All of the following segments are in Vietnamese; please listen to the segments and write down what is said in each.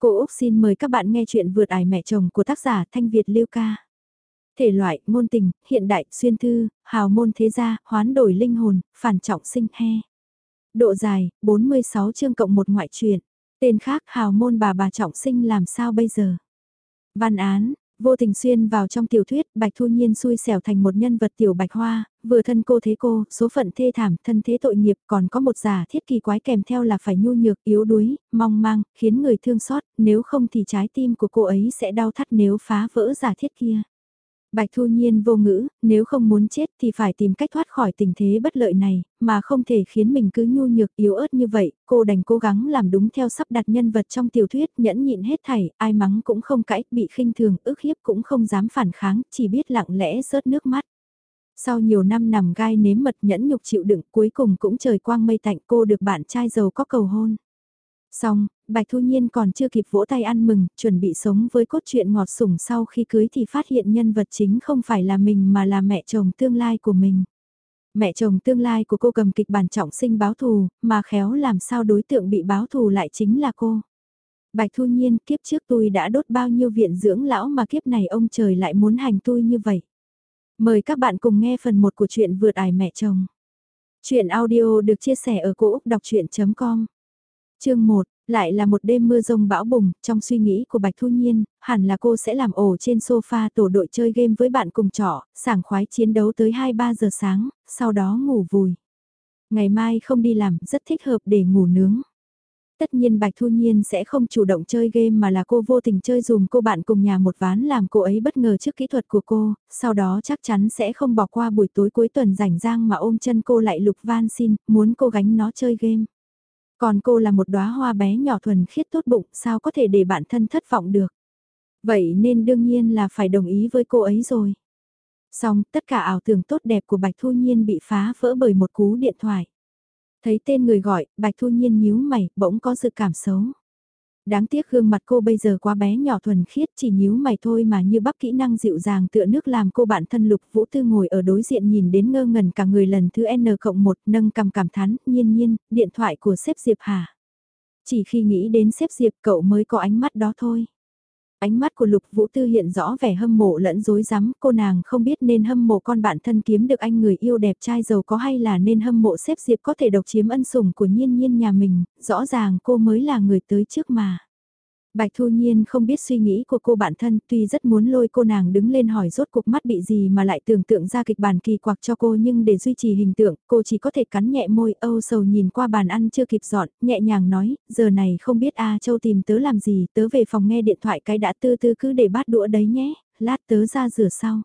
Cô Úc xin mời các bạn nghe chuyện vượt ải mẹ chồng của tác giả Thanh Việt Lưu Ca. Thể loại, Môn tình, hiện đại, xuyên thư, hào môn thế gia, hoán đổi linh hồn, phản trọng sinh he. Độ dài, 46 chương cộng một ngoại truyện. Tên khác hào môn bà bà trọng sinh làm sao bây giờ? Văn án, Vô tình xuyên vào trong tiểu thuyết, Bạch Thu Nhiên xui xẻo thành một nhân vật tiểu bạch hoa, vừa thân cô thế cô, số phận thê thảm, thân thế tội nghiệp, còn có một giả thiết kỳ quái kèm theo là phải nhu nhược, yếu đuối, mong mang, khiến người thương xót, nếu không thì trái tim của cô ấy sẽ đau thắt nếu phá vỡ giả thiết kia. Bạch Thu Nhiên vô ngữ, nếu không muốn chết thì phải tìm cách thoát khỏi tình thế bất lợi này, mà không thể khiến mình cứ nhu nhược yếu ớt như vậy, cô đành cố gắng làm đúng theo sắp đặt nhân vật trong tiểu thuyết, nhẫn nhịn hết thảy, ai mắng cũng không cãi, bị khinh thường, ức hiếp cũng không dám phản kháng, chỉ biết lặng lẽ rớt nước mắt. Sau nhiều năm nằm gai nếm mật nhẫn nhục chịu đựng cuối cùng cũng trời quang mây tạnh cô được bạn trai giàu có cầu hôn. Xong, Bạch Thu Nhiên còn chưa kịp vỗ tay ăn mừng, chuẩn bị sống với cốt truyện ngọt sủng sau khi cưới thì phát hiện nhân vật chính không phải là mình mà là mẹ chồng tương lai của mình. Mẹ chồng tương lai của cô cầm kịch bản trọng sinh báo thù, mà khéo làm sao đối tượng bị báo thù lại chính là cô. Bạch Thu Nhiên kiếp trước tôi đã đốt bao nhiêu viện dưỡng lão mà kiếp này ông trời lại muốn hành tôi như vậy. Mời các bạn cùng nghe phần 1 của truyện vượt ải mẹ chồng. Chuyện audio được chia sẻ ở cỗ đọc chuyện.com Chương 1 lại là một đêm mưa rông bão bùng, trong suy nghĩ của Bạch Thu Nhiên, hẳn là cô sẽ làm ổ trên sofa tổ đội chơi game với bạn cùng trọ, sảng khoái chiến đấu tới 2-3 giờ sáng, sau đó ngủ vùi. Ngày mai không đi làm, rất thích hợp để ngủ nướng. Tất nhiên Bạch Thu Nhiên sẽ không chủ động chơi game mà là cô vô tình chơi dùm cô bạn cùng nhà một ván làm cô ấy bất ngờ trước kỹ thuật của cô, sau đó chắc chắn sẽ không bỏ qua buổi tối cuối tuần rảnh rang mà ôm chân cô lại lục van xin, muốn cô gánh nó chơi game. Còn cô là một đóa hoa bé nhỏ thuần khiết tốt bụng, sao có thể để bản thân thất vọng được. Vậy nên đương nhiên là phải đồng ý với cô ấy rồi. Xong, tất cả ảo tưởng tốt đẹp của Bạch Thu Nhiên bị phá vỡ bởi một cú điện thoại. Thấy tên người gọi, Bạch Thu Nhiên nhíu mày, bỗng có sự cảm xấu. Đáng tiếc gương mặt cô bây giờ quá bé nhỏ thuần khiết chỉ nhíu mày thôi mà như bắp kỹ năng dịu dàng tựa nước làm cô bạn thân lục vũ tư ngồi ở đối diện nhìn đến ngơ ngẩn cả người lần thứ N cộng 1 nâng cầm cảm thán, nhiên nhiên, điện thoại của sếp Diệp hả? Chỉ khi nghĩ đến sếp Diệp cậu mới có ánh mắt đó thôi. Ánh mắt của Lục Vũ Tư hiện rõ vẻ hâm mộ lẫn dối rắm cô nàng không biết nên hâm mộ con bạn thân kiếm được anh người yêu đẹp trai giàu có hay là nên hâm mộ xếp Diệp có thể độc chiếm ân sủng của nhiên nhiên nhà mình, rõ ràng cô mới là người tới trước mà. Bạch Thu Nhiên không biết suy nghĩ của cô bạn thân tuy rất muốn lôi cô nàng đứng lên hỏi rốt cuộc mắt bị gì mà lại tưởng tượng ra kịch bản kỳ quặc cho cô nhưng để duy trì hình tượng cô chỉ có thể cắn nhẹ môi âu sầu nhìn qua bàn ăn chưa kịp dọn, nhẹ nhàng nói, giờ này không biết A Châu tìm tớ làm gì, tớ về phòng nghe điện thoại cái đã tư tư cứ để bát đũa đấy nhé, lát tớ ra rửa sau.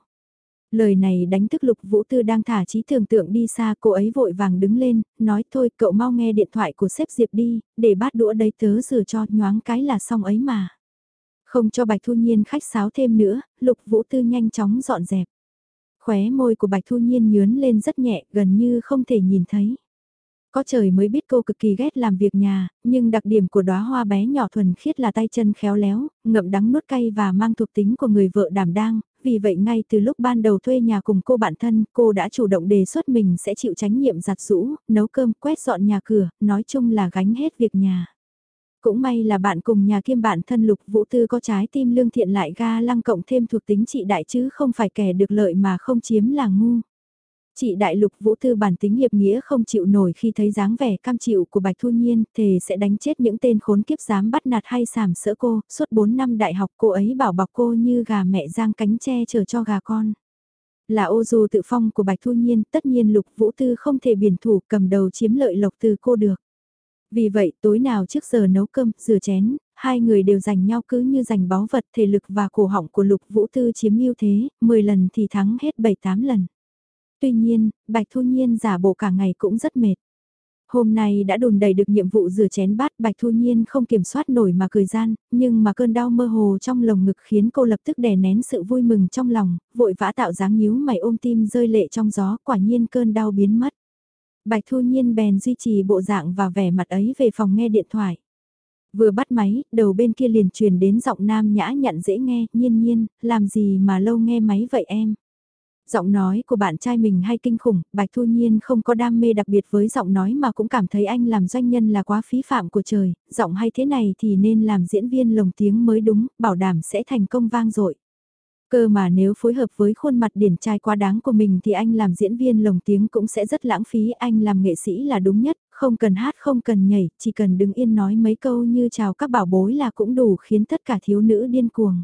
Lời này đánh thức lục vũ tư đang thả trí tưởng tượng đi xa cô ấy vội vàng đứng lên, nói thôi cậu mau nghe điện thoại của sếp Diệp đi, để bát đũa đấy tớ rửa cho nhoáng cái là xong ấy mà. Không cho Bạch Thu Nhiên khách sáo thêm nữa, lục vũ tư nhanh chóng dọn dẹp. Khóe môi của Bạch Thu Nhiên nhướn lên rất nhẹ, gần như không thể nhìn thấy. Có trời mới biết cô cực kỳ ghét làm việc nhà, nhưng đặc điểm của đóa hoa bé nhỏ thuần khiết là tay chân khéo léo, ngậm đắng nuốt cay và mang thuộc tính của người vợ đảm đang, vì vậy ngay từ lúc ban đầu thuê nhà cùng cô bạn thân, cô đã chủ động đề xuất mình sẽ chịu trách nhiệm giặt rũ, nấu cơm, quét dọn nhà cửa, nói chung là gánh hết việc nhà. Cũng may là bạn cùng nhà kiêm bạn thân Lục Vũ Tư có trái tim lương thiện lại ga lăng cộng thêm thuộc tính trị đại chứ không phải kẻ được lợi mà không chiếm là ngu. Chị đại lục vũ tư bản tính hiệp nghĩa không chịu nổi khi thấy dáng vẻ cam chịu của Bạch Thu Nhiên, thề sẽ đánh chết những tên khốn kiếp dám bắt nạt hay sàm sỡ cô, suốt 4 năm đại học cô ấy bảo bọc cô như gà mẹ giang cánh che chở cho gà con. Là ô dù tự phong của Bạch Thu Nhiên, tất nhiên lục vũ tư không thể biển thủ cầm đầu chiếm lợi lộc từ cô được. Vì vậy tối nào trước giờ nấu cơm, rửa chén, hai người đều giành nhau cứ như giành báu vật thể lực và cổ họng của lục vũ tư chiếm ưu thế, 10 lần thì thắng hết 7-8 lần. Tuy nhiên, Bạch Thu Nhiên giả bộ cả ngày cũng rất mệt. Hôm nay đã đùn đầy được nhiệm vụ rửa chén bát Bạch Thu Nhiên không kiểm soát nổi mà cười gian, nhưng mà cơn đau mơ hồ trong lồng ngực khiến cô lập tức đè nén sự vui mừng trong lòng, vội vã tạo dáng nhíu mày ôm tim rơi lệ trong gió, quả nhiên cơn đau biến mất. Bạch Thu Nhiên bèn duy trì bộ dạng và vẻ mặt ấy về phòng nghe điện thoại. Vừa bắt máy, đầu bên kia liền truyền đến giọng nam nhã nhặn dễ nghe, nhiên nhiên, làm gì mà lâu nghe máy vậy em. Giọng nói của bạn trai mình hay kinh khủng, Bạch Thu Nhiên không có đam mê đặc biệt với giọng nói mà cũng cảm thấy anh làm doanh nhân là quá phí phạm của trời, giọng hay thế này thì nên làm diễn viên lồng tiếng mới đúng, bảo đảm sẽ thành công vang dội. Cơ mà nếu phối hợp với khuôn mặt điển trai quá đáng của mình thì anh làm diễn viên lồng tiếng cũng sẽ rất lãng phí, anh làm nghệ sĩ là đúng nhất, không cần hát không cần nhảy, chỉ cần đứng yên nói mấy câu như chào các bảo bối là cũng đủ khiến tất cả thiếu nữ điên cuồng.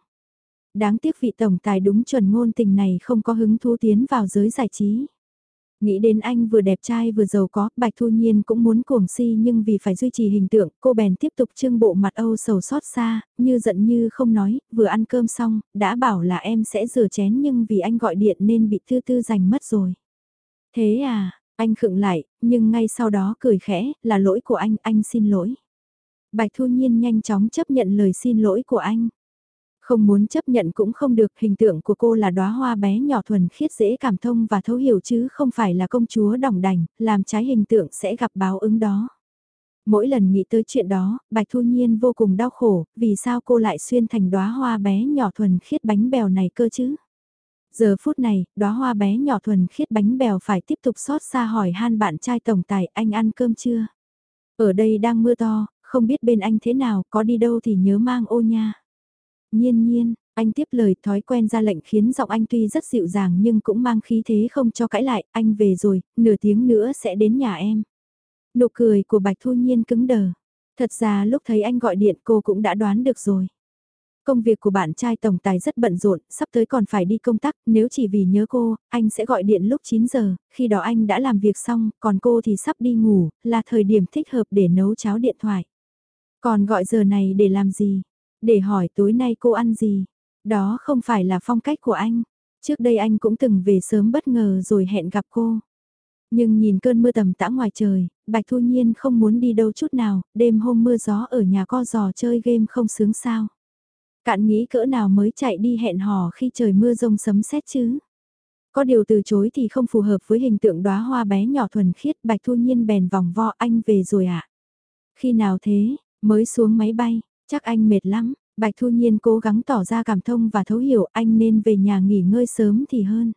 Đáng tiếc vị tổng tài đúng chuẩn ngôn tình này không có hứng thú tiến vào giới giải trí. Nghĩ đến anh vừa đẹp trai vừa giàu có, Bạch Thu Nhiên cũng muốn cuồng si nhưng vì phải duy trì hình tượng, cô bèn tiếp tục trưng bộ mặt âu sầu xót xa, như giận như không nói, vừa ăn cơm xong, đã bảo là em sẽ rửa chén nhưng vì anh gọi điện nên bị thư tư giành mất rồi. Thế à, anh khựng lại, nhưng ngay sau đó cười khẽ, là lỗi của anh, anh xin lỗi. Bạch Thu Nhiên nhanh chóng chấp nhận lời xin lỗi của anh. Không muốn chấp nhận cũng không được, hình tượng của cô là đóa hoa bé nhỏ thuần khiết dễ cảm thông và thấu hiểu chứ không phải là công chúa đỏng đành, làm trái hình tượng sẽ gặp báo ứng đó. Mỗi lần nghĩ tới chuyện đó, Bạch Thu Nhiên vô cùng đau khổ, vì sao cô lại xuyên thành đóa hoa bé nhỏ thuần khiết bánh bèo này cơ chứ? Giờ phút này, đóa hoa bé nhỏ thuần khiết bánh bèo phải tiếp tục xót xa hỏi han bạn trai tổng tài anh ăn cơm chưa? Ở đây đang mưa to, không biết bên anh thế nào, có đi đâu thì nhớ mang ô nha. Nhiên nhiên, anh tiếp lời thói quen ra lệnh khiến giọng anh tuy rất dịu dàng nhưng cũng mang khí thế không cho cãi lại, anh về rồi, nửa tiếng nữa sẽ đến nhà em. Nụ cười của Bạch Thu Nhiên cứng đờ. Thật ra lúc thấy anh gọi điện cô cũng đã đoán được rồi. Công việc của bạn trai tổng tài rất bận rộn, sắp tới còn phải đi công tác, nếu chỉ vì nhớ cô, anh sẽ gọi điện lúc 9 giờ, khi đó anh đã làm việc xong, còn cô thì sắp đi ngủ, là thời điểm thích hợp để nấu cháo điện thoại. Còn gọi giờ này để làm gì? Để hỏi tối nay cô ăn gì? Đó không phải là phong cách của anh. Trước đây anh cũng từng về sớm bất ngờ rồi hẹn gặp cô. Nhưng nhìn cơn mưa tầm tã ngoài trời, Bạch Thu Nhiên không muốn đi đâu chút nào, đêm hôm mưa gió ở nhà co giò chơi game không sướng sao. Cạn nghĩ cỡ nào mới chạy đi hẹn hò khi trời mưa rông sấm sét chứ. Có điều từ chối thì không phù hợp với hình tượng đóa hoa bé nhỏ thuần khiết Bạch Thu Nhiên bèn vòng vo anh về rồi ạ. À? Khi nào thế, mới xuống máy bay, chắc anh mệt lắm, Bạch Thu Nhiên cố gắng tỏ ra cảm thông và thấu hiểu anh nên về nhà nghỉ ngơi sớm thì hơn.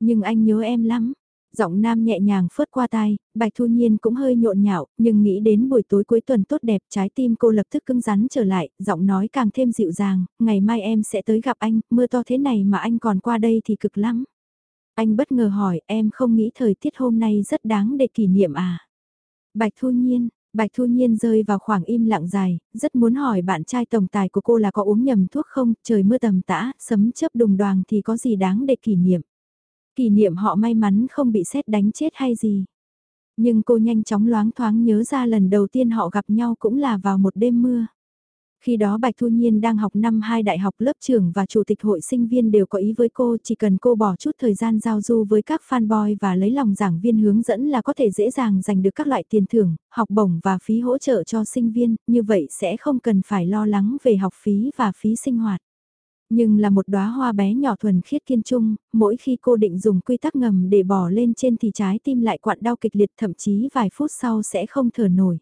Nhưng anh nhớ em lắm, giọng nam nhẹ nhàng phớt qua tai, Bạch Thu Nhiên cũng hơi nhộn nhạo, nhưng nghĩ đến buổi tối cuối tuần tốt đẹp trái tim cô lập tức cứng rắn trở lại, giọng nói càng thêm dịu dàng, ngày mai em sẽ tới gặp anh, mưa to thế này mà anh còn qua đây thì cực lắm. Anh bất ngờ hỏi em không nghĩ thời tiết hôm nay rất đáng để kỷ niệm à? Bạch Thu Nhiên, Bạch Thu Nhiên rơi vào khoảng im lặng dài, rất muốn hỏi bạn trai tổng tài của cô là có uống nhầm thuốc không, trời mưa tầm tã, sấm chớp đùng đoàn thì có gì đáng để kỷ niệm. Kỷ niệm họ may mắn không bị xét đánh chết hay gì. Nhưng cô nhanh chóng loáng thoáng nhớ ra lần đầu tiên họ gặp nhau cũng là vào một đêm mưa. Khi đó Bạch Thu Nhiên đang học năm 2 đại học lớp trưởng và chủ tịch hội sinh viên đều có ý với cô chỉ cần cô bỏ chút thời gian giao du với các fanboy và lấy lòng giảng viên hướng dẫn là có thể dễ dàng giành được các loại tiền thưởng, học bổng và phí hỗ trợ cho sinh viên, như vậy sẽ không cần phải lo lắng về học phí và phí sinh hoạt. Nhưng là một đóa hoa bé nhỏ thuần khiết kiên trung, mỗi khi cô định dùng quy tắc ngầm để bỏ lên trên thì trái tim lại quặn đau kịch liệt thậm chí vài phút sau sẽ không thở nổi.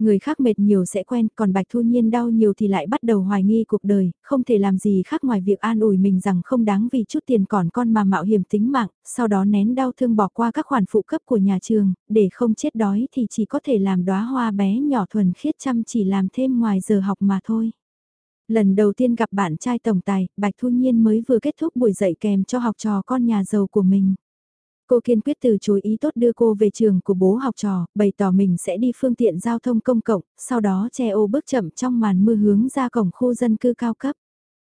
Người khác mệt nhiều sẽ quen, còn Bạch Thu Nhiên đau nhiều thì lại bắt đầu hoài nghi cuộc đời, không thể làm gì khác ngoài việc an ủi mình rằng không đáng vì chút tiền còn con mà mạo hiểm tính mạng, sau đó nén đau thương bỏ qua các khoản phụ cấp của nhà trường, để không chết đói thì chỉ có thể làm đóa hoa bé nhỏ thuần khiết chăm chỉ làm thêm ngoài giờ học mà thôi. Lần đầu tiên gặp bạn trai tổng tài, Bạch Thu Nhiên mới vừa kết thúc buổi dạy kèm cho học trò con nhà giàu của mình. Cô kiên quyết từ chối ý tốt đưa cô về trường của bố học trò, bày tỏ mình sẽ đi phương tiện giao thông công cộng, sau đó che ô bước chậm trong màn mưa hướng ra cổng khu dân cư cao cấp.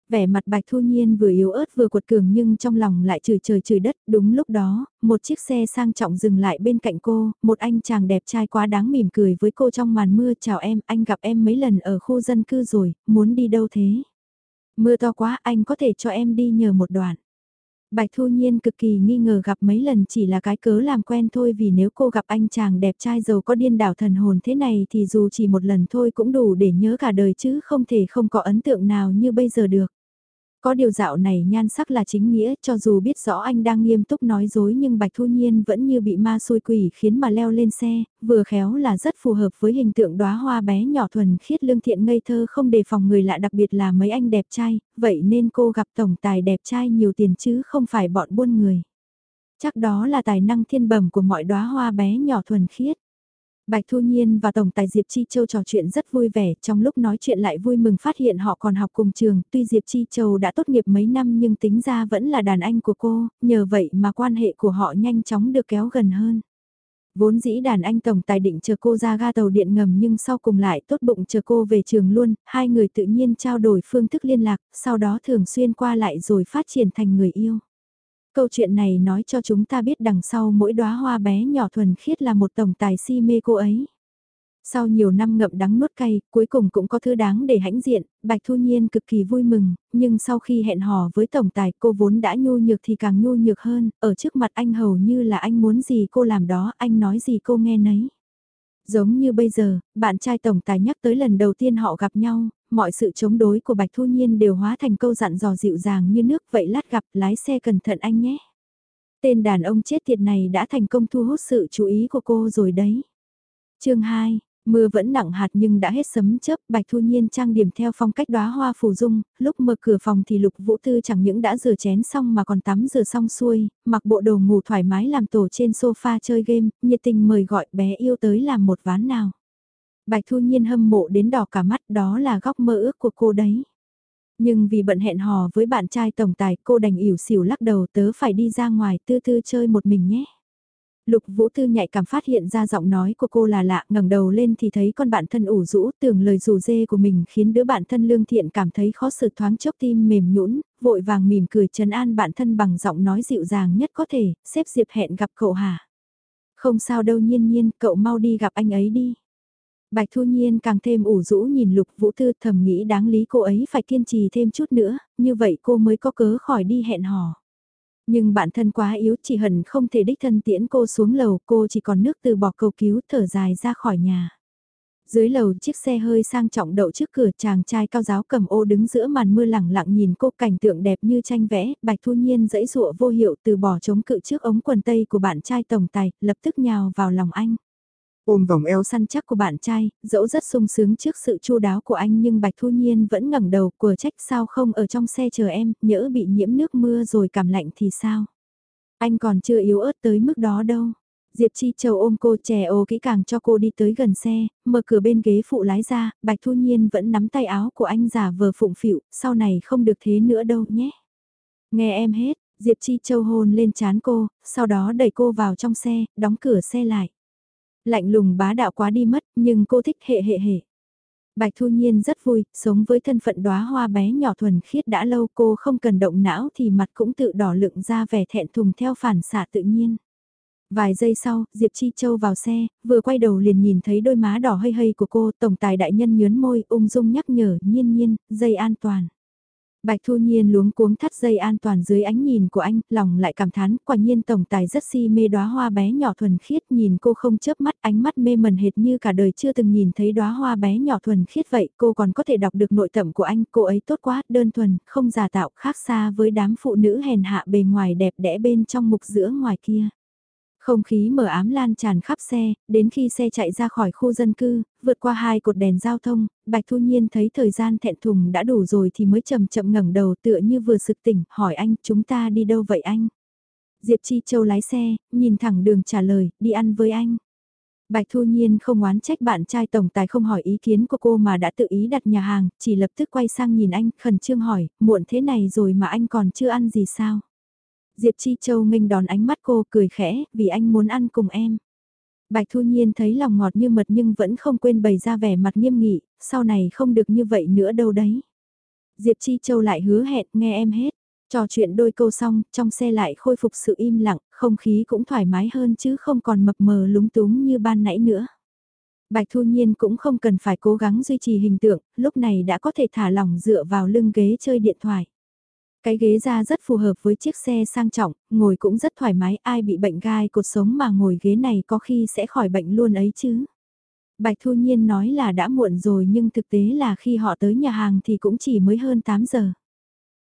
Vẻ mặt Bạch Thu Nhiên vừa yếu ớt vừa cuột cường nhưng trong lòng lại chửi trời chửi đất. Đúng lúc đó, một chiếc xe sang trọng dừng lại bên cạnh cô, một anh chàng đẹp trai quá đáng mỉm cười với cô trong màn mưa. Chào em, anh gặp em mấy lần ở khu dân cư rồi, muốn đi đâu thế? Mưa to quá, anh có thể cho em đi nhờ một đoạn. Bạch Thu Nhiên cực kỳ nghi ngờ gặp mấy lần chỉ là cái cớ làm quen thôi vì nếu cô gặp anh chàng đẹp trai giàu có điên đảo thần hồn thế này thì dù chỉ một lần thôi cũng đủ để nhớ cả đời chứ không thể không có ấn tượng nào như bây giờ được. Có điều dạo này nhan sắc là chính nghĩa, cho dù biết rõ anh đang nghiêm túc nói dối nhưng Bạch Thu Nhiên vẫn như bị ma xui quỷ khiến mà leo lên xe, vừa khéo là rất phù hợp với hình tượng đóa hoa bé nhỏ thuần khiết lương thiện ngây thơ không đề phòng người lạ đặc biệt là mấy anh đẹp trai, vậy nên cô gặp tổng tài đẹp trai nhiều tiền chứ không phải bọn buôn người. Chắc đó là tài năng thiên bẩm của mọi đóa hoa bé nhỏ thuần khiết. Bạch Thu Nhiên và Tổng tài Diệp Chi Châu trò chuyện rất vui vẻ, trong lúc nói chuyện lại vui mừng phát hiện họ còn học cùng trường, tuy Diệp Chi Châu đã tốt nghiệp mấy năm nhưng tính ra vẫn là đàn anh của cô, nhờ vậy mà quan hệ của họ nhanh chóng được kéo gần hơn. Vốn dĩ đàn anh Tổng tài định chờ cô ra ga tàu điện ngầm nhưng sau cùng lại tốt bụng chờ cô về trường luôn, hai người tự nhiên trao đổi phương thức liên lạc, sau đó thường xuyên qua lại rồi phát triển thành người yêu. Câu chuyện này nói cho chúng ta biết đằng sau mỗi đóa hoa bé nhỏ thuần khiết là một tổng tài si mê cô ấy. Sau nhiều năm ngậm đắng nuốt cay, cuối cùng cũng có thứ đáng để hãnh diện, Bạch Thu Nhiên cực kỳ vui mừng, nhưng sau khi hẹn hò với tổng tài cô vốn đã nhu nhược thì càng nhu nhược hơn, ở trước mặt anh hầu như là anh muốn gì cô làm đó, anh nói gì cô nghe nấy. Giống như bây giờ, bạn trai tổng tài nhắc tới lần đầu tiên họ gặp nhau, mọi sự chống đối của Bạch Thu Nhiên đều hóa thành câu dặn dò dịu dàng như nước vậy lát gặp lái xe cẩn thận anh nhé. Tên đàn ông chết tiệt này đã thành công thu hút sự chú ý của cô rồi đấy. chương 2, mưa vẫn nặng hạt nhưng đã hết sấm chớp, Bạch Thu Nhiên trang điểm theo phong cách đóa hoa phù dung, lúc mở cửa phòng thì Lục Vũ Tư chẳng những đã rửa chén xong mà còn tắm rửa xong xuôi, mặc bộ đồ ngủ thoải mái làm tổ trên sofa chơi game, nhiệt tình mời gọi bé yêu tới làm một ván nào. Bạch Thu Nhiên hâm mộ đến đỏ cả mắt đó là góc mơ ước của cô đấy. Nhưng vì bận hẹn hò với bạn trai tổng tài cô đành ỉu xỉu lắc đầu tớ phải đi ra ngoài tư tư chơi một mình nhé. Lục Vũ Tư nhạy cảm phát hiện ra giọng nói của cô là lạ, ngẩng đầu lên thì thấy con bạn thân ủ rũ, tưởng lời rủ dê của mình khiến đứa bạn thân lương thiện cảm thấy khó xử thoáng chốc tim mềm nhũn, vội vàng mỉm cười trấn an bạn thân bằng giọng nói dịu dàng nhất có thể, xếp Diệp hẹn gặp cậu hả? Không sao đâu nhiên nhiên, cậu mau đi gặp anh ấy đi. Bạch Thu Nhiên càng thêm ủ rũ nhìn Lục Vũ Tư thầm nghĩ đáng lý cô ấy phải kiên trì thêm chút nữa, như vậy cô mới có cớ khỏi đi hẹn hò. Nhưng bản thân quá yếu chỉ hận không thể đích thân tiễn cô xuống lầu cô chỉ còn nước từ bỏ cầu cứu thở dài ra khỏi nhà. Dưới lầu chiếc xe hơi sang trọng đậu trước cửa chàng trai cao giáo cầm ô đứng giữa màn mưa lẳng lặng nhìn cô cảnh tượng đẹp như tranh vẽ, bạch thu nhiên dẫy dụa vô hiệu từ bỏ chống cự trước ống quần tây của bạn trai tổng tài, lập tức nhào vào lòng anh. Ôm vòng eo săn chắc của bạn trai, dẫu rất sung sướng trước sự chu đáo của anh nhưng Bạch Thu Nhiên vẫn ngẩng đầu của trách sao không ở trong xe chờ em, nhỡ bị nhiễm nước mưa rồi cảm lạnh thì sao? Anh còn chưa yếu ớt tới mức đó đâu. Diệp Chi Châu ôm cô chè ô kỹ càng cho cô đi tới gần xe, mở cửa bên ghế phụ lái ra, Bạch Thu Nhiên vẫn nắm tay áo của anh giả vờ phụng phịu, sau này không được thế nữa đâu nhé. Nghe em hết, Diệp Chi Châu hôn lên chán cô, sau đó đẩy cô vào trong xe, đóng cửa xe lại. Lạnh lùng bá đạo quá đi mất, nhưng cô thích hệ hệ hệ. Bạch Thu Nhiên rất vui, sống với thân phận đóa hoa bé nhỏ thuần khiết đã lâu cô không cần động não thì mặt cũng tự đỏ lựng ra vẻ thẹn thùng theo phản xạ tự nhiên. Vài giây sau, Diệp Chi Châu vào xe, vừa quay đầu liền nhìn thấy đôi má đỏ hơi hơi của cô, tổng tài đại nhân nhớn môi, ung dung nhắc nhở, nhiên nhiên, dây an toàn. Bạch Thu Nhiên luống cuống thắt dây an toàn dưới ánh nhìn của anh, lòng lại cảm thán, quả nhiên tổng tài rất si mê đóa hoa bé nhỏ thuần khiết, nhìn cô không chớp mắt, ánh mắt mê mẩn hệt như cả đời chưa từng nhìn thấy đóa hoa bé nhỏ thuần khiết vậy, cô còn có thể đọc được nội tâm của anh, cô ấy tốt quá, đơn thuần, không giả tạo, khác xa với đám phụ nữ hèn hạ bề ngoài đẹp đẽ bên trong mục giữa ngoài kia. Không khí mờ ám lan tràn khắp xe, đến khi xe chạy ra khỏi khu dân cư, vượt qua hai cột đèn giao thông, Bạch Thu Nhiên thấy thời gian thẹn thùng đã đủ rồi thì mới chậm chậm ngẩng đầu tựa như vừa sực tỉnh, hỏi anh, chúng ta đi đâu vậy anh? Diệp Chi Châu lái xe, nhìn thẳng đường trả lời, đi ăn với anh. Bạch Thu Nhiên không oán trách bạn trai tổng tài không hỏi ý kiến của cô mà đã tự ý đặt nhà hàng, chỉ lập tức quay sang nhìn anh, khẩn trương hỏi, muộn thế này rồi mà anh còn chưa ăn gì sao? Diệp Chi Châu nghênh đón ánh mắt cô cười khẽ, vì anh muốn ăn cùng em. Bạch Thu Nhiên thấy lòng ngọt như mật nhưng vẫn không quên bày ra vẻ mặt nghiêm nghị, sau này không được như vậy nữa đâu đấy. Diệp Chi Châu lại hứa hẹn nghe em hết. Trò chuyện đôi câu xong, trong xe lại khôi phục sự im lặng, không khí cũng thoải mái hơn chứ không còn mập mờ lúng túng như ban nãy nữa. Bạch Thu Nhiên cũng không cần phải cố gắng duy trì hình tượng, lúc này đã có thể thả lỏng dựa vào lưng ghế chơi điện thoại. Cái ghế da rất phù hợp với chiếc xe sang trọng, ngồi cũng rất thoải mái, ai bị bệnh gai cột sống mà ngồi ghế này có khi sẽ khỏi bệnh luôn ấy chứ. Bạch Thu Nhiên nói là đã muộn rồi nhưng thực tế là khi họ tới nhà hàng thì cũng chỉ mới hơn 8 giờ.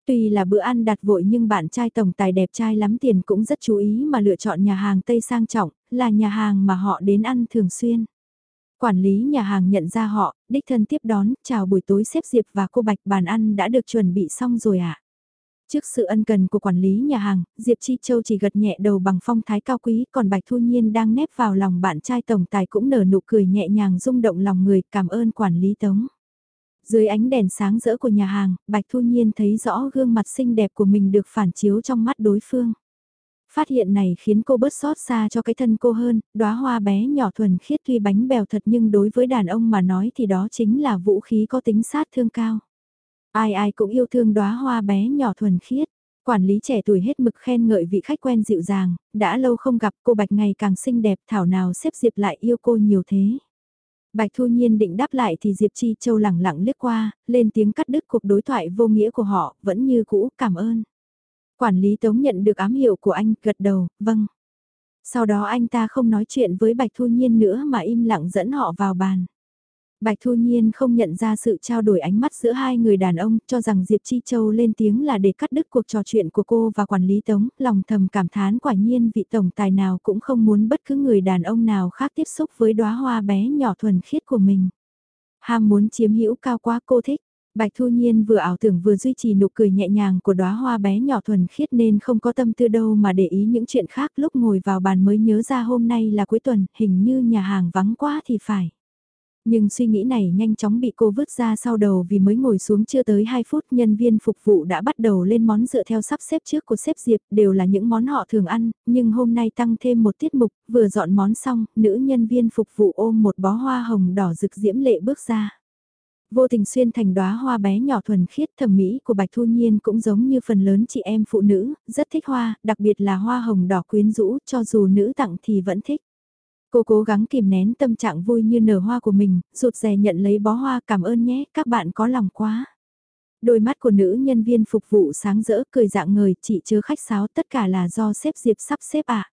Tuy là bữa ăn đặt vội nhưng bạn trai tổng tài đẹp trai lắm tiền cũng rất chú ý mà lựa chọn nhà hàng Tây sang trọng, là nhà hàng mà họ đến ăn thường xuyên. Quản lý nhà hàng nhận ra họ, đích thân tiếp đón, chào buổi tối xếp Diệp và cô Bạch bàn ăn đã được chuẩn bị xong rồi ạ. À? Trước sự ân cần của quản lý nhà hàng, Diệp Chi Châu chỉ gật nhẹ đầu bằng phong thái cao quý, còn Bạch Thu Nhiên đang nép vào lòng bạn trai tổng tài cũng nở nụ cười nhẹ nhàng rung động lòng người cảm ơn quản lý Tống. Dưới ánh đèn sáng rỡ của nhà hàng, Bạch Thu Nhiên thấy rõ gương mặt xinh đẹp của mình được phản chiếu trong mắt đối phương. Phát hiện này khiến cô bớt xót xa cho cái thân cô hơn, đóa hoa bé nhỏ thuần khiết tuy bánh bèo thật nhưng đối với đàn ông mà nói thì đó chính là vũ khí có tính sát thương cao. Ai ai cũng yêu thương đóa hoa bé nhỏ thuần khiết. Quản lý trẻ tuổi hết mực khen ngợi vị khách quen dịu dàng, đã lâu không gặp cô Bạch ngày càng xinh đẹp thảo nào xếp Diệp lại yêu cô nhiều thế. Bạch Thu Nhiên định đáp lại thì Diệp Chi Châu lẳng lặng liếc qua, lên tiếng cắt đứt cuộc đối thoại vô nghĩa của họ, vẫn như cũ, cảm ơn. Quản lý Tống nhận được ám hiệu của anh, gật đầu, vâng. Sau đó anh ta không nói chuyện với Bạch Thu Nhiên nữa mà im lặng dẫn họ vào bàn. Bạch Thu Nhiên không nhận ra sự trao đổi ánh mắt giữa hai người đàn ông, cho rằng Diệp Chi Châu lên tiếng là để cắt đứt cuộc trò chuyện của cô và quản lý Tống, lòng thầm cảm thán quả nhiên vị tổng tài nào cũng không muốn bất cứ người đàn ông nào khác tiếp xúc với đóa hoa bé nhỏ thuần khiết của mình. Ham muốn chiếm hữu cao quá cô thích. Bạch Thu Nhiên vừa ảo tưởng vừa duy trì nụ cười nhẹ nhàng của đóa hoa bé nhỏ thuần khiết nên không có tâm tư đâu mà để ý những chuyện khác lúc ngồi vào bàn mới nhớ ra hôm nay là cuối tuần, hình như nhà hàng vắng quá thì phải. Nhưng suy nghĩ này nhanh chóng bị cô vứt ra sau đầu vì mới ngồi xuống chưa tới 2 phút nhân viên phục vụ đã bắt đầu lên món dựa theo sắp xếp trước của sếp Diệp đều là những món họ thường ăn, nhưng hôm nay tăng thêm một tiết mục, vừa dọn món xong, nữ nhân viên phục vụ ôm một bó hoa hồng đỏ rực diễm lệ bước ra. Vô tình xuyên thành đóa hoa bé nhỏ thuần khiết thẩm mỹ của Bạch Thu Nhiên cũng giống như phần lớn chị em phụ nữ, rất thích hoa, đặc biệt là hoa hồng đỏ quyến rũ, cho dù nữ tặng thì vẫn thích. Cô cố gắng kìm nén tâm trạng vui như nở hoa của mình, rụt rè nhận lấy bó hoa cảm ơn nhé, các bạn có lòng quá. Đôi mắt của nữ nhân viên phục vụ sáng rỡ cười dạng người, chị chứa khách sáo tất cả là do xếp Diệp sắp xếp ạ.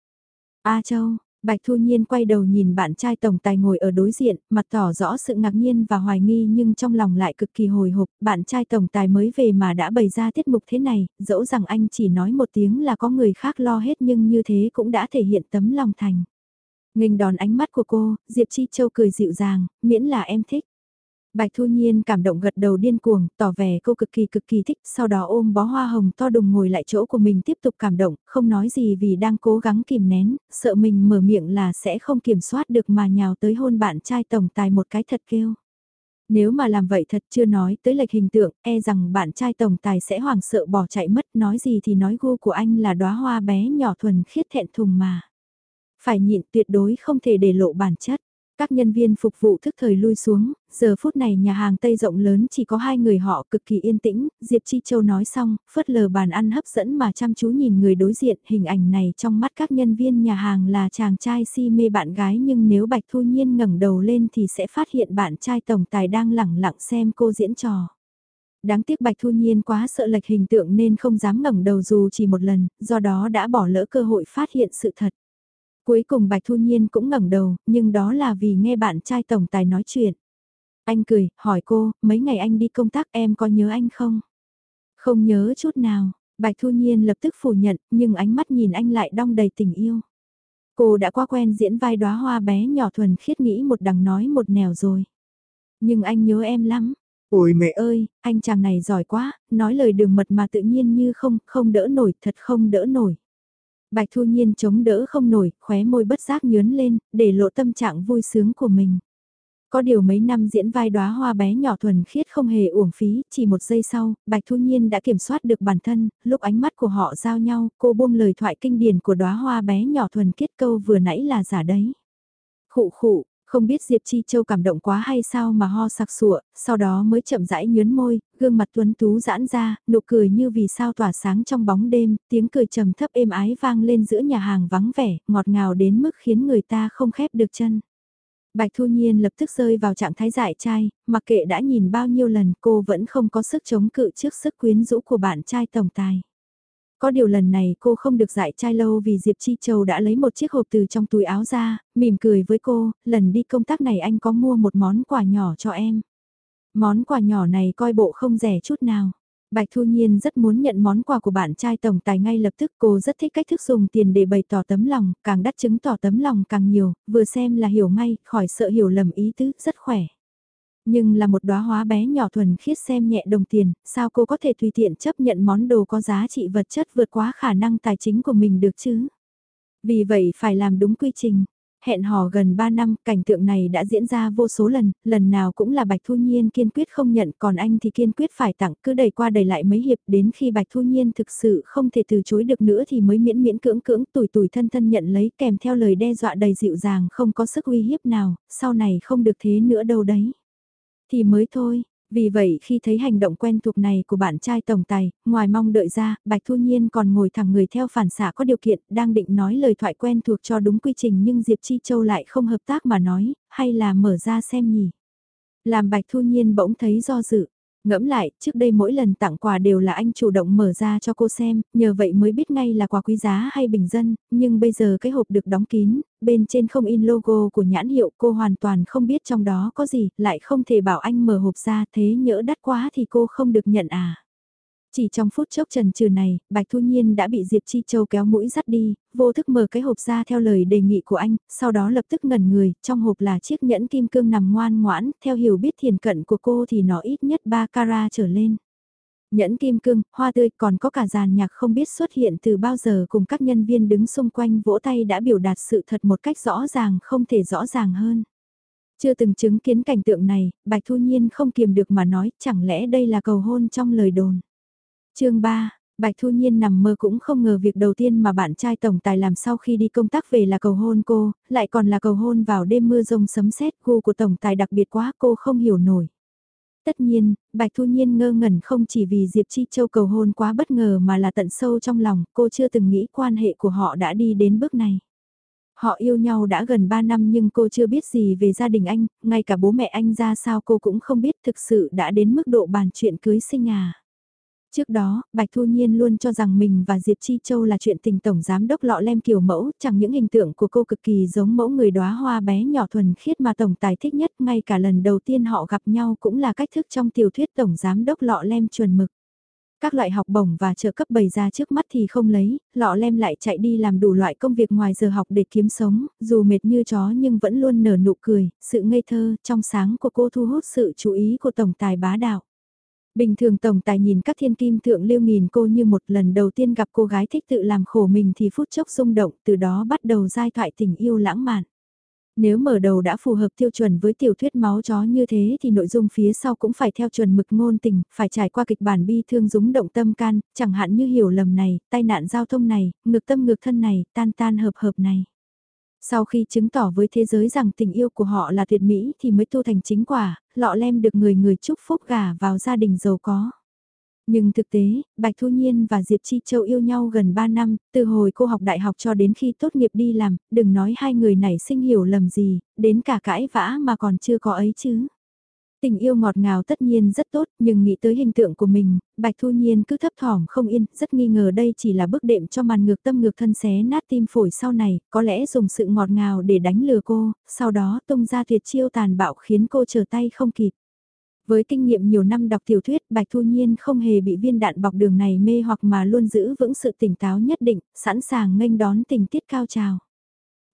À? A Châu, Bạch Thu Nhiên quay đầu nhìn bạn trai tổng tài ngồi ở đối diện, mặt tỏ rõ sự ngạc nhiên và hoài nghi nhưng trong lòng lại cực kỳ hồi hộp, bạn trai tổng tài mới về mà đã bày ra tiết mục thế này, dẫu rằng anh chỉ nói một tiếng là có người khác lo hết nhưng như thế cũng đã thể hiện tấm lòng thành. Nghênh đòn ánh mắt của cô, Diệp Chi Châu cười dịu dàng, miễn là em thích. Bạch Thu Nhiên cảm động gật đầu điên cuồng, tỏ vẻ cô cực kỳ cực kỳ thích, sau đó ôm bó hoa hồng to đùng ngồi lại chỗ của mình tiếp tục cảm động, không nói gì vì đang cố gắng kìm nén, sợ mình mở miệng là sẽ không kiểm soát được mà nhào tới hôn bạn trai tổng tài một cái thật kêu. Nếu mà làm vậy thật chưa nói tới lệch hình tượng, e rằng bạn trai tổng tài sẽ hoảng sợ bỏ chạy mất, nói gì thì nói gu của anh là đóa hoa bé nhỏ thuần khiết thẹn thùng mà. Phải nhịn tuyệt đối không thể để lộ bản chất. Các nhân viên phục vụ thức thời lui xuống, giờ phút này nhà hàng Tây rộng lớn chỉ có hai người họ cực kỳ yên tĩnh, Diệp Chi Châu nói xong, phớt lờ bàn ăn hấp dẫn mà chăm chú nhìn người đối diện, hình ảnh này trong mắt các nhân viên nhà hàng là chàng trai si mê bạn gái nhưng nếu Bạch Thu Nhiên ngẩng đầu lên thì sẽ phát hiện bạn trai tổng tài đang lẳng lặng xem cô diễn trò. Đáng tiếc Bạch Thu Nhiên quá sợ lệch hình tượng nên không dám ngẩng đầu dù chỉ một lần, do đó đã bỏ lỡ cơ hội phát hiện sự thật. Cuối cùng Bạch Thu Nhiên cũng ngẩng đầu, nhưng đó là vì nghe bạn trai tổng tài nói chuyện. Anh cười, hỏi cô, mấy ngày anh đi công tác em có nhớ anh không? Không nhớ chút nào, Bạch Thu Nhiên lập tức phủ nhận, nhưng ánh mắt nhìn anh lại đong đầy tình yêu. Cô đã qua quen diễn vai đóa hoa bé nhỏ thuần khiết nghĩ một đằng nói một nẻo rồi. Nhưng anh nhớ em lắm. Ôi mẹ ơi, anh chàng này giỏi quá, nói lời đường mật mà tự nhiên như không, không đỡ nổi, thật không đỡ nổi. Bạch Thu Nhiên chống đỡ không nổi, khóe môi bất giác nhớn lên, để lộ tâm trạng vui sướng của mình. Có điều mấy năm diễn vai đóa hoa bé nhỏ thuần khiết không hề uổng phí, chỉ một giây sau, Bạch Thu Nhiên đã kiểm soát được bản thân, lúc ánh mắt của họ giao nhau, cô buông lời thoại kinh điển của đóa hoa bé nhỏ thuần khiết câu vừa nãy là giả đấy. Khụ khụ, không biết Diệp Chi Châu cảm động quá hay sao mà ho sặc sụa, sau đó mới chậm rãi nhớn môi, gương mặt tuấn tú giãn ra, nụ cười như vì sao tỏa sáng trong bóng đêm, tiếng cười trầm thấp êm ái vang lên giữa nhà hàng vắng vẻ, ngọt ngào đến mức khiến người ta không khép được chân. Bạch Thu Nhiên lập tức rơi vào trạng thái dại trai, mặc kệ đã nhìn bao nhiêu lần cô vẫn không có sức chống cự trước sức quyến rũ của bạn trai tổng tài. Có điều lần này cô không được dạy trai lâu vì Diệp Chi Châu đã lấy một chiếc hộp từ trong túi áo ra, mỉm cười với cô, lần đi công tác này anh có mua một món quà nhỏ cho em. Món quà nhỏ này coi bộ không rẻ chút nào. Bạch Thu Nhiên rất muốn nhận món quà của bạn trai tổng tài ngay lập tức cô rất thích cách thức dùng tiền để bày tỏ tấm lòng, càng đắt chứng tỏ tấm lòng càng nhiều, vừa xem là hiểu ngay, khỏi sợ hiểu lầm ý tứ, rất khỏe. Nhưng là một đóa hóa bé nhỏ thuần khiết xem nhẹ đồng tiền, sao cô có thể tùy tiện chấp nhận món đồ có giá trị vật chất vượt quá khả năng tài chính của mình được chứ? Vì vậy phải làm đúng quy trình. Hẹn hò gần 3 năm, cảnh tượng này đã diễn ra vô số lần, lần nào cũng là Bạch Thu Nhiên kiên quyết không nhận, còn anh thì kiên quyết phải tặng, cứ đẩy qua đẩy lại mấy hiệp, đến khi Bạch Thu Nhiên thực sự không thể từ chối được nữa thì mới miễn miễn cưỡng cưỡng tủi tủi thân thân nhận lấy kèm theo lời đe dọa đầy dịu dàng không có sức uy hiếp nào, sau này không được thế nữa đâu đấy. Thì mới thôi, vì vậy khi thấy hành động quen thuộc này của bạn trai tổng tài, ngoài mong đợi ra, Bạch Thu Nhiên còn ngồi thẳng người theo phản xạ có điều kiện, đang định nói lời thoại quen thuộc cho đúng quy trình nhưng Diệp Chi Châu lại không hợp tác mà nói, hay là mở ra xem nhỉ. Làm Bạch Thu Nhiên bỗng thấy do dự, Ngẫm lại, trước đây mỗi lần tặng quà đều là anh chủ động mở ra cho cô xem, nhờ vậy mới biết ngay là quà quý giá hay bình dân, nhưng bây giờ cái hộp được đóng kín, bên trên không in logo của nhãn hiệu cô hoàn toàn không biết trong đó có gì, lại không thể bảo anh mở hộp ra thế nhỡ đắt quá thì cô không được nhận à. Chỉ trong phút chốc trần trừ này, Bạch Thu Nhiên đã bị Diệp Chi Châu kéo mũi dắt đi, vô thức mở cái hộp ra theo lời đề nghị của anh, sau đó lập tức ngẩn người, trong hộp là chiếc nhẫn kim cương nằm ngoan ngoãn, theo hiểu biết thiền cận của cô thì nó ít nhất 3 carat trở lên. Nhẫn kim cương, hoa tươi còn có cả dàn nhạc không biết xuất hiện từ bao giờ cùng các nhân viên đứng xung quanh vỗ tay đã biểu đạt sự thật một cách rõ ràng không thể rõ ràng hơn. Chưa từng chứng kiến cảnh tượng này, Bạch Thu Nhiên không kiềm được mà nói chẳng lẽ đây là cầu hôn trong lời đồn chương 3 Bạch Thu Nhiên nằm mơ cũng không ngờ việc đầu tiên mà bạn trai tổng tài làm sau khi đi công tác về là cầu hôn cô, lại còn là cầu hôn vào đêm mưa rông sấm sét gu của tổng tài đặc biệt quá cô không hiểu nổi. Tất nhiên, Bạch Thu Nhiên ngơ ngẩn không chỉ vì Diệp Chi Châu cầu hôn quá bất ngờ mà là tận sâu trong lòng, cô chưa từng nghĩ quan hệ của họ đã đi đến bước này. Họ yêu nhau đã gần 3 năm nhưng cô chưa biết gì về gia đình anh, ngay cả bố mẹ anh ra sao cô cũng không biết thực sự đã đến mức độ bàn chuyện cưới sinh à. Trước đó, Bạch Thu Nhiên luôn cho rằng mình và Diệp Chi Châu là chuyện tình tổng giám đốc lọ lem kiểu mẫu, chẳng những hình tượng của cô cực kỳ giống mẫu người đóa hoa bé nhỏ thuần khiết mà tổng tài thích nhất, ngay cả lần đầu tiên họ gặp nhau cũng là cách thức trong tiểu thuyết tổng giám đốc lọ lem chuẩn mực. Các loại học bổng và trợ cấp bày ra trước mắt thì không lấy, lọ lem lại chạy đi làm đủ loại công việc ngoài giờ học để kiếm sống, dù mệt như chó nhưng vẫn luôn nở nụ cười, sự ngây thơ, trong sáng của cô thu hút sự chú ý của tổng tài bá đạo. Bình thường tổng tài nhìn các thiên kim thượng lưu nghìn cô như một lần đầu tiên gặp cô gái thích tự làm khổ mình thì phút chốc rung động từ đó bắt đầu giai thoại tình yêu lãng mạn. Nếu mở đầu đã phù hợp tiêu chuẩn với tiểu thuyết máu chó như thế thì nội dung phía sau cũng phải theo chuẩn mực ngôn tình, phải trải qua kịch bản bi thương rúng động tâm can, chẳng hạn như hiểu lầm này, tai nạn giao thông này, ngược tâm ngược thân này, tan tan hợp hợp này. Sau khi chứng tỏ với thế giới rằng tình yêu của họ là tuyệt mỹ thì mới tu thành chính quả, lọ lem được người người chúc phúc gả vào gia đình giàu có. Nhưng thực tế, Bạch Thu Nhiên và Diệp Chi Châu yêu nhau gần 3 năm, từ hồi cô học đại học cho đến khi tốt nghiệp đi làm, đừng nói hai người này sinh hiểu lầm gì, đến cả cãi vã mà còn chưa có ấy chứ. Tình yêu ngọt ngào tất nhiên rất tốt, nhưng nghĩ tới hình tượng của mình, Bạch Thu Nhiên cứ thấp thỏm không yên, rất nghi ngờ đây chỉ là bước đệm cho màn ngược tâm ngược thân xé nát tim phổi sau này, có lẽ dùng sự ngọt ngào để đánh lừa cô, sau đó tung ra tuyệt chiêu tàn bạo khiến cô trở tay không kịp. Với kinh nghiệm nhiều năm đọc tiểu thuyết, Bạch Thu Nhiên không hề bị viên đạn bọc đường này mê hoặc mà luôn giữ vững sự tỉnh táo nhất định, sẵn sàng nghênh đón tình tiết cao trào.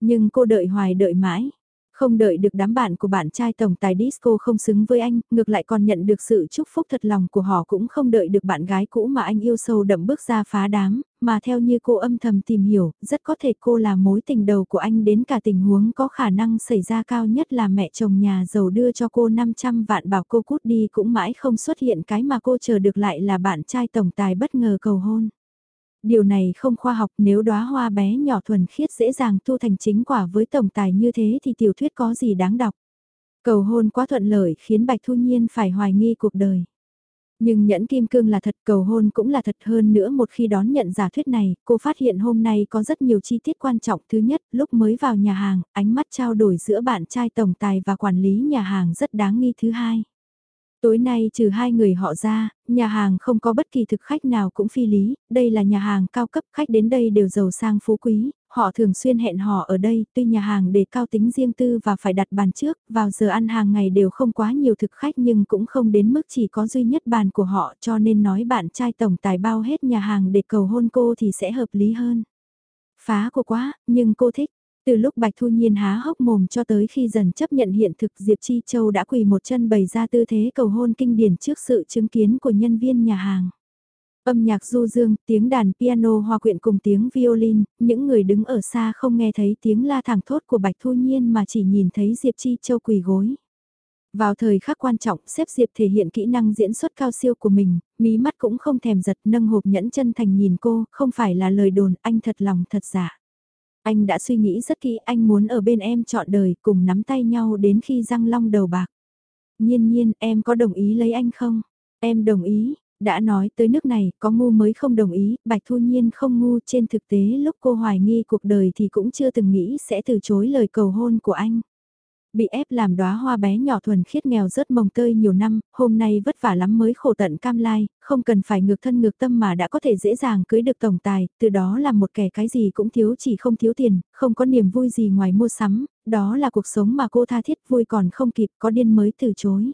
Nhưng cô đợi hoài đợi mãi, không đợi được đám bạn của bạn trai tổng tài disco không xứng với anh, ngược lại còn nhận được sự chúc phúc thật lòng của họ cũng không đợi được bạn gái cũ mà anh yêu sâu đậm bước ra phá đám, mà theo như cô âm thầm tìm hiểu, rất có thể cô là mối tình đầu của anh đến cả tình huống có khả năng xảy ra cao nhất là mẹ chồng nhà giàu đưa cho cô 500 vạn bảo cô cút đi cũng mãi không xuất hiện cái mà cô chờ được lại là bạn trai tổng tài bất ngờ cầu hôn. Điều này không khoa học nếu đóa hoa bé nhỏ thuần khiết dễ dàng thu thành chính quả với tổng tài như thế thì tiểu thuyết có gì đáng đọc. Cầu hôn quá thuận lợi khiến Bạch Thu Nhiên phải hoài nghi cuộc đời. Nhưng nhẫn kim cương là thật cầu hôn cũng là thật hơn nữa một khi đón nhận giả thuyết này, cô phát hiện hôm nay có rất nhiều chi tiết quan trọng. Thứ nhất, lúc mới vào nhà hàng, ánh mắt trao đổi giữa bạn trai tổng tài và quản lý nhà hàng rất đáng nghi. Thứ hai, Tối nay trừ hai người họ ra, nhà hàng không có bất kỳ thực khách nào cũng phi lý, đây là nhà hàng cao cấp, khách đến đây đều giàu sang phú quý, Họ thường xuyên hẹn hò ở đây, tuy nhà hàng để cao tính riêng tư và phải đặt bàn trước, vào giờ ăn hàng ngày đều không quá nhiều thực khách nhưng cũng không đến mức chỉ có duy nhất bàn của họ cho nên nói bạn trai tổng tài bao hết nhà hàng để cầu hôn cô thì sẽ hợp lý hơn. Phá của quá, nhưng cô thích. Từ lúc Bạch Thu Nhiên há hốc mồm cho tới khi dần chấp nhận hiện thực Diệp Chi Châu đã quỳ một chân bày ra tư thế cầu hôn kinh điển trước sự chứng kiến của nhân viên nhà hàng. Âm nhạc du dương, tiếng đàn piano hòa quyện cùng tiếng violin, những người đứng ở xa không nghe thấy tiếng la thẳng thốt của Bạch Thu Nhiên mà chỉ nhìn thấy Diệp Chi Châu quỳ gối. Vào thời khắc quan trọng, xếp Diệp thể hiện kỹ năng diễn xuất cao siêu của mình, mí mắt cũng không thèm giật nâng hộp nhẫn chân thành nhìn cô, không phải là lời đồn, anh thật lòng thật giả. Anh đã suy nghĩ rất kỹ, anh muốn ở bên em chọn đời, cùng nắm tay nhau đến khi răng long đầu bạc. Nhiên nhiên, em có đồng ý lấy anh không? Em đồng ý, đã nói tới nước này, có ngu mới không đồng ý, Bạch Thu Nhiên không ngu trên thực tế lúc cô hoài nghi cuộc đời thì cũng chưa từng nghĩ sẽ từ chối lời cầu hôn của anh. Bị ép làm đóa hoa bé nhỏ thuần khiết nghèo rớt mồng tơi nhiều năm, hôm nay vất vả lắm mới khổ tận cam lai, không cần phải ngược thân ngược tâm mà đã có thể dễ dàng cưới được tổng tài, từ đó là một kẻ cái gì cũng thiếu chỉ không thiếu tiền, không có niềm vui gì ngoài mua sắm, đó là cuộc sống mà cô tha thiết vui còn không kịp có điên mới từ chối.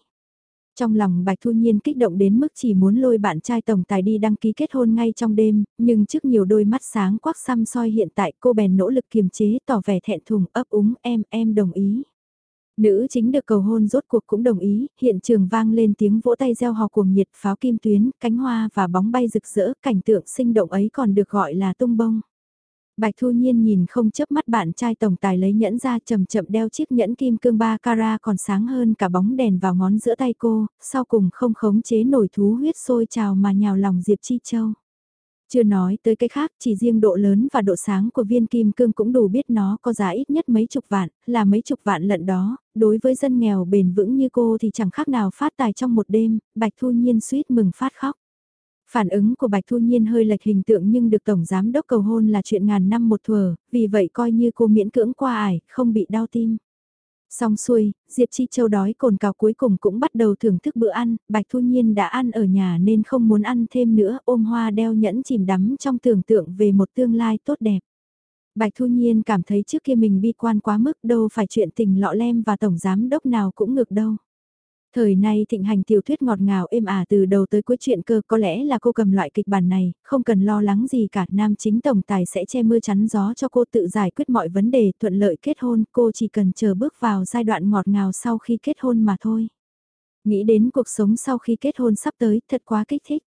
Trong lòng Bạch Thu Nhiên kích động đến mức chỉ muốn lôi bạn trai tổng tài đi đăng ký kết hôn ngay trong đêm, nhưng trước nhiều đôi mắt sáng quắc xăm soi hiện tại cô bèn nỗ lực kiềm chế tỏ vẻ thẹn thùng ấp úng em em đồng ý. Nữ chính được cầu hôn rốt cuộc cũng đồng ý, hiện trường vang lên tiếng vỗ tay gieo hò cuồng nhiệt pháo kim tuyến, cánh hoa và bóng bay rực rỡ, cảnh tượng sinh động ấy còn được gọi là tung bông. Bạch Thu Nhiên nhìn không chớp mắt bạn trai tổng tài lấy nhẫn ra chậm chậm đeo chiếc nhẫn kim cương ba cara còn sáng hơn cả bóng đèn vào ngón giữa tay cô, sau cùng không khống chế nổi thú huyết sôi trào mà nhào lòng Diệp Chi Châu. Chưa nói tới cái khác, chỉ riêng độ lớn và độ sáng của viên kim cương cũng đủ biết nó có giá ít nhất mấy chục vạn, là mấy chục vạn lận đó, đối với dân nghèo bền vững như cô thì chẳng khác nào phát tài trong một đêm, Bạch Thu Nhiên suýt mừng phát khóc. Phản ứng của Bạch Thu Nhiên hơi lệch hình tượng nhưng được Tổng Giám Đốc cầu hôn là chuyện ngàn năm một thuở, vì vậy coi như cô miễn cưỡng qua ải, không bị đau tim. Xong xuôi, Diệp Chi Châu đói cồn cào cuối cùng cũng bắt đầu thưởng thức bữa ăn, Bạch Thu Nhiên đã ăn ở nhà nên không muốn ăn thêm nữa, ôm hoa đeo nhẫn chìm đắm trong tưởng tượng về một tương lai tốt đẹp. Bạch Thu Nhiên cảm thấy trước kia mình bi quan quá mức đâu phải chuyện tình lọ lem và tổng giám đốc nào cũng ngược đâu. Thời nay thịnh hành tiểu thuyết ngọt ngào êm ả từ đầu tới cuối chuyện cơ có lẽ là cô cầm loại kịch bản này, không cần lo lắng gì cả, nam chính tổng tài sẽ che mưa chắn gió cho cô tự giải quyết mọi vấn đề thuận lợi kết hôn, cô chỉ cần chờ bước vào giai đoạn ngọt ngào sau khi kết hôn mà thôi. Nghĩ đến cuộc sống sau khi kết hôn sắp tới, thật quá kích thích.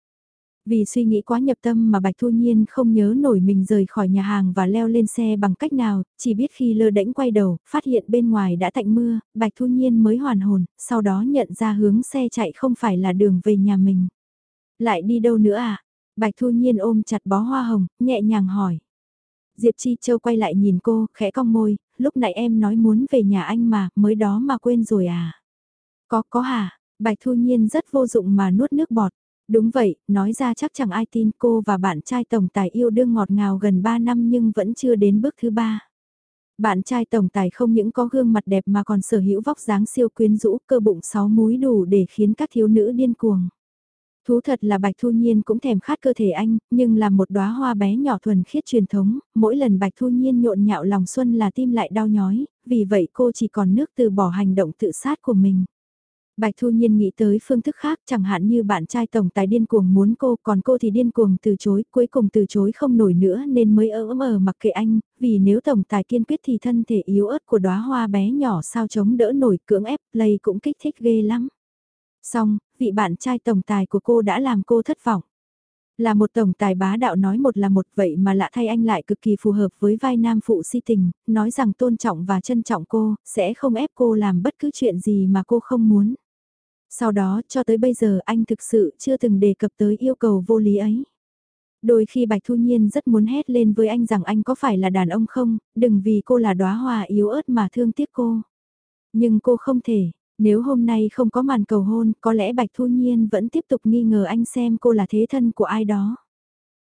Vì suy nghĩ quá nhập tâm mà Bạch Thu Nhiên không nhớ nổi mình rời khỏi nhà hàng và leo lên xe bằng cách nào, chỉ biết khi lơ đễnh quay đầu, phát hiện bên ngoài đã tạnh mưa, Bạch Thu Nhiên mới hoàn hồn, sau đó nhận ra hướng xe chạy không phải là đường về nhà mình. Lại đi đâu nữa à? Bạch Thu Nhiên ôm chặt bó hoa hồng, nhẹ nhàng hỏi. Diệp Chi Châu quay lại nhìn cô, khẽ cong môi, lúc nãy em nói muốn về nhà anh mà, mới đó mà quên rồi à? Có, có hả? Bạch Thu Nhiên rất vô dụng mà nuốt nước bọt. Đúng vậy, nói ra chắc chẳng ai tin cô và bạn trai tổng tài yêu đương ngọt ngào gần 3 năm nhưng vẫn chưa đến bước thứ ba. Bạn trai tổng tài không những có gương mặt đẹp mà còn sở hữu vóc dáng siêu quyến rũ cơ bụng sáu múi đủ để khiến các thiếu nữ điên cuồng. Thú thật là Bạch Thu Nhiên cũng thèm khát cơ thể anh, nhưng là một đóa hoa bé nhỏ thuần khiết truyền thống, mỗi lần Bạch Thu Nhiên nhộn nhạo lòng xuân là tim lại đau nhói, vì vậy cô chỉ còn nước từ bỏ hành động tự sát của mình. Bạch Thu Nhiên nghĩ tới phương thức khác chẳng hạn như bạn trai tổng tài điên cuồng muốn cô còn cô thì điên cuồng từ chối, cuối cùng từ chối không nổi nữa nên mới ỡ mờ mặc kệ anh, vì nếu tổng tài kiên quyết thì thân thể yếu ớt của đóa hoa bé nhỏ sao chống đỡ nổi cưỡng ép play cũng kích thích ghê lắm. Xong, vị bạn trai tổng tài của cô đã làm cô thất vọng. Là một tổng tài bá đạo nói một là một vậy mà lạ thay anh lại cực kỳ phù hợp với vai nam phụ si tình, nói rằng tôn trọng và trân trọng cô, sẽ không ép cô làm bất cứ chuyện gì mà cô không muốn. Sau đó cho tới bây giờ anh thực sự chưa từng đề cập tới yêu cầu vô lý ấy. Đôi khi Bạch Thu Nhiên rất muốn hét lên với anh rằng anh có phải là đàn ông không, đừng vì cô là đóa hoa yếu ớt mà thương tiếc cô. Nhưng cô không thể, nếu hôm nay không có màn cầu hôn, có lẽ Bạch Thu Nhiên vẫn tiếp tục nghi ngờ anh xem cô là thế thân của ai đó.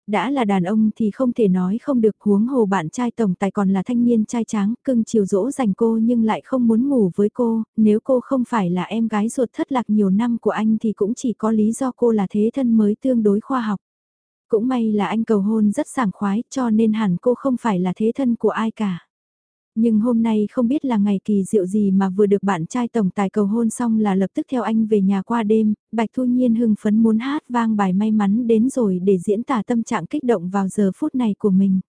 Đã là đàn ông thì không thể nói không được huống hồ bạn trai tổng tài còn là thanh niên trai tráng, cưng chiều dỗ dành cô nhưng lại không muốn ngủ với cô, nếu cô không phải là em gái ruột thất lạc nhiều năm của anh thì cũng chỉ có lý do cô là thế thân mới tương đối khoa học. Cũng may là anh cầu hôn rất sảng khoái cho nên hẳn cô không phải là thế thân của ai cả. Nhưng hôm nay không biết là ngày kỳ diệu gì mà vừa được bạn trai tổng tài cầu hôn xong là lập tức theo anh về nhà qua đêm, Bạch Thu Nhiên hưng phấn muốn hát vang bài may mắn đến rồi để diễn tả tâm trạng kích động vào giờ phút này của mình.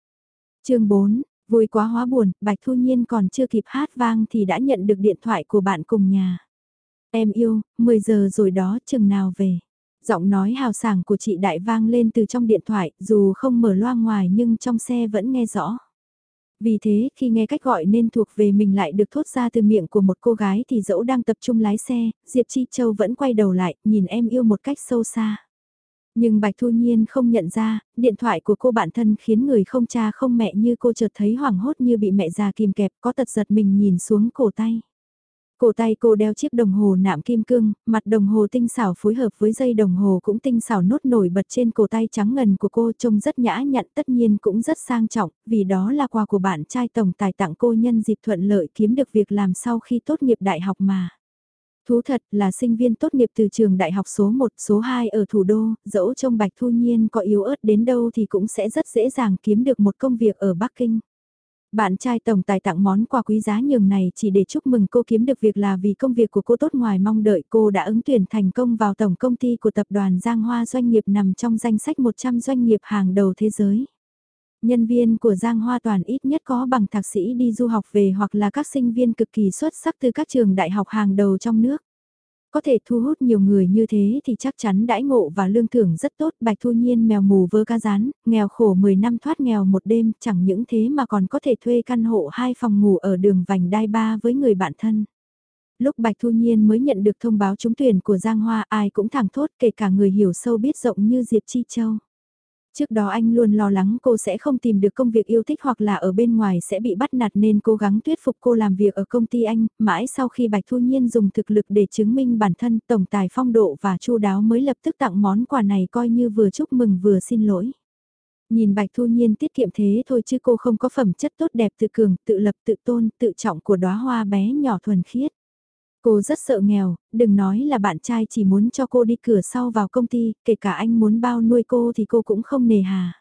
chương 4, vui quá hóa buồn, Bạch Thu Nhiên còn chưa kịp hát vang thì đã nhận được điện thoại của bạn cùng nhà. Em yêu, 10 giờ rồi đó, chừng nào về. Giọng nói hào sảng của chị Đại vang lên từ trong điện thoại, dù không mở loa ngoài nhưng trong xe vẫn nghe rõ. Vì thế, khi nghe cách gọi nên thuộc về mình lại được thốt ra từ miệng của một cô gái thì dẫu đang tập trung lái xe, Diệp Chi Châu vẫn quay đầu lại, nhìn em yêu một cách sâu xa. Nhưng Bạch Thu Nhiên không nhận ra, điện thoại của cô bạn thân khiến người không cha không mẹ như cô chợt thấy hoảng hốt như bị mẹ già kìm kẹp có tật giật mình nhìn xuống cổ tay. Cổ tay cô đeo chiếc đồng hồ nạm kim cương, mặt đồng hồ tinh xảo phối hợp với dây đồng hồ cũng tinh xảo nốt nổi bật trên cổ tay trắng ngần của cô trông rất nhã nhặn tất nhiên cũng rất sang trọng, vì đó là quà của bạn trai tổng tài tặng cô nhân dịp thuận lợi kiếm được việc làm sau khi tốt nghiệp đại học mà. Thú thật là sinh viên tốt nghiệp từ trường đại học số 1, số 2 ở thủ đô, dẫu trông Bạch Thu Nhiên có yếu ớt đến đâu thì cũng sẽ rất dễ dàng kiếm được một công việc ở Bắc Kinh. Bạn trai tổng tài tặng món quà quý giá nhường này chỉ để chúc mừng cô kiếm được việc là vì công việc của cô tốt ngoài mong đợi, cô đã ứng tuyển thành công vào tổng công ty của tập đoàn Giang Hoa doanh nghiệp nằm trong danh sách 100 doanh nghiệp hàng đầu thế giới. Nhân viên của Giang Hoa toàn ít nhất có bằng thạc sĩ đi du học về hoặc là các sinh viên cực kỳ xuất sắc từ các trường đại học hàng đầu trong nước. Có thể thu hút nhiều người như thế thì chắc chắn đãi ngộ và lương thưởng rất tốt. Bạch Thu Nhiên mèo mù vơ ca rán, nghèo khổ 10 năm thoát nghèo một đêm, chẳng những thế mà còn có thể thuê căn hộ hai phòng ngủ ở đường vành đai ba với người bạn thân. Lúc Bạch Thu Nhiên mới nhận được thông báo trúng tuyển của Giang Hoa ai cũng thẳng thốt kể cả người hiểu sâu biết rộng như Diệp Chi Châu. Trước đó anh luôn lo lắng cô sẽ không tìm được công việc yêu thích hoặc là ở bên ngoài sẽ bị bắt nạt nên cố gắng thuyết phục cô làm việc ở công ty anh, mãi sau khi Bạch Thu Nhiên dùng thực lực để chứng minh bản thân tổng tài phong độ và chu đáo mới lập tức tặng món quà này coi như vừa chúc mừng vừa xin lỗi. Nhìn Bạch Thu Nhiên tiết kiệm thế thôi chứ cô không có phẩm chất tốt đẹp tự cường, tự lập, tự tôn, tự trọng của đóa hoa bé nhỏ thuần khiết. Cô rất sợ nghèo, đừng nói là bạn trai chỉ muốn cho cô đi cửa sau vào công ty, kể cả anh muốn bao nuôi cô thì cô cũng không nề hà.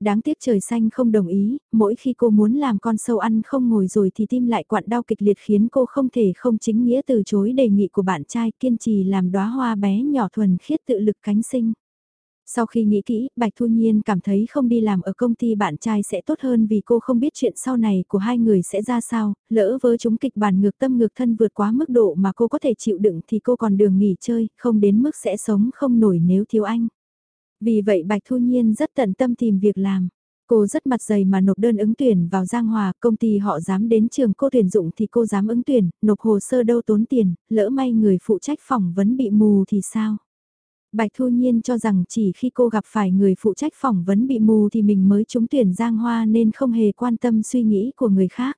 Đáng tiếc trời xanh không đồng ý, mỗi khi cô muốn làm con sâu ăn không ngồi rồi thì tim lại quặn đau kịch liệt khiến cô không thể không chính nghĩa từ chối đề nghị của bạn trai kiên trì làm đóa hoa bé nhỏ thuần khiết tự lực cánh sinh. Sau khi nghĩ kỹ, Bạch Thu Nhiên cảm thấy không đi làm ở công ty bạn trai sẽ tốt hơn vì cô không biết chuyện sau này của hai người sẽ ra sao, lỡ vớ chúng kịch bản ngược tâm ngược thân vượt quá mức độ mà cô có thể chịu đựng thì cô còn đường nghỉ chơi, không đến mức sẽ sống không nổi nếu thiếu anh. Vì vậy Bạch Thu Nhiên rất tận tâm tìm việc làm. Cô rất mặt dày mà nộp đơn ứng tuyển vào Giang Hòa, công ty họ dám đến trường cô tuyển dụng thì cô dám ứng tuyển, nộp hồ sơ đâu tốn tiền, lỡ may người phụ trách phỏng vấn bị mù thì sao? Bạch Thu Nhiên cho rằng chỉ khi cô gặp phải người phụ trách phỏng vấn bị mù thì mình mới trúng tuyển Giang Hoa nên không hề quan tâm suy nghĩ của người khác.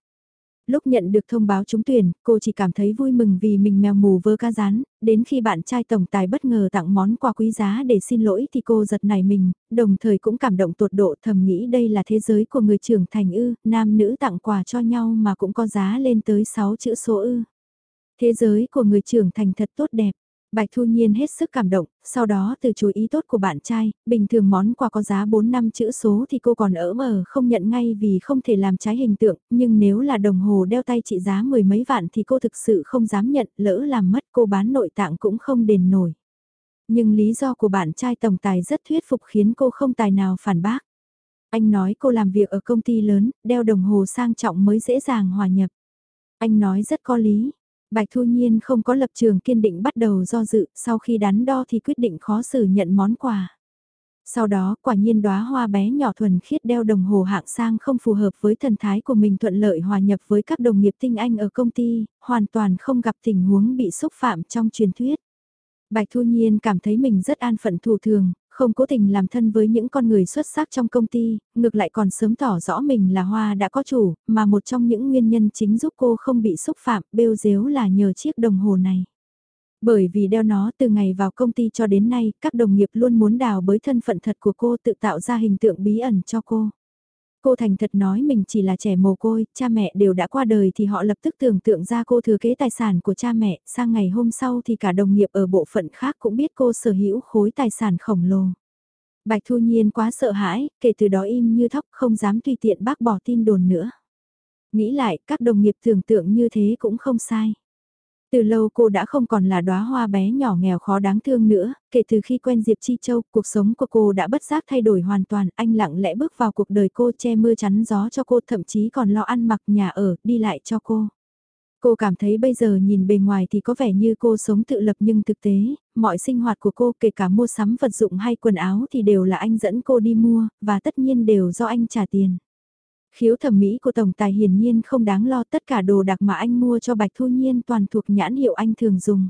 Lúc nhận được thông báo trúng tuyển, cô chỉ cảm thấy vui mừng vì mình mèo mù vơ ca rán, đến khi bạn trai tổng tài bất ngờ tặng món quà quý giá để xin lỗi thì cô giật nảy mình, đồng thời cũng cảm động tột độ thầm nghĩ đây là thế giới của người trưởng thành ư, nam nữ tặng quà cho nhau mà cũng có giá lên tới 6 chữ số ư. Thế giới của người trưởng thành thật tốt đẹp. Bạch Thu Nhiên hết sức cảm động, sau đó từ chối ý tốt của bạn trai, bình thường món quà có giá 4 năm chữ số thì cô còn ở mờ không nhận ngay vì không thể làm trái hình tượng, nhưng nếu là đồng hồ đeo tay trị giá mười mấy vạn thì cô thực sự không dám nhận, lỡ làm mất cô bán nội tạng cũng không đền nổi. Nhưng lý do của bạn trai tổng tài rất thuyết phục khiến cô không tài nào phản bác. Anh nói cô làm việc ở công ty lớn, đeo đồng hồ sang trọng mới dễ dàng hòa nhập. Anh nói rất có lý, Bạch Thu Nhiên không có lập trường kiên định bắt đầu do dự, sau khi đắn đo thì quyết định khó xử nhận món quà. Sau đó quả nhiên đóa hoa bé nhỏ thuần khiết đeo đồng hồ hạng sang không phù hợp với thần thái của mình thuận lợi hòa nhập với các đồng nghiệp tinh anh ở công ty, hoàn toàn không gặp tình huống bị xúc phạm trong truyền thuyết. Bạch Thu Nhiên cảm thấy mình rất an phận thủ thường, không cố tình làm thân với những con người xuất sắc trong công ty, ngược lại còn sớm tỏ rõ mình là hoa đã có chủ, mà một trong những nguyên nhân chính giúp cô không bị xúc phạm, bêu dếu là nhờ chiếc đồng hồ này. Bởi vì đeo nó từ ngày vào công ty cho đến nay, các đồng nghiệp luôn muốn đào bới thân phận thật của cô tự tạo ra hình tượng bí ẩn cho cô. Cô thành thật nói mình chỉ là trẻ mồ côi, cha mẹ đều đã qua đời thì họ lập tức tưởng tượng ra cô thừa kế tài sản của cha mẹ, sang ngày hôm sau thì cả đồng nghiệp ở bộ phận khác cũng biết cô sở hữu khối tài sản khổng lồ. Bạch Thu Nhiên quá sợ hãi, kể từ đó im như thóc không dám tùy tiện bác bỏ tin đồn nữa. Nghĩ lại, các đồng nghiệp tưởng tượng như thế cũng không sai. Từ lâu cô đã không còn là đóa hoa bé nhỏ nghèo khó đáng thương nữa, kể từ khi quen Diệp Chi Châu, cuộc sống của cô đã bất giác thay đổi hoàn toàn, anh lặng lẽ bước vào cuộc đời cô che mưa chắn gió cho cô thậm chí còn lo ăn mặc nhà ở, đi lại cho cô. Cô cảm thấy bây giờ nhìn bề ngoài thì có vẻ như cô sống tự lập nhưng thực tế, mọi sinh hoạt của cô kể cả mua sắm vật dụng hay quần áo thì đều là anh dẫn cô đi mua, và tất nhiên đều do anh trả tiền. Khiếu thẩm mỹ của Tổng Tài hiển nhiên không đáng lo, tất cả đồ đặc mà anh mua cho Bạch Thu Nhiên toàn thuộc nhãn hiệu anh thường dùng.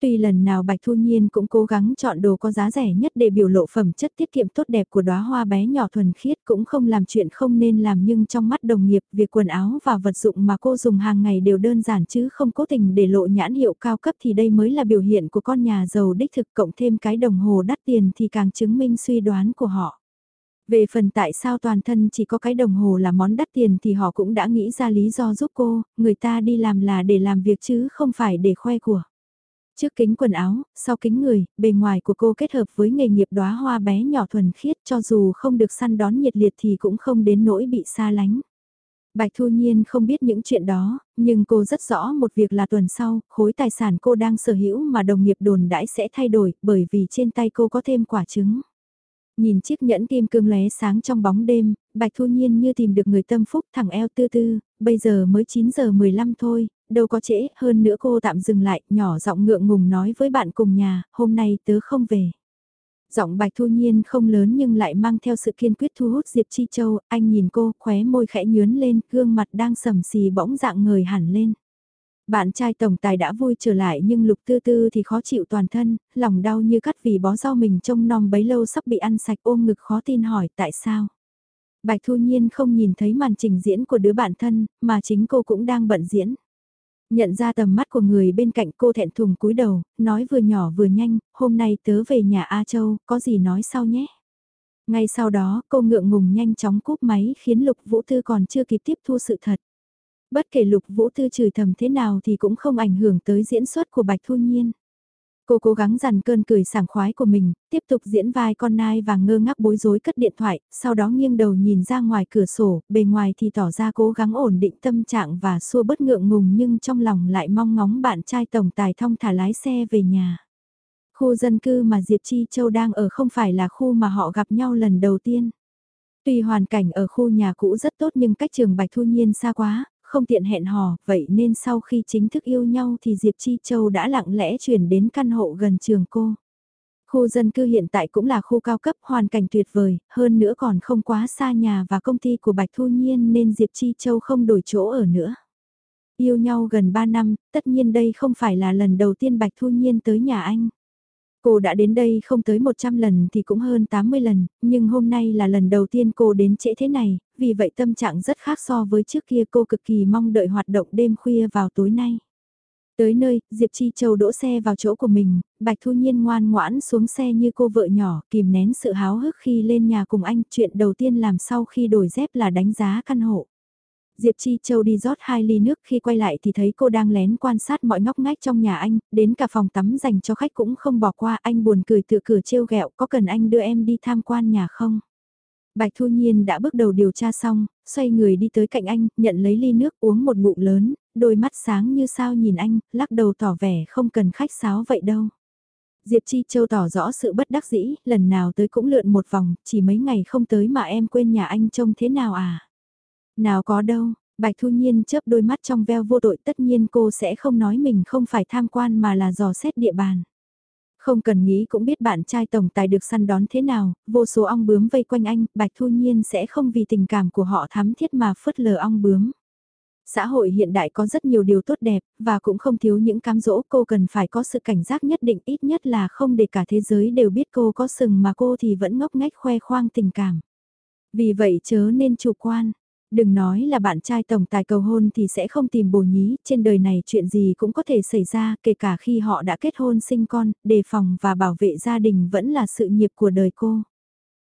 Tuy lần nào Bạch Thu Nhiên cũng cố gắng chọn đồ có giá rẻ nhất để biểu lộ phẩm chất tiết kiệm tốt đẹp của đóa hoa bé nhỏ thuần khiết cũng không làm chuyện không nên làm nhưng trong mắt đồng nghiệp, việc quần áo và vật dụng mà cô dùng hàng ngày đều đơn giản chứ không cố tình để lộ nhãn hiệu cao cấp thì đây mới là biểu hiện của con nhà giàu đích thực cộng thêm cái đồng hồ đắt tiền thì càng chứng minh suy đoán của họ. Về phần tại sao toàn thân chỉ có cái đồng hồ là món đắt tiền thì họ cũng đã nghĩ ra lý do giúp cô, người ta đi làm là để làm việc chứ không phải để khoe của. Trước kính quần áo, sau kính người, bề ngoài của cô kết hợp với nghề nghiệp đóa hoa bé nhỏ thuần khiết cho dù không được săn đón nhiệt liệt thì cũng không đến nỗi bị xa lánh. Bạch Thu Nhiên không biết những chuyện đó, nhưng cô rất rõ một việc là tuần sau, khối tài sản cô đang sở hữu mà đồng nghiệp đồn đãi sẽ thay đổi bởi vì trên tay cô có thêm quả trứng. Nhìn chiếc nhẫn kim cương lóe sáng trong bóng đêm, Bạch Thu Nhiên như tìm được người tâm phúc thẳng eo tư tư, bây giờ mới 9 giờ 15 thôi, đâu có trễ, hơn nữa cô tạm dừng lại, nhỏ giọng ngượng ngùng nói với bạn cùng nhà, hôm nay tớ không về. Giọng Bạch Thu Nhiên không lớn nhưng lại mang theo sự kiên quyết thu hút Diệp Chi Châu, anh nhìn cô, khóe môi khẽ nhướn lên, gương mặt đang sầm xì bỗng dạng người hẳn lên. Bạn trai tổng tài đã vui trở lại nhưng lục tư tư thì khó chịu toàn thân, lòng đau như cắt vì bó rau mình trông nom bấy lâu sắp bị ăn sạch ôm ngực khó tin hỏi tại sao. Bạch Thu Nhiên không nhìn thấy màn trình diễn của đứa bạn thân, mà chính cô cũng đang bận diễn. Nhận ra tầm mắt của người bên cạnh cô thẹn thùng cúi đầu, nói vừa nhỏ vừa nhanh, hôm nay tớ về nhà A Châu, có gì nói sau nhé. Ngay sau đó, cô ngượng ngùng nhanh chóng cúp máy khiến Lục Vũ Tư còn chưa kịp tiếp thu sự thật. Bất kể Lục Vũ Tư chửi thầm thế nào thì cũng không ảnh hưởng tới diễn xuất của Bạch Thu Nhiên. Cô cố gắng dằn cơn cười sảng khoái của mình, tiếp tục diễn vai con nai và ngơ ngác bối rối cất điện thoại, sau đó nghiêng đầu nhìn ra ngoài cửa sổ, bề ngoài thì tỏ ra cố gắng ổn định tâm trạng và xua bất ngượng ngùng nhưng trong lòng lại mong ngóng bạn trai tổng tài thông thả lái xe về nhà. Khu dân cư mà Diệp Chi Châu đang ở không phải là khu mà họ gặp nhau lần đầu tiên. Tuy hoàn cảnh ở khu nhà cũ rất tốt nhưng cách trường Bạch Thu Nhiên xa quá, không tiện hẹn hò, vậy nên sau khi chính thức yêu nhau thì Diệp Chi Châu đã lặng lẽ chuyển đến căn hộ gần trường cô. Khu dân cư hiện tại cũng là khu cao cấp hoàn cảnh tuyệt vời, hơn nữa còn không quá xa nhà và công ty của Bạch Thu Nhiên nên Diệp Chi Châu không đổi chỗ ở nữa. Yêu nhau gần 3 năm, tất nhiên đây không phải là lần đầu tiên Bạch Thu Nhiên tới nhà anh. Cô đã đến đây không tới 100 lần thì cũng hơn 80 lần, nhưng hôm nay là lần đầu tiên cô đến trễ thế này, vì vậy tâm trạng rất khác so với trước kia cô cực kỳ mong đợi hoạt động đêm khuya vào tối nay. Tới nơi, Diệp Chi Châu đỗ xe vào chỗ của mình, Bạch Thu Nhiên ngoan ngoãn xuống xe như cô vợ nhỏ, kìm nén sự háo hức khi lên nhà cùng anh. Chuyện đầu tiên làm sau khi đổi dép là đánh giá căn hộ. Diệp Chi Châu đi rót hai ly nước khi quay lại thì thấy cô đang lén quan sát mọi ngóc ngách trong nhà anh, đến cả phòng tắm dành cho khách cũng không bỏ qua anh buồn cười tự cửa trêu ghẹo có cần anh đưa em đi tham quan nhà không? Bạch Thu Nhiên đã bước đầu điều tra xong, xoay người đi tới cạnh anh, nhận lấy ly nước uống một ngụm lớn, đôi mắt sáng như sao nhìn anh, lắc đầu tỏ vẻ không cần khách sáo vậy đâu. Diệp Chi Châu tỏ rõ sự bất đắc dĩ, lần nào tới cũng lượn một vòng, chỉ mấy ngày không tới mà em quên nhà anh trông thế nào à? Nào có đâu, Bạch Thu Nhiên chớp đôi mắt trong veo vô tội tất nhiên cô sẽ không nói mình không phải tham quan mà là dò xét địa bàn. Không cần nghĩ cũng biết bạn trai tổng tài được săn đón thế nào, vô số ong bướm vây quanh anh, Bạch Thu Nhiên sẽ không vì tình cảm của họ thắm thiết mà phớt lờ ong bướm. Xã hội hiện đại có rất nhiều điều tốt đẹp, và cũng không thiếu những cám dỗ cô cần phải có sự cảnh giác nhất định ít nhất là không để cả thế giới đều biết cô có sừng mà cô thì vẫn ngốc ngách khoe khoang tình cảm. Vì vậy chớ nên chủ quan, Đừng nói là bạn trai tổng tài cầu hôn thì sẽ không tìm bồ nhí, trên đời này chuyện gì cũng có thể xảy ra, kể cả khi họ đã kết hôn sinh con, đề phòng và bảo vệ gia đình vẫn là sự nghiệp của đời cô.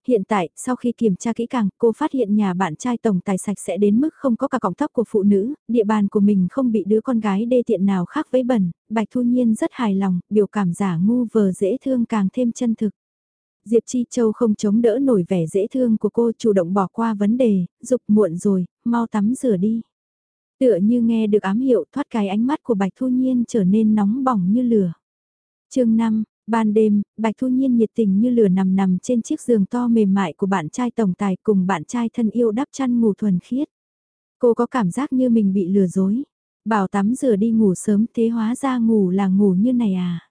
Hiện tại, sau khi kiểm tra kỹ càng, cô phát hiện nhà bạn trai tổng tài sạch sẽ đến mức không có cả cọng tóc của phụ nữ, địa bàn của mình không bị đứa con gái đê tiện nào khác với bẩn, Bạch Thu Nhiên rất hài lòng, biểu cảm giả ngu vờ dễ thương càng thêm chân thực. Diệp Chi Châu không chống đỡ nổi vẻ dễ thương của cô chủ động bỏ qua vấn đề, dục muộn rồi, mau tắm rửa đi. Tựa như nghe được ám hiệu thoát cái ánh mắt của Bạch Thu Nhiên trở nên nóng bỏng như lửa. chương 5, ban đêm, Bạch Thu Nhiên nhiệt tình như lửa nằm nằm trên chiếc giường to mềm mại của bạn trai tổng tài cùng bạn trai thân yêu đắp chăn ngủ thuần khiết. Cô có cảm giác như mình bị lừa dối. Bảo tắm rửa đi ngủ sớm thế hóa ra ngủ là ngủ như này à.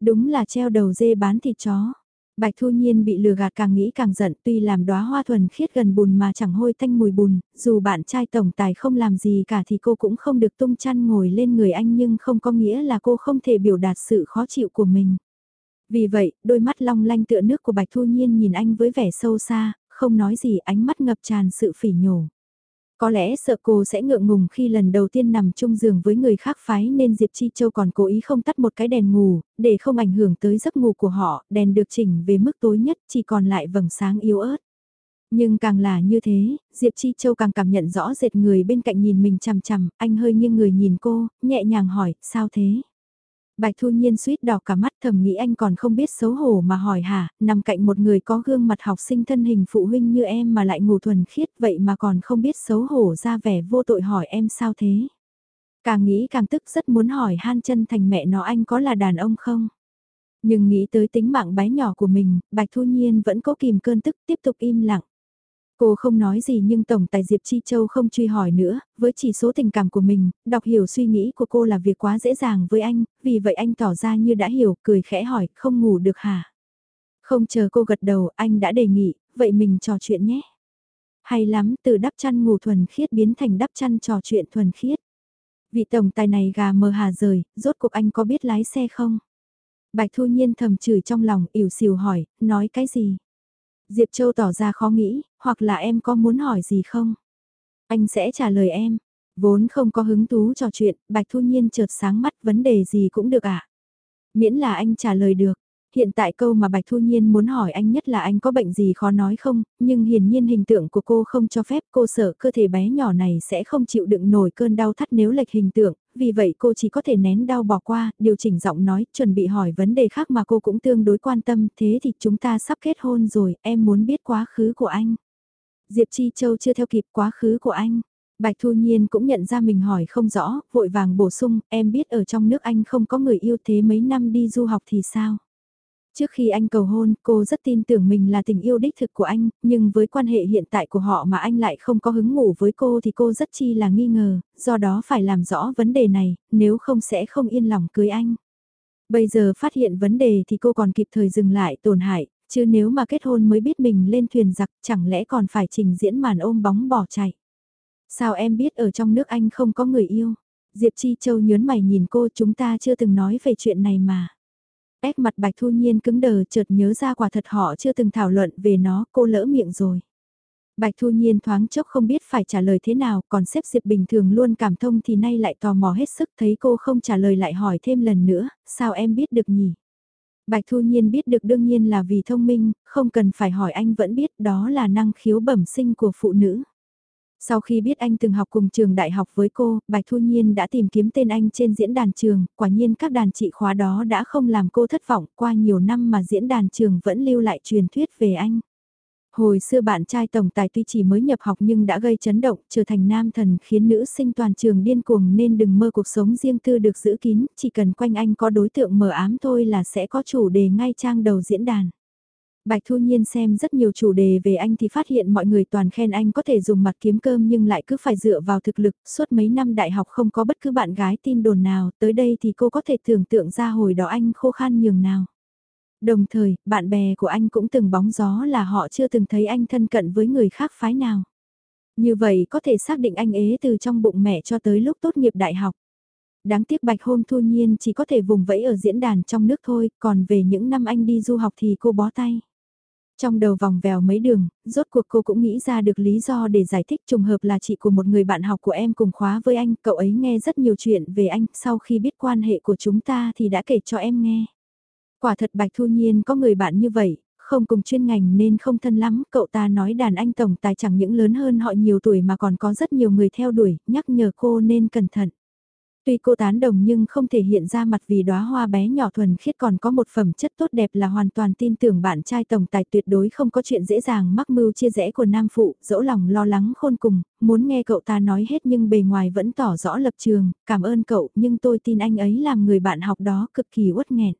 Đúng là treo đầu dê bán thịt chó. Bạch Thu Nhiên bị lừa gạt càng nghĩ càng giận tuy làm đóa hoa thuần khiết gần bùn mà chẳng hôi tanh mùi bùn, dù bạn trai tổng tài không làm gì cả thì cô cũng không được tung chăn ngồi lên người anh nhưng không có nghĩa là cô không thể biểu đạt sự khó chịu của mình. Vì vậy, đôi mắt long lanh tựa nước của Bạch Thu Nhiên nhìn anh với vẻ sâu xa, không nói gì ánh mắt ngập tràn sự phỉ nhổ. Có lẽ sợ cô sẽ ngượng ngùng khi lần đầu tiên nằm chung giường với người khác phái nên Diệp Chi Châu còn cố ý không tắt một cái đèn ngủ, để không ảnh hưởng tới giấc ngủ của họ, đèn được chỉnh về mức tối nhất chỉ còn lại vầng sáng yếu ớt. Nhưng càng là như thế, Diệp Chi Châu càng cảm nhận rõ rệt người bên cạnh nhìn mình chằm chằm, anh hơi nghiêng người nhìn cô, nhẹ nhàng hỏi, sao thế? Bạch Thu Nhiên suýt đỏ cả mắt thầm nghĩ anh còn không biết xấu hổ mà hỏi hả, nằm cạnh một người có gương mặt học sinh thân hình phụ huynh như em mà lại ngủ thuần khiết vậy mà còn không biết xấu hổ ra vẻ vô tội hỏi em sao thế. Càng nghĩ càng tức rất muốn hỏi han chân thành mẹ nó anh có là đàn ông không? Nhưng nghĩ tới tính mạng bé nhỏ của mình, Bạch Thu Nhiên vẫn có kìm cơn tức tiếp tục im lặng. Cô không nói gì nhưng Tổng Tài Diệp Chi Châu không truy hỏi nữa, với chỉ số tình cảm của mình, đọc hiểu suy nghĩ của cô là việc quá dễ dàng với anh, vì vậy anh tỏ ra như đã hiểu, cười khẽ hỏi, không ngủ được hả? Không chờ cô gật đầu, anh đã đề nghị, vậy mình trò chuyện nhé. Hay lắm, từ đắp chăn ngủ thuần khiết biến thành đắp chăn trò chuyện thuần khiết. Vị Tổng Tài này gà mờ hà rời, rốt cuộc anh có biết lái xe không? Bạch Thu Nhiên thầm chửi trong lòng, ỉu xìu hỏi, nói cái gì? Diệp Châu tỏ ra khó nghĩ, hoặc là em có muốn hỏi gì không? Anh sẽ trả lời em. Vốn không có hứng thú trò chuyện, Bạch Thu Nhiên chợt sáng mắt vấn đề gì cũng được ạ. À? Miễn là anh trả lời được. Hiện tại câu mà Bạch Thu Nhiên muốn hỏi anh nhất là anh có bệnh gì khó nói không, nhưng hiển nhiên hình tượng của cô không cho phép cô sợ cơ thể bé nhỏ này sẽ không chịu đựng nổi cơn đau thắt nếu lệch hình tượng, vì vậy cô chỉ có thể nén đau bỏ qua, điều chỉnh giọng nói, chuẩn bị hỏi vấn đề khác mà cô cũng tương đối quan tâm, thế thì chúng ta sắp kết hôn rồi, em muốn biết quá khứ của anh. Diệp Chi Châu chưa theo kịp quá khứ của anh. Bạch Thu Nhiên cũng nhận ra mình hỏi không rõ, vội vàng bổ sung, em biết ở trong nước anh không có người yêu thế mấy năm đi du học thì sao? Trước khi anh cầu hôn, cô rất tin tưởng mình là tình yêu đích thực của anh, nhưng với quan hệ hiện tại của họ mà anh lại không có hứng ngủ với cô thì cô rất chi là nghi ngờ, do đó phải làm rõ vấn đề này, nếu không sẽ không yên lòng cưới anh. Bây giờ phát hiện vấn đề thì cô còn kịp thời dừng lại tổn hại, chứ nếu mà kết hôn mới biết mình lên thuyền giặc chẳng lẽ còn phải trình diễn màn ôm bóng bỏ chạy. Sao em biết ở trong nước anh không có người yêu? Diệp Chi Châu nhớn mày nhìn cô chúng ta chưa từng nói về chuyện này mà. Ép mặt Bạch Thu Nhiên cứng đờ chợt nhớ ra quả thật họ chưa từng thảo luận về nó, cô lỡ miệng rồi. Bạch Thu Nhiên thoáng chốc không biết phải trả lời thế nào, còn xếp Diệp bình thường luôn cảm thông thì nay lại tò mò hết sức thấy cô không trả lời lại hỏi thêm lần nữa, sao em biết được nhỉ? Bạch Thu Nhiên biết được đương nhiên là vì thông minh, không cần phải hỏi anh vẫn biết đó là năng khiếu bẩm sinh của phụ nữ. Sau khi biết anh từng học cùng trường đại học với cô, Bạch Thu Nhiên đã tìm kiếm tên anh trên diễn đàn trường, quả nhiên các đàn trị khóa đó đã không làm cô thất vọng qua nhiều năm mà diễn đàn trường vẫn lưu lại truyền thuyết về anh. Hồi xưa bạn trai tổng tài tuy chỉ mới nhập học nhưng đã gây chấn động, trở thành nam thần khiến nữ sinh toàn trường điên cuồng nên đừng mơ cuộc sống riêng tư được giữ kín, chỉ cần quanh anh có đối tượng mờ ám thôi là sẽ có chủ đề ngay trang đầu diễn đàn. Bạch Thu Nhiên xem rất nhiều chủ đề về anh thì phát hiện mọi người toàn khen anh có thể dùng mặt kiếm cơm nhưng lại cứ phải dựa vào thực lực, suốt mấy năm đại học không có bất cứ bạn gái tin đồn nào, tới đây thì cô có thể tưởng tượng ra hồi đó anh khô khan nhường nào. Đồng thời, bạn bè của anh cũng từng bóng gió là họ chưa từng thấy anh thân cận với người khác phái nào. Như vậy có thể xác định anh ế từ trong bụng mẹ cho tới lúc tốt nghiệp đại học. Đáng tiếc Bạch Hôn Thu Nhiên chỉ có thể vùng vẫy ở diễn đàn trong nước thôi, còn về những năm anh đi du học thì cô bó tay. Trong đầu vòng vèo mấy đường, rốt cuộc cô cũng nghĩ ra được lý do để giải thích trùng hợp là chị của một người bạn học của em cùng khóa với anh, cậu ấy nghe rất nhiều chuyện về anh, sau khi biết quan hệ của chúng ta thì đã kể cho em nghe. Quả thật Bạch Thu Nhiên có người bạn như vậy, không cùng chuyên ngành nên không thân lắm, cậu ta nói đàn anh tổng tài chẳng những lớn hơn họ nhiều tuổi mà còn có rất nhiều người theo đuổi, nhắc nhở cô nên cẩn thận. Tuy cô tán đồng nhưng không thể hiện ra mặt vì đóa hoa bé nhỏ thuần khiết còn có một phẩm chất tốt đẹp là hoàn toàn tin tưởng bạn trai tổng tài tuyệt đối không có chuyện dễ dàng mắc mưu chia rẽ của nam phụ, dẫu lòng lo lắng khôn cùng, muốn nghe cậu ta nói hết nhưng bề ngoài vẫn tỏ rõ lập trường, cảm ơn cậu nhưng tôi tin anh ấy làm người bạn học đó cực kỳ uất nghẹn.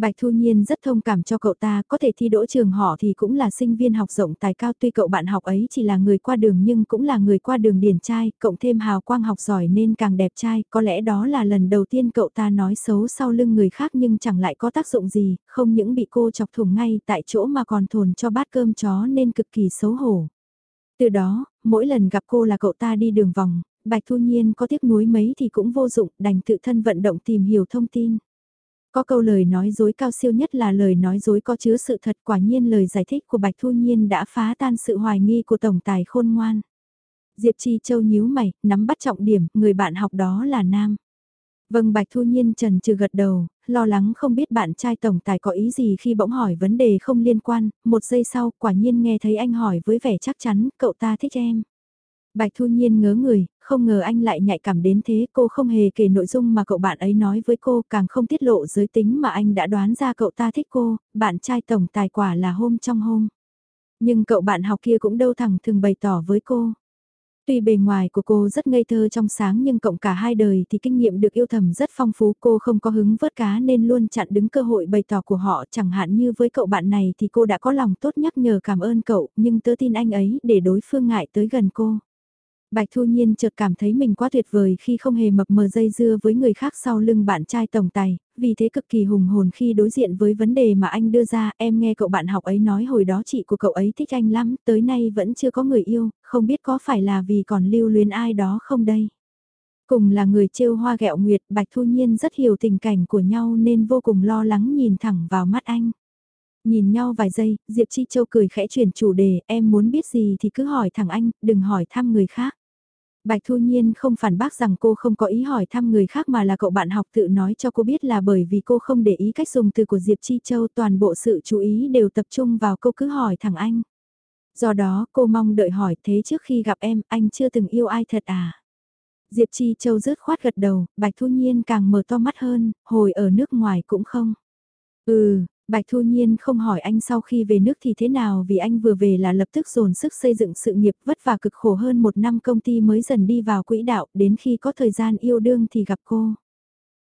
Bạch Thu Nhiên rất thông cảm cho cậu ta, có thể thi đỗ trường họ thì cũng là sinh viên học rộng tài cao tuy cậu bạn học ấy chỉ là người qua đường nhưng cũng là người qua đường điển trai, cộng thêm hào quang học giỏi nên càng đẹp trai, có lẽ đó là lần đầu tiên cậu ta nói xấu sau lưng người khác nhưng chẳng lại có tác dụng gì, không những bị cô chọc thủng ngay tại chỗ mà còn thồn cho bát cơm chó nên cực kỳ xấu hổ. Từ đó, mỗi lần gặp cô là cậu ta đi đường vòng, Bạch Thu Nhiên có tiếc nuối mấy thì cũng vô dụng, đành tự thân vận động tìm hiểu thông tin. Có câu lời nói dối cao siêu nhất là lời nói dối có chứa sự thật quả nhiên lời giải thích của Bạch Thu Nhiên đã phá tan sự hoài nghi của Tổng Tài khôn ngoan. Diệp Chi Châu nhíu mày, nắm bắt trọng điểm, người bạn học đó là Nam. Vâng Bạch Thu Nhiên trần trừ gật đầu, lo lắng không biết bạn trai Tổng Tài có ý gì khi bỗng hỏi vấn đề không liên quan, một giây sau quả nhiên nghe thấy anh hỏi với vẻ chắc chắn, cậu ta thích em. Bạch Thu Nhiên ngớ người, không ngờ anh lại nhạy cảm đến thế cô không hề kể nội dung mà cậu bạn ấy nói với cô càng không tiết lộ giới tính mà anh đã đoán ra cậu ta thích cô, bạn trai tổng tài quả là hôm trong hôm. Nhưng cậu bạn học kia cũng đâu thẳng thường bày tỏ với cô. Tuy bề ngoài của cô rất ngây thơ trong sáng nhưng cộng cả hai đời thì kinh nghiệm được yêu thầm rất phong phú cô không có hứng vớt cá nên luôn chặn đứng cơ hội bày tỏ của họ chẳng hạn như với cậu bạn này thì cô đã có lòng tốt nhắc nhở cảm ơn cậu nhưng tớ tin anh ấy để đối phương ngại tới gần cô. Bạch Thu Nhiên chợt cảm thấy mình quá tuyệt vời khi không hề mập mờ dây dưa với người khác sau lưng bạn trai tổng tài, vì thế cực kỳ hùng hồn khi đối diện với vấn đề mà anh đưa ra, em nghe cậu bạn học ấy nói hồi đó chị của cậu ấy thích anh lắm, tới nay vẫn chưa có người yêu, không biết có phải là vì còn lưu luyến ai đó không đây. Cùng là người trêu hoa gẹo nguyệt, Bạch Thu Nhiên rất hiểu tình cảnh của nhau nên vô cùng lo lắng nhìn thẳng vào mắt anh. Nhìn nhau vài giây, Diệp Chi Châu cười khẽ chuyển chủ đề, em muốn biết gì thì cứ hỏi thẳng anh, đừng hỏi thăm người khác. Bạch Thu Nhiên không phản bác rằng cô không có ý hỏi thăm người khác mà là cậu bạn học tự nói cho cô biết là bởi vì cô không để ý cách dùng từ của Diệp Chi Châu toàn bộ sự chú ý đều tập trung vào câu cứ hỏi thẳng anh. Do đó cô mong đợi hỏi thế trước khi gặp em anh chưa từng yêu ai thật à? Diệp Chi Châu rớt khoát gật đầu, Bạch Thu Nhiên càng mở to mắt hơn, hồi ở nước ngoài cũng không. Ừ, Bạch Thu Nhiên không hỏi anh sau khi về nước thì thế nào vì anh vừa về là lập tức dồn sức xây dựng sự nghiệp vất vả cực khổ hơn một năm công ty mới dần đi vào quỹ đạo đến khi có thời gian yêu đương thì gặp cô.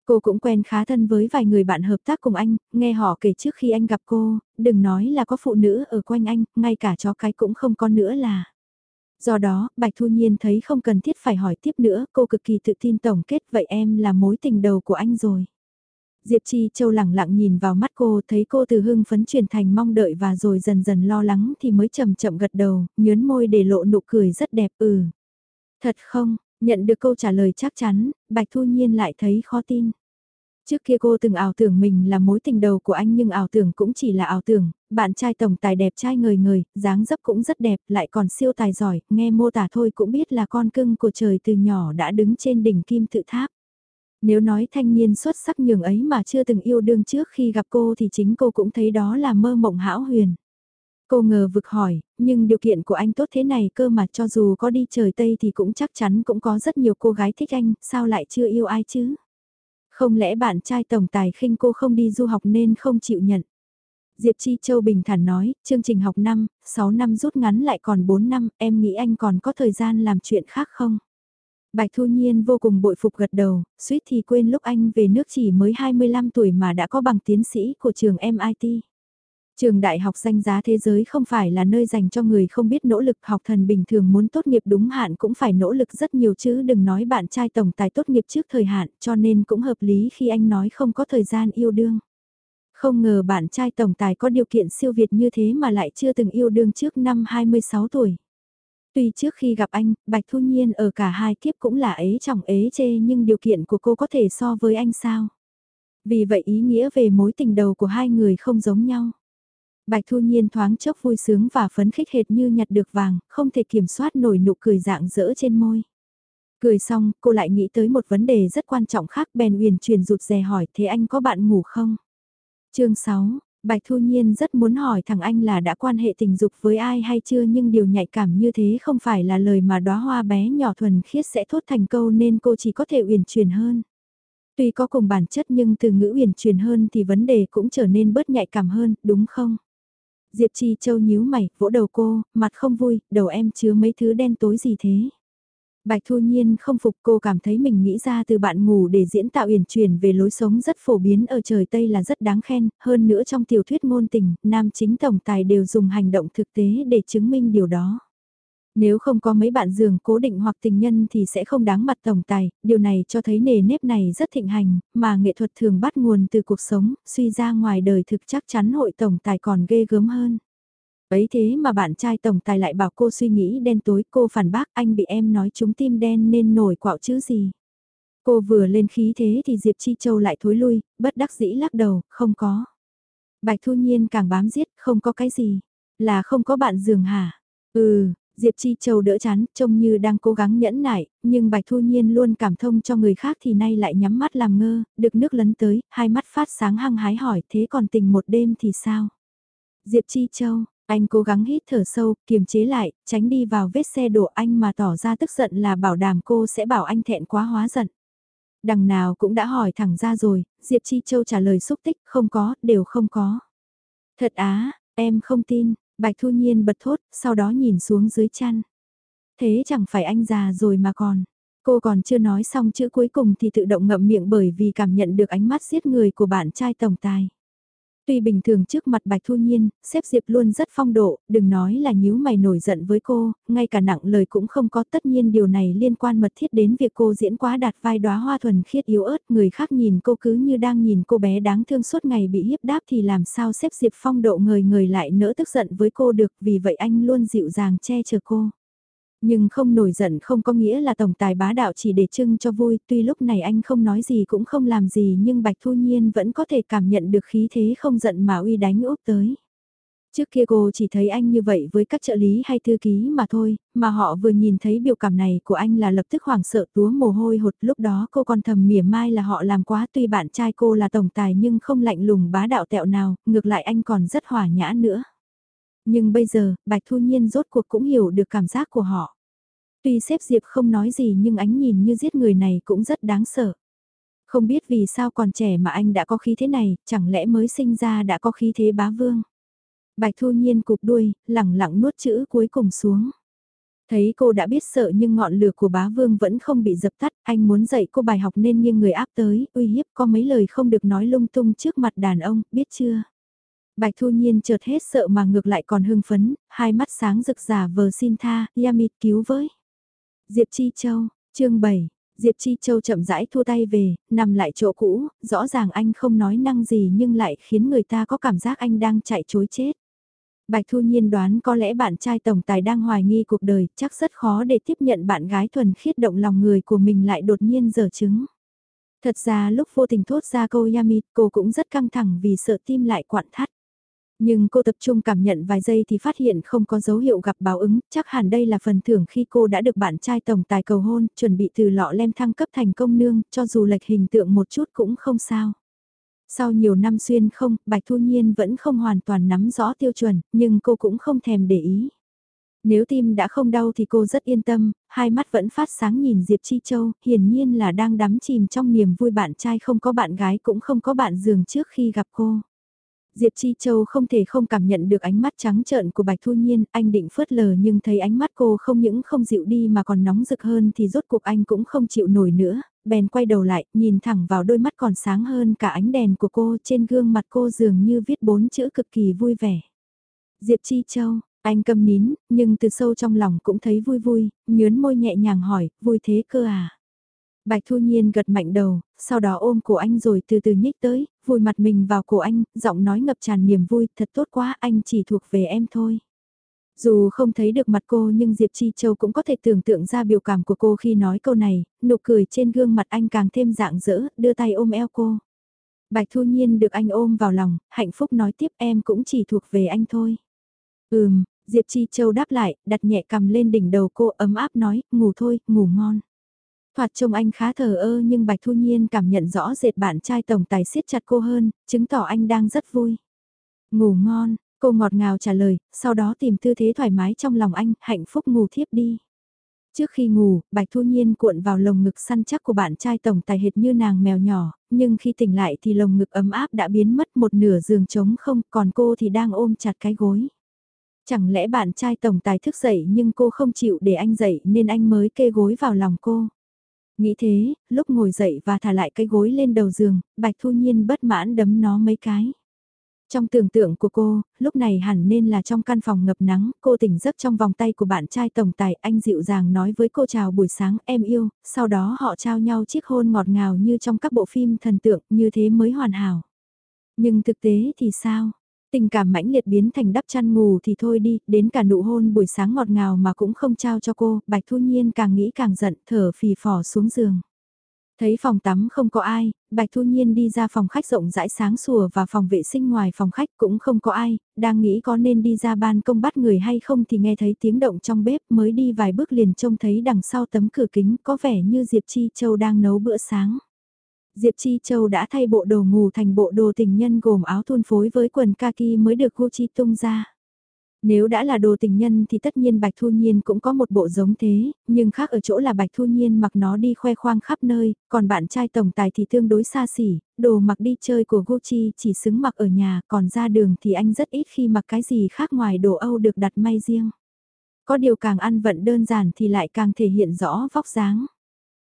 Cô cũng quen khá thân với vài người bạn hợp tác cùng anh, nghe họ kể trước khi anh gặp cô, đừng nói là có phụ nữ ở quanh anh, ngay cả chó cái cũng không có nữa là. Do đó, Bạch Thu Nhiên thấy không cần thiết phải hỏi tiếp nữa, cô cực kỳ tự tin tổng kết vậy em là mối tình đầu của anh rồi. Diệp Chi Châu lẳng lặng nhìn vào mắt cô thấy cô từ hưng phấn chuyển thành mong đợi và rồi dần dần lo lắng thì mới chậm chậm gật đầu, nhớn môi để lộ nụ cười rất đẹp ừ. Thật không, nhận được câu trả lời chắc chắn, Bạch Thu Nhiên lại thấy khó tin. Trước kia cô từng ảo tưởng mình là mối tình đầu của anh nhưng ảo tưởng cũng chỉ là ảo tưởng, bạn trai tổng tài đẹp trai người người, dáng dấp cũng rất đẹp, lại còn siêu tài giỏi, nghe mô tả thôi cũng biết là con cưng của trời từ nhỏ đã đứng trên đỉnh kim tự tháp. Nếu nói thanh niên xuất sắc nhường ấy mà chưa từng yêu đương trước khi gặp cô thì chính cô cũng thấy đó là mơ mộng hão huyền. Cô ngờ vực hỏi, nhưng điều kiện của anh tốt thế này cơ mà cho dù có đi trời Tây thì cũng chắc chắn cũng có rất nhiều cô gái thích anh, sao lại chưa yêu ai chứ? Không lẽ bạn trai tổng tài khinh cô không đi du học nên không chịu nhận? Diệp Chi Châu bình thản nói, chương trình học năm, 6 năm rút ngắn lại còn 4 năm, em nghĩ anh còn có thời gian làm chuyện khác không? Bạch Thu Nhiên vô cùng bội phục gật đầu, suýt thì quên lúc anh về nước chỉ mới 25 tuổi mà đã có bằng tiến sĩ của trường MIT. Trường đại học danh giá thế giới không phải là nơi dành cho người không biết nỗ lực học thần bình thường muốn tốt nghiệp đúng hạn cũng phải nỗ lực rất nhiều chứ đừng nói bạn trai tổng tài tốt nghiệp trước thời hạn cho nên cũng hợp lý khi anh nói không có thời gian yêu đương. Không ngờ bạn trai tổng tài có điều kiện siêu việt như thế mà lại chưa từng yêu đương trước năm 26 tuổi. Tuy trước khi gặp anh, Bạch Thu Nhiên ở cả hai kiếp cũng là ế chồng ế chê nhưng điều kiện của cô có thể so với anh sao? Vì vậy ý nghĩa về mối tình đầu của hai người không giống nhau. Bạch Thu Nhiên thoáng chốc vui sướng và phấn khích hệt như nhặt được vàng, không thể kiểm soát nổi nụ cười dạng dỡ trên môi. Cười xong, cô lại nghĩ tới một vấn đề rất quan trọng khác bèn uyển chuyển rụt rè hỏi thế anh có bạn ngủ không? chương 6, Bạch Thu Nhiên rất muốn hỏi thằng anh là đã quan hệ tình dục với ai hay chưa nhưng điều nhạy cảm như thế không phải là lời mà đóa hoa bé nhỏ thuần khiết sẽ thốt thành câu nên cô chỉ có thể uyển chuyển hơn. Tuy có cùng bản chất nhưng từ ngữ uyển chuyển hơn thì vấn đề cũng trở nên bớt nhạy cảm hơn, đúng không? Diệp Chi Châu nhíu mày, vỗ đầu cô, mặt không vui, đầu em chứa mấy thứ đen tối gì thế? Bạch Thu Nhiên không phục cô cảm thấy mình nghĩ ra từ bạn ngủ để diễn tạo uyển chuyển về lối sống rất phổ biến ở trời Tây là rất đáng khen, hơn nữa trong tiểu thuyết ngôn tình, nam chính tổng tài đều dùng hành động thực tế để chứng minh điều đó. Nếu không có mấy bạn giường cố định hoặc tình nhân thì sẽ không đáng mặt tổng tài, điều này cho thấy nề nếp này rất thịnh hành, mà nghệ thuật thường bắt nguồn từ cuộc sống, suy ra ngoài đời thực chắc chắn hội tổng tài còn ghê gớm hơn. Ấy thế mà bạn trai tổng tài lại bảo cô suy nghĩ đen tối, cô phản bác anh bị em nói chúng tim đen nên nổi quạo chứ gì. Cô vừa lên khí thế thì Diệp Chi Châu lại thối lui, bất đắc dĩ lắc đầu, không có. Bạch Thu Nhiên càng bám giết, không có cái gì. Là không có bạn giường hả? Ừ, Diệp Chi Châu đỡ chán, trông như đang cố gắng nhẫn nại, nhưng Bạch Thu Nhiên luôn cảm thông cho người khác thì nay lại nhắm mắt làm ngơ, được nước lấn tới, hai mắt phát sáng hăng hái hỏi thế còn tình một đêm thì sao? Diệp Chi Châu, anh cố gắng hít thở sâu, kiềm chế lại, tránh đi vào vết xe đổ anh mà tỏ ra tức giận là bảo đảm cô sẽ bảo anh thẹn quá hóa giận. Đằng nào cũng đã hỏi thẳng ra rồi, Diệp Chi Châu trả lời xúc tích, không có, đều không có. Thật á, em không tin, Bạch Thu Nhiên bật thốt, sau đó nhìn xuống dưới chăn. Thế chẳng phải anh già rồi mà còn. Cô còn chưa nói xong chữ cuối cùng thì tự động ngậm miệng bởi vì cảm nhận được ánh mắt giết người của bạn trai tổng tài. Tuy bình thường trước mặt Bạch Thu Nhiên, xếp Diệp luôn rất phong độ, đừng nói là nhíu mày nổi giận với cô, ngay cả nặng lời cũng không có tất nhiên điều này liên quan mật thiết đến việc cô diễn quá đạt vai đóa hoa thuần khiết yếu ớt, người khác nhìn cô cứ như đang nhìn cô bé đáng thương suốt ngày bị hiếp đáp thì làm sao xếp Diệp phong độ người người lại nỡ tức giận với cô được, vì vậy anh luôn dịu dàng che chở cô. Nhưng không nổi giận không có nghĩa là tổng tài bá đạo chỉ để trưng cho vui, tuy lúc này anh không nói gì cũng không làm gì nhưng Bạch Thu Nhiên vẫn có thể cảm nhận được khí thế không giận mà uy đánh úp tới. Trước kia cô chỉ thấy anh như vậy với các trợ lý hay thư ký mà thôi, mà họ vừa nhìn thấy biểu cảm này của anh là lập tức hoảng sợ túa mồ hôi hột lúc đó cô còn thầm mỉa mai là họ làm quá tuy bạn trai cô là tổng tài nhưng không lạnh lùng bá đạo tẹo nào, ngược lại anh còn rất hòa nhã nữa. Nhưng bây giờ, Bạch Thu Nhiên rốt cuộc cũng hiểu được cảm giác của họ. Tuy xếp Diệp không nói gì nhưng ánh nhìn như giết người này cũng rất đáng sợ. Không biết vì sao còn trẻ mà anh đã có khí thế này, chẳng lẽ mới sinh ra đã có khí thế bá vương. Bạch Thu Nhiên cục đuôi, lẳng lặng nuốt chữ cuối cùng xuống. Thấy cô đã biết sợ nhưng ngọn lửa của bá vương vẫn không bị dập tắt, anh muốn dạy cô bài học nên nghiêng người áp tới, uy hiếp có mấy lời không được nói lung tung trước mặt đàn ông, biết chưa? Bạch Thu Nhiên chợt hết sợ mà ngược lại còn hưng phấn, hai mắt sáng rực giả vờ xin tha, Yamit cứu với. Diệp Chi Châu, chương 7, Diệp Chi Châu chậm rãi thua tay về, nằm lại chỗ cũ, rõ ràng anh không nói năng gì nhưng lại khiến người ta có cảm giác anh đang chạy chối chết. Bạch Thu Nhiên đoán có lẽ bạn trai tổng tài đang hoài nghi cuộc đời, chắc rất khó để tiếp nhận bạn gái thuần khiết động lòng người của mình lại đột nhiên dở chứng. Thật ra lúc vô tình thốt ra câu Yamit cô cũng rất căng thẳng vì sợ tim lại quặn thắt. Nhưng cô tập trung cảm nhận vài giây thì phát hiện không có dấu hiệu gặp báo ứng, chắc hẳn đây là phần thưởng khi cô đã được bạn trai tổng tài cầu hôn, chuẩn bị từ lọ lem thăng cấp thành công nương, cho dù lệch hình tượng một chút cũng không sao. Sau nhiều năm xuyên không, Bạch Thu Nhiên vẫn không hoàn toàn nắm rõ tiêu chuẩn, nhưng cô cũng không thèm để ý. Nếu tim đã không đau thì cô rất yên tâm, hai mắt vẫn phát sáng nhìn Diệp Chi Châu, hiển nhiên là đang đắm chìm trong niềm vui bạn trai không có bạn gái cũng không có bạn giường trước khi gặp cô. Diệp Chi Châu không thể không cảm nhận được ánh mắt trắng trợn của Bạch Thu Nhiên, anh định phớt lờ nhưng thấy ánh mắt cô không những không dịu đi mà còn nóng rực hơn thì rốt cuộc anh cũng không chịu nổi nữa, bèn quay đầu lại, nhìn thẳng vào đôi mắt còn sáng hơn cả ánh đèn của cô trên gương mặt cô dường như viết bốn chữ cực kỳ vui vẻ. Diệp Chi Châu, anh câm nín, nhưng từ sâu trong lòng cũng thấy vui vui, nhớn môi nhẹ nhàng hỏi, vui thế cơ à? Bạch Thu Nhiên gật mạnh đầu, sau đó ôm cổ anh rồi từ từ nhích tới, vùi mặt mình vào cổ anh, giọng nói ngập tràn niềm vui, thật tốt quá, anh chỉ thuộc về em thôi. Dù không thấy được mặt cô nhưng Diệp Chi Châu cũng có thể tưởng tượng ra biểu cảm của cô khi nói câu này, nụ cười trên gương mặt anh càng thêm dạng dỡ, đưa tay ôm eo cô. Bạch Thu Nhiên được anh ôm vào lòng, hạnh phúc nói tiếp em cũng chỉ thuộc về anh thôi. Ừm, Diệp Chi Châu đáp lại, đặt nhẹ cầm lên đỉnh đầu cô ấm áp nói, ngủ thôi, ngủ ngon. Thoạt trông anh khá thờ ơ nhưng Bạch Thu Nhiên cảm nhận rõ rệt bạn trai tổng tài siết chặt cô hơn, chứng tỏ anh đang rất vui. Ngủ ngon, cô ngọt ngào trả lời, sau đó tìm tư thế thoải mái trong lòng anh, hạnh phúc ngủ thiếp đi. Trước khi ngủ, Bạch Thu Nhiên cuộn vào lồng ngực săn chắc của bạn trai tổng tài hệt như nàng mèo nhỏ, nhưng khi tỉnh lại thì lồng ngực ấm áp đã biến mất một nửa giường trống không, còn cô thì đang ôm chặt cái gối. Chẳng lẽ bạn trai tổng tài thức dậy nhưng cô không chịu để anh dậy nên anh mới kê gối vào lòng cô. Nghĩ thế, lúc ngồi dậy và thả lại cái gối lên đầu giường, Bạch Thu Nhiên bất mãn đấm nó mấy cái. Trong tưởng tượng của cô, lúc này hẳn nên là trong căn phòng ngập nắng, cô tỉnh giấc trong vòng tay của bạn trai tổng tài, anh dịu dàng nói với cô chào buổi sáng em yêu, sau đó họ trao nhau chiếc hôn ngọt ngào như trong các bộ phim thần tượng, như thế mới hoàn hảo. Nhưng thực tế thì sao? Tình cảm mãnh liệt biến thành đắp chăn ngủ thì thôi đi, đến cả nụ hôn buổi sáng ngọt ngào mà cũng không trao cho cô, Bạch Thu Nhiên càng nghĩ càng giận, thở phì phò xuống giường. Thấy phòng tắm không có ai, Bạch Thu Nhiên đi ra phòng khách rộng rãi sáng sủa và phòng vệ sinh ngoài phòng khách cũng không có ai, đang nghĩ có nên đi ra ban công bắt người hay không thì nghe thấy tiếng động trong bếp mới đi vài bước liền trông thấy đằng sau tấm cửa kính có vẻ như Diệp Chi Châu đang nấu bữa sáng. Diệp Chi Châu đã thay bộ đồ ngủ thành bộ đồ tình nhân gồm áo thun phối với quần kaki mới được Gucci tung ra. Nếu đã là đồ tình nhân thì tất nhiên Bạch Thu Nhiên cũng có một bộ giống thế, nhưng khác ở chỗ là Bạch Thu Nhiên mặc nó đi khoe khoang khắp nơi, còn bạn trai tổng tài thì tương đối xa xỉ, đồ mặc đi chơi của Gucci chỉ xứng mặc ở nhà, còn ra đường thì anh rất ít khi mặc cái gì khác ngoài đồ Âu được đặt may riêng. Có điều càng ăn vận đơn giản thì lại càng thể hiện rõ vóc dáng.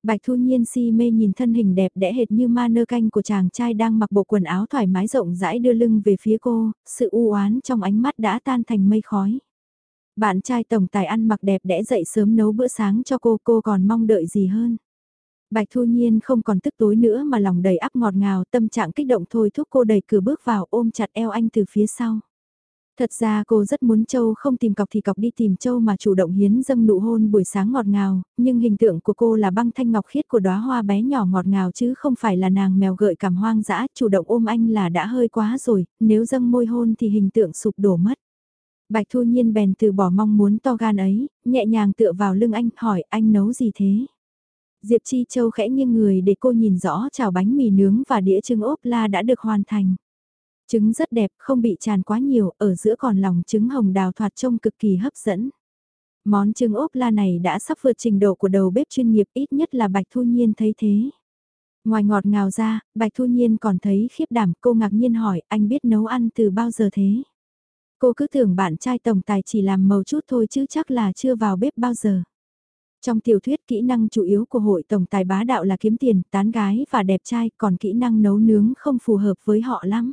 Bạch Thu Nhiên si mê nhìn thân hình đẹp đẽ hệt như ma nơ canh của chàng trai đang mặc bộ quần áo thoải mái rộng rãi đưa lưng về phía cô, sự u oán trong ánh mắt đã tan thành mây khói. Bạn trai tổng tài ăn mặc đẹp đẽ dậy sớm nấu bữa sáng cho cô, cô còn mong đợi gì hơn. Bạch Thu Nhiên không còn tức tối nữa mà lòng đầy áp ngọt ngào tâm trạng kích động thôi thúc cô đẩy cửa bước vào ôm chặt eo anh từ phía sau. Thật ra cô rất muốn Châu không tìm cọc thì cọc đi tìm Châu mà chủ động hiến dâng nụ hôn buổi sáng ngọt ngào, nhưng hình tượng của cô là băng thanh ngọc khiết của đóa hoa bé nhỏ ngọt ngào chứ không phải là nàng mèo gợi cảm hoang dã, chủ động ôm anh là đã hơi quá rồi, nếu dâng môi hôn thì hình tượng sụp đổ mất. Bạch Thu Nhiên bèn từ bỏ mong muốn to gan ấy, nhẹ nhàng tựa vào lưng anh hỏi anh nấu gì thế? Diệp Chi Châu khẽ nghiêng người để cô nhìn rõ chảo bánh mì nướng và đĩa trứng ốp la đã được hoàn thành. Trứng rất đẹp, không bị tràn quá nhiều, ở giữa còn lòng trứng hồng đào thoạt trông cực kỳ hấp dẫn. Món trứng ốp la này đã sắp vượt trình độ của đầu bếp chuyên nghiệp ít nhất là Bạch Thu Nhiên thấy thế. Ngoài ngọt ngào ra, Bạch Thu Nhiên còn thấy khiếp đảm cô ngạc nhiên hỏi anh biết nấu ăn từ bao giờ thế? Cô cứ tưởng bạn trai tổng tài chỉ làm màu chút thôi chứ chắc là chưa vào bếp bao giờ. Trong tiểu thuyết kỹ năng chủ yếu của hội tổng tài bá đạo là kiếm tiền, tán gái và đẹp trai còn kỹ năng nấu nướng không phù hợp với họ lắm.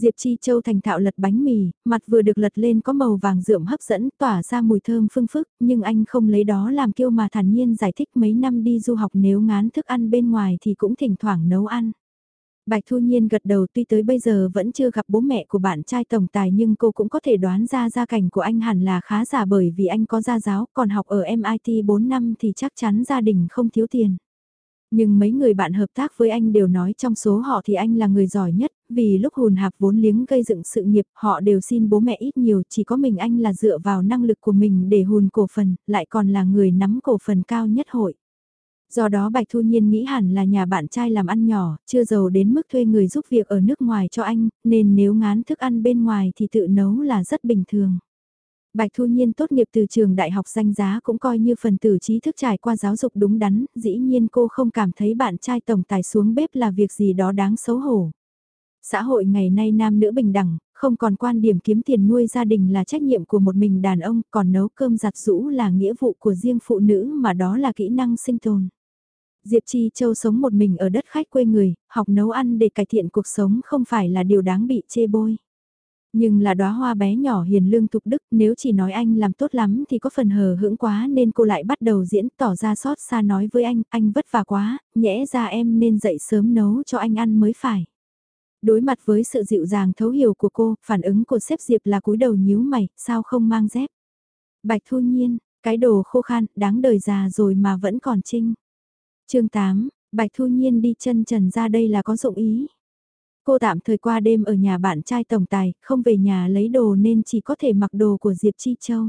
Diệp Chi Châu thành thạo lật bánh mì, mặt vừa được lật lên có màu vàng rượm hấp dẫn, tỏa ra mùi thơm phương phức, nhưng anh không lấy đó làm kiêu mà thản nhiên giải thích mấy năm đi du học nếu ngán thức ăn bên ngoài thì cũng thỉnh thoảng nấu ăn. Bạch Thu Nhiên gật đầu tuy tới bây giờ vẫn chưa gặp bố mẹ của bạn trai tổng tài nhưng cô cũng có thể đoán ra gia cảnh của anh hẳn là khá giả bởi vì anh có gia giáo còn học ở MIT 4 năm thì chắc chắn gia đình không thiếu tiền. Nhưng mấy người bạn hợp tác với anh đều nói trong số họ thì anh là người giỏi nhất, vì lúc hùn hạp vốn liếng gây dựng sự nghiệp họ đều xin bố mẹ ít nhiều, chỉ có mình anh là dựa vào năng lực của mình để hùn cổ phần, lại còn là người nắm cổ phần cao nhất hội. Do đó Bạch Thu Nhiên nghĩ hẳn là nhà bạn trai làm ăn nhỏ, chưa giàu đến mức thuê người giúp việc ở nước ngoài cho anh, nên nếu ngán thức ăn bên ngoài thì tự nấu là rất bình thường. Bạch Thu Nhiên tốt nghiệp từ trường đại học danh giá cũng coi như phần tử trí thức trải qua giáo dục đúng đắn, dĩ nhiên cô không cảm thấy bạn trai tổng tài xuống bếp là việc gì đó đáng xấu hổ. Xã hội ngày nay nam nữ bình đẳng, không còn quan điểm kiếm tiền nuôi gia đình là trách nhiệm của một mình đàn ông, còn nấu cơm giặt rũ là nghĩa vụ của riêng phụ nữ mà đó là kỹ năng sinh tồn. Diệp Chi Châu sống một mình ở đất khách quê người, học nấu ăn để cải thiện cuộc sống không phải là điều đáng bị chê bôi. Nhưng là đóa hoa bé nhỏ hiền lương thục đức, nếu chỉ nói anh làm tốt lắm thì có phần hờ hững quá nên cô lại bắt đầu diễn tỏ ra xót xa nói với anh, anh vất vả quá, nhẽ ra em nên dậy sớm nấu cho anh ăn mới phải. Đối mặt với sự dịu dàng thấu hiểu của cô, phản ứng của xếp Diệp là cúi đầu nhíu mày, sao không mang dép. Bạch Thu Nhiên, cái đồ khô khan, đáng đời già rồi mà vẫn còn trinh. chương 8, Bạch Thu Nhiên đi chân trần ra đây là có dụng ý. Cô tạm thời qua đêm ở nhà bạn trai tổng tài, không về nhà lấy đồ nên chỉ có thể mặc đồ của Diệp Chi Châu.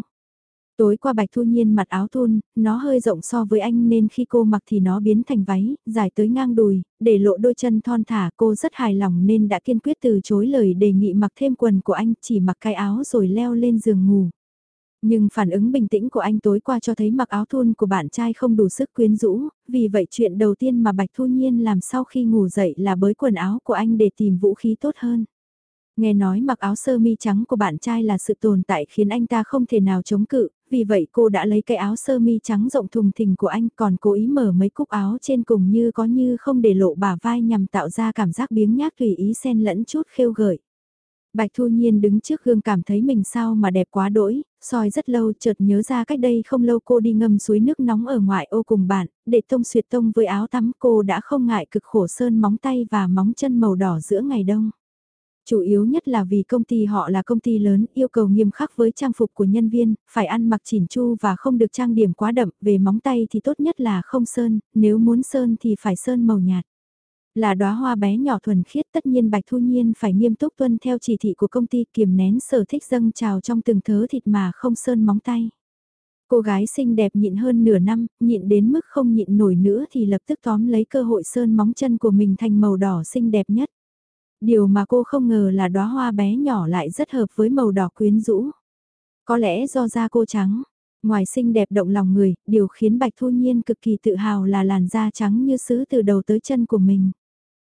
Tối qua Bạch Thu Nhiên mặc áo thun, nó hơi rộng so với anh nên khi cô mặc thì nó biến thành váy, dài tới ngang đùi, để lộ đôi chân thon thả cô rất hài lòng nên đã kiên quyết từ chối lời đề nghị mặc thêm quần của anh chỉ mặc cái áo rồi leo lên giường ngủ. Nhưng phản ứng bình tĩnh của anh tối qua cho thấy mặc áo thun của bạn trai không đủ sức quyến rũ, vì vậy chuyện đầu tiên mà Bạch Thu Nhiên làm sau khi ngủ dậy là bới quần áo của anh để tìm vũ khí tốt hơn. Nghe nói mặc áo sơ mi trắng của bạn trai là sự tồn tại khiến anh ta không thể nào chống cự, vì vậy cô đã lấy cái áo sơ mi trắng rộng thùng thình của anh còn cố ý mở mấy cúc áo trên cùng như có như không để lộ bả vai nhằm tạo ra cảm giác biếng nhác tùy ý xen lẫn chút khêu gợi. Bạch Thu Nhiên đứng trước gương cảm thấy mình sao mà đẹp quá đỗi, soi rất lâu chợt nhớ ra cách đây không lâu cô đi ngâm suối nước nóng ở ngoại ô cùng bạn, để tông suyệt tông với áo tắm cô đã không ngại cực khổ sơn móng tay và móng chân màu đỏ giữa ngày đông. Chủ yếu nhất là vì công ty họ là công ty lớn, yêu cầu nghiêm khắc với trang phục của nhân viên, phải ăn mặc chỉn chu và không được trang điểm quá đậm, về móng tay thì tốt nhất là không sơn, nếu muốn sơn thì phải sơn màu nhạt. Là đóa hoa bé nhỏ thuần khiết tất nhiên Bạch Thu Nhiên phải nghiêm túc tuân theo chỉ thị của công ty kiềm nén sở thích dâng trào trong từng thớ thịt mà không sơn móng tay. Cô gái xinh đẹp nhịn hơn nửa năm, nhịn đến mức không nhịn nổi nữa thì lập tức tóm lấy cơ hội sơn móng chân của mình thành màu đỏ xinh đẹp nhất. Điều mà cô không ngờ là đóa hoa bé nhỏ lại rất hợp với màu đỏ quyến rũ. Có lẽ do da cô trắng, ngoài xinh đẹp động lòng người, điều khiến Bạch Thu Nhiên cực kỳ tự hào là làn da trắng như sứ từ đầu tới chân của mình.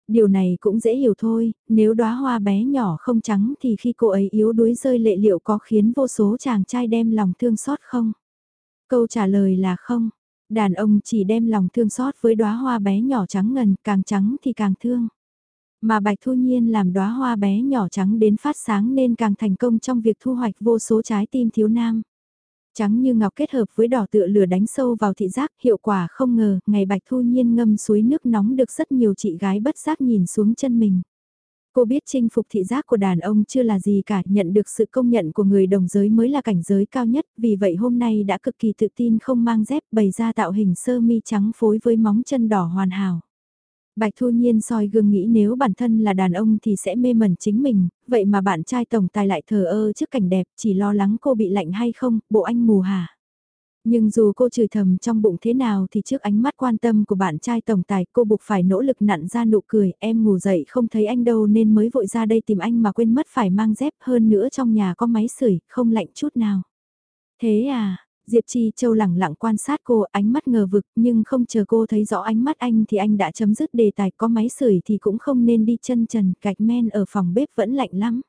Điều này cũng dễ hiểu thôi, nếu đóa hoa bé nhỏ không trắng thì khi cô ấy yếu đuối rơi lệ liệu có khiến vô số chàng trai đem lòng thương xót không? Câu trả lời là không. Đàn ông chỉ đem lòng thương xót với đóa hoa bé nhỏ trắng ngần, càng trắng thì càng thương. Mà Bạch Thu Nhiên làm đóa hoa bé nhỏ trắng đến phát sáng nên càng thành công trong việc thu hoạch vô số trái tim thiếu nam. Trắng như ngọc kết hợp với đỏ tựa lửa đánh sâu vào thị giác, hiệu quả không ngờ, ngày Bạch Thu Nhiên ngâm suối nước nóng được rất nhiều chị gái bất giác nhìn xuống chân mình. Cô biết chinh phục thị giác của đàn ông chưa là gì cả, nhận được sự công nhận của người đồng giới mới là cảnh giới cao nhất, vì vậy hôm nay đã cực kỳ tự tin không mang dép bày ra tạo hình sơ mi trắng phối với móng chân đỏ hoàn hảo. Bạch Thu Nhiên soi gương nghĩ nếu bản thân là đàn ông thì sẽ mê mẩn chính mình, vậy mà bạn trai tổng tài lại thờ ơ trước cảnh đẹp, chỉ lo lắng cô bị lạnh hay không, bộ anh mù hả? Nhưng dù cô chửi thầm trong bụng thế nào thì trước ánh mắt quan tâm của bạn trai tổng tài cô buộc phải nỗ lực nặn ra nụ cười, em ngủ dậy không thấy anh đâu nên mới vội ra đây tìm anh mà quên mất phải mang dép hơn nữa trong nhà có máy sưởi không lạnh chút nào. Thế à, Diệp Chi Châu lẳng lặng quan sát cô, ánh mắt ngờ vực, nhưng không chờ cô thấy rõ ánh mắt anh thì anh đã chấm dứt đề tài có máy sưởi thì cũng không nên đi chân trần, gạch men ở phòng bếp vẫn lạnh lắm.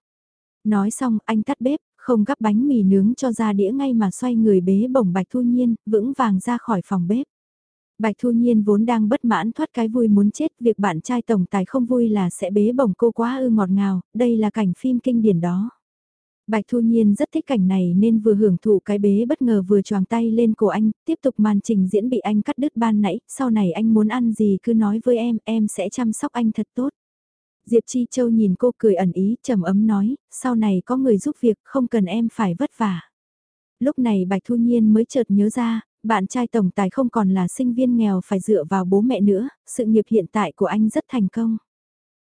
Nói xong, anh tắt bếp, không gắp bánh mì nướng cho ra đĩa ngay mà xoay người bế bổng Bạch Thu Nhiên, vững vàng ra khỏi phòng bếp. Bạch Thu Nhiên vốn đang bất mãn thoát cái vui muốn chết, việc bạn trai tổng tài không vui là sẽ bế bổng cô quá ư ngọt ngào, đây là cảnh phim kinh điển đó. Bạch Thu Nhiên rất thích cảnh này nên vừa hưởng thụ cái bế bất ngờ vừa choàng tay lên cổ anh, tiếp tục màn trình diễn bị anh cắt đứt ban nãy, sau này anh muốn ăn gì cứ nói với em, em sẽ chăm sóc anh thật tốt. Diệp Chi Châu nhìn cô cười ẩn ý, trầm ấm nói, sau này có người giúp việc, không cần em phải vất vả. Lúc này Bạch Thu Nhiên mới chợt nhớ ra, bạn trai tổng tài không còn là sinh viên nghèo phải dựa vào bố mẹ nữa, sự nghiệp hiện tại của anh rất thành công.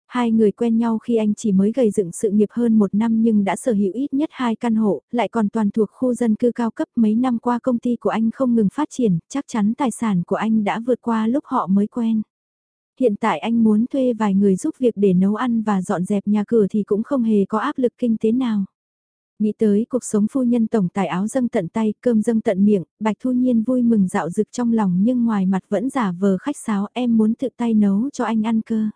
Hai người quen nhau khi anh chỉ mới gầy dựng sự nghiệp hơn một năm nhưng đã sở hữu ít nhất hai căn hộ, lại còn toàn thuộc khu dân cư cao cấp mấy năm qua công ty của anh không ngừng phát triển, chắc chắn tài sản của anh đã vượt qua lúc họ mới quen. Hiện tại anh muốn thuê vài người giúp việc để nấu ăn và dọn dẹp nhà cửa thì cũng không hề có áp lực kinh tế nào. Nghĩ tới cuộc sống phu nhân tổng tài áo dâng tận tay, cơm dâng tận miệng, Bạch Thu Nhiên vui mừng dạo dực trong lòng nhưng ngoài mặt vẫn giả vờ khách sáo em muốn tự tay nấu cho anh ăn cơ.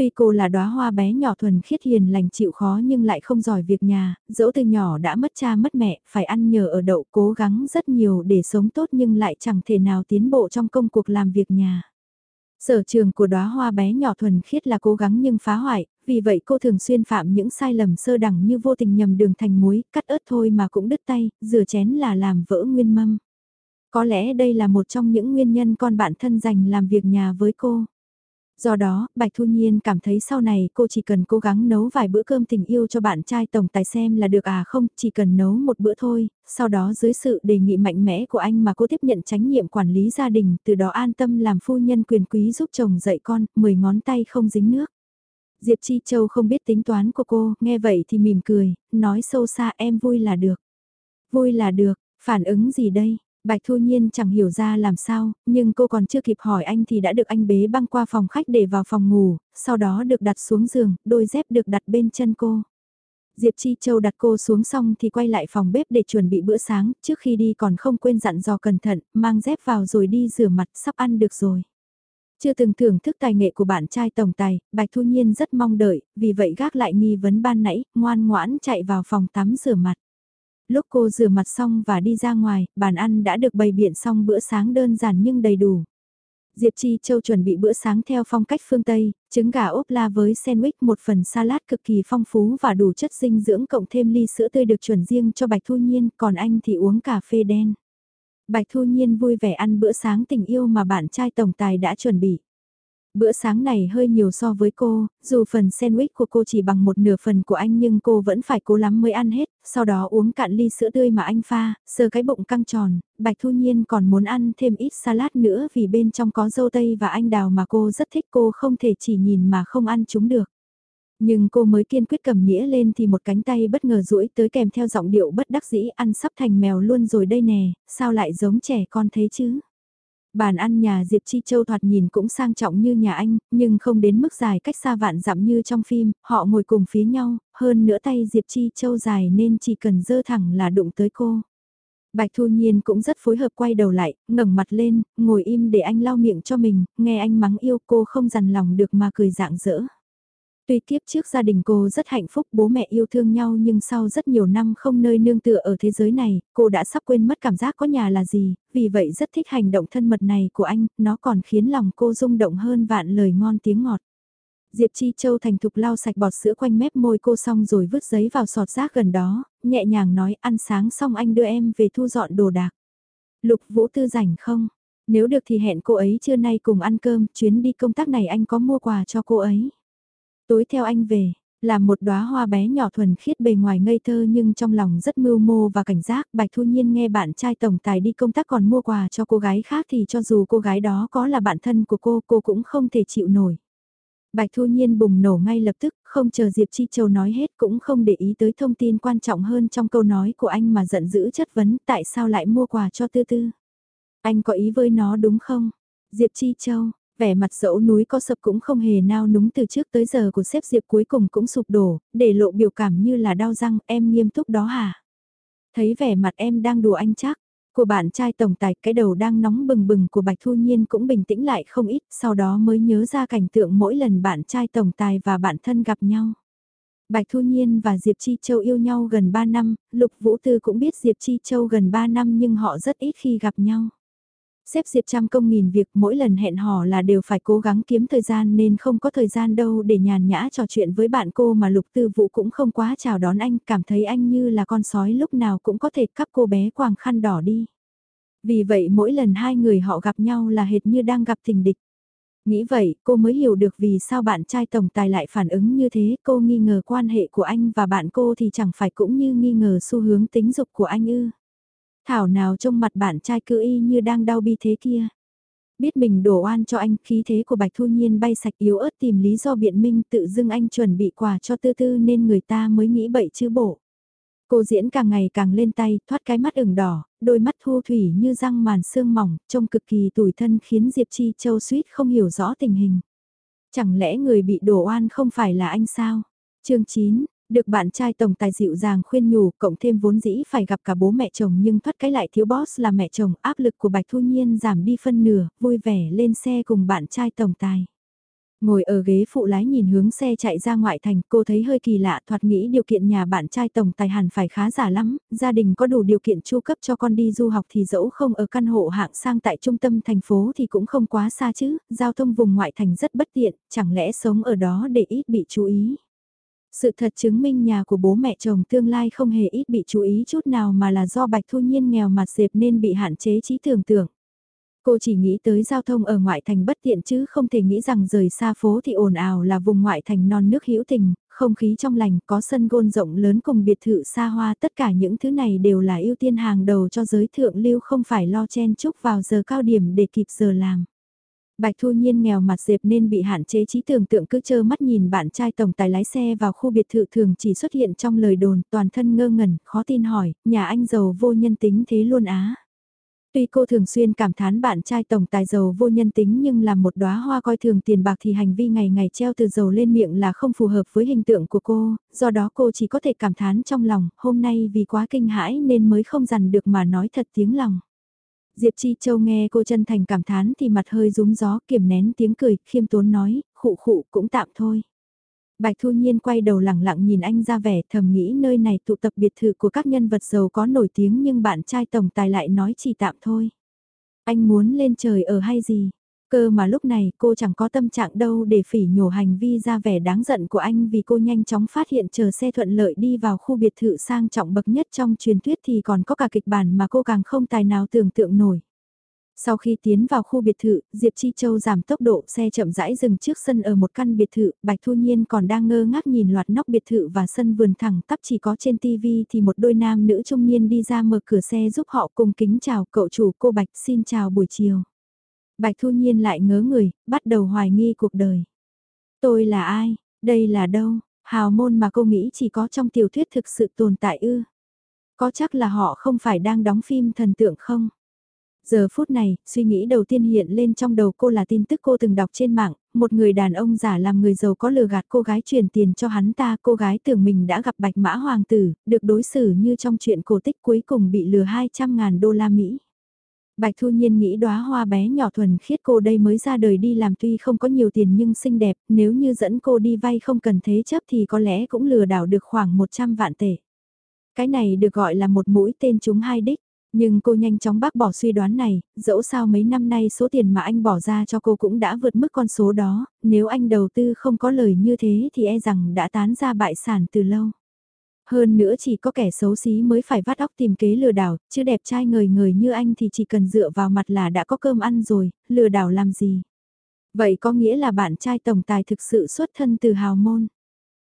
Tuy cô là đóa hoa bé nhỏ thuần khiết hiền lành chịu khó nhưng lại không giỏi việc nhà, dẫu từ nhỏ đã mất cha mất mẹ, phải ăn nhờ ở đậu cố gắng rất nhiều để sống tốt nhưng lại chẳng thể nào tiến bộ trong công cuộc làm việc nhà. Sở trường của đóa hoa bé nhỏ thuần khiết là cố gắng nhưng phá hoại, vì vậy cô thường xuyên phạm những sai lầm sơ đẳng như vô tình nhầm đường thành muối, cắt ớt thôi mà cũng đứt tay, rửa chén là làm vỡ nguyên mâm. Có lẽ đây là một trong những nguyên nhân con bạn thân dành làm việc nhà với cô. Do đó, Bạch Thu Nhiên cảm thấy sau này cô chỉ cần cố gắng nấu vài bữa cơm tình yêu cho bạn trai tổng tài xem là được à không, chỉ cần nấu một bữa thôi, sau đó dưới sự đề nghị mạnh mẽ của anh mà cô tiếp nhận trách nhiệm quản lý gia đình, từ đó an tâm làm phu nhân quyền quý giúp chồng dạy con, mười ngón tay không dính nước. Diệp Chi Châu không biết tính toán của cô, nghe vậy thì mỉm cười, nói sâu xa em vui là được. Vui là được, Phản ứng gì đây? Bạch Thu Nhiên chẳng hiểu ra làm sao, nhưng cô còn chưa kịp hỏi anh thì đã được anh bế băng qua phòng khách để vào phòng ngủ, sau đó được đặt xuống giường, đôi dép được đặt bên chân cô. Diệp Chi Châu đặt cô xuống xong thì quay lại phòng bếp để chuẩn bị bữa sáng, trước khi đi còn không quên dặn dò cẩn thận, mang dép vào rồi đi rửa mặt, sắp ăn được rồi. Chưa từng thưởng thức tài nghệ của bạn trai tổng tài, Bạch Thu Nhiên rất mong đợi, vì vậy gác lại nghi vấn ban nãy, ngoan ngoãn chạy vào phòng tắm rửa mặt. Lúc cô rửa mặt xong và đi ra ngoài, bàn ăn đã được bày biện xong bữa sáng đơn giản nhưng đầy đủ. Diệp Chi Châu chuẩn bị bữa sáng theo phong cách phương Tây, trứng gà ốp la với sandwich một phần salad cực kỳ phong phú và đủ chất dinh dưỡng cộng thêm ly sữa tươi được chuẩn riêng cho Bạch Thu Nhiên, còn anh thì uống cà phê đen. Bạch Thu Nhiên vui vẻ ăn bữa sáng tình yêu mà bạn trai tổng tài đã chuẩn bị. Bữa sáng này hơi nhiều so với cô, dù phần sandwich của cô chỉ bằng một nửa phần của anh nhưng cô vẫn phải cố lắm mới ăn hết, sau đó uống cạn ly sữa tươi mà anh pha, sờ cái bụng căng tròn, Bạch Thu Nhiên còn muốn ăn thêm ít salad nữa vì bên trong có dâu tây và anh đào mà cô rất thích cô không thể chỉ nhìn mà không ăn chúng được. Nhưng cô mới kiên quyết cầm nĩa lên thì một cánh tay bất ngờ duỗi tới kèm theo giọng điệu bất đắc dĩ ăn sắp thành mèo luôn rồi đây nè, sao lại giống trẻ con thế chứ? Bàn ăn nhà Diệp Chi Châu thoạt nhìn cũng sang trọng như nhà anh, nhưng không đến mức dài cách xa vạn dặm như trong phim, họ ngồi cùng phía nhau, hơn nữa tay Diệp Chi Châu dài nên chỉ cần dơ thẳng là đụng tới cô. Bạch Thu Nhiên cũng rất phối hợp quay đầu lại, ngẩng mặt lên, ngồi im để anh lau miệng cho mình, nghe anh mắng yêu cô không dằn lòng được mà cười dạng dỡ. Tuy kiếp trước gia đình cô rất hạnh phúc bố mẹ yêu thương nhau nhưng sau rất nhiều năm không nơi nương tựa ở thế giới này, cô đã sắp quên mất cảm giác có nhà là gì, vì vậy rất thích hành động thân mật này của anh, nó còn khiến lòng cô rung động hơn vạn lời ngon tiếng ngọt. Diệp Chi Châu thành thục lau sạch bọt sữa quanh mép môi cô xong rồi vứt giấy vào sọt rác gần đó, nhẹ nhàng nói ăn sáng xong anh đưa em về thu dọn đồ đạc. Lục Vũ Tư rảnh không? Nếu được thì hẹn cô ấy trưa nay cùng ăn cơm, chuyến đi công tác này anh có mua quà cho cô ấy. Tối theo anh về, là một đóa hoa bé nhỏ thuần khiết bề ngoài ngây thơ nhưng trong lòng rất mưu mô và cảnh giác. Bạch Thu Nhiên nghe bạn trai tổng tài đi công tác còn mua quà cho cô gái khác thì cho dù cô gái đó có là bạn thân của cô, cô cũng không thể chịu nổi. Bạch Thu Nhiên bùng nổ ngay lập tức, không chờ Diệp Chi Châu nói hết cũng không để ý tới thông tin quan trọng hơn trong câu nói của anh mà giận dữ chất vấn tại sao lại mua quà cho Tư Tư. Anh có ý với nó đúng không? Diệp Chi Châu, Vẻ mặt dẫu núi có sập cũng không hề nao núng từ trước tới giờ của xếp Diệp cuối cùng cũng sụp đổ, để lộ biểu cảm như là đau răng, em nghiêm túc đó hả? Thấy vẻ mặt em đang đùa anh chắc, của bạn trai tổng tài cái đầu đang nóng bừng bừng của Bạch Thu Nhiên cũng bình tĩnh lại không ít, sau đó mới nhớ ra cảnh tượng mỗi lần bạn trai tổng tài và bạn thân gặp nhau. Bạch Thu Nhiên và Diệp Chi Châu yêu nhau gần 3 năm, Lục Vũ Tư cũng biết Diệp Chi Châu gần 3 năm nhưng họ rất ít khi gặp nhau. Xếp Diệp trăm công nghìn việc mỗi lần hẹn hò là đều phải cố gắng kiếm thời gian nên không có thời gian đâu để nhàn nhã trò chuyện với bạn cô mà lục tư vũ cũng không quá chào đón anh, cảm thấy anh như là con sói lúc nào cũng có thể cắp cô bé quàng khăn đỏ đi. Vì vậy mỗi lần hai người họ gặp nhau là hệt như đang gặp tình địch. Nghĩ vậy, cô mới hiểu được vì sao bạn trai tổng tài lại phản ứng như thế, cô nghi ngờ quan hệ của anh và bạn cô thì chẳng phải cũng như nghi ngờ xu hướng tính dục của anh ư. Thảo nào trông mặt bạn trai cứ y như đang đau bi thế kia. Biết mình đổ oan cho anh, khí thế của Bạch Thu Nhiên bay sạch yếu ớt tìm lý do biện minh tự dưng anh chuẩn bị quà cho tư tư nên người ta mới nghĩ bậy chứ bộ. Cô diễn càng ngày càng lên tay, thoát cái mắt ửng đỏ, đôi mắt thu thủy như răng màn xương mỏng, trông cực kỳ tủi thân khiến Diệp Chi Châu suýt không hiểu rõ tình hình. Chẳng lẽ người bị đổ oan không phải là anh sao? chương 9, được bạn trai tổng tài dịu dàng khuyên nhủ, cộng thêm vốn dĩ phải gặp cả bố mẹ chồng nhưng thoát cái lại thiếu boss là mẹ chồng, áp lực của Bạch Thu Nhiên giảm đi phân nửa, vui vẻ lên xe cùng bạn trai tổng tài. Ngồi ở ghế phụ lái nhìn hướng xe chạy ra ngoại thành, cô thấy hơi kỳ lạ thoạt nghĩ điều kiện nhà bạn trai tổng tài hẳn phải khá giả lắm, gia đình có đủ điều kiện chu cấp cho con đi du học thì dẫu không ở căn hộ hạng sang tại trung tâm thành phố thì cũng không quá xa chứ, giao thông vùng ngoại thành rất bất tiện, chẳng lẽ sống ở đó để ít bị chú ý. Sự thật chứng minh nhà của bố mẹ chồng tương lai không hề ít bị chú ý chút nào mà là do Bạch Thu Nhiên nghèo mặt dẹp nên bị hạn chế trí tưởng tượng. Cô chỉ nghĩ tới giao thông ở ngoại thành bất tiện chứ không thể nghĩ rằng rời xa phố thì ồn ào là vùng ngoại thành non nước hữu tình, không khí trong lành, có sân gôn rộng lớn cùng biệt thự xa hoa tất cả những thứ này đều là ưu tiên hàng đầu cho giới thượng lưu không phải lo chen chúc vào giờ cao điểm để kịp giờ làm. Bạch Thu Nhiên nghèo mặt dẹp nên bị hạn chế trí tưởng tượng cứ chơ mắt nhìn bạn trai tổng tài lái xe vào khu biệt thự thường chỉ xuất hiện trong lời đồn toàn thân ngơ ngẩn, khó tin hỏi, nhà anh giàu vô nhân tính thế luôn á. Tuy cô thường xuyên cảm thán bạn trai tổng tài giàu vô nhân tính nhưng là một đóa hoa coi thường tiền bạc thì hành vi ngày ngày treo từ dầu lên miệng là không phù hợp với hình tượng của cô, do đó cô chỉ có thể cảm thán trong lòng, hôm nay vì quá kinh hãi nên mới không dằn được mà nói thật tiếng lòng. Diệp Chi Châu nghe cô chân thành cảm thán thì mặt hơi rúng gió kiềm nén tiếng cười, khiêm tốn nói, khụ khụ cũng tạm thôi. Bạch Thu Nhiên quay đầu lẳng lặng nhìn anh ra vẻ thầm nghĩ nơi này tụ tập biệt thự của các nhân vật giàu có nổi tiếng nhưng bạn trai tổng tài lại nói chỉ tạm thôi. Anh muốn lên trời ở hay gì? Cơ mà lúc này cô chẳng có tâm trạng đâu để phỉ nhổ hành vi ra vẻ đáng giận của anh vì cô nhanh chóng phát hiện chờ xe thuận lợi đi vào khu biệt thự sang trọng bậc nhất trong truyền thuyết thì còn có cả kịch bản mà cô càng không tài nào tưởng tượng nổi. Sau khi tiến vào khu biệt thự, Diệp Chi Châu giảm tốc độ xe chậm rãi dừng trước sân ở một căn biệt thự, Bạch Thu Nhiên còn đang ngơ ngác nhìn loạt nóc biệt thự và sân vườn thẳng tắp chỉ có trên TV thì một đôi nam nữ trung niên đi ra mở cửa xe giúp họ cùng kính chào cậu chủ cô Bạch xin chào buổi chiều. Bạch Thu Nhiên lại ngớ người, bắt đầu hoài nghi cuộc đời. Tôi là ai? Đây là đâu? Hào môn mà cô nghĩ chỉ có trong tiểu thuyết thực sự tồn tại ư? Có chắc là họ không phải đang đóng phim thần tượng không? Giờ phút này, suy nghĩ đầu tiên hiện lên trong đầu cô là tin tức cô từng đọc trên mạng, một người đàn ông giả làm người giàu có lừa gạt cô gái chuyển tiền cho hắn ta, cô gái tưởng mình đã gặp bạch mã hoàng tử, được đối xử như trong chuyện cổ tích cuối cùng bị lừa 200.000 đô la Mỹ. Bạch Thu Nhiên nghĩ đóa hoa bé nhỏ thuần khiết cô đây mới ra đời đi làm tuy không có nhiều tiền nhưng xinh đẹp, nếu như dẫn cô đi vay không cần thế chấp thì có lẽ cũng lừa đảo được khoảng 100 vạn tệ. Cái này được gọi là một mũi tên trúng hai đích. Nhưng cô nhanh chóng bác bỏ suy đoán này, dẫu sao mấy năm nay số tiền mà anh bỏ ra cho cô cũng đã vượt mức con số đó, nếu anh đầu tư không có lời như thế thì e rằng đã tán ra bại sản từ lâu. Hơn nữa chỉ có kẻ xấu xí mới phải vắt óc tìm kế lừa đảo, chứ đẹp trai người người như anh thì chỉ cần dựa vào mặt là đã có cơm ăn rồi, lừa đảo làm gì. Vậy có nghĩa là bạn trai tổng tài thực sự xuất thân từ hào môn.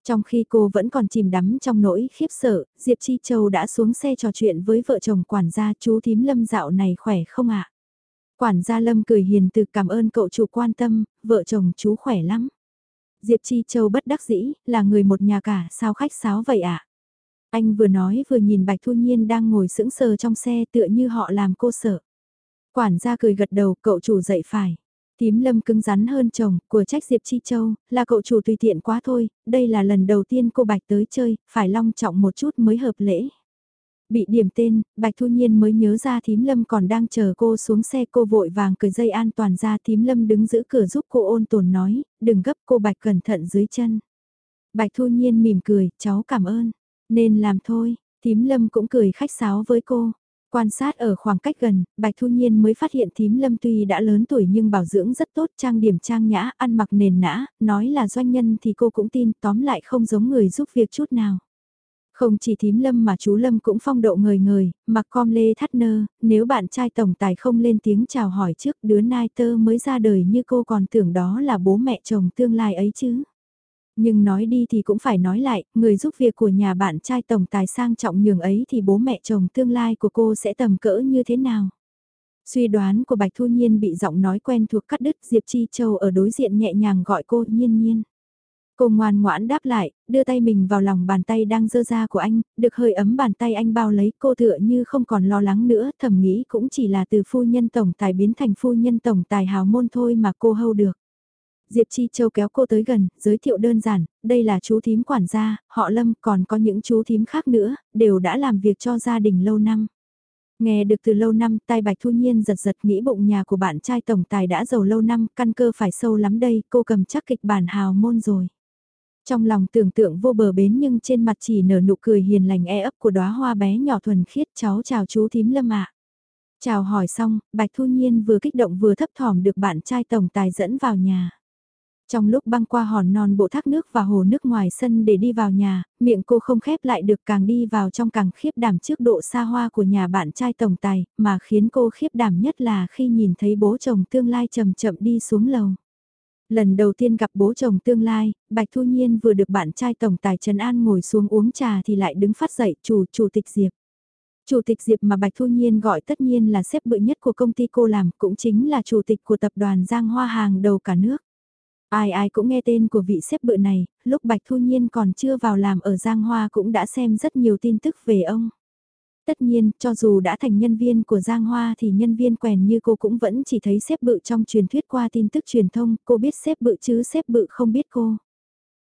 Trong khi cô vẫn còn chìm đắm trong nỗi khiếp sợ, Diệp Chi Châu đã xuống xe trò chuyện với vợ chồng quản gia chú thím Lâm dạo này khỏe không ạ? Quản gia Lâm cười hiền từ cảm ơn cậu chủ quan tâm, vợ chồng chú khỏe lắm. Diệp Chi Châu bất đắc dĩ, là người một nhà cả, sao khách sáo vậy ạ? Anh vừa nói vừa nhìn Bạch Thu Nhiên đang ngồi sững sờ trong xe tựa như họ làm cô sợ. Quản gia cười gật đầu, cậu chủ dậy phải. Tím lâm cứng rắn hơn chồng, của trách Diệp Chi Châu, là cậu chủ tùy tiện quá thôi, đây là lần đầu tiên cô Bạch tới chơi, phải long trọng một chút mới hợp lễ. Bị điểm tên, Bạch Thu Nhiên mới nhớ ra Thím Lâm còn đang chờ cô xuống xe cô vội vàng cởi dây an toàn ra Thím Lâm đứng giữ cửa giúp cô ôn tồn nói, đừng gấp cô Bạch cẩn thận dưới chân. Bạch Thu Nhiên mỉm cười, cháu cảm ơn. Nên làm thôi, Thím Lâm cũng cười khách sáo với cô. Quan sát ở khoảng cách gần, Bạch Thu Nhiên mới phát hiện thím lâm tuy đã lớn tuổi nhưng bảo dưỡng rất tốt, trang điểm trang nhã, ăn mặc nền nã, nói là doanh nhân thì cô cũng tin, tóm lại không giống người giúp việc chút nào. Không chỉ thím lâm mà chú lâm cũng phong độ người người, mặc com lê thắt nơ, nếu bạn trai tổng tài không lên tiếng chào hỏi trước đứa nai tơ mới ra đời như cô còn tưởng đó là bố mẹ chồng tương lai ấy chứ. Nhưng nói đi thì cũng phải nói lại, người giúp việc của nhà bạn trai tổng tài sang trọng nhường ấy thì bố mẹ chồng tương lai của cô sẽ tầm cỡ như thế nào? Suy đoán của Bạch Thu Nhiên bị giọng nói quen thuộc cắt đứt Diệp Chi Châu ở đối diện nhẹ nhàng gọi cô nhiên nhiên. Cô ngoan ngoãn đáp lại, đưa tay mình vào lòng bàn tay đang dơ ra của anh, được hơi ấm bàn tay anh bao lấy cô tựa như không còn lo lắng nữa, thầm nghĩ cũng chỉ là từ phu nhân tổng tài biến thành phu nhân tổng tài hào môn thôi mà cô hâu được. Diệp Chi Châu kéo cô tới gần, giới thiệu đơn giản, đây là chú thím quản gia, họ Lâm còn có những chú thím khác nữa, đều đã làm việc cho gia đình lâu năm. Nghe được từ lâu năm, tai Bạch Thu Nhiên giật giật nghĩ bụng nhà của bạn trai tổng tài đã giàu lâu năm, căn cơ phải sâu lắm đây, cô cầm chắc kịch bản hào môn rồi. Trong lòng tưởng tượng vô bờ bến nhưng trên mặt chỉ nở nụ cười hiền lành e ấp của đóa hoa bé nhỏ thuần khiết cháu chào chú thím Lâm ạ. Chào hỏi xong, Bạch Thu Nhiên vừa kích động vừa thấp thỏm được bạn trai tổng tài dẫn vào nhà. Trong lúc băng qua hòn non bộ thác nước và hồ nước ngoài sân để đi vào nhà, miệng cô không khép lại được càng đi vào trong càng khiếp đảm trước độ xa hoa của nhà bạn trai tổng tài, mà khiến cô khiếp đảm nhất là khi nhìn thấy bố chồng tương lai chậm chậm đi xuống lầu. Lần đầu tiên gặp bố chồng tương lai, Bạch Thu Nhiên vừa được bạn trai tổng tài Trần An ngồi xuống uống trà thì lại đứng phát dậy chủ chủ tịch Diệp. Chủ tịch Diệp mà Bạch Thu Nhiên gọi tất nhiên là xếp bự nhất của công ty cô làm, cũng chính là chủ tịch của tập đoàn Giang Hoa hàng đầu cả nước. Ai ai cũng nghe tên của vị xếp bự này, lúc Bạch Thu Nhiên còn chưa vào làm ở Giang Hoa cũng đã xem rất nhiều tin tức về ông. Tất nhiên, cho dù đã thành nhân viên của Giang Hoa thì nhân viên quèn như cô cũng vẫn chỉ thấy xếp bự trong truyền thuyết qua tin tức truyền thông, cô biết xếp bự chứ xếp bự không biết cô.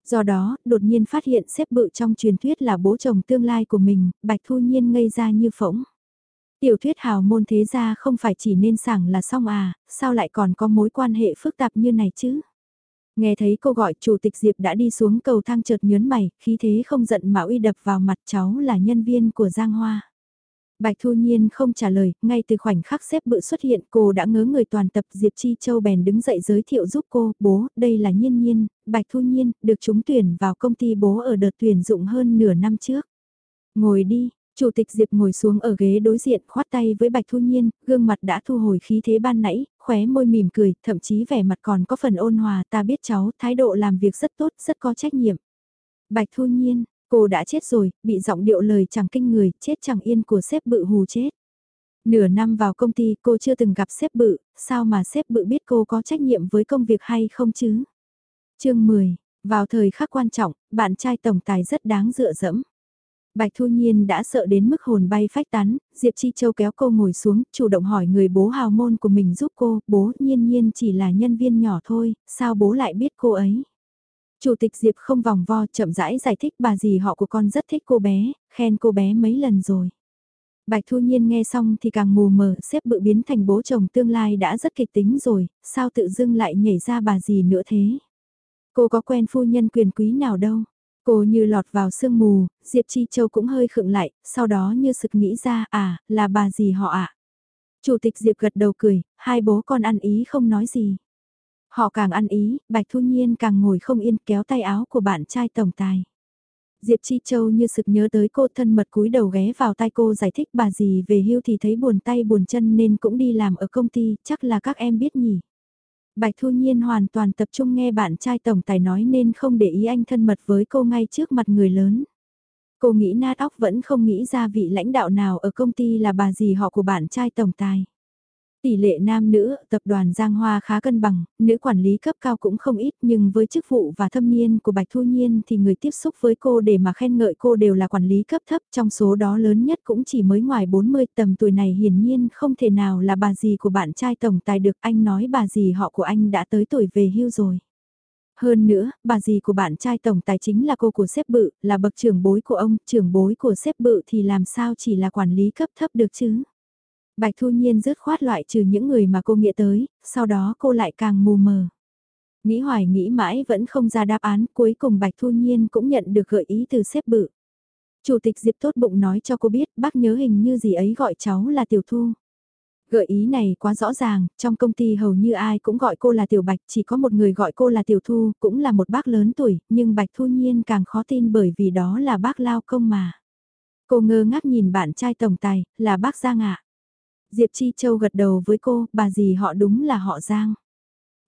Do đó, đột nhiên phát hiện xếp bự trong truyền thuyết là bố chồng tương lai của mình, Bạch Thu Nhiên ngây ra như phỗng. Tiểu thuyết hào môn thế gia không phải chỉ nên sảng là xong à, sao lại còn có mối quan hệ phức tạp như này chứ? Nghe thấy cô gọi chủ tịch Diệp đã đi xuống cầu thang chợt nhớn mày, khí thế không giận mà uy đập vào mặt cháu là nhân viên của Giang Hoa. Bạch Thu Nhiên không trả lời, ngay từ khoảnh khắc xếp bự xuất hiện cô đã ngớ người toàn tập Diệp Chi Châu bèn đứng dậy giới thiệu giúp cô, bố, đây là Nhiên Nhiên, Bạch Thu Nhiên, được trúng tuyển vào công ty bố ở đợt tuyển dụng hơn nửa năm trước. Ngồi đi, Chủ tịch Diệp ngồi xuống ở ghế đối diện khoát tay với Bạch Thu Nhiên, gương mặt đã thu hồi khí thế ban nãy, khóe môi mỉm cười, thậm chí vẻ mặt còn có phần ôn hòa ta biết cháu, thái độ làm việc rất tốt, rất có trách nhiệm. Bạch Thu Nhiên, cô đã chết rồi, bị giọng điệu lời chẳng kinh người, chết chẳng yên của sếp bự hù chết. Nửa năm vào công ty cô chưa từng gặp sếp bự, sao mà sếp bự biết cô có trách nhiệm với công việc hay không chứ? chương 10, vào thời khắc quan trọng, bạn trai tổng tài rất đáng dựa dẫm. Bạch Thu Nhiên đã sợ đến mức hồn bay phách tán, Diệp Chi Châu kéo cô ngồi xuống, chủ động hỏi người bố hào môn của mình giúp cô, bố nhiên nhiên chỉ là nhân viên nhỏ thôi, sao bố lại biết cô ấy? Chủ tịch Diệp không vòng vo chậm rãi giải thích bà dì họ của con rất thích cô bé, khen cô bé mấy lần rồi. Bạch Thu Nhiên nghe xong thì càng mù mờ, xếp bự biến thành bố chồng tương lai đã rất kịch tính rồi, sao tự dưng lại nhảy ra bà dì nữa thế? Cô có quen phu nhân quyền quý nào đâu? Cô như lọt vào sương mù, Diệp Chi Châu cũng hơi khựng lại, sau đó như sực nghĩ ra, à, là bà gì họ ạ? À? Chủ tịch Diệp gật đầu cười, hai bố con ăn ý không nói gì. Họ càng ăn ý, Bạch Thu Nhiên càng ngồi không yên kéo tay áo của bạn trai tổng tài. Diệp Chi Châu như sực nhớ tới cô thân mật cúi đầu ghé vào tai cô giải thích bà gì về hưu thì thấy buồn tay buồn chân nên cũng đi làm ở công ty, chắc là các em biết nhỉ. Bạch Thu Nhiên hoàn toàn tập trung nghe bạn trai tổng tài nói nên không để ý anh thân mật với cô ngay trước mặt người lớn. Cô nghĩ nát óc vẫn không nghĩ ra vị lãnh đạo nào ở công ty là bà gì họ của bạn trai tổng tài. Tỷ lệ nam nữ, tập đoàn Giang Hoa khá cân bằng, nữ quản lý cấp cao cũng không ít nhưng với chức vụ và thâm niên của Bạch Thu Nhiên thì người tiếp xúc với cô để mà khen ngợi cô đều là quản lý cấp thấp trong số đó lớn nhất cũng chỉ mới ngoài 40 tầm tuổi này hiển nhiên không thể nào là bà gì của bạn trai tổng tài được anh nói bà gì họ của anh đã tới tuổi về hưu rồi. Hơn nữa, bà gì của bạn trai tổng tài chính là cô của sếp bự, là bậc trưởng bối của ông, trưởng bối của sếp bự thì làm sao chỉ là quản lý cấp thấp được chứ? Bạch Thu Nhiên rớt khoát loại trừ những người mà cô nghĩa tới, sau đó cô lại càng mù mờ. Nghĩ hoài nghĩ mãi vẫn không ra đáp án, cuối cùng Bạch Thu Nhiên cũng nhận được gợi ý từ sếp bự. Chủ tịch Diệp tốt bụng nói cho cô biết, bác nhớ hình như gì ấy gọi cháu là Tiểu Thu. Gợi ý này quá rõ ràng, trong công ty hầu như ai cũng gọi cô là Tiểu Bạch, chỉ có một người gọi cô là Tiểu Thu, cũng là một bác lớn tuổi, nhưng Bạch Thu Nhiên càng khó tin bởi vì đó là bác lao công mà. Cô ngơ ngác nhìn bạn trai tổng tài, là bác Giang ạ. Diệp Chi Châu gật đầu với cô, bà gì họ đúng là họ Giang.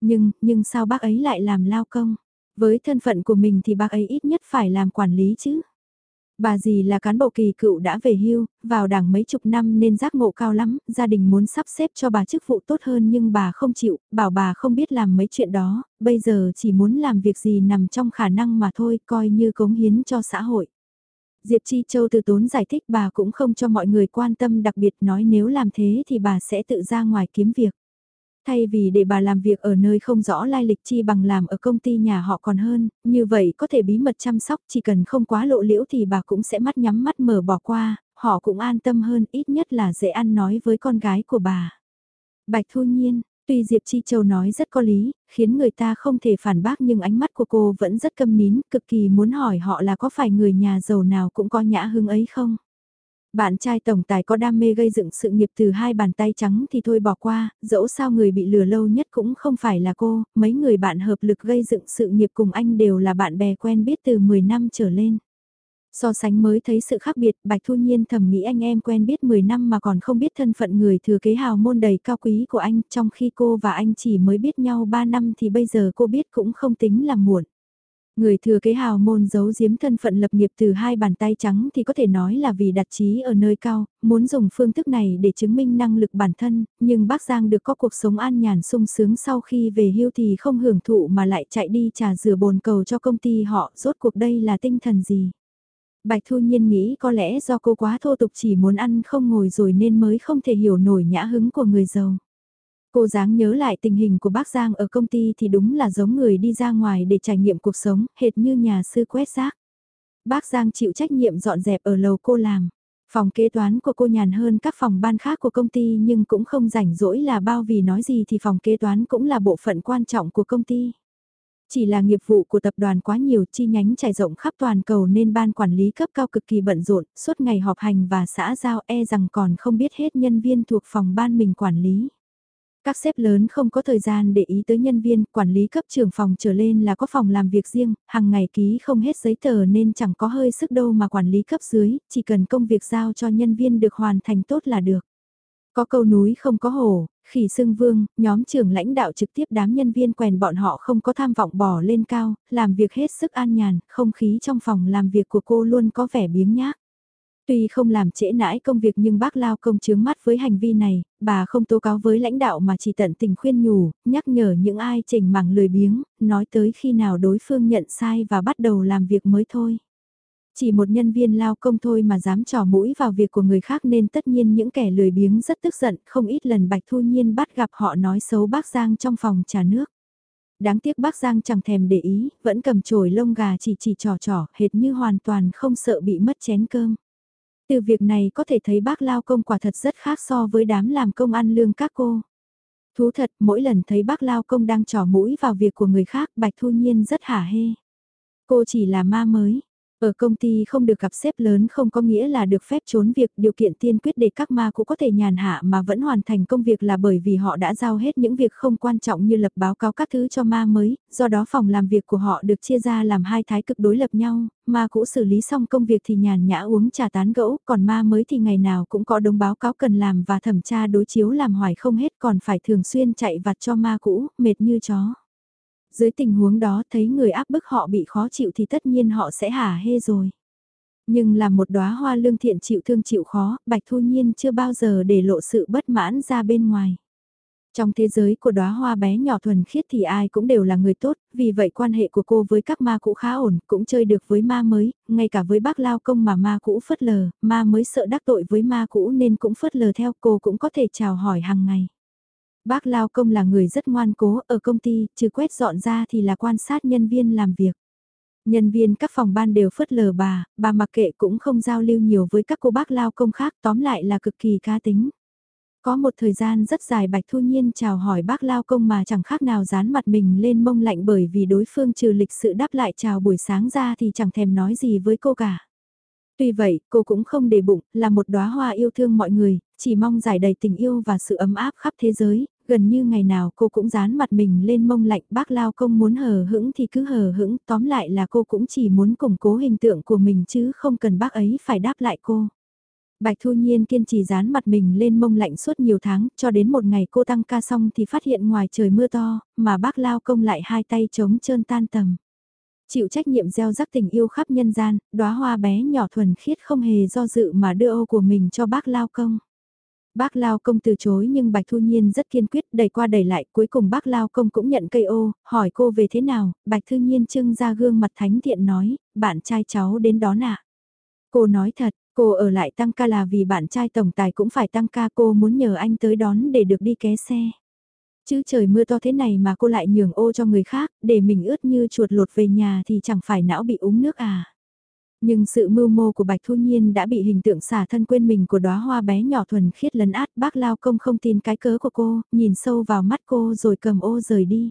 Nhưng, nhưng sao bác ấy lại làm lao công? Với thân phận của mình thì bác ấy ít nhất phải làm quản lý chứ. Bà dì là cán bộ kỳ cựu đã về hưu, vào đảng mấy chục năm nên giác ngộ cao lắm, gia đình muốn sắp xếp cho bà chức vụ tốt hơn nhưng bà không chịu, bảo bà không biết làm mấy chuyện đó, bây giờ chỉ muốn làm việc gì nằm trong khả năng mà thôi, coi như cống hiến cho xã hội. Diệp Chi Châu từ tốn giải thích bà cũng không cho mọi người quan tâm đặc biệt nói nếu làm thế thì bà sẽ tự ra ngoài kiếm việc. Thay vì để bà làm việc ở nơi không rõ lai lịch chi bằng làm ở công ty nhà họ còn hơn, như vậy có thể bí mật chăm sóc chỉ cần không quá lộ liễu thì bà cũng sẽ mắt nhắm mắt mở bỏ qua, họ cũng an tâm hơn ít nhất là dễ ăn nói với con gái của bà. Bạch Thu Nhiên, Tuy Diệp Chi Châu nói rất có lý, khiến người ta không thể phản bác nhưng ánh mắt của cô vẫn rất câm nín, cực kỳ muốn hỏi họ là có phải người nhà giàu nào cũng có nhã hứng ấy không? Bạn trai tổng tài có đam mê gây dựng sự nghiệp từ hai bàn tay trắng thì thôi bỏ qua, dẫu sao người bị lừa lâu nhất cũng không phải là cô, mấy người bạn hợp lực gây dựng sự nghiệp cùng anh đều là bạn bè quen biết từ 10 năm trở lên. So sánh mới thấy sự khác biệt, Bạch Thu Nhiên thầm nghĩ anh em quen biết 10 năm mà còn không biết thân phận người thừa kế hào môn đầy cao quý của anh, trong khi cô và anh chỉ mới biết nhau 3 năm thì bây giờ cô biết cũng không tính là muộn. Người thừa kế hào môn giấu giếm thân phận lập nghiệp từ hai bàn tay trắng thì có thể nói là vì đặt trí ở nơi cao, muốn dùng phương thức này để chứng minh năng lực bản thân, nhưng bác Giang được có cuộc sống an nhàn sung sướng sau khi về hưu thì không hưởng thụ mà lại chạy đi trà rửa bồn cầu cho công ty họ, rốt cuộc đây là tinh thần gì. Bạch Thu Nhiên nghĩ có lẽ do cô quá thô tục chỉ muốn ăn không ngồi rồi nên mới không thể hiểu nổi nhã hứng của người giàu. Cô dáng nhớ lại tình hình của bác Giang ở công ty thì đúng là giống người đi ra ngoài để trải nghiệm cuộc sống, hệt như nhà sư quét rác. Bác Giang chịu trách nhiệm dọn dẹp ở lầu cô làm. Phòng kế toán của cô nhàn hơn các phòng ban khác của công ty nhưng cũng không rảnh rỗi là bao vì nói gì thì phòng kế toán cũng là bộ phận quan trọng của công ty. Chỉ là nghiệp vụ của tập đoàn quá nhiều chi nhánh trải rộng khắp toàn cầu nên ban quản lý cấp cao cực kỳ bận rộn, suốt ngày họp hành và xã giao e rằng còn không biết hết nhân viên thuộc phòng ban mình quản lý. Các sếp lớn không có thời gian để ý tới nhân viên, quản lý cấp trưởng phòng trở lên là có phòng làm việc riêng, hàng ngày ký không hết giấy tờ nên chẳng có hơi sức đâu mà quản lý cấp dưới, chỉ cần công việc giao cho nhân viên được hoàn thành tốt là được. Có câu núi không có hồ, khỉ sưng vương, nhóm trưởng lãnh đạo trực tiếp đám nhân viên quèn bọn họ không có tham vọng bỏ lên cao, làm việc hết sức an nhàn, không khí trong phòng làm việc của cô luôn có vẻ biếng nhác. Tuy không làm trễ nãi công việc nhưng bác Lao công chướng mắt với hành vi này, bà không tố cáo với lãnh đạo mà chỉ tận tình khuyên nhủ, nhắc nhở những ai chỉnh mảng lười biếng, nói tới khi nào đối phương nhận sai và bắt đầu làm việc mới thôi. Chỉ một nhân viên lao công thôi mà dám trò mũi vào việc của người khác nên tất nhiên những kẻ lười biếng rất tức giận, không ít lần Bạch Thu Nhiên bắt gặp họ nói xấu bác Giang trong phòng trà nước. Đáng tiếc bác Giang chẳng thèm để ý, vẫn cầm chổi lông gà chỉ chỉ trò trò, hệt như hoàn toàn không sợ bị mất chén cơm. Từ việc này có thể thấy bác lao công quả thật rất khác so với đám làm công ăn lương các cô. Thú thật, mỗi lần thấy bác lao công đang trò mũi vào việc của người khác, Bạch Thu Nhiên rất hả hê. Cô chỉ là ma mới, ở công ty không được gặp sếp lớn không có nghĩa là được phép trốn việc, điều kiện tiên quyết để các ma cũng có thể nhàn hạ mà vẫn hoàn thành công việc là bởi vì họ đã giao hết những việc không quan trọng như lập báo cáo các thứ cho ma mới, do đó phòng làm việc của họ được chia ra làm hai thái cực đối lập nhau, ma cũ xử lý xong công việc thì nhàn nhã uống trà tán gẫu, còn ma mới thì ngày nào cũng có đống báo cáo cần làm và thẩm tra đối chiếu làm hoài không hết còn phải thường xuyên chạy vặt cho ma cũ, mệt như chó. Dưới tình huống đó thấy người áp bức họ bị khó chịu thì tất nhiên họ sẽ hả hê rồi. Nhưng là một đóa hoa lương thiện chịu thương chịu khó, Bạch Thu Nhiên chưa bao giờ để lộ sự bất mãn ra bên ngoài. Trong thế giới của đóa hoa bé nhỏ thuần khiết thì ai cũng đều là người tốt, vì vậy quan hệ của cô với các ma cũ khá ổn, cũng chơi được với ma mới, ngay cả với bác lao công mà ma cũ phớt lờ, ma mới sợ đắc tội với ma cũ nên cũng phớt lờ theo cô cũng có thể chào hỏi hàng ngày. Bác Lao Công là người rất ngoan cố, ở công ty, trừ quét dọn ra thì là quan sát nhân viên làm việc. Nhân viên các phòng ban đều phớt lờ bà, bà mặc kệ cũng không giao lưu nhiều với các cô bác Lao Công khác, tóm lại là cực kỳ cá tính. Có một thời gian rất dài Bạch Thu Nhiên chào hỏi bác Lao Công mà chẳng khác nào dán mặt mình lên mông lạnh bởi vì đối phương trừ lịch sự đáp lại chào buổi sáng ra thì chẳng thèm nói gì với cô cả. Tuy vậy, cô cũng không để bụng, là một đóa hoa yêu thương mọi người, chỉ mong giải đầy tình yêu và sự ấm áp khắp thế giới, gần như ngày nào cô cũng dán mặt mình lên mông lạnh bác lao công muốn hờ hững thì cứ hờ hững, tóm lại là cô cũng chỉ muốn củng cố hình tượng của mình chứ không cần bác ấy phải đáp lại cô. Bạch Thu Nhiên kiên trì dán mặt mình lên mông lạnh suốt nhiều tháng, cho đến một ngày cô tăng ca xong thì phát hiện ngoài trời mưa to, mà bác lao công lại hai tay chống trơn tan tầm. Chịu trách nhiệm gieo rắc tình yêu khắp nhân gian, đóa hoa bé nhỏ thuần khiết không hề do dự mà đưa ô của mình cho bác lao công. Bác Lao Công từ chối nhưng Bạch Thu Nhiên rất kiên quyết đẩy qua đẩy lại cuối cùng bác Lao Công cũng nhận cây ô, hỏi cô về thế nào, Bạch Thu Nhiên trưng ra gương mặt thánh thiện nói, bạn trai cháu đến đó nạ. Cô nói thật, cô ở lại tăng ca là vì bạn trai tổng tài cũng phải tăng ca cô muốn nhờ anh tới đón để được đi ké xe. Chứ trời mưa to thế này mà cô lại nhường ô cho người khác, để mình ướt như chuột lột về nhà thì chẳng phải não bị uống nước à. Nhưng sự mưu mô của Bạch Thu Nhiên đã bị hình tượng xả thân quên mình của đóa hoa bé nhỏ thuần khiết lấn át bác Lao Công không tin cái cớ của cô, nhìn sâu vào mắt cô rồi cầm ô rời đi.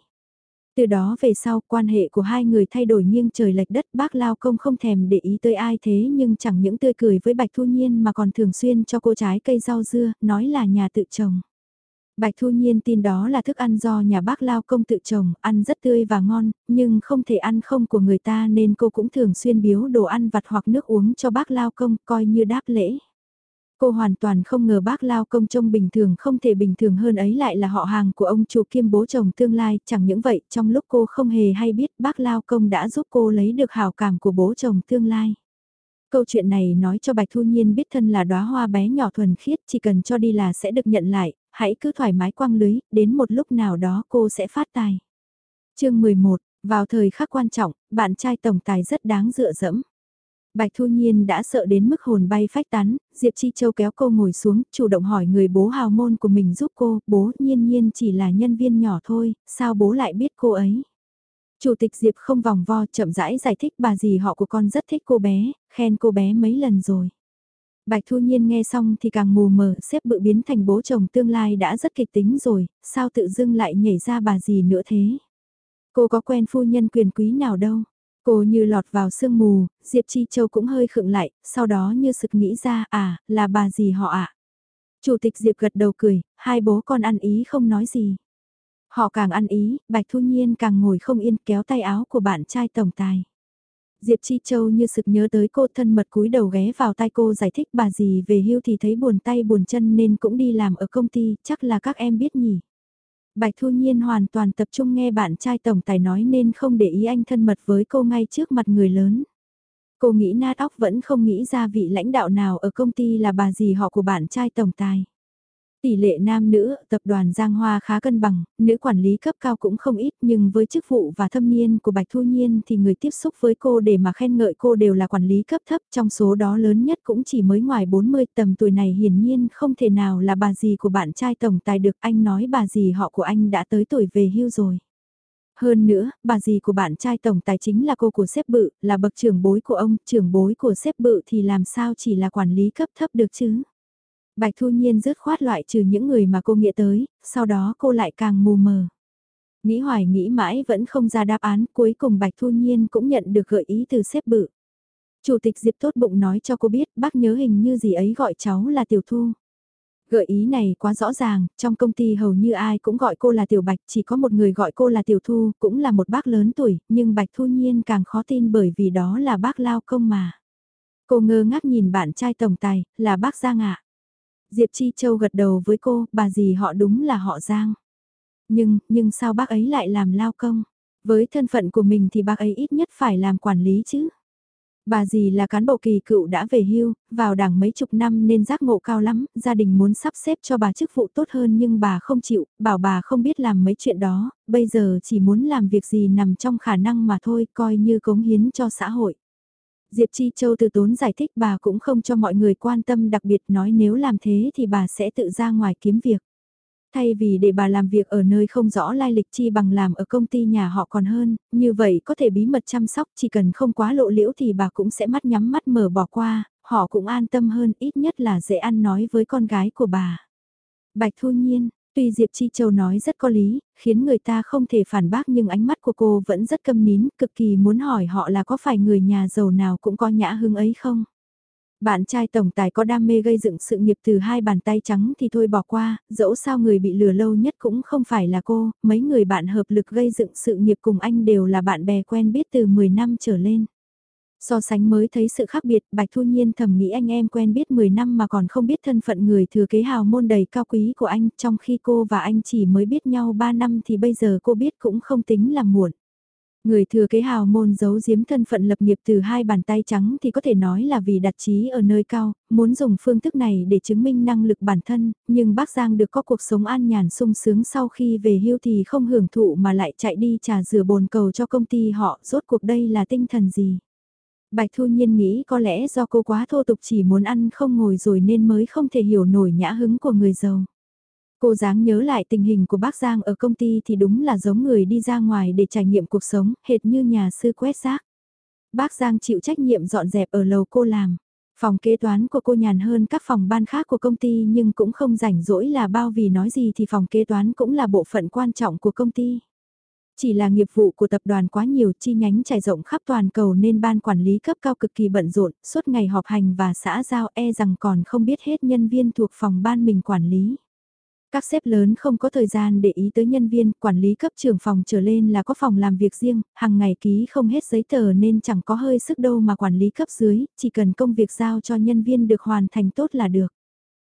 Từ đó về sau quan hệ của hai người thay đổi nghiêng trời lệch đất bác Lao Công không thèm để ý tới ai thế nhưng chẳng những tươi cười với Bạch Thu Nhiên mà còn thường xuyên cho cô trái cây rau dưa, nói là nhà tự trồng. Bạch Thu Nhiên tin đó là thức ăn do nhà bác Lao Công tự trồng, ăn rất tươi và ngon, nhưng không thể ăn không của người ta nên cô cũng thường xuyên biếu đồ ăn vặt hoặc nước uống cho bác Lao Công coi như đáp lễ. Cô hoàn toàn không ngờ bác Lao công trông bình thường không thể bình thường hơn ấy lại là họ hàng của ông chủ kiêm bố chồng tương lai, chẳng những vậy trong lúc cô không hề hay biết bác Lao công đã giúp cô lấy được hào cảm của bố chồng tương lai. Câu chuyện này nói cho Bạch Thu Nhiên biết thân là đóa hoa bé nhỏ thuần khiết chỉ cần cho đi là sẽ được nhận lại, hãy cứ thoải mái quăng lưới, đến một lúc nào đó cô sẽ phát tài. chương 11, vào thời khắc quan trọng, bạn trai tổng tài rất đáng dựa dẫm. Bạch Thu Nhiên đã sợ đến mức hồn bay phách tán, Diệp Chi Châu kéo cô ngồi xuống, chủ động hỏi người bố hào môn của mình giúp cô, bố nhiên nhiên chỉ là nhân viên nhỏ thôi, sao bố lại biết cô ấy? Chủ tịch Diệp không vòng vo chậm rãi giải thích bà dì họ của con rất thích cô bé, khen cô bé mấy lần rồi. Bạch Thu Nhiên nghe xong thì càng mù mờ, xếp bự biến thành bố chồng tương lai đã rất kịch tính rồi, sao tự dưng lại nhảy ra bà gì nữa thế? Cô có quen phu nhân quyền quý nào đâu? Cô như lọt vào sương mù, Diệp Chi Châu cũng hơi khựng lại, sau đó như sực nghĩ ra, à, là bà gì họ ạ? À? Chủ tịch Diệp gật đầu cười, hai bố con ăn ý không nói gì. Họ càng ăn ý, Bạch Thu Nhiên càng ngồi không yên kéo tay áo của bạn trai tổng tài. Diệp Chi Châu như sực nhớ tới cô thân mật cúi đầu ghé vào tai cô giải thích bà gì về hưu thì thấy buồn tay buồn chân nên cũng đi làm ở công ty, chắc là các em biết nhỉ. Bạch Thu Nhiên hoàn toàn tập trung nghe bạn trai tổng tài nói nên không để ý anh thân mật với cô ngay trước mặt người lớn. Cô nghĩ nát óc vẫn không nghĩ ra vị lãnh đạo nào ở công ty là bà gì họ của bạn trai tổng tài. Tỷ lệ nam nữ, tập đoàn Giang Hoa khá cân bằng, nữ quản lý cấp cao cũng không ít nhưng với chức vụ và thâm niên của Bạch Thu Nhiên thì người tiếp xúc với cô để mà khen ngợi cô đều là quản lý cấp thấp trong số đó lớn nhất cũng chỉ mới ngoài 40 tầm tuổi này hiển nhiên không thể nào là bà gì của bạn trai tổng tài được anh nói bà gì họ của anh đã tới tuổi về hưu rồi. Hơn nữa, bà gì của bạn trai tổng tài chính là cô của sếp bự, là bậc trưởng bối của ông, trưởng bối của sếp bự thì làm sao chỉ là quản lý cấp thấp được chứ? Bạch Thu Nhiên rớt khoát loại trừ những người mà cô nghĩa tới, sau đó cô lại càng mù mờ. Nghĩ hoài nghĩ mãi vẫn không ra đáp án, cuối cùng Bạch Thu Nhiên cũng nhận được gợi ý từ sếp bự. Chủ tịch Diệp tốt bụng nói cho cô biết bác nhớ hình như gì ấy gọi cháu là Tiểu Thu. Gợi ý này quá rõ ràng, trong công ty hầu như ai cũng gọi cô là Tiểu Bạch, chỉ có một người gọi cô là Tiểu Thu, cũng là một bác lớn tuổi, nhưng Bạch Thu Nhiên càng khó tin bởi vì đó là bác lao công mà. Cô ngơ ngác nhìn bạn trai tổng tài, là bác Giang ạ. Diệp Chi Châu gật đầu với cô, bà gì họ đúng là họ Giang. Nhưng, nhưng sao bác ấy lại làm lao công? Với thân phận của mình thì bác ấy ít nhất phải làm quản lý chứ. Bà dì là cán bộ kỳ cựu đã về hưu, vào đảng mấy chục năm nên giác ngộ cao lắm, gia đình muốn sắp xếp cho bà chức vụ tốt hơn nhưng bà không chịu, bảo bà không biết làm mấy chuyện đó, bây giờ chỉ muốn làm việc gì nằm trong khả năng mà thôi, coi như cống hiến cho xã hội. Diệp Chi Châu từ tốn giải thích bà cũng không cho mọi người quan tâm đặc biệt nói nếu làm thế thì bà sẽ tự ra ngoài kiếm việc. Thay vì để bà làm việc ở nơi không rõ lai lịch chi bằng làm ở công ty nhà họ còn hơn, như vậy có thể bí mật chăm sóc chỉ cần không quá lộ liễu thì bà cũng sẽ mắt nhắm mắt mở bỏ qua, họ cũng an tâm hơn ít nhất là dễ ăn nói với con gái của bà. Bạch Thu Nhiên, Tuy Diệp Chi Châu nói rất có lý, khiến người ta không thể phản bác nhưng ánh mắt của cô vẫn rất câm nín, cực kỳ muốn hỏi họ là có phải người nhà giàu nào cũng có nhã hương ấy không? Bạn trai tổng tài có đam mê gây dựng sự nghiệp từ hai bàn tay trắng thì thôi bỏ qua, dẫu sao người bị lừa lâu nhất cũng không phải là cô, mấy người bạn hợp lực gây dựng sự nghiệp cùng anh đều là bạn bè quen biết từ 10 năm trở lên. So sánh mới thấy sự khác biệt, Bạch Thu Nhiên thầm nghĩ anh em quen biết 10 năm mà còn không biết thân phận người thừa kế hào môn đầy cao quý của anh, trong khi cô và anh chỉ mới biết nhau 3 năm thì bây giờ cô biết cũng không tính là muộn. Người thừa kế hào môn giấu giếm thân phận lập nghiệp từ hai bàn tay trắng thì có thể nói là vì đặt trí ở nơi cao, muốn dùng phương thức này để chứng minh năng lực bản thân, nhưng bác Giang được có cuộc sống an nhàn sung sướng sau khi về hưu thì không hưởng thụ mà lại chạy đi trà rửa bồn cầu cho công ty họ, rốt cuộc đây là tinh thần gì. Bạch Thu Nhiên nghĩ có lẽ do cô quá thô tục chỉ muốn ăn không ngồi rồi nên mới không thể hiểu nổi nhã hứng của người giàu. Cô dáng nhớ lại tình hình của bác Giang ở công ty thì đúng là giống người đi ra ngoài để trải nghiệm cuộc sống, hệt như nhà sư quét rác. Bác Giang chịu trách nhiệm dọn dẹp ở lầu cô làm. Phòng kế toán của cô nhàn hơn các phòng ban khác của công ty nhưng cũng không rảnh rỗi là bao vì nói gì thì phòng kế toán cũng là bộ phận quan trọng của công ty. Chỉ là nghiệp vụ của tập đoàn quá nhiều chi nhánh trải rộng khắp toàn cầu nên ban quản lý cấp cao cực kỳ bận rộn, suốt ngày họp hành và xã giao e rằng còn không biết hết nhân viên thuộc phòng ban mình quản lý. Các sếp lớn không có thời gian để ý tới nhân viên, quản lý cấp trưởng phòng trở lên là có phòng làm việc riêng, hàng ngày ký không hết giấy tờ nên chẳng có hơi sức đâu mà quản lý cấp dưới, chỉ cần công việc giao cho nhân viên được hoàn thành tốt là được.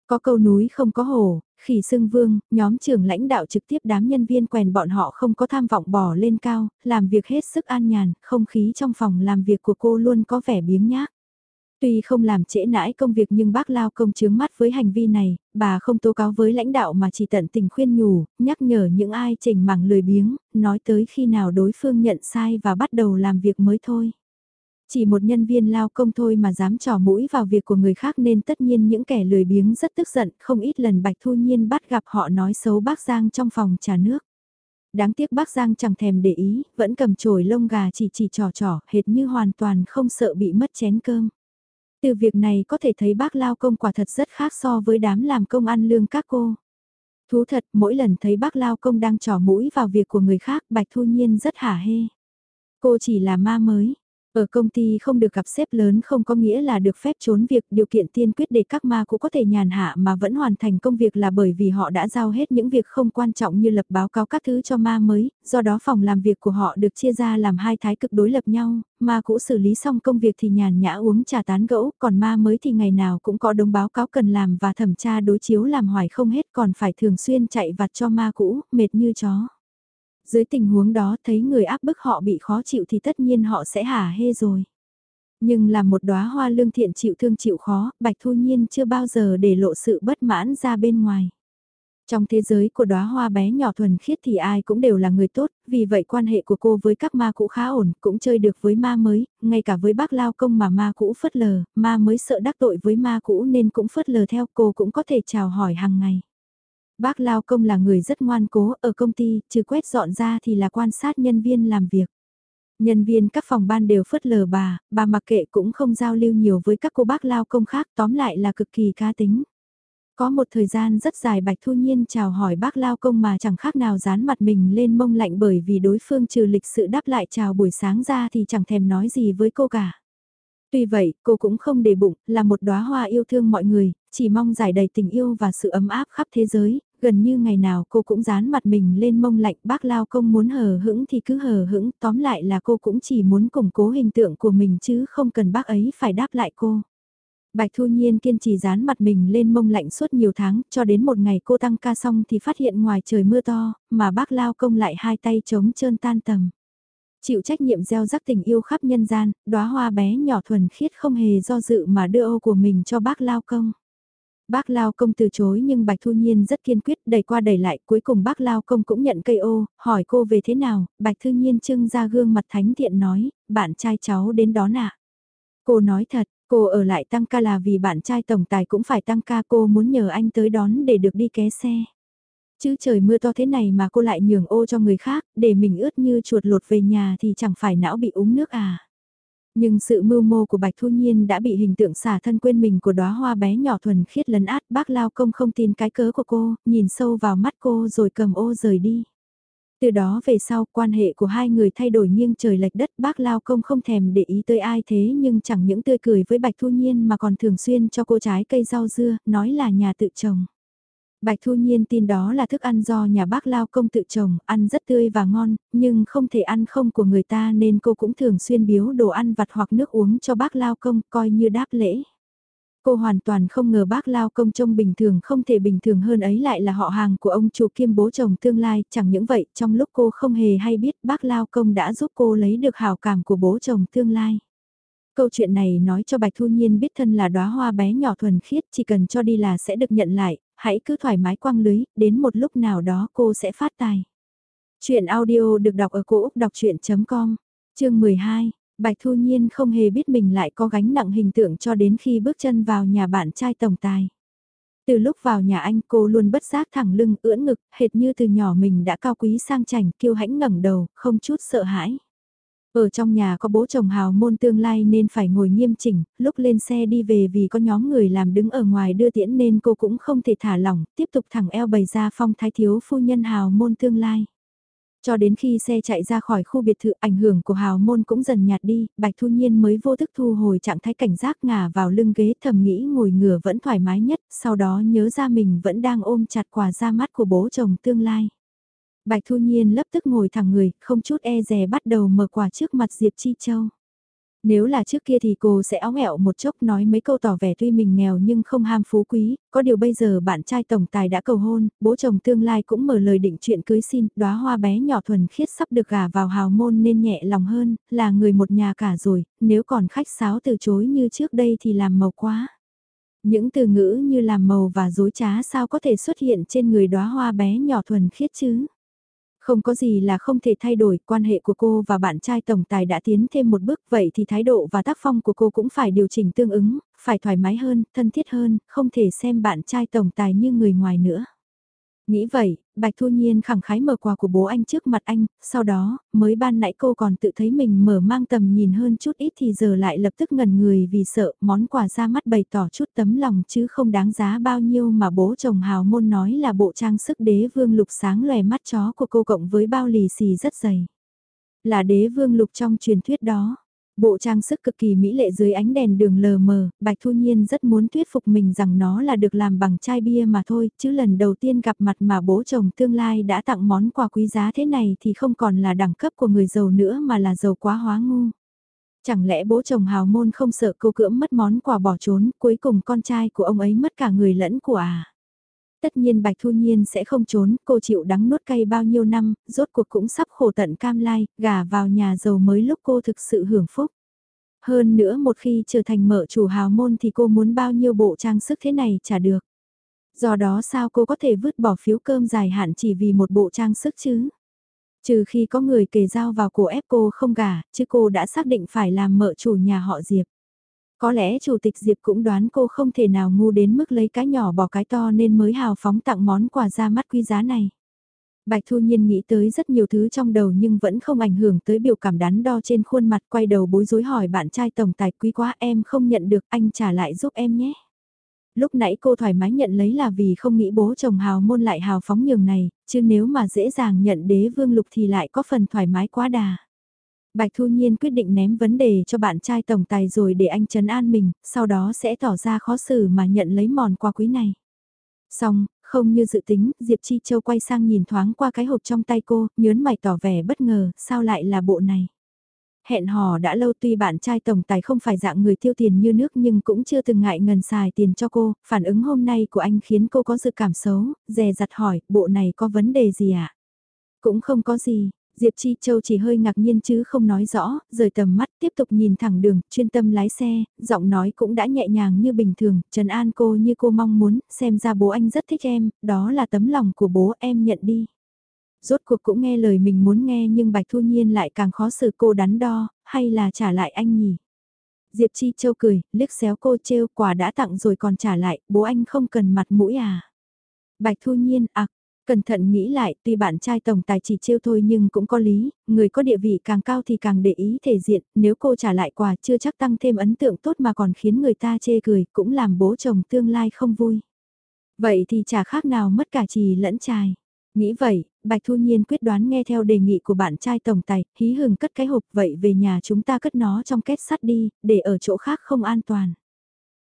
Có câu núi không có hồ, khỉ Sương vương, nhóm trưởng lãnh đạo trực tiếp đám nhân viên quèn bọn họ không có tham vọng bỏ lên cao, làm việc hết sức an nhàn, không khí trong phòng làm việc của cô luôn có vẻ biếng nhác. Tuy không làm trễ nãi công việc nhưng bác Lao công chướng mắt với hành vi này, bà không tố cáo với lãnh đạo mà chỉ tận tình khuyên nhủ, nhắc nhở những ai chỉnh mảng lười biếng, nói tới khi nào đối phương nhận sai và bắt đầu làm việc mới thôi. Chỉ một nhân viên lao công thôi mà dám trò mũi vào việc của người khác nên tất nhiên những kẻ lười biếng rất tức giận, không ít lần Bạch Thu Nhiên bắt gặp họ nói xấu bác Giang trong phòng trà nước. Đáng tiếc bác Giang chẳng thèm để ý, vẫn cầm chổi lông gà chỉ chỉ trò trò, hệt như hoàn toàn không sợ bị mất chén cơm. Từ việc này có thể thấy bác lao công quả thật rất khác so với đám làm công ăn lương các cô. Thú thật, mỗi lần thấy bác lao công đang trò mũi vào việc của người khác, Bạch Thu Nhiên rất hả hê. Cô chỉ là ma mới, ở công ty không được gặp sếp lớn không có nghĩa là được phép trốn việc, điều kiện tiên quyết để các ma cũng có thể nhàn hạ mà vẫn hoàn thành công việc là bởi vì họ đã giao hết những việc không quan trọng như lập báo cáo các thứ cho ma mới, do đó phòng làm việc của họ được chia ra làm hai thái cực đối lập nhau, ma cũ xử lý xong công việc thì nhàn nhã uống trà tán gẫu, còn ma mới thì ngày nào cũng có đống báo cáo cần làm và thẩm tra đối chiếu làm hoài không hết còn phải thường xuyên chạy vặt cho ma cũ, mệt như chó. Dưới tình huống đó thấy người áp bức họ bị khó chịu thì tất nhiên họ sẽ hả hê rồi. Nhưng là một đóa hoa lương thiện chịu thương chịu khó, Bạch Thu Nhiên chưa bao giờ để lộ sự bất mãn ra bên ngoài. Trong thế giới của đóa hoa bé nhỏ thuần khiết thì ai cũng đều là người tốt, vì vậy quan hệ của cô với các ma cũ khá ổn, cũng chơi được với ma mới, ngay cả với bác lao công mà ma cũ phớt lờ, ma mới sợ đắc tội với ma cũ nên cũng phớt lờ theo cô cũng có thể chào hỏi hàng ngày. Bác Lao Công là người rất ngoan cố, ở công ty, trừ quét dọn ra thì là quan sát nhân viên làm việc. Nhân viên các phòng ban đều phớt lờ bà, bà mặc kệ cũng không giao lưu nhiều với các cô bác Lao Công khác, tóm lại là cực kỳ cá tính. Có một thời gian rất dài Bạch Thu Nhiên chào hỏi bác Lao Công mà chẳng khác nào dán mặt mình lên mông lạnh bởi vì đối phương trừ lịch sự đáp lại chào buổi sáng ra thì chẳng thèm nói gì với cô cả. Tuy vậy, cô cũng không để bụng, là một đóa hoa yêu thương mọi người, chỉ mong giải đầy tình yêu và sự ấm áp khắp thế giới, gần như ngày nào cô cũng dán mặt mình lên mông lạnh bác lao công muốn hờ hững thì cứ hờ hững, tóm lại là cô cũng chỉ muốn củng cố hình tượng của mình chứ không cần bác ấy phải đáp lại cô. Bạch Thu Nhiên kiên trì dán mặt mình lên mông lạnh suốt nhiều tháng, cho đến một ngày cô tăng ca xong thì phát hiện ngoài trời mưa to, mà bác lao công lại hai tay chống trơn tan tầm. Chịu trách nhiệm gieo rắc tình yêu khắp nhân gian, đóa hoa bé nhỏ thuần khiết không hề do dự mà đưa ô của mình cho bác lao công. Bác Lao Công từ chối nhưng Bạch Thu Nhiên rất kiên quyết đẩy qua đẩy lại cuối cùng bác Lao Công cũng nhận cây ô, hỏi cô về thế nào, Bạch Thu Nhiên trưng ra gương mặt thánh thiện nói, bạn trai cháu đến đó nạ. Cô nói thật, cô ở lại tăng ca là vì bạn trai tổng tài cũng phải tăng ca cô muốn nhờ anh tới đón để được đi ké xe. Chứ trời mưa to thế này mà cô lại nhường ô cho người khác, để mình ướt như chuột lột về nhà thì chẳng phải não bị úng nước à. Nhưng sự mưu mô của Bạch Thu Nhiên đã bị hình tượng xả thân quên mình của đóa hoa bé nhỏ thuần khiết lấn át bác Lao Công không tin cái cớ của cô, nhìn sâu vào mắt cô rồi cầm ô rời đi. Từ đó về sau quan hệ của hai người thay đổi nghiêng trời lệch đất bác Lao Công không thèm để ý tới ai thế nhưng chẳng những tươi cười với Bạch Thu Nhiên mà còn thường xuyên cho cô trái cây rau dưa, nói là nhà tự trồng. Bạch Thu Nhiên tin đó là thức ăn do nhà bác Lao công tự trồng, ăn rất tươi và ngon, nhưng không thể ăn không của người ta nên cô cũng thường xuyên biếu đồ ăn vặt hoặc nước uống cho bác Lao công coi như đáp lễ. Cô hoàn toàn không ngờ bác Lao công trông bình thường không thể bình thường hơn ấy lại là họ hàng của ông chủ kiêm bố chồng tương lai, chẳng những vậy trong lúc cô không hề hay biết bác Lao công đã giúp cô lấy được hào cảm của bố chồng tương lai. Câu chuyện này nói cho Bạch Thu Nhiên biết thân là đóa hoa bé nhỏ thuần khiết chỉ cần cho đi là sẽ được nhận lại, hãy cứ thoải mái quăng lưới, đến một lúc nào đó cô sẽ phát tài. Chuyện audio được đọc ở cổ Úc đọc chuyện.com, chương 12, Bạch Thu Nhiên không hề biết mình lại có gánh nặng hình tượng cho đến khi bước chân vào nhà bạn trai tổng tài. Từ lúc vào nhà anh cô luôn bất giác thẳng lưng ưỡn ngực, hệt như từ nhỏ mình đã cao quý sang chảnh, kiêu hãnh ngẩng đầu, không chút sợ hãi. Ở trong nhà có bố chồng hào môn tương lai nên phải ngồi nghiêm chỉnh, lúc lên xe đi về vì có nhóm người làm đứng ở ngoài đưa tiễn nên cô cũng không thể thả lỏng, tiếp tục thẳng eo bày ra phong thái thiếu phu nhân hào môn tương lai. Cho đến khi xe chạy ra khỏi khu biệt thự ảnh hưởng của hào môn cũng dần nhạt đi, Bạch Thu Nhiên mới vô thức thu hồi trạng thái cảnh giác ngả vào lưng ghế thầm nghĩ ngồi ngửa vẫn thoải mái nhất, sau đó nhớ ra mình vẫn đang ôm chặt quà ra mắt của bố chồng tương lai. Bạch Thu Nhiên lập tức ngồi thẳng người, không chút e dè bắt đầu mở quà trước mặt Diệp Chi Châu. Nếu là trước kia thì cô sẽ óng ẹo một chốc nói mấy câu tỏ vẻ tuy mình nghèo nhưng không ham phú quý, có điều bây giờ bạn trai tổng tài đã cầu hôn, bố chồng tương lai cũng mở lời định chuyện cưới xin, đóa hoa bé nhỏ thuần khiết sắp được gả vào hào môn nên nhẹ lòng hơn, là người một nhà cả rồi, nếu còn khách sáo từ chối như trước đây thì làm màu quá. Những từ ngữ như làm màu và dối trá sao có thể xuất hiện trên người đóa hoa bé nhỏ thuần khiết chứ? Không có gì là không thể thay đổi, quan hệ của cô và bạn trai tổng tài đã tiến thêm một bước, vậy thì thái độ và tác phong của cô cũng phải điều chỉnh tương ứng, phải thoải mái hơn, thân thiết hơn, không thể xem bạn trai tổng tài như người ngoài nữa. Nghĩ vậy, Bạch Thu Nhiên khẳng khái mở quà của bố anh trước mặt anh, sau đó, mới ban nãy cô còn tự thấy mình mở mang tầm nhìn hơn chút ít thì giờ lại lập tức ngẩn người vì sợ món quà ra mắt bày tỏ chút tấm lòng chứ không đáng giá bao nhiêu mà bố chồng hào môn nói là bộ trang sức đế vương lục sáng lòe mắt chó của cô cộng với bao lì xì rất dày. Là đế vương lục trong truyền thuyết đó. Bộ trang sức cực kỳ mỹ lệ dưới ánh đèn đường lờ mờ, Bạch Thu Nhiên rất muốn thuyết phục mình rằng nó là được làm bằng chai bia mà thôi, chứ lần đầu tiên gặp mặt mà bố chồng tương lai đã tặng món quà quý giá thế này thì không còn là đẳng cấp của người giàu nữa mà là giàu quá hóa ngu. Chẳng lẽ bố chồng hào môn không sợ cô cưỡng mất món quà bỏ trốn, cuối cùng con trai của ông ấy mất cả người lẫn của à? Tất nhiên Bạch Thu Nhiên sẽ không trốn, cô chịu đắng nuốt cay bao nhiêu năm, rốt cuộc cũng sắp khổ tận cam lai, gả vào nhà giàu mới lúc cô thực sự hưởng phúc. Hơn nữa một khi trở thành mở chủ hào môn thì cô muốn bao nhiêu bộ trang sức thế này trả được. Do đó sao cô có thể vứt bỏ phiếu cơm dài hạn chỉ vì một bộ trang sức chứ? Trừ khi có người kề dao vào cổ ép cô không gả, chứ cô đã xác định phải làm mợ chủ nhà họ Diệp. Có lẽ chủ tịch Diệp cũng đoán cô không thể nào ngu đến mức lấy cái nhỏ bỏ cái to nên mới hào phóng tặng món quà ra mắt quý giá này. Bạch Thu Nhiên nghĩ tới rất nhiều thứ trong đầu nhưng vẫn không ảnh hưởng tới biểu cảm đắn đo trên khuôn mặt quay đầu bối rối hỏi bạn trai tổng tài quý quá em không nhận được anh trả lại giúp em nhé. Lúc nãy cô thoải mái nhận lấy là vì không nghĩ bố chồng hào môn lại hào phóng nhường này, chứ nếu mà dễ dàng nhận đế vương lục thì lại có phần thoải mái quá đà. Bạch Thu Nhiên quyết định ném vấn đề cho bạn trai tổng tài rồi để anh trấn an mình, sau đó sẽ tỏ ra khó xử mà nhận lấy mòn quà quý này. Xong, không như dự tính, Diệp Chi Châu quay sang nhìn thoáng qua cái hộp trong tay cô, nhớn mày tỏ vẻ bất ngờ, sao lại là bộ này. Hẹn hò đã lâu tuy bạn trai tổng tài không phải dạng người tiêu tiền như nước nhưng cũng chưa từng ngại ngần xài tiền cho cô, phản ứng hôm nay của anh khiến cô có sự cảm xấu, dè dặt hỏi, bộ này có vấn đề gì ạ? À? Cũng không có gì, Diệp Chi Châu chỉ hơi ngạc nhiên chứ không nói rõ, rời tầm mắt tiếp tục nhìn thẳng đường, chuyên tâm lái xe, giọng nói cũng đã nhẹ nhàng như bình thường, trần an cô như cô mong muốn, xem ra bố anh rất thích em, đó là tấm lòng của bố em nhận đi. Rốt cuộc cũng nghe lời mình muốn nghe nhưng Bạch Thu Nhiên lại càng khó xử cô đắn đo, hay là trả lại anh nhỉ? Diệp Chi Châu cười, liếc xéo cô trêu quà đã tặng rồi còn trả lại, bố anh không cần mặt mũi à? Bạch Thu Nhiên, ạc, Cẩn thận nghĩ lại, tuy bạn trai tổng tài chỉ trêu thôi nhưng cũng có lý, người có địa vị càng cao thì càng để ý thể diện, nếu cô trả lại quà chưa chắc tăng thêm ấn tượng tốt mà còn khiến người ta chê cười, cũng làm bố chồng tương lai không vui. Vậy thì chả khác nào mất cả trì lẫn trai. Nghĩ vậy, Bạch Thu Nhiên quyết đoán nghe theo đề nghị của bạn trai tổng tài, hí hừng cất cái hộp vậy về nhà chúng ta cất nó trong kết sắt đi, để ở chỗ khác không an toàn.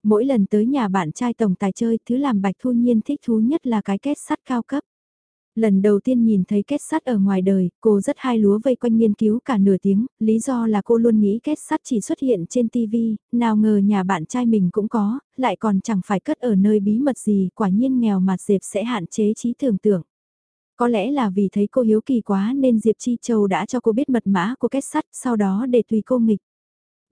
Mỗi lần tới nhà bạn trai tổng tài chơi, thứ làm Bạch Thu Nhiên thích thú nhất là cái kết sắt cao cấp. Lần đầu tiên nhìn thấy kết sắt ở ngoài đời, cô rất hai lúa vây quanh nghiên cứu cả nửa tiếng, lý do là cô luôn nghĩ kết sắt chỉ xuất hiện trên TV, nào ngờ nhà bạn trai mình cũng có, lại còn chẳng phải cất ở nơi bí mật gì, quả nhiên nghèo mặt Diệp sẽ hạn chế trí tưởng tượng. Có lẽ là vì thấy cô hiếu kỳ quá nên Diệp Chi Châu đã cho cô biết mật mã của kết sắt, sau đó để tùy cô nghịch.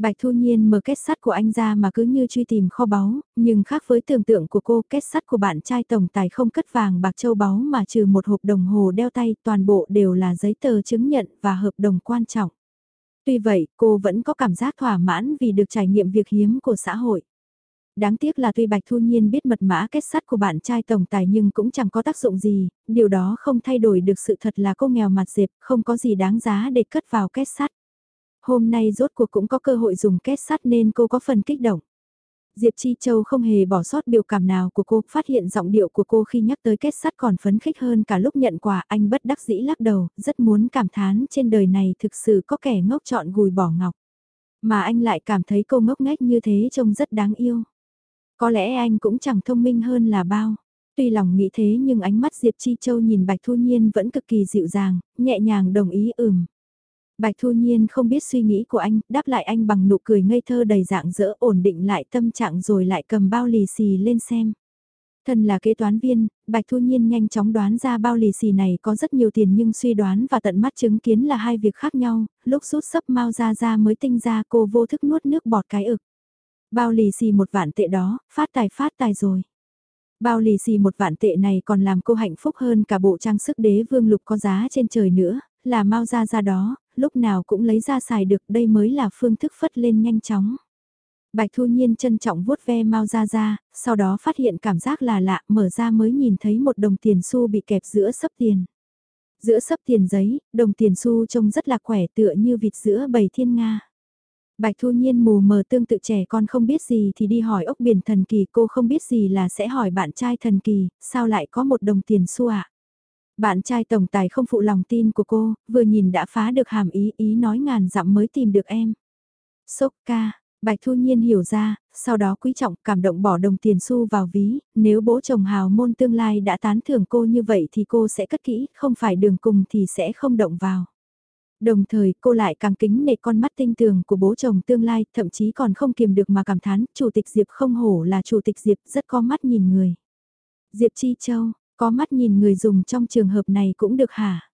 Bạch Thu Nhiên mở kết sắt của anh ra mà cứ như truy tìm kho báu, nhưng khác với tưởng tượng của cô, kết sắt của bạn trai tổng tài không cất vàng bạc châu báu mà trừ một hộp đồng hồ đeo tay, toàn bộ đều là giấy tờ chứng nhận và hợp đồng quan trọng. Tuy vậy, cô vẫn có cảm giác thỏa mãn vì được trải nghiệm việc hiếm của xã hội. Đáng tiếc là tuy Bạch Thu Nhiên biết mật mã kết sắt của bạn trai tổng tài nhưng cũng chẳng có tác dụng gì, điều đó không thay đổi được sự thật là cô nghèo mặt dẹp, không có gì đáng giá để cất vào kết sắt. Hôm nay rốt cuộc cũng có cơ hội dùng kết sắt nên cô có phần kích động. Diệp Chi Châu không hề bỏ sót biểu cảm nào của cô, phát hiện giọng điệu của cô khi nhắc tới kết sắt còn phấn khích hơn cả lúc nhận quà, anh bất đắc dĩ lắc đầu, rất muốn cảm thán trên đời này thực sự có kẻ ngốc chọn gùi bỏ ngọc. Mà anh lại cảm thấy cô ngốc nghếch như thế trông rất đáng yêu. Có lẽ anh cũng chẳng thông minh hơn là bao. Tuy lòng nghĩ thế nhưng ánh mắt Diệp Chi Châu nhìn Bạch Thu Nhiên vẫn cực kỳ dịu dàng, nhẹ nhàng đồng ý ừm. Bạch Thu Nhiên không biết suy nghĩ của anh, đáp lại anh bằng nụ cười ngây thơ đầy dạng dỡ ổn định lại tâm trạng rồi lại cầm bao lì xì lên xem. Thân là kế toán viên, Bạch Thu Nhiên nhanh chóng đoán ra bao lì xì này có rất nhiều tiền nhưng suy đoán và tận mắt chứng kiến là hai việc khác nhau, lúc rút sấp mau ra ra mới tinh ra cô vô thức nuốt nước bọt cái ực. Bao lì xì một vạn tệ đó, phát tài phát tài rồi. Bao lì xì một vạn tệ này còn làm cô hạnh phúc hơn cả bộ trang sức đế vương lục có giá trên trời nữa, là mau ra ra đó, lúc nào cũng lấy ra xài được đây mới là phương thức phất lên nhanh chóng. Bạch Thu Nhiên trân trọng vuốt ve mau ra ra, sau đó phát hiện cảm giác là lạ, mở ra mới nhìn thấy một đồng tiền xu bị kẹp giữa sấp tiền. Giữa sấp tiền giấy, đồng tiền xu trông rất là khỏe tựa như vịt giữa bầy thiên nga. Bạch Thu Nhiên mù mờ tương tự trẻ con không biết gì thì đi hỏi ốc biển thần kỳ cô không biết gì là sẽ hỏi bạn trai thần kỳ, sao lại có một đồng tiền xu ạ? À? Bạn trai tổng tài không phụ lòng tin của cô, vừa nhìn đã phá được hàm ý ý nói ngàn dặm mới tìm được em. Sốc ca, Bạch Thu Nhiên hiểu ra, sau đó quý trọng cảm động bỏ đồng tiền xu vào ví, nếu bố chồng hào môn tương lai đã tán thưởng cô như vậy thì cô sẽ cất kỹ, không phải đường cùng thì sẽ không động vào. Đồng thời cô lại càng kính nể con mắt tinh tường của bố chồng tương lai, thậm chí còn không kiềm được mà cảm thán, Chủ tịch Diệp không hổ là Chủ tịch Diệp rất có mắt nhìn người. Diệp Chi Châu, có mắt nhìn người dùng trong trường hợp này cũng được hả?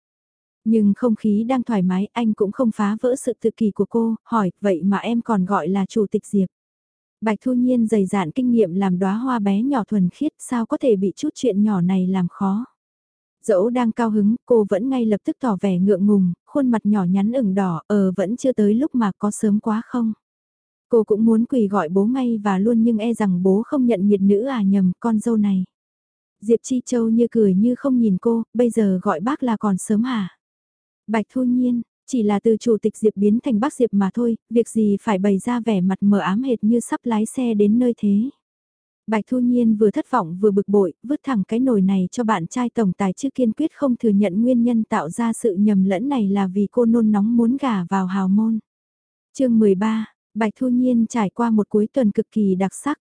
Nhưng không khí đang thoải mái anh cũng không phá vỡ sự tự kỳ của cô, hỏi vậy mà em còn gọi là chủ tịch Diệp. Bạch Thu Nhiên dày dạn kinh nghiệm làm đóa hoa bé nhỏ thuần khiết sao có thể bị chút chuyện nhỏ này làm khó. Dẫu đang cao hứng, cô vẫn ngay lập tức tỏ vẻ ngượng ngùng, khuôn mặt nhỏ nhắn ửng đỏ, ờ vẫn chưa tới lúc mà có sớm quá không. Cô cũng muốn quỳ gọi bố ngay và luôn nhưng e rằng bố không nhận nhiệt nữ à nhầm con dâu này. Diệp Chi Châu như cười như không nhìn cô, bây giờ gọi bác là còn sớm hả? Bạch Thu Nhiên, chỉ là từ chủ tịch Diệp biến thành bác Diệp mà thôi, việc gì phải bày ra vẻ mặt mờ ám hệt như sắp lái xe đến nơi thế. Bạch Thu Nhiên vừa thất vọng vừa bực bội, vứt thẳng cái nồi này cho bạn trai tổng tài chứ kiên quyết không thừa nhận nguyên nhân tạo ra sự nhầm lẫn này là vì cô nôn nóng muốn gả vào hào môn. chương 13, Bạch Thu Nhiên trải qua một cuối tuần cực kỳ đặc sắc.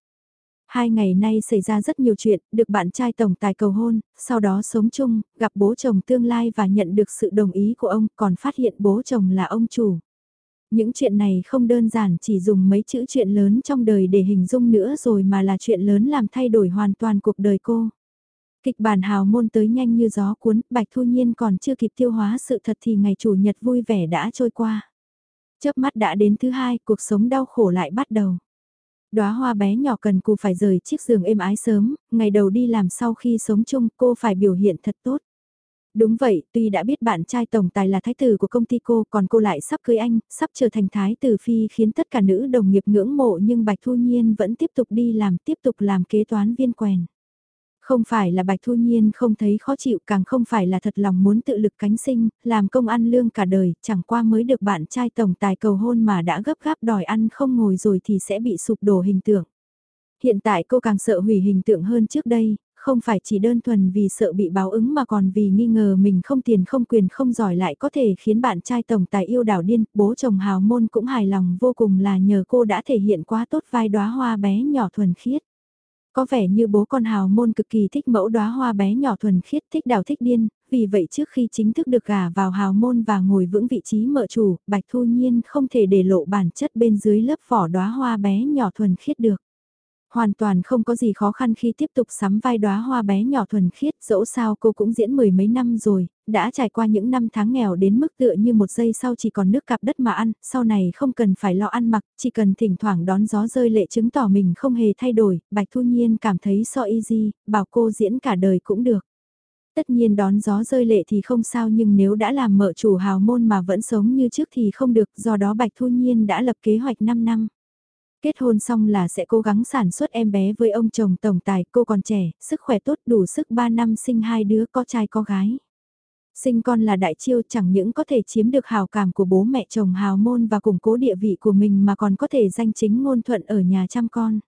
Hai ngày nay xảy ra rất nhiều chuyện, được bạn trai tổng tài cầu hôn, sau đó sống chung, gặp bố chồng tương lai và nhận được sự đồng ý của ông, còn phát hiện bố chồng là ông chủ. Những chuyện này không đơn giản chỉ dùng mấy chữ chuyện lớn trong đời để hình dung nữa rồi mà là chuyện lớn làm thay đổi hoàn toàn cuộc đời cô. Kịch bản hào môn tới nhanh như gió cuốn, Bạch Thu Nhiên còn chưa kịp tiêu hóa sự thật thì ngày chủ nhật vui vẻ đã trôi qua. Chớp mắt đã đến thứ hai, cuộc sống đau khổ lại bắt đầu. Đóa hoa bé nhỏ cần cù phải rời chiếc giường êm ái sớm, ngày đầu đi làm sau khi sống chung cô phải biểu hiện thật tốt. Đúng vậy, tuy đã biết bạn trai tổng tài là thái tử của công ty cô, còn cô lại sắp cưới anh, sắp trở thành thái tử phi khiến tất cả nữ đồng nghiệp ngưỡng mộ nhưng Bạch Thu Nhiên vẫn tiếp tục đi làm, tiếp tục làm kế toán viên quèn. Không phải là Bạch Thu Nhiên không thấy khó chịu, càng không phải là thật lòng muốn tự lực cánh sinh, làm công ăn lương cả đời, chẳng qua mới được bạn trai tổng tài cầu hôn mà đã gấp gáp đòi ăn không ngồi rồi thì sẽ bị sụp đổ hình tượng. Hiện tại cô càng sợ hủy hình tượng hơn trước đây, không phải chỉ đơn thuần vì sợ bị báo ứng mà còn vì nghi ngờ mình không tiền không quyền không giỏi lại có thể khiến bạn trai tổng tài yêu đảo điên, bố chồng hào môn cũng hài lòng vô cùng là nhờ cô đã thể hiện quá tốt vai đóa hoa bé nhỏ thuần khiết. Có vẻ như bố con hào môn cực kỳ thích mẫu đóa hoa bé nhỏ thuần khiết thích đào thích điên, vì vậy trước khi chính thức được gả vào hào môn và ngồi vững vị trí mợ chủ, Bạch Thu Nhiên không thể để lộ bản chất bên dưới lớp vỏ đóa hoa bé nhỏ thuần khiết được. Hoàn toàn không có gì khó khăn khi tiếp tục sắm vai đóa hoa bé nhỏ thuần khiết, dẫu sao cô cũng diễn mười mấy năm rồi, đã trải qua những năm tháng nghèo đến mức tựa như một giây sau chỉ còn nước cặp đất mà ăn, sau này không cần phải lo ăn mặc, chỉ cần thỉnh thoảng đón gió rơi lệ chứng tỏ mình không hề thay đổi, Bạch Thu Nhiên cảm thấy so easy, bảo cô diễn cả đời cũng được. Tất nhiên đón gió rơi lệ thì không sao nhưng nếu đã làm mợ chủ hào môn mà vẫn sống như trước thì không được, do đó Bạch Thu Nhiên đã lập kế hoạch 5 năm. Kết hôn xong là sẽ cố gắng sản xuất em bé với ông chồng tổng tài, cô còn trẻ, sức khỏe tốt đủ sức 3 năm sinh hai đứa có trai có gái. Sinh con là đại chiêu chẳng những có thể chiếm được hào cảm của bố mẹ chồng hào môn và củng cố địa vị của mình mà còn có thể danh chính ngôn thuận ở nhà chăm con.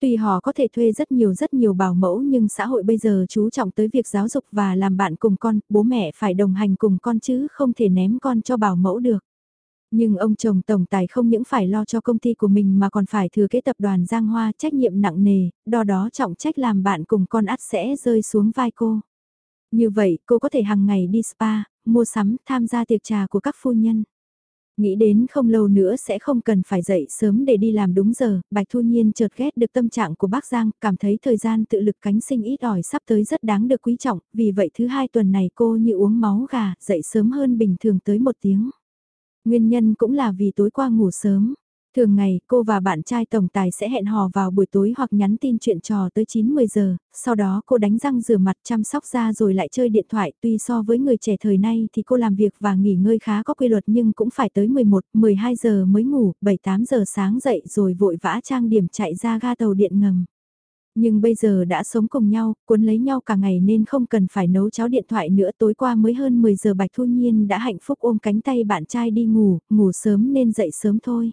Tuy họ có thể thuê rất nhiều rất nhiều bảo mẫu nhưng xã hội bây giờ chú trọng tới việc giáo dục và làm bạn cùng con, bố mẹ phải đồng hành cùng con chứ không thể ném con cho bảo mẫu được. Nhưng ông chồng tổng tài không những phải lo cho công ty của mình mà còn phải thừa kế tập đoàn Giang Hoa trách nhiệm nặng nề, đo đó trọng trách làm bạn cùng con ắt sẽ rơi xuống vai cô. Như vậy cô có thể hàng ngày đi spa, mua sắm, tham gia tiệc trà của các phu nhân. Nghĩ đến không lâu nữa sẽ không cần phải dậy sớm để đi làm đúng giờ, Bạch Thu Nhiên chợt ghét được tâm trạng của bác Giang, cảm thấy thời gian tự lực cánh sinh ít ỏi sắp tới rất đáng được quý trọng, vì vậy thứ hai tuần này cô như uống máu gà, dậy sớm hơn bình thường tới một tiếng. Nguyên nhân cũng là vì tối qua ngủ sớm. Thường ngày, cô và bạn trai tổng tài sẽ hẹn hò vào buổi tối hoặc nhắn tin chuyện trò tới 9-10 giờ, sau đó cô đánh răng rửa mặt chăm sóc da rồi lại chơi điện thoại. Tuy so với người trẻ thời nay thì cô làm việc và nghỉ ngơi khá có quy luật nhưng cũng phải tới 11-12 giờ mới ngủ, 7-8 giờ sáng dậy rồi vội vã trang điểm chạy ra ga tàu điện ngầm. Nhưng bây giờ đã sống cùng nhau, cuốn lấy nhau cả ngày nên không cần phải nấu cháo điện thoại nữa tối qua mới hơn 10 giờ Bạch Thu Nhiên đã hạnh phúc ôm cánh tay bạn trai đi ngủ, ngủ sớm nên dậy sớm thôi.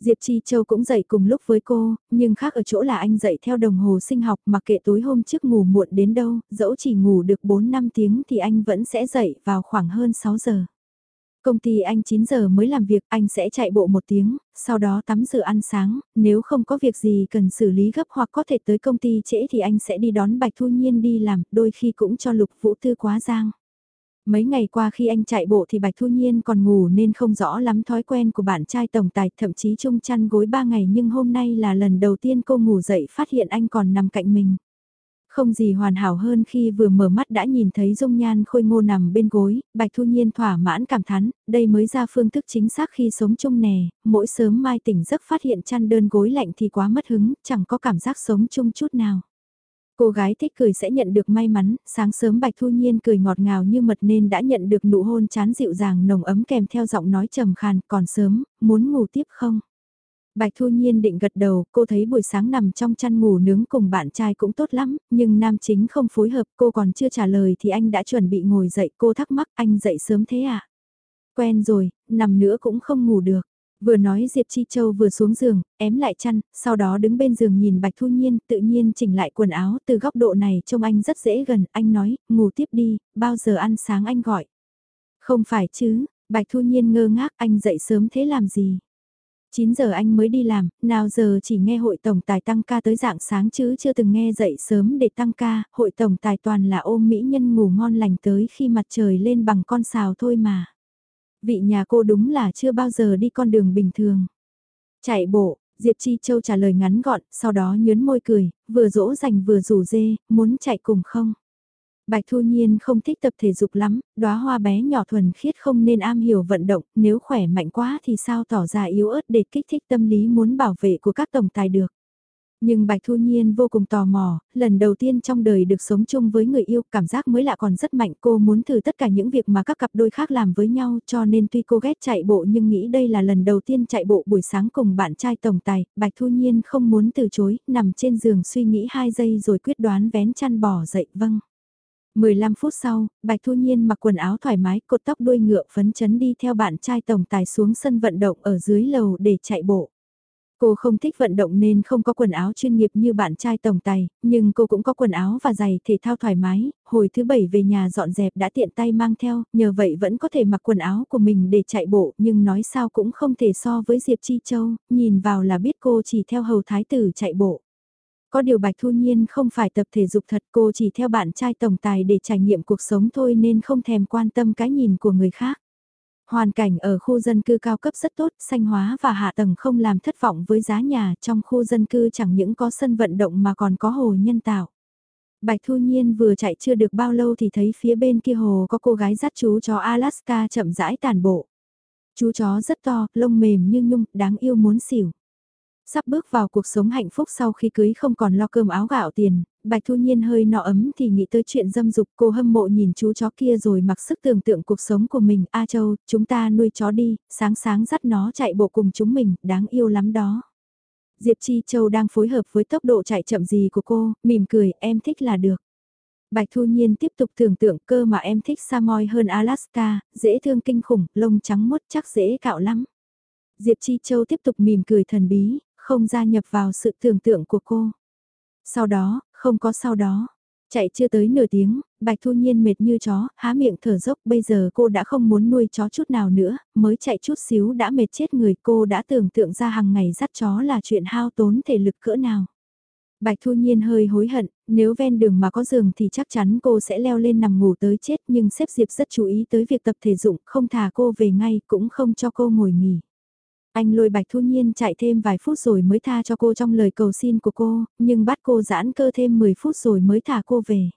Diệp Chi Châu cũng dậy cùng lúc với cô, nhưng khác ở chỗ là anh dậy theo đồng hồ sinh học mà kệ tối hôm trước ngủ muộn đến đâu, dẫu chỉ ngủ được 4-5 tiếng thì anh vẫn sẽ dậy vào khoảng hơn 6 giờ. Công ty anh 9 giờ mới làm việc, anh sẽ chạy bộ một tiếng, sau đó tắm rửa ăn sáng, nếu không có việc gì cần xử lý gấp hoặc có thể tới công ty trễ thì anh sẽ đi đón Bạch Thu Nhiên đi làm, đôi khi cũng cho Lục Vũ Tư quá giang. Mấy ngày qua khi anh chạy bộ thì Bạch Thu Nhiên còn ngủ nên không rõ lắm thói quen của bạn trai tổng tài thậm chí chung chăn gối 3 ngày nhưng hôm nay là lần đầu tiên cô ngủ dậy phát hiện anh còn nằm cạnh mình. Không gì hoàn hảo hơn khi vừa mở mắt đã nhìn thấy dung nhan khôi ngô nằm bên gối, Bạch Thu Nhiên thỏa mãn cảm thán, đây mới ra phương thức chính xác khi sống chung nè, mỗi sớm mai tỉnh giấc phát hiện chăn đơn gối lạnh thì quá mất hứng, chẳng có cảm giác sống chung chút nào. Cô gái thích cười sẽ nhận được may mắn, sáng sớm Bạch Thu Nhiên cười ngọt ngào như mật nên đã nhận được nụ hôn chán dịu dàng nồng ấm kèm theo giọng nói trầm khàn, còn sớm, muốn ngủ tiếp không? Bạch Thu Nhiên định gật đầu, cô thấy buổi sáng nằm trong chăn ngủ nướng cùng bạn trai cũng tốt lắm, nhưng nam chính không phối hợp, cô còn chưa trả lời thì anh đã chuẩn bị ngồi dậy, cô thắc mắc anh dậy sớm thế à? Quen rồi, nằm nữa cũng không ngủ được. Vừa nói Diệp Chi Châu vừa xuống giường, ém lại chăn, sau đó đứng bên giường nhìn Bạch Thu Nhiên, tự nhiên chỉnh lại quần áo từ góc độ này trông anh rất dễ gần, anh nói, ngủ tiếp đi, bao giờ ăn sáng anh gọi. Không phải chứ, Bạch Thu Nhiên ngơ ngác anh dậy sớm thế làm gì. 9 giờ anh mới đi làm, nào giờ chỉ nghe hội tổng tài tăng ca tới dạng sáng chứ chưa từng nghe dậy sớm để tăng ca, hội tổng tài toàn là ôm mỹ nhân ngủ ngon lành tới khi mặt trời lên bằng con xào thôi mà. Vị nhà cô đúng là chưa bao giờ đi con đường bình thường. Chạy bộ, Diệp Chi Châu trả lời ngắn gọn, sau đó nhớn môi cười, vừa dỗ dành vừa rủ dê, muốn chạy cùng không? Bạch Thu Nhiên không thích tập thể dục lắm, đóa hoa bé nhỏ thuần khiết không nên am hiểu vận động, nếu khỏe mạnh quá thì sao tỏ ra yếu ớt để kích thích tâm lý muốn bảo vệ của các tổng tài được. Nhưng Bạch Thu Nhiên vô cùng tò mò, lần đầu tiên trong đời được sống chung với người yêu, cảm giác mới lạ còn rất mạnh. Cô muốn thử tất cả những việc mà các cặp đôi khác làm với nhau cho nên tuy cô ghét chạy bộ nhưng nghĩ đây là lần đầu tiên chạy bộ buổi sáng cùng bạn trai tổng tài. Bạch Thu Nhiên không muốn từ chối, nằm trên giường suy nghĩ 2 giây rồi quyết đoán vén chăn bỏ dậy vâng. 15 phút sau, Bạch Thu Nhiên mặc quần áo thoải mái, cột tóc đuôi ngựa phấn chấn đi theo bạn trai tổng tài xuống sân vận động ở dưới lầu để chạy bộ. Cô không thích vận động nên không có quần áo chuyên nghiệp như bạn trai tổng tài, nhưng cô cũng có quần áo và giày thể thao thoải mái, hồi thứ bảy về nhà dọn dẹp đã tiện tay mang theo, nhờ vậy vẫn có thể mặc quần áo của mình để chạy bộ, nhưng nói sao cũng không thể so với Diệp Chi Châu, nhìn vào là biết cô chỉ theo hầu thái tử chạy bộ. Có điều Bạch Thu Nhiên không phải tập thể dục thật cô chỉ theo bạn trai tổng tài để trải nghiệm cuộc sống thôi nên không thèm quan tâm cái nhìn của người khác. Hoàn cảnh ở khu dân cư cao cấp rất tốt, xanh hóa và hạ tầng không làm thất vọng với giá nhà trong khu dân cư chẳng những có sân vận động mà còn có hồ nhân tạo. Bạch Thu Nhiên vừa chạy chưa được bao lâu thì thấy phía bên kia hồ có cô gái dắt chú chó Alaska chậm rãi tàn bộ. Chú chó rất to, lông mềm như nhung, đáng yêu muốn xỉu. Sắp bước vào cuộc sống hạnh phúc sau khi cưới không còn lo cơm áo gạo tiền, Bạch Thu Nhiên hơi nọ ấm thì nghĩ tới chuyện dâm dục cô hâm mộ nhìn chú chó kia rồi mặc sức tưởng tượng cuộc sống của mình. A Châu, chúng ta nuôi chó đi, sáng sáng dắt nó chạy bộ cùng chúng mình, đáng yêu lắm đó. Diệp Chi Châu đang phối hợp với tốc độ chạy chậm gì của cô, mỉm cười, em thích là được. Bạch Thu Nhiên tiếp tục tưởng tượng cơ mà em thích Samoy hơn Alaska, dễ thương kinh khủng, lông trắng mốt chắc dễ cạo lắm. Diệp Chi Châu tiếp tục mỉm cười thần bí, không gia nhập vào sự tưởng tượng của cô. Sau đó, không có sau đó. Chạy chưa tới nửa tiếng, Bạch Thu Nhiên mệt như chó, há miệng thở dốc bây giờ cô đã không muốn nuôi chó chút nào nữa, mới chạy chút xíu đã mệt chết người cô đã tưởng tượng ra hàng ngày dắt chó là chuyện hao tốn thể lực cỡ nào. Bạch Thu Nhiên hơi hối hận, Nếu ven đường mà có giường thì chắc chắn cô sẽ leo lên nằm ngủ tới chết nhưng xếp Diệp rất chú ý tới việc tập thể dụng, không thả cô về ngay cũng không cho cô ngồi nghỉ. Anh lôi Bạch Thu Nhiên chạy thêm vài phút rồi mới tha cho cô trong lời cầu xin của cô, nhưng bắt cô giãn cơ thêm 10 phút rồi mới thả cô về.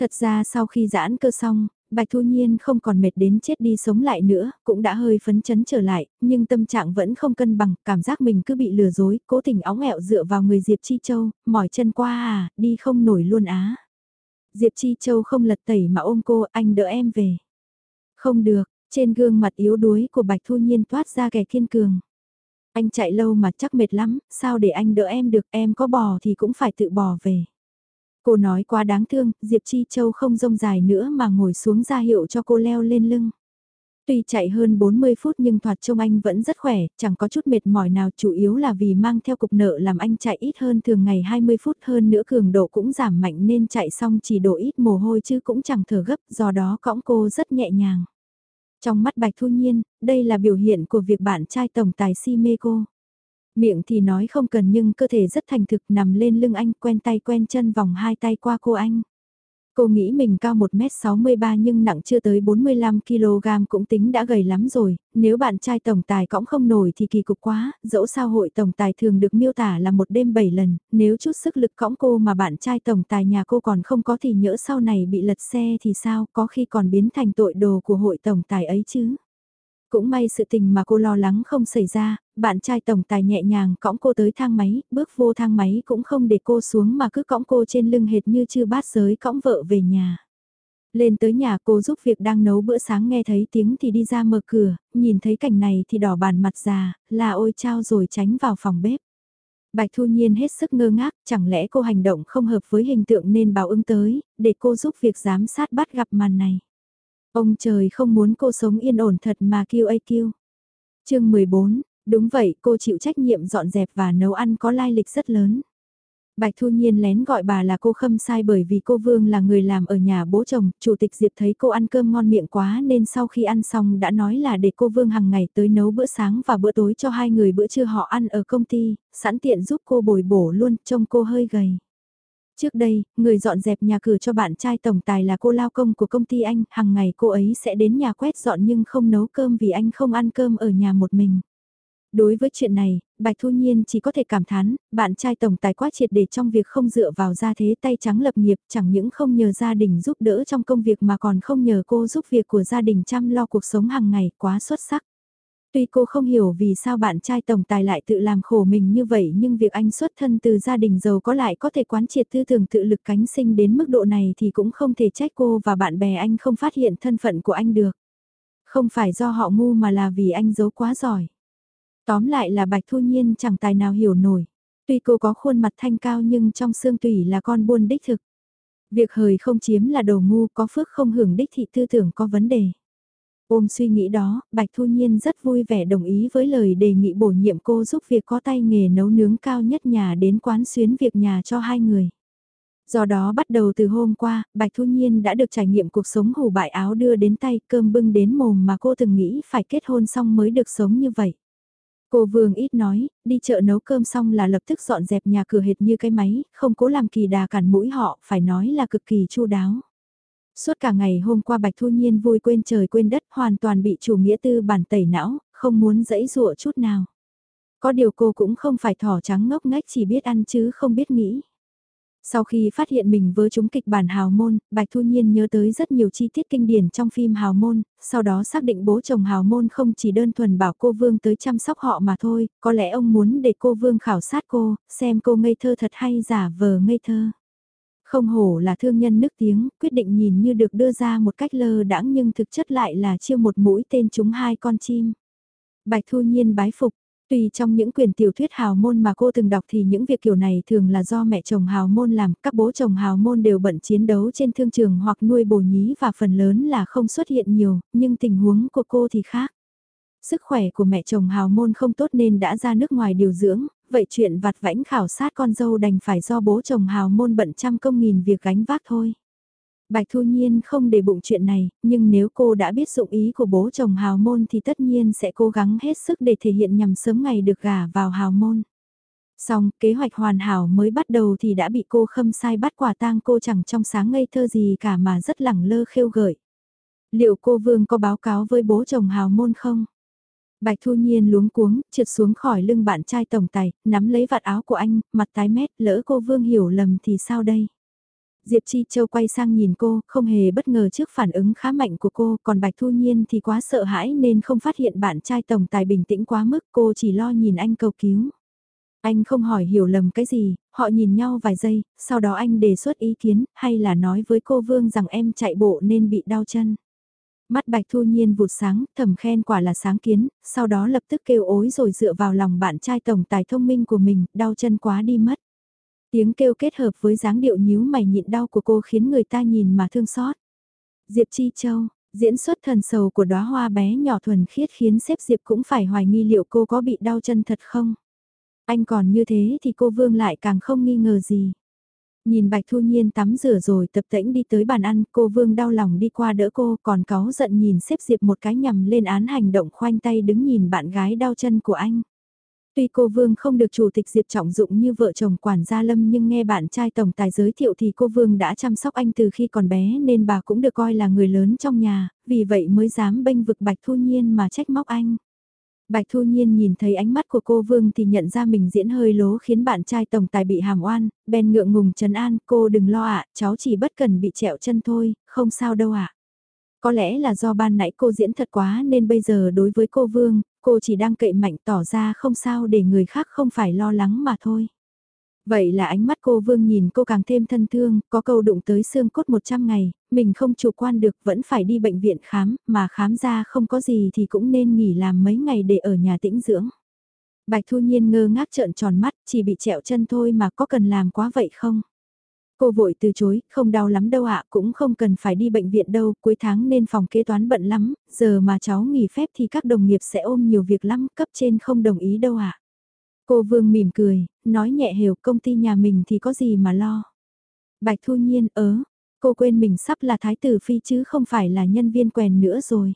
Thật ra sau khi giãn cơ xong, Bạch Thu Nhiên không còn mệt đến chết đi sống lại nữa, cũng đã hơi phấn chấn trở lại, nhưng tâm trạng vẫn không cân bằng, cảm giác mình cứ bị lừa dối, cố tình óng ẹo dựa vào người Diệp Chi Châu, mỏi chân qua à, đi không nổi luôn á. Diệp Chi Châu không lật tẩy mà ôm cô, anh đỡ em về. Không được, trên gương mặt yếu đuối của Bạch Thu Nhiên toát ra kẻ kiên cường. Anh chạy lâu mà chắc mệt lắm, sao để anh đỡ em được, em có bò thì cũng phải tự bò về. Cô nói quá đáng thương, Diệp Chi Châu không rông dài nữa mà ngồi xuống ra hiệu cho cô leo lên lưng. Tuy chạy hơn 40 phút nhưng thoạt trông anh vẫn rất khỏe, chẳng có chút mệt mỏi nào chủ yếu là vì mang theo cục nợ làm anh chạy ít hơn thường ngày 20 phút hơn nữa cường độ cũng giảm mạnh nên chạy xong chỉ đổ ít mồ hôi chứ cũng chẳng thở gấp do đó cõng cô rất nhẹ nhàng. Trong mắt Bạch Thu Nhiên, đây là biểu hiện của việc bạn trai tổng tài si mê cô. Miệng thì nói không cần nhưng cơ thể rất thành thực nằm lên lưng anh quen tay quen chân vòng hai tay qua cô anh. Cô nghĩ mình cao 1m63 nhưng nặng chưa tới 45kg cũng tính đã gầy lắm rồi, nếu bạn trai tổng tài cõng không nổi thì kỳ cục quá, dẫu sao hội tổng tài thường được miêu tả là một đêm 7 lần, nếu chút sức lực cõng cô mà bạn trai tổng tài nhà cô còn không có thì nhỡ sau này bị lật xe thì sao, có khi còn biến thành tội đồ của hội tổng tài ấy chứ. Cũng may sự tình mà cô lo lắng không xảy ra, bạn trai tổng tài nhẹ nhàng cõng cô tới thang máy, bước vô thang máy cũng không để cô xuống mà cứ cõng cô trên lưng hệt như chưa bát giới cõng vợ về nhà. Lên tới nhà cô giúp việc đang nấu bữa sáng nghe thấy tiếng thì đi ra mở cửa, nhìn thấy cảnh này thì đỏ bàn mặt già, là ôi trao rồi tránh vào phòng bếp. Bạch Thu Nhiên hết sức ngơ ngác, chẳng lẽ cô hành động không hợp với hình tượng nên báo ứng tới, để cô giúp việc giám sát bắt gặp màn này. Ông trời không muốn cô sống yên ổn thật mà kêu ai kêu. chương 14, đúng vậy cô chịu trách nhiệm dọn dẹp và nấu ăn có lai lịch rất lớn. Bạch Thu Nhiên lén gọi bà là cô khâm sai bởi vì cô Vương là người làm ở nhà bố chồng, chủ tịch Diệp thấy cô ăn cơm ngon miệng quá nên sau khi ăn xong đã nói là để cô Vương hàng ngày tới nấu bữa sáng và bữa tối cho hai người bữa trưa họ ăn ở công ty, sẵn tiện giúp cô bồi bổ luôn, trông cô hơi gầy. Trước đây, người dọn dẹp nhà cửa cho bạn trai tổng tài là cô lao công của công ty anh, hàng ngày cô ấy sẽ đến nhà quét dọn nhưng không nấu cơm vì anh không ăn cơm ở nhà một mình. Đối với chuyện này, Bạch Thu Nhiên chỉ có thể cảm thán, bạn trai tổng tài quá triệt để trong việc không dựa vào gia thế tay trắng lập nghiệp chẳng những không nhờ gia đình giúp đỡ trong công việc mà còn không nhờ cô giúp việc của gia đình chăm lo cuộc sống hàng ngày quá xuất sắc. Tuy cô không hiểu vì sao bạn trai tổng tài lại tự làm khổ mình như vậy nhưng việc anh xuất thân từ gia đình giàu có lại có thể quán triệt tư tưởng tự lực cánh sinh đến mức độ này thì cũng không thể trách cô và bạn bè anh không phát hiện thân phận của anh được. Không phải do họ ngu mà là vì anh giấu quá giỏi. Tóm lại là Bạch Thu Nhiên chẳng tài nào hiểu nổi. Tuy cô có khuôn mặt thanh cao nhưng trong xương tủy là con buôn đích thực. Việc hời không chiếm là đồ ngu, có phước không hưởng đích thị tư tưởng có vấn đề. Ôm suy nghĩ đó, Bạch Thu Nhiên rất vui vẻ đồng ý với lời đề nghị bổ nhiệm cô giúp việc có tay nghề nấu nướng cao nhất nhà đến quán xuyến việc nhà cho hai người. Do đó bắt đầu từ hôm qua, Bạch Thu Nhiên đã được trải nghiệm cuộc sống hủ bại áo đưa đến tay cơm bưng đến mồm mà cô từng nghĩ phải kết hôn xong mới được sống như vậy. Cô Vương ít nói, đi chợ nấu cơm xong là lập tức dọn dẹp nhà cửa hệt như cái máy, không cố làm kỳ đà cản mũi họ, phải nói là cực kỳ chu đáo. Suốt cả ngày hôm qua Bạch Thu Nhiên vui quên trời quên đất hoàn toàn bị chủ nghĩa tư bản tẩy não, không muốn dẫy dụa chút nào. Có điều cô cũng không phải thỏ trắng ngốc ngách chỉ biết ăn chứ không biết nghĩ. Sau khi phát hiện mình với chúng kịch bản hào môn, Bạch Thu Nhiên nhớ tới rất nhiều chi tiết kinh điển trong phim hào môn, sau đó xác định bố chồng hào môn không chỉ đơn thuần bảo cô Vương tới chăm sóc họ mà thôi, có lẽ ông muốn để cô Vương khảo sát cô, xem cô ngây thơ thật hay giả vờ ngây thơ. Không hổ là thương nhân nước tiếng, quyết định nhìn như được đưa ra một cách lơ đãng nhưng thực chất lại là chiêu một mũi tên chúng hai con chim. Bạch Thu Nhiên bái phục, Tuy trong những quyền tiểu thuyết hào môn mà cô từng đọc thì những việc kiểu này thường là do mẹ chồng hào môn làm, các bố chồng hào môn đều bận chiến đấu trên thương trường hoặc nuôi bồ nhí và phần lớn là không xuất hiện nhiều, nhưng tình huống của cô thì khác. Sức khỏe của mẹ chồng hào môn không tốt nên đã ra nước ngoài điều dưỡng, vậy chuyện vặt vãnh khảo sát con dâu đành phải do bố chồng hào môn bận trăm công nghìn việc gánh vác thôi. Bạch Thu Nhiên không để bụng chuyện này, nhưng nếu cô đã biết dụng ý của bố chồng hào môn thì tất nhiên sẽ cố gắng hết sức để thể hiện nhằm sớm ngày được gả vào hào môn. Xong, kế hoạch hoàn hảo mới bắt đầu thì đã bị cô khâm sai bắt quả tang cô chẳng trong sáng ngây thơ gì cả mà rất lẳng lơ khêu gợi. Liệu cô Vương có báo cáo với bố chồng hào môn không? Bạch Thu Nhiên luống cuống, trượt xuống khỏi lưng bạn trai tổng tài, nắm lấy vạt áo của anh, mặt tái mét, lỡ cô Vương hiểu lầm thì sao đây? Diệp Chi Châu quay sang nhìn cô, không hề bất ngờ trước phản ứng khá mạnh của cô, còn Bạch Thu Nhiên thì quá sợ hãi nên không phát hiện bạn trai tổng tài bình tĩnh quá mức, cô chỉ lo nhìn anh cầu cứu. Anh không hỏi hiểu lầm cái gì, họ nhìn nhau vài giây, sau đó anh đề xuất ý kiến, hay là nói với cô Vương rằng em chạy bộ nên bị đau chân. Mắt Bạch Thu Nhiên vụt sáng, thầm khen quả là sáng kiến, sau đó lập tức kêu ối rồi dựa vào lòng bạn trai tổng tài thông minh của mình, đau chân quá đi mất. Tiếng kêu kết hợp với dáng điệu nhíu mày nhịn đau của cô khiến người ta nhìn mà thương xót. Diệp Chi Châu, diễn xuất thần sầu của đóa hoa bé nhỏ thuần khiết khiến xếp Diệp cũng phải hoài nghi liệu cô có bị đau chân thật không. Anh còn như thế thì cô Vương lại càng không nghi ngờ gì. Nhìn Bạch Thu Nhiên tắm rửa rồi tập tễnh đi tới bàn ăn, cô Vương đau lòng đi qua đỡ cô, còn cáu giận nhìn xếp Diệp một cái nhằm lên án hành động khoanh tay đứng nhìn bạn gái đau chân của anh. Tuy cô Vương không được chủ tịch Diệp trọng dụng như vợ chồng quản gia Lâm nhưng nghe bạn trai tổng tài giới thiệu thì cô Vương đã chăm sóc anh từ khi còn bé nên bà cũng được coi là người lớn trong nhà, vì vậy mới dám bênh vực Bạch Thu Nhiên mà trách móc anh. Bạch Thu Nhiên nhìn thấy ánh mắt của cô Vương thì nhận ra mình diễn hơi lố khiến bạn trai tổng tài bị hàm oan, bèn ngượng ngùng trấn an cô đừng lo ạ, cháu chỉ bất cần bị trẹo chân thôi, không sao đâu ạ. Có lẽ là do ban nãy cô diễn thật quá nên bây giờ đối với cô Vương, cô chỉ đang cậy mạnh tỏ ra không sao để người khác không phải lo lắng mà thôi. Vậy là ánh mắt cô Vương nhìn cô càng thêm thân thương, có câu đụng tới xương cốt 100 ngày, mình không chủ quan được vẫn phải đi bệnh viện khám, mà khám ra không có gì thì cũng nên nghỉ làm mấy ngày để ở nhà tĩnh dưỡng. Bạch Thu Nhiên ngơ ngác trợn tròn mắt, chỉ bị trẹo chân thôi mà có cần làm quá vậy không? Cô vội từ chối, không đau lắm đâu ạ, cũng không cần phải đi bệnh viện đâu, cuối tháng nên phòng kế toán bận lắm, giờ mà cháu nghỉ phép thì các đồng nghiệp sẽ ôm nhiều việc lắm, cấp trên không đồng ý đâu ạ. Cô Vương mỉm cười, nói nhẹ hiểu công ty nhà mình thì có gì mà lo. Bạch Thu Nhiên ớ, cô quên mình sắp là thái tử phi chứ không phải là nhân viên quèn nữa rồi.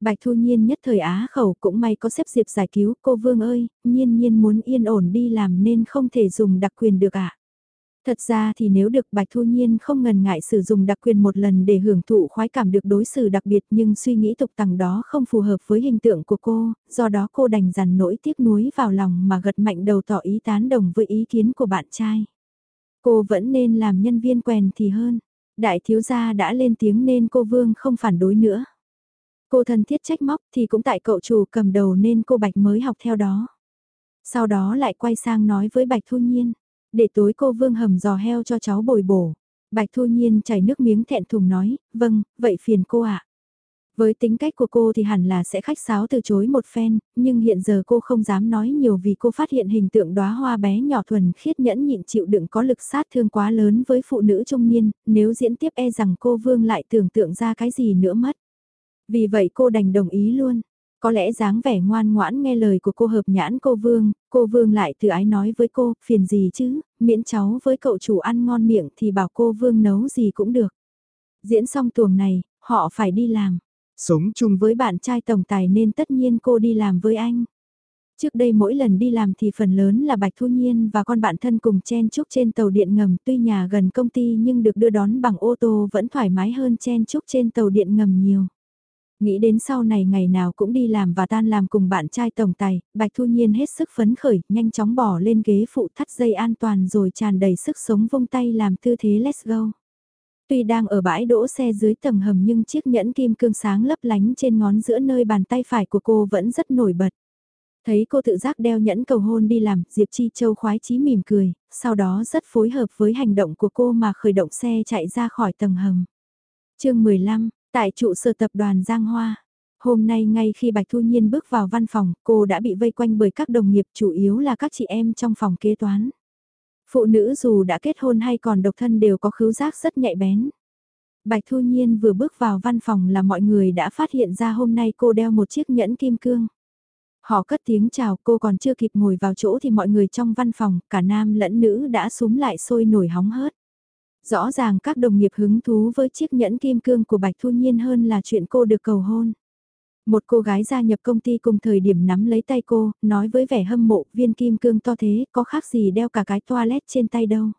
Bạch Thu Nhiên nhất thời á khẩu cũng may có xếp diệp giải cứu cô Vương ơi, nhiên nhiên muốn yên ổn đi làm nên không thể dùng đặc quyền được ạ. À? Thật ra thì nếu được Bạch Thu Nhiên không ngần ngại sử dụng đặc quyền một lần để hưởng thụ khoái cảm được đối xử đặc biệt nhưng suy nghĩ tục tằng đó không phù hợp với hình tượng của cô, do đó cô đành dằn nỗi tiếc nuối vào lòng mà gật mạnh đầu tỏ ý tán đồng với ý kiến của bạn trai. Cô vẫn nên làm nhân viên quèn thì hơn. Đại thiếu gia đã lên tiếng nên cô Vương không phản đối nữa. Cô thân thiết trách móc thì cũng tại cậu chủ cầm đầu nên cô Bạch mới học theo đó. Sau đó lại quay sang nói với Bạch Thu Nhiên để tối cô Vương hầm giò heo cho cháu bồi bổ. Bạch Thu Nhiên chảy nước miếng thẹn thùng nói, vâng, vậy phiền cô ạ. Với tính cách của cô thì hẳn là sẽ khách sáo từ chối một phen, nhưng hiện giờ cô không dám nói nhiều vì cô phát hiện hình tượng đóa hoa bé nhỏ thuần khiết nhẫn nhịn chịu đựng có lực sát thương quá lớn với phụ nữ trung niên, nếu diễn tiếp e rằng cô Vương lại tưởng tượng ra cái gì nữa mất. Vì vậy cô đành đồng ý luôn. Có lẽ dáng vẻ ngoan ngoãn nghe lời của cô hợp nhãn cô Vương, cô Vương lại từ ái nói với cô, phiền gì chứ, miễn cháu với cậu chủ ăn ngon miệng thì bảo cô Vương nấu gì cũng được. Diễn xong tuồng này, họ phải đi làm. Sống chung với bạn trai tổng tài nên tất nhiên cô đi làm với anh. Trước đây mỗi lần đi làm thì phần lớn là Bạch Thu Nhiên và con bạn thân cùng chen chúc trên tàu điện ngầm tuy nhà gần công ty nhưng được đưa đón bằng ô tô vẫn thoải mái hơn chen chúc trên tàu điện ngầm nhiều. Nghĩ đến sau này ngày nào cũng đi làm và tan làm cùng bạn trai tổng tài, Bạch Thu Nhiên hết sức phấn khởi, nhanh chóng bỏ lên ghế phụ thắt dây an toàn rồi tràn đầy sức sống vung tay làm tư thế let's go. Tuy đang ở bãi đỗ xe dưới tầng hầm nhưng chiếc nhẫn kim cương sáng lấp lánh trên ngón giữa nơi bàn tay phải của cô vẫn rất nổi bật. Thấy cô tự giác đeo nhẫn cầu hôn đi làm, Diệp Chi Châu khoái chí mỉm cười, sau đó rất phối hợp với hành động của cô mà khởi động xe chạy ra khỏi tầng hầm. chương 15, Tại trụ sở tập đoàn Giang Hoa, hôm nay ngay khi Bạch Thu Nhiên bước vào văn phòng, cô đã bị vây quanh bởi các đồng nghiệp chủ yếu là các chị em trong phòng kế toán. Phụ nữ dù đã kết hôn hay còn độc thân đều có khứu giác rất nhạy bén. Bạch Thu Nhiên vừa bước vào văn phòng là mọi người đã phát hiện ra hôm nay cô đeo một chiếc nhẫn kim cương. Họ cất tiếng chào cô còn chưa kịp ngồi vào chỗ thì mọi người trong văn phòng, cả nam lẫn nữ đã súng lại sôi nổi hóng hớt. Rõ ràng các đồng nghiệp hứng thú với chiếc nhẫn kim cương của Bạch Thu Nhiên hơn là chuyện cô được cầu hôn. Một cô gái gia nhập công ty cùng thời điểm nắm lấy tay cô, nói với vẻ hâm mộ viên kim cương to thế, có khác gì đeo cả cái toilet trên tay đâu.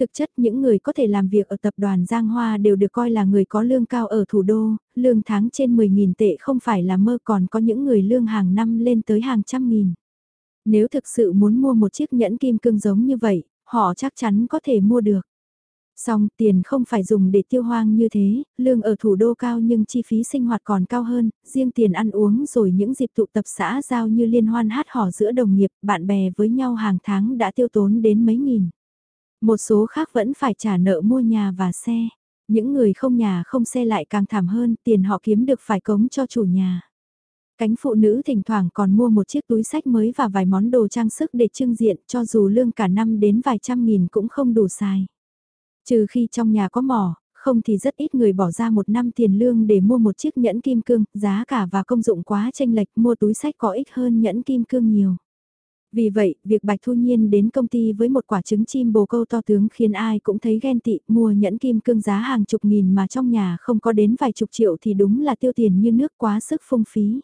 Thực chất những người có thể làm việc ở tập đoàn Giang Hoa đều được coi là người có lương cao ở thủ đô, lương tháng trên 10.000 tệ không phải là mơ còn có những người lương hàng năm lên tới hàng trăm nghìn. Nếu thực sự muốn mua một chiếc nhẫn kim cương giống như vậy, họ chắc chắn có thể mua được. Xong tiền không phải dùng để tiêu hoang như thế, lương ở thủ đô cao nhưng chi phí sinh hoạt còn cao hơn, riêng tiền ăn uống rồi những dịp tụ tập xã giao như liên hoan hát hò giữa đồng nghiệp, bạn bè với nhau hàng tháng đã tiêu tốn đến mấy nghìn. Một số khác vẫn phải trả nợ mua nhà và xe. Những người không nhà không xe lại càng thảm hơn, tiền họ kiếm được phải cống cho chủ nhà. Cánh phụ nữ thỉnh thoảng còn mua một chiếc túi sách mới và vài món đồ trang sức để trưng diện cho dù lương cả năm đến vài trăm nghìn cũng không đủ xài. Trừ khi trong nhà có mỏ, không thì rất ít người bỏ ra một năm tiền lương để mua một chiếc nhẫn kim cương, giá cả và công dụng quá tranh lệch mua túi sách có ích hơn nhẫn kim cương nhiều. Vì vậy, việc Bạch Thu Nhiên đến công ty với một quả trứng chim bồ câu to tướng khiến ai cũng thấy ghen tị, mua nhẫn kim cương giá hàng chục nghìn mà trong nhà không có đến vài chục triệu thì đúng là tiêu tiền như nước quá sức phung phí.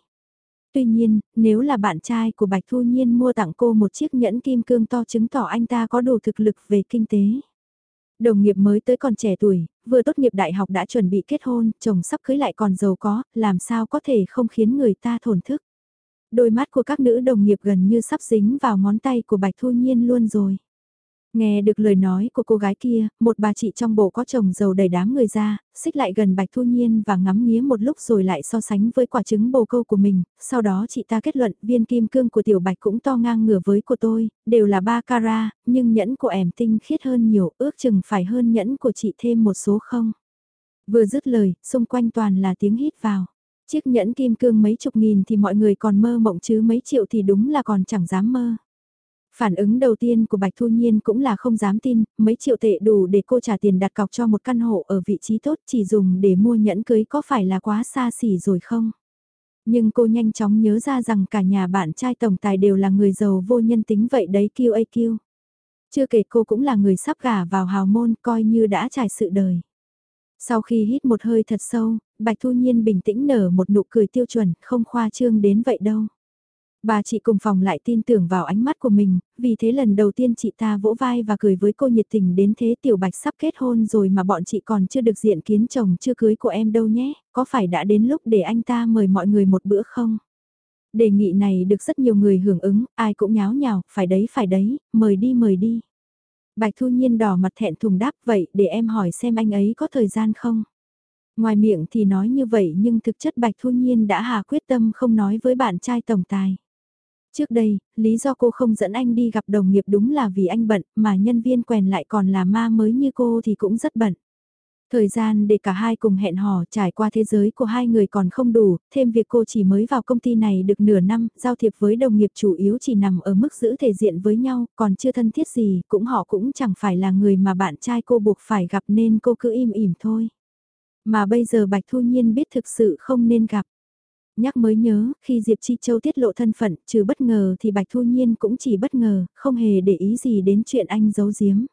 Tuy nhiên, nếu là bạn trai của Bạch Thu Nhiên mua tặng cô một chiếc nhẫn kim cương to chứng tỏ anh ta có đủ thực lực về kinh tế. Đồng nghiệp mới tới còn trẻ tuổi, vừa tốt nghiệp đại học đã chuẩn bị kết hôn, chồng sắp cưới lại còn giàu có, làm sao có thể không khiến người ta thổn thức. Đôi mắt của các nữ đồng nghiệp gần như sắp dính vào ngón tay của Bạch Thu Nhiên luôn rồi. Nghe được lời nói của cô gái kia, một bà chị trong bộ có chồng giàu đầy đám người ra, xích lại gần Bạch Thu Nhiên và ngắm nghía một lúc rồi lại so sánh với quả trứng bồ câu của mình, sau đó chị ta kết luận viên kim cương của tiểu Bạch cũng to ngang ngửa với của tôi, đều là 3 cara, nhưng nhẫn của em tinh khiết hơn nhiều, ước chừng phải hơn nhẫn của chị thêm một số không. Vừa dứt lời, xung quanh toàn là tiếng hít vào. Chiếc nhẫn kim cương mấy chục nghìn thì mọi người còn mơ mộng chứ mấy triệu thì đúng là còn chẳng dám mơ. Phản ứng đầu tiên của Bạch Thu Nhiên cũng là không dám tin, mấy triệu tệ đủ để cô trả tiền đặt cọc cho một căn hộ ở vị trí tốt chỉ dùng để mua nhẫn cưới có phải là quá xa xỉ rồi không? Nhưng cô nhanh chóng nhớ ra rằng cả nhà bạn trai tổng tài đều là người giàu vô nhân tính vậy đấy QAQ. Chưa kể cô cũng là người sắp gả vào hào môn coi như đã trải sự đời. Sau khi hít một hơi thật sâu, Bạch Thu Nhiên bình tĩnh nở một nụ cười tiêu chuẩn, không khoa trương đến vậy đâu. Bà chị cùng phòng lại tin tưởng vào ánh mắt của mình, vì thế lần đầu tiên chị ta vỗ vai và cười với cô nhiệt tình đến thế tiểu bạch sắp kết hôn rồi mà bọn chị còn chưa được diện kiến chồng chưa cưới của em đâu nhé, có phải đã đến lúc để anh ta mời mọi người một bữa không? Đề nghị này được rất nhiều người hưởng ứng, ai cũng nháo nhào, phải đấy phải đấy, mời đi mời đi. Bạch Thu Nhiên đỏ mặt thẹn thùng đáp vậy để em hỏi xem anh ấy có thời gian không? Ngoài miệng thì nói như vậy nhưng thực chất Bạch Thu Nhiên đã hà quyết tâm không nói với bạn trai tổng tài. Trước đây, lý do cô không dẫn anh đi gặp đồng nghiệp đúng là vì anh bận, mà nhân viên quèn lại còn là ma mới như cô thì cũng rất bận. Thời gian để cả hai cùng hẹn hò trải qua thế giới của hai người còn không đủ, thêm việc cô chỉ mới vào công ty này được nửa năm, giao thiệp với đồng nghiệp chủ yếu chỉ nằm ở mức giữ thể diện với nhau, còn chưa thân thiết gì, cũng họ cũng chẳng phải là người mà bạn trai cô buộc phải gặp nên cô cứ im ỉm thôi. Mà bây giờ Bạch Thu Nhiên biết thực sự không nên gặp. Nhắc mới nhớ, khi Diệp Chi Châu tiết lộ thân phận, trừ bất ngờ thì Bạch Thu Nhiên cũng chỉ bất ngờ, không hề để ý gì đến chuyện anh giấu giếm.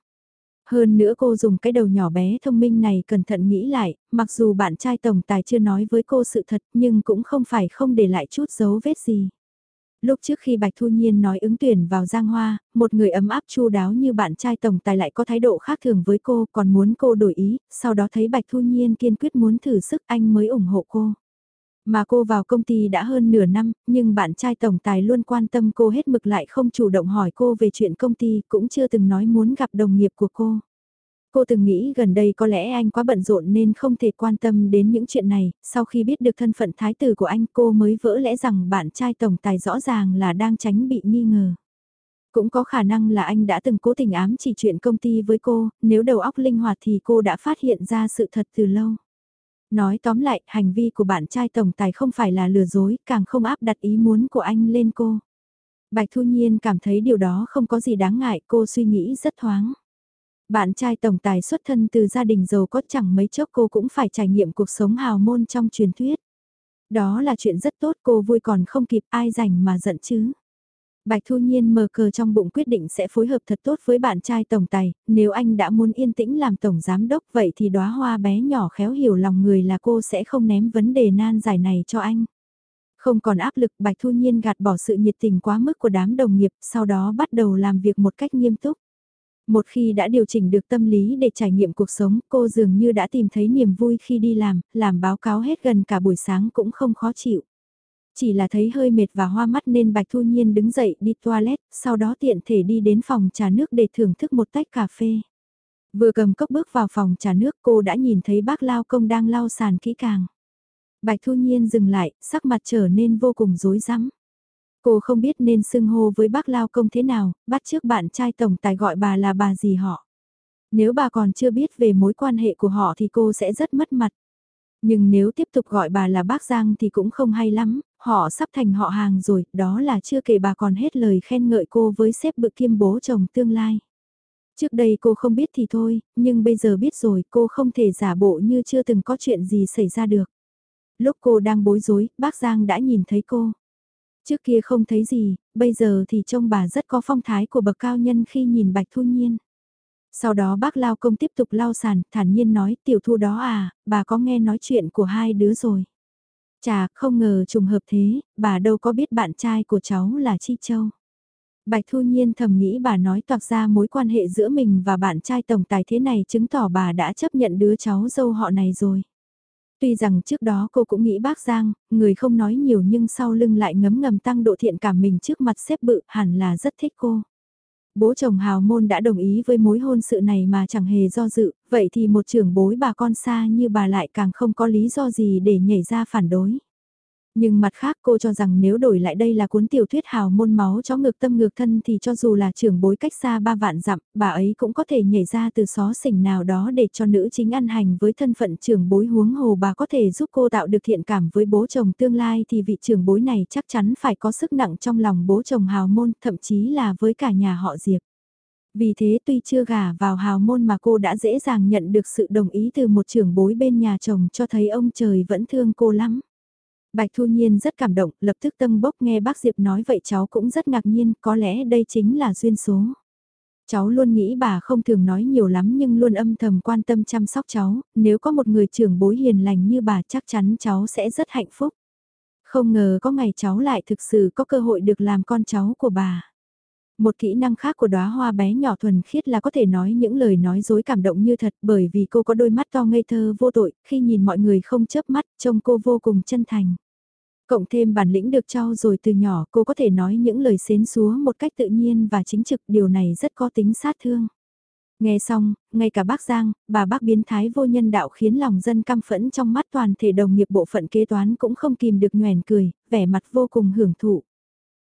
Hơn nữa cô dùng cái đầu nhỏ bé thông minh này cẩn thận nghĩ lại, mặc dù bạn trai tổng tài chưa nói với cô sự thật nhưng cũng không phải không để lại chút dấu vết gì. Lúc trước khi Bạch Thu Nhiên nói ứng tuyển vào Giang Hoa, một người ấm áp chu đáo như bạn trai tổng tài lại có thái độ khác thường với cô còn muốn cô đổi ý, sau đó thấy Bạch Thu Nhiên kiên quyết muốn thử sức anh mới ủng hộ cô. Mà cô vào công ty đã hơn nửa năm, nhưng bạn trai tổng tài luôn quan tâm cô hết mực lại không chủ động hỏi cô về chuyện công ty, cũng chưa từng nói muốn gặp đồng nghiệp của cô. Cô từng nghĩ gần đây có lẽ anh quá bận rộn nên không thể quan tâm đến những chuyện này, sau khi biết được thân phận thái tử của anh cô mới vỡ lẽ rằng bạn trai tổng tài rõ ràng là đang tránh bị nghi ngờ. Cũng có khả năng là anh đã từng cố tình ám chỉ chuyện công ty với cô, nếu đầu óc linh hoạt thì cô đã phát hiện ra sự thật từ lâu. Nói tóm lại, hành vi của bạn trai tổng tài không phải là lừa dối, càng không áp đặt ý muốn của anh lên cô. Bạch Thu Nhiên cảm thấy điều đó không có gì đáng ngại, cô suy nghĩ rất thoáng. Bạn trai tổng tài xuất thân từ gia đình giàu có chẳng mấy chốc cô cũng phải trải nghiệm cuộc sống hào môn trong truyền thuyết. Đó là chuyện rất tốt cô vui còn không kịp ai rảnh mà giận chứ. Bạch Thu Nhiên mờ cờ trong bụng quyết định sẽ phối hợp thật tốt với bạn trai tổng tài, nếu anh đã muốn yên tĩnh làm tổng giám đốc vậy thì đóa hoa bé nhỏ khéo hiểu lòng người là cô sẽ không ném vấn đề nan giải này cho anh. Không còn áp lực Bạch Thu Nhiên gạt bỏ sự nhiệt tình quá mức của đám đồng nghiệp, sau đó bắt đầu làm việc một cách nghiêm túc. Một khi đã điều chỉnh được tâm lý để trải nghiệm cuộc sống, cô dường như đã tìm thấy niềm vui khi đi làm, làm báo cáo hết gần cả buổi sáng cũng không khó chịu. Chỉ là thấy hơi mệt và hoa mắt nên Bạch Thu Nhiên đứng dậy đi toilet, sau đó tiện thể đi đến phòng trà nước để thưởng thức một tách cà phê. Vừa cầm cốc bước vào phòng trà nước cô đã nhìn thấy bác lao công đang lau sàn kỹ càng. Bạch Thu Nhiên dừng lại, sắc mặt trở nên vô cùng rối rắm. Cô không biết nên xưng hô với bác lao công thế nào, bắt trước bạn trai tổng tài gọi bà là bà gì họ. Nếu bà còn chưa biết về mối quan hệ của họ thì cô sẽ rất mất mặt. Nhưng nếu tiếp tục gọi bà là bác Giang thì cũng không hay lắm, họ sắp thành họ hàng rồi, đó là chưa kể bà còn hết lời khen ngợi cô với sếp bự kiêm bố chồng tương lai. Trước đây cô không biết thì thôi, nhưng bây giờ biết rồi cô không thể giả bộ như chưa từng có chuyện gì xảy ra được. Lúc cô đang bối rối, bác Giang đã nhìn thấy cô. Trước kia không thấy gì, bây giờ thì trông bà rất có phong thái của bậc cao nhân khi nhìn Bạch Thu Nhiên. Sau đó bác Lao Công tiếp tục lao sàn, thản nhiên nói tiểu thu đó à, bà có nghe nói chuyện của hai đứa rồi. Chà, không ngờ trùng hợp thế, bà đâu có biết bạn trai của cháu là Chi Châu. Bạch Thu Nhiên thầm nghĩ bà nói toạc ra mối quan hệ giữa mình và bạn trai tổng tài thế này chứng tỏ bà đã chấp nhận đứa cháu dâu họ này rồi. Tuy rằng trước đó cô cũng nghĩ bác Giang, người không nói nhiều nhưng sau lưng lại ngấm ngầm tăng độ thiện cảm mình trước mặt xếp bự hẳn là rất thích cô. Bố chồng hào môn đã đồng ý với mối hôn sự này mà chẳng hề do dự, vậy thì một trưởng bối bà con xa như bà lại càng không có lý do gì để nhảy ra phản đối. Nhưng mặt khác cô cho rằng nếu đổi lại đây là cuốn tiểu thuyết hào môn máu chó ngược tâm ngược thân thì cho dù là trưởng bối cách xa ba vạn dặm, bà ấy cũng có thể nhảy ra từ xó xỉnh nào đó để cho nữ chính ăn hành với thân phận trưởng bối huống hồ bà có thể giúp cô tạo được thiện cảm với bố chồng tương lai thì vị trưởng bối này chắc chắn phải có sức nặng trong lòng bố chồng hào môn, thậm chí là với cả nhà họ Diệp. Vì thế tuy chưa gả vào hào môn mà cô đã dễ dàng nhận được sự đồng ý từ một trưởng bối bên nhà chồng cho thấy ông trời vẫn thương cô lắm. Bạch Thu Nhiên rất cảm động, lập tức tâm bốc nghe bác Diệp nói vậy cháu cũng rất ngạc nhiên, có lẽ đây chính là duyên số. Cháu luôn nghĩ bà không thường nói nhiều lắm nhưng luôn âm thầm quan tâm chăm sóc cháu, nếu có một người trưởng bối hiền lành như bà chắc chắn cháu sẽ rất hạnh phúc. Không ngờ có ngày cháu lại thực sự có cơ hội được làm con cháu của bà. Một kỹ năng khác của đóa hoa bé nhỏ thuần khiết là có thể nói những lời nói dối cảm động như thật bởi vì cô có đôi mắt to ngây thơ vô tội, khi nhìn mọi người không chớp mắt, trông cô vô cùng chân thành. Cộng thêm bản lĩnh được trao rồi từ nhỏ cô có thể nói những lời xến xúa một cách tự nhiên và chính trực điều này rất có tính sát thương. Nghe xong, ngay cả bác Giang, bà bác biến thái vô nhân đạo khiến lòng dân căm phẫn trong mắt toàn thể đồng nghiệp bộ phận kế toán cũng không kìm được nhoèn cười, vẻ mặt vô cùng hưởng thụ.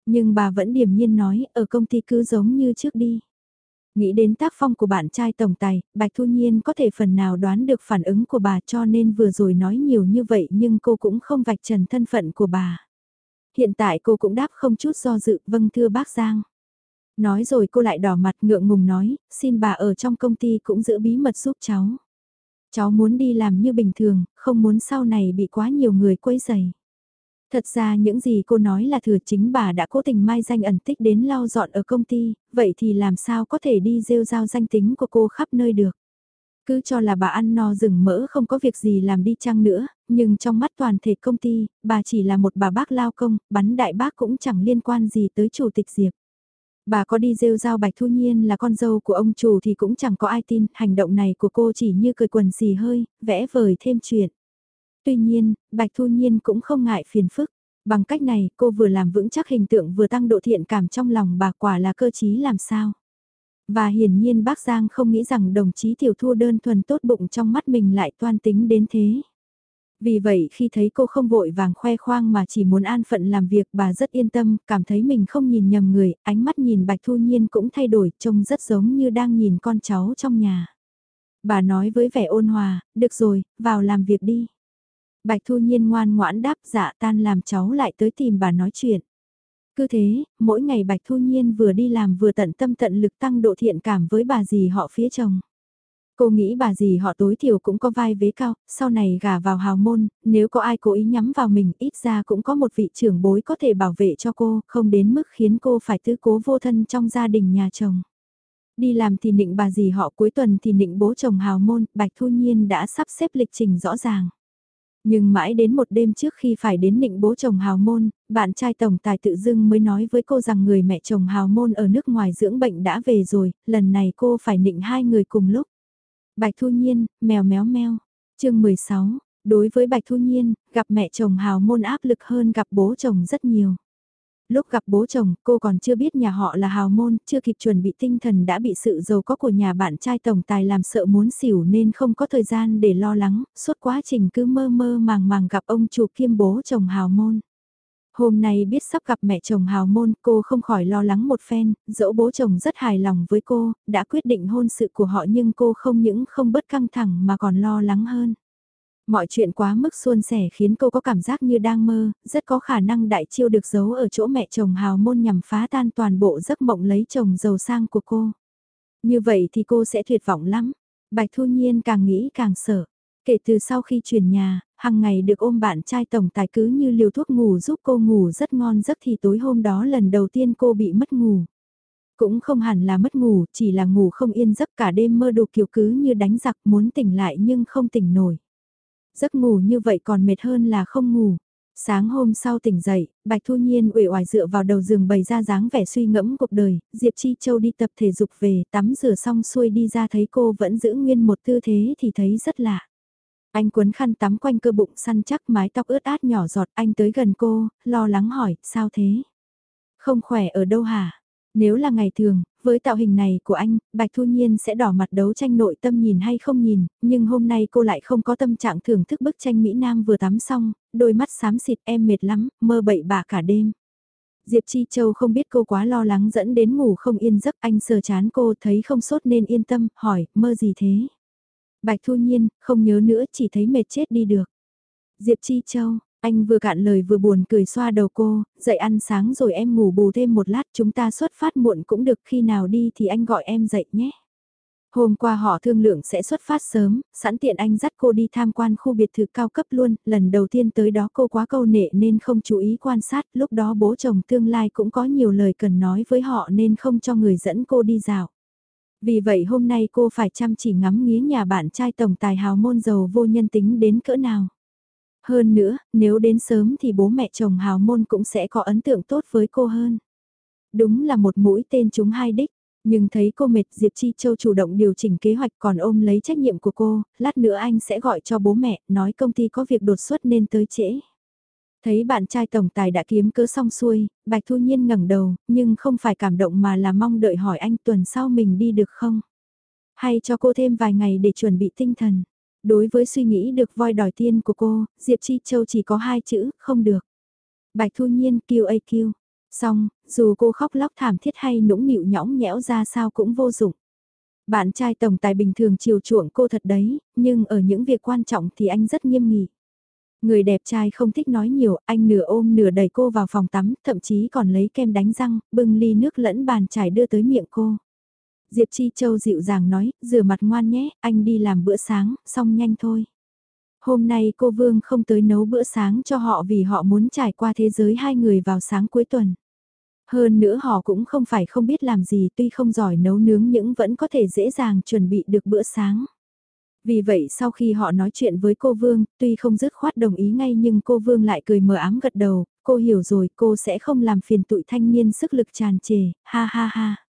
Nhưng bà vẫn điềm nhiên nói, ở công ty cứ giống như trước đi. Nghĩ đến tác phong của bạn trai tổng tài, Bạch Thu Nhiên có thể phần nào đoán được phản ứng của bà cho nên vừa rồi nói nhiều như vậy nhưng cô cũng không vạch trần thân phận của bà. Hiện tại cô cũng đáp không chút do dự, vâng thưa bác Giang. Nói rồi cô lại đỏ mặt ngượng ngùng nói, xin bà ở trong công ty cũng giữ bí mật giúp cháu. Cháu muốn đi làm như bình thường, không muốn sau này bị quá nhiều người quấy rầy. Thật ra những gì cô nói là thừa chính bà đã cố tình mai danh ẩn tích đến lau dọn ở công ty, vậy thì làm sao có thể đi rêu rao danh tính của cô khắp nơi được. Cứ cho là bà ăn no rừng mỡ không có việc gì làm đi chăng nữa, nhưng trong mắt toàn thể công ty, bà chỉ là một bà bác lao công, bắn đại bác cũng chẳng liên quan gì tới chủ tịch Diệp. Bà có đi rêu rao Bạch Thu Nhiên là con dâu của ông chủ thì cũng chẳng có ai tin, hành động này của cô chỉ như cười quần xì hơi, vẽ vời thêm chuyện. Tuy nhiên, Bạch Thu Nhiên cũng không ngại phiền phức. Bằng cách này, cô vừa làm vững chắc hình tượng vừa tăng độ thiện cảm trong lòng bà quả là cơ chí làm sao. Và hiển nhiên bác Giang không nghĩ rằng đồng chí tiểu thu đơn thuần tốt bụng trong mắt mình lại toan tính đến thế. Vì vậy khi thấy cô không vội vàng khoe khoang mà chỉ muốn an phận làm việc bà rất yên tâm, cảm thấy mình không nhìn nhầm người, ánh mắt nhìn Bạch Thu Nhiên cũng thay đổi, trông rất giống như đang nhìn con cháu trong nhà. Bà nói với vẻ ôn hòa, được rồi, vào làm việc đi. Bạch Thu Nhiên ngoan ngoãn đáp dạ tan làm cháu lại tới tìm bà nói chuyện. Cứ thế, mỗi ngày Bạch Thu Nhiên vừa đi làm vừa tận tâm tận lực tăng độ thiện cảm với bà dì họ phía chồng. Cô nghĩ bà dì họ tối thiểu cũng có vai vế cao, sau này gả vào hào môn, nếu có ai cố ý nhắm vào mình ít ra cũng có một vị trưởng bối có thể bảo vệ cho cô, không đến mức khiến cô phải tư cố vô thân trong gia đình nhà chồng. Đi làm thì nịnh bà dì họ cuối tuần thì nịnh bố chồng hào môn, Bạch Thu Nhiên đã sắp xếp lịch trình rõ ràng. Nhưng mãi đến một đêm trước khi phải đến nịnh bố chồng hào môn, bạn trai tổng tài tự dưng mới nói với cô rằng người mẹ chồng hào môn ở nước ngoài dưỡng bệnh đã về rồi, lần này cô phải nịnh hai người cùng lúc. Bạch Thu Nhiên, mèo méo meo. chương 16, đối với Bạch Thu Nhiên, gặp mẹ chồng hào môn áp lực hơn gặp bố chồng rất nhiều. Lúc gặp bố chồng, cô còn chưa biết nhà họ là hào môn, chưa kịp chuẩn bị tinh thần đã bị sự giàu có của nhà bạn trai tổng tài làm sợ muốn xỉu nên không có thời gian để lo lắng, suốt quá trình cứ mơ mơ màng màng gặp ông chủ kiêm bố chồng hào môn. Hôm nay biết sắp gặp mẹ chồng hào môn, cô không khỏi lo lắng một phen, dẫu bố chồng rất hài lòng với cô, đã quyết định hôn sự của họ nhưng cô không những không bớt căng thẳng mà còn lo lắng hơn. Mọi chuyện quá mức suôn sẻ khiến cô có cảm giác như đang mơ, rất có khả năng đại chiêu được giấu ở chỗ mẹ chồng hào môn nhằm phá tan toàn bộ giấc mộng lấy chồng giàu sang của cô. Như vậy thì cô sẽ tuyệt vọng lắm. Bạch Thu Nhiên càng nghĩ càng sợ. Kể từ sau khi chuyển nhà, hàng ngày được ôm bạn trai tổng tài cứ như liều thuốc ngủ giúp cô ngủ rất ngon giấc thì tối hôm đó lần đầu tiên cô bị mất ngủ. Cũng không hẳn là mất ngủ, chỉ là ngủ không yên giấc cả đêm mơ đồ kiểu cứ như đánh giặc muốn tỉnh lại nhưng không tỉnh nổi. Giấc ngủ như vậy còn mệt hơn là không ngủ. Sáng hôm sau tỉnh dậy, Bạch Thu Nhiên uể oải dựa vào đầu giường bày ra dáng vẻ suy ngẫm cuộc đời, Diệp Chi Châu đi tập thể dục về, tắm rửa xong xuôi đi ra thấy cô vẫn giữ nguyên một tư thế thì thấy rất lạ. Anh quấn khăn tắm quanh cơ bụng săn chắc mái tóc ướt át nhỏ giọt anh tới gần cô, lo lắng hỏi, sao thế? Không khỏe ở đâu hả? Nếu là ngày thường, với tạo hình này của anh, Bạch Thu Nhiên sẽ đỏ mặt đấu tranh nội tâm nhìn hay không nhìn, nhưng hôm nay cô lại không có tâm trạng thưởng thức bức tranh Mỹ Nam vừa tắm xong, đôi mắt xám xịt em mệt lắm, mơ bậy bạ cả đêm. Diệp Chi Châu không biết cô quá lo lắng dẫn đến ngủ không yên giấc anh sờ chán cô thấy không sốt nên yên tâm, hỏi, mơ gì thế? Bạch Thu Nhiên, không nhớ nữa chỉ thấy mệt chết đi được. Diệp Chi Châu, anh vừa cạn lời vừa buồn cười xoa đầu cô, dậy ăn sáng rồi em ngủ bù thêm một lát chúng ta xuất phát muộn cũng được khi nào đi thì anh gọi em dậy nhé. Hôm qua họ thương lượng sẽ xuất phát sớm, sẵn tiện anh dắt cô đi tham quan khu biệt thự cao cấp luôn, lần đầu tiên tới đó cô quá câu nệ nên không chú ý quan sát, lúc đó bố chồng tương lai cũng có nhiều lời cần nói với họ nên không cho người dẫn cô đi dạo. Vì vậy hôm nay cô phải chăm chỉ ngắm nghía nhà bạn trai tổng tài hào môn giàu vô nhân tính đến cỡ nào. Hơn nữa, nếu đến sớm thì bố mẹ chồng hào môn cũng sẽ có ấn tượng tốt với cô hơn. Đúng là một mũi tên chúng hai đích, nhưng thấy cô mệt Diệp Chi Châu chủ động điều chỉnh kế hoạch còn ôm lấy trách nhiệm của cô, lát nữa anh sẽ gọi cho bố mẹ, nói công ty có việc đột xuất nên tới trễ. Thấy bạn trai tổng tài đã kiếm cớ xong xuôi, Bạch Thu Nhiên ngẩng đầu, nhưng không phải cảm động mà là mong đợi hỏi anh tuần sau mình đi được không? Hay cho cô thêm vài ngày để chuẩn bị tinh thần? Đối với suy nghĩ được voi đòi tiên của cô, Diệp Chi Châu chỉ có hai chữ, không được. Bạch Thu Nhiên kêu a kêu. Xong, dù cô khóc lóc thảm thiết hay nũng nịu nhõng nhẽo ra sao cũng vô dụng. Bạn trai tổng tài bình thường chiều chuộng cô thật đấy, nhưng ở những việc quan trọng thì anh rất nghiêm nghị. Người đẹp trai không thích nói nhiều, anh nửa ôm nửa đẩy cô vào phòng tắm, thậm chí còn lấy kem đánh răng, bưng ly nước lẫn bàn chải đưa tới miệng cô. Diệp Chi Châu dịu dàng nói, rửa mặt ngoan nhé, anh đi làm bữa sáng, xong nhanh thôi. Hôm nay cô Vương không tới nấu bữa sáng cho họ vì họ muốn trải qua thế giới hai người vào sáng cuối tuần. Hơn nữa họ cũng không phải không biết làm gì tuy không giỏi nấu nướng nhưng vẫn có thể dễ dàng chuẩn bị được bữa sáng. Vì vậy sau khi họ nói chuyện với cô Vương, tuy không dứt khoát đồng ý ngay nhưng cô Vương lại cười mờ ám gật đầu, cô hiểu rồi cô sẽ không làm phiền tụi thanh niên sức lực tràn trề, ha ha ha.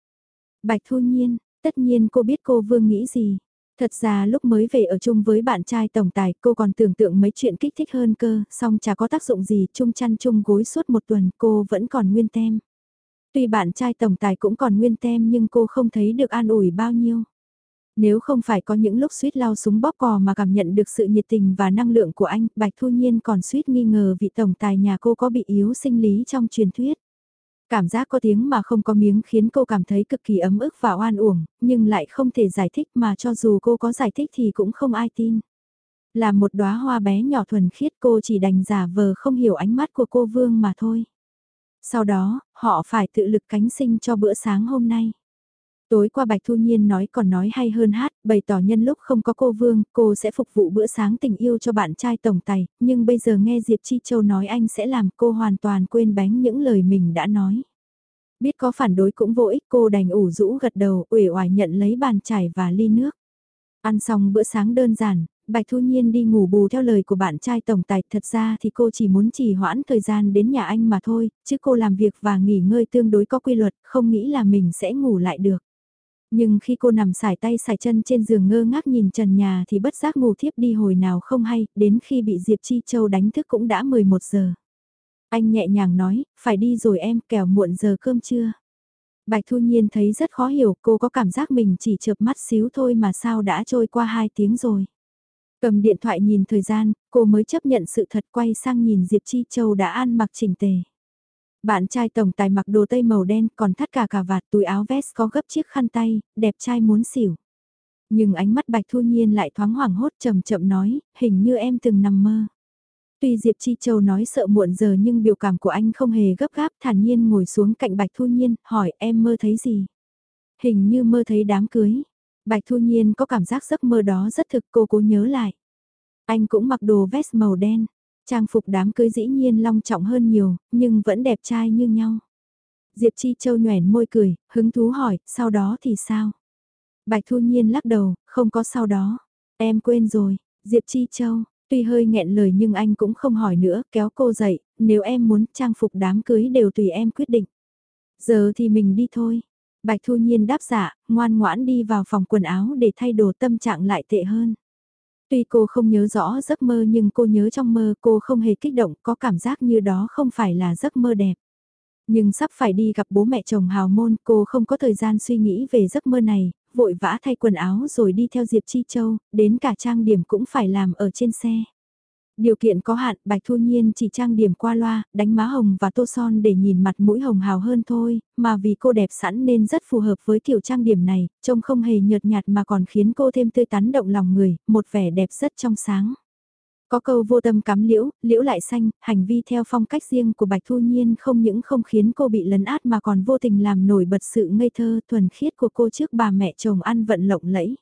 Bạch Thu Nhiên, tất nhiên cô biết cô Vương nghĩ gì. Thật ra lúc mới về ở chung với bạn trai tổng tài cô còn tưởng tượng mấy chuyện kích thích hơn cơ, song chả có tác dụng gì chung chăn chung gối suốt một tuần cô vẫn còn nguyên tem. Tuy bạn trai tổng tài cũng còn nguyên tem nhưng cô không thấy được an ủi bao nhiêu. Nếu không phải có những lúc suýt lao súng bóp cò mà cảm nhận được sự nhiệt tình và năng lượng của anh, Bạch Thu Nhiên còn suýt nghi ngờ vị tổng tài nhà cô có bị yếu sinh lý trong truyền thuyết. Cảm giác có tiếng mà không có miếng khiến cô cảm thấy cực kỳ ấm ức và oan uổng, nhưng lại không thể giải thích mà cho dù cô có giải thích thì cũng không ai tin. Là một đóa hoa bé nhỏ thuần khiết cô chỉ đành giả vờ không hiểu ánh mắt của cô Vương mà thôi. Sau đó, họ phải tự lực cánh sinh cho bữa sáng hôm nay. Tối qua Bạch Thu Nhiên nói còn nói hay hơn hát, bày tỏ nhân lúc không có cô Vương, cô sẽ phục vụ bữa sáng tình yêu cho bạn trai tổng tài, nhưng bây giờ nghe Diệp Chi Châu nói anh sẽ làm cô hoàn toàn quên bánh những lời mình đã nói. Biết có phản đối cũng vô ích cô đành ủ rũ gật đầu, uể oải nhận lấy bàn chải và ly nước. Ăn xong bữa sáng đơn giản, Bạch Thu Nhiên đi ngủ bù theo lời của bạn trai tổng tài, thật ra thì cô chỉ muốn trì hoãn thời gian đến nhà anh mà thôi, chứ cô làm việc và nghỉ ngơi tương đối có quy luật, không nghĩ là mình sẽ ngủ lại được. Nhưng khi cô nằm sải tay sải chân trên giường ngơ ngác nhìn trần nhà thì bất giác ngủ thiếp đi hồi nào không hay, đến khi bị Diệp Chi Châu đánh thức cũng đã 11 giờ. Anh nhẹ nhàng nói, phải đi rồi em, kẻo muộn giờ cơm trưa. Bạch Thu Nhiên thấy rất khó hiểu, cô có cảm giác mình chỉ chợp mắt xíu thôi mà sao đã trôi qua 2 tiếng rồi. Cầm điện thoại nhìn thời gian, cô mới chấp nhận sự thật quay sang nhìn Diệp Chi Châu đã ăn mặc chỉnh tề. Bạn trai tổng tài mặc đồ tây màu đen còn thắt cả cà vạt túi áo vest có gấp chiếc khăn tay, đẹp trai muốn xỉu. Nhưng ánh mắt Bạch Thu Nhiên lại thoáng hoảng hốt chậm chậm nói, hình như em từng nằm mơ. Tuy Diệp Chi Châu nói sợ muộn giờ nhưng biểu cảm của anh không hề gấp gáp thản nhiên ngồi xuống cạnh Bạch Thu Nhiên, hỏi em mơ thấy gì? Hình như mơ thấy đám cưới. Bạch Thu Nhiên có cảm giác giấc mơ đó rất thực cô cố nhớ lại. Anh cũng mặc đồ vest màu đen, trang phục đám cưới dĩ nhiên long trọng hơn nhiều, nhưng vẫn đẹp trai như nhau. Diệp Chi Châu nhoẻn môi cười, hứng thú hỏi, sau đó thì sao? Bạch Thu Nhiên lắc đầu, không có sau đó. Em quên rồi, Diệp Chi Châu, tuy hơi nghẹn lời nhưng anh cũng không hỏi nữa, kéo cô dậy, nếu em muốn trang phục đám cưới đều tùy em quyết định. Giờ thì mình đi thôi. Bạch Thu Nhiên đáp dạ, ngoan ngoãn đi vào phòng quần áo để thay đồ tâm trạng lại tệ hơn. Tuy cô không nhớ rõ giấc mơ nhưng cô nhớ trong mơ cô không hề kích động, có cảm giác như đó không phải là giấc mơ đẹp. Nhưng sắp phải đi gặp bố mẹ chồng hào môn, cô không có thời gian suy nghĩ về giấc mơ này, vội vã thay quần áo rồi đi theo Diệp Chi Châu, đến cả trang điểm cũng phải làm ở trên xe. Điều kiện có hạn, Bạch Thu Nhiên chỉ trang điểm qua loa, đánh má hồng và tô son để nhìn mặt mũi hồng hào hơn thôi, mà vì cô đẹp sẵn nên rất phù hợp với kiểu trang điểm này, trông không hề nhợt nhạt mà còn khiến cô thêm tươi tắn động lòng người, một vẻ đẹp rất trong sáng. Có câu vô tâm cắm liễu, liễu lại xanh, hành vi theo phong cách riêng của Bạch Thu Nhiên không những không khiến cô bị lấn át mà còn vô tình làm nổi bật sự ngây thơ thuần khiết của cô trước bà mẹ chồng ăn vận lộng lẫy.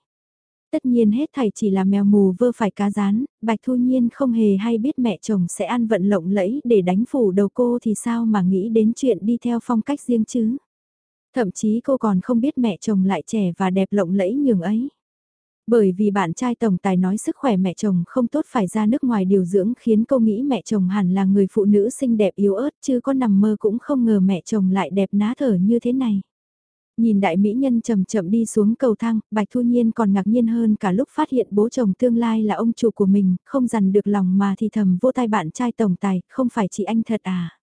Tất nhiên hết thảy chỉ là mèo mù vơ phải cá rán, Bạch Thu Nhiên không hề hay biết mẹ chồng sẽ ăn vận lộng lẫy để đánh phủ đầu cô thì sao mà nghĩ đến chuyện đi theo phong cách riêng chứ. Thậm chí cô còn không biết mẹ chồng lại trẻ và đẹp lộng lẫy nhường ấy. Bởi vì bạn trai tổng tài nói sức khỏe mẹ chồng không tốt phải ra nước ngoài điều dưỡng khiến cô nghĩ mẹ chồng hẳn là người phụ nữ xinh đẹp yếu ớt chứ có nằm mơ cũng không ngờ mẹ chồng lại đẹp ná thở như thế này. Nhìn đại mỹ nhân chậm chậm đi xuống cầu thang, Bạch Thu Nhiên còn ngạc nhiên hơn cả lúc phát hiện bố chồng tương lai là ông chủ của mình, không dằn được lòng mà thì thầm vô tai bạn trai tổng tài, không phải chị anh thật à.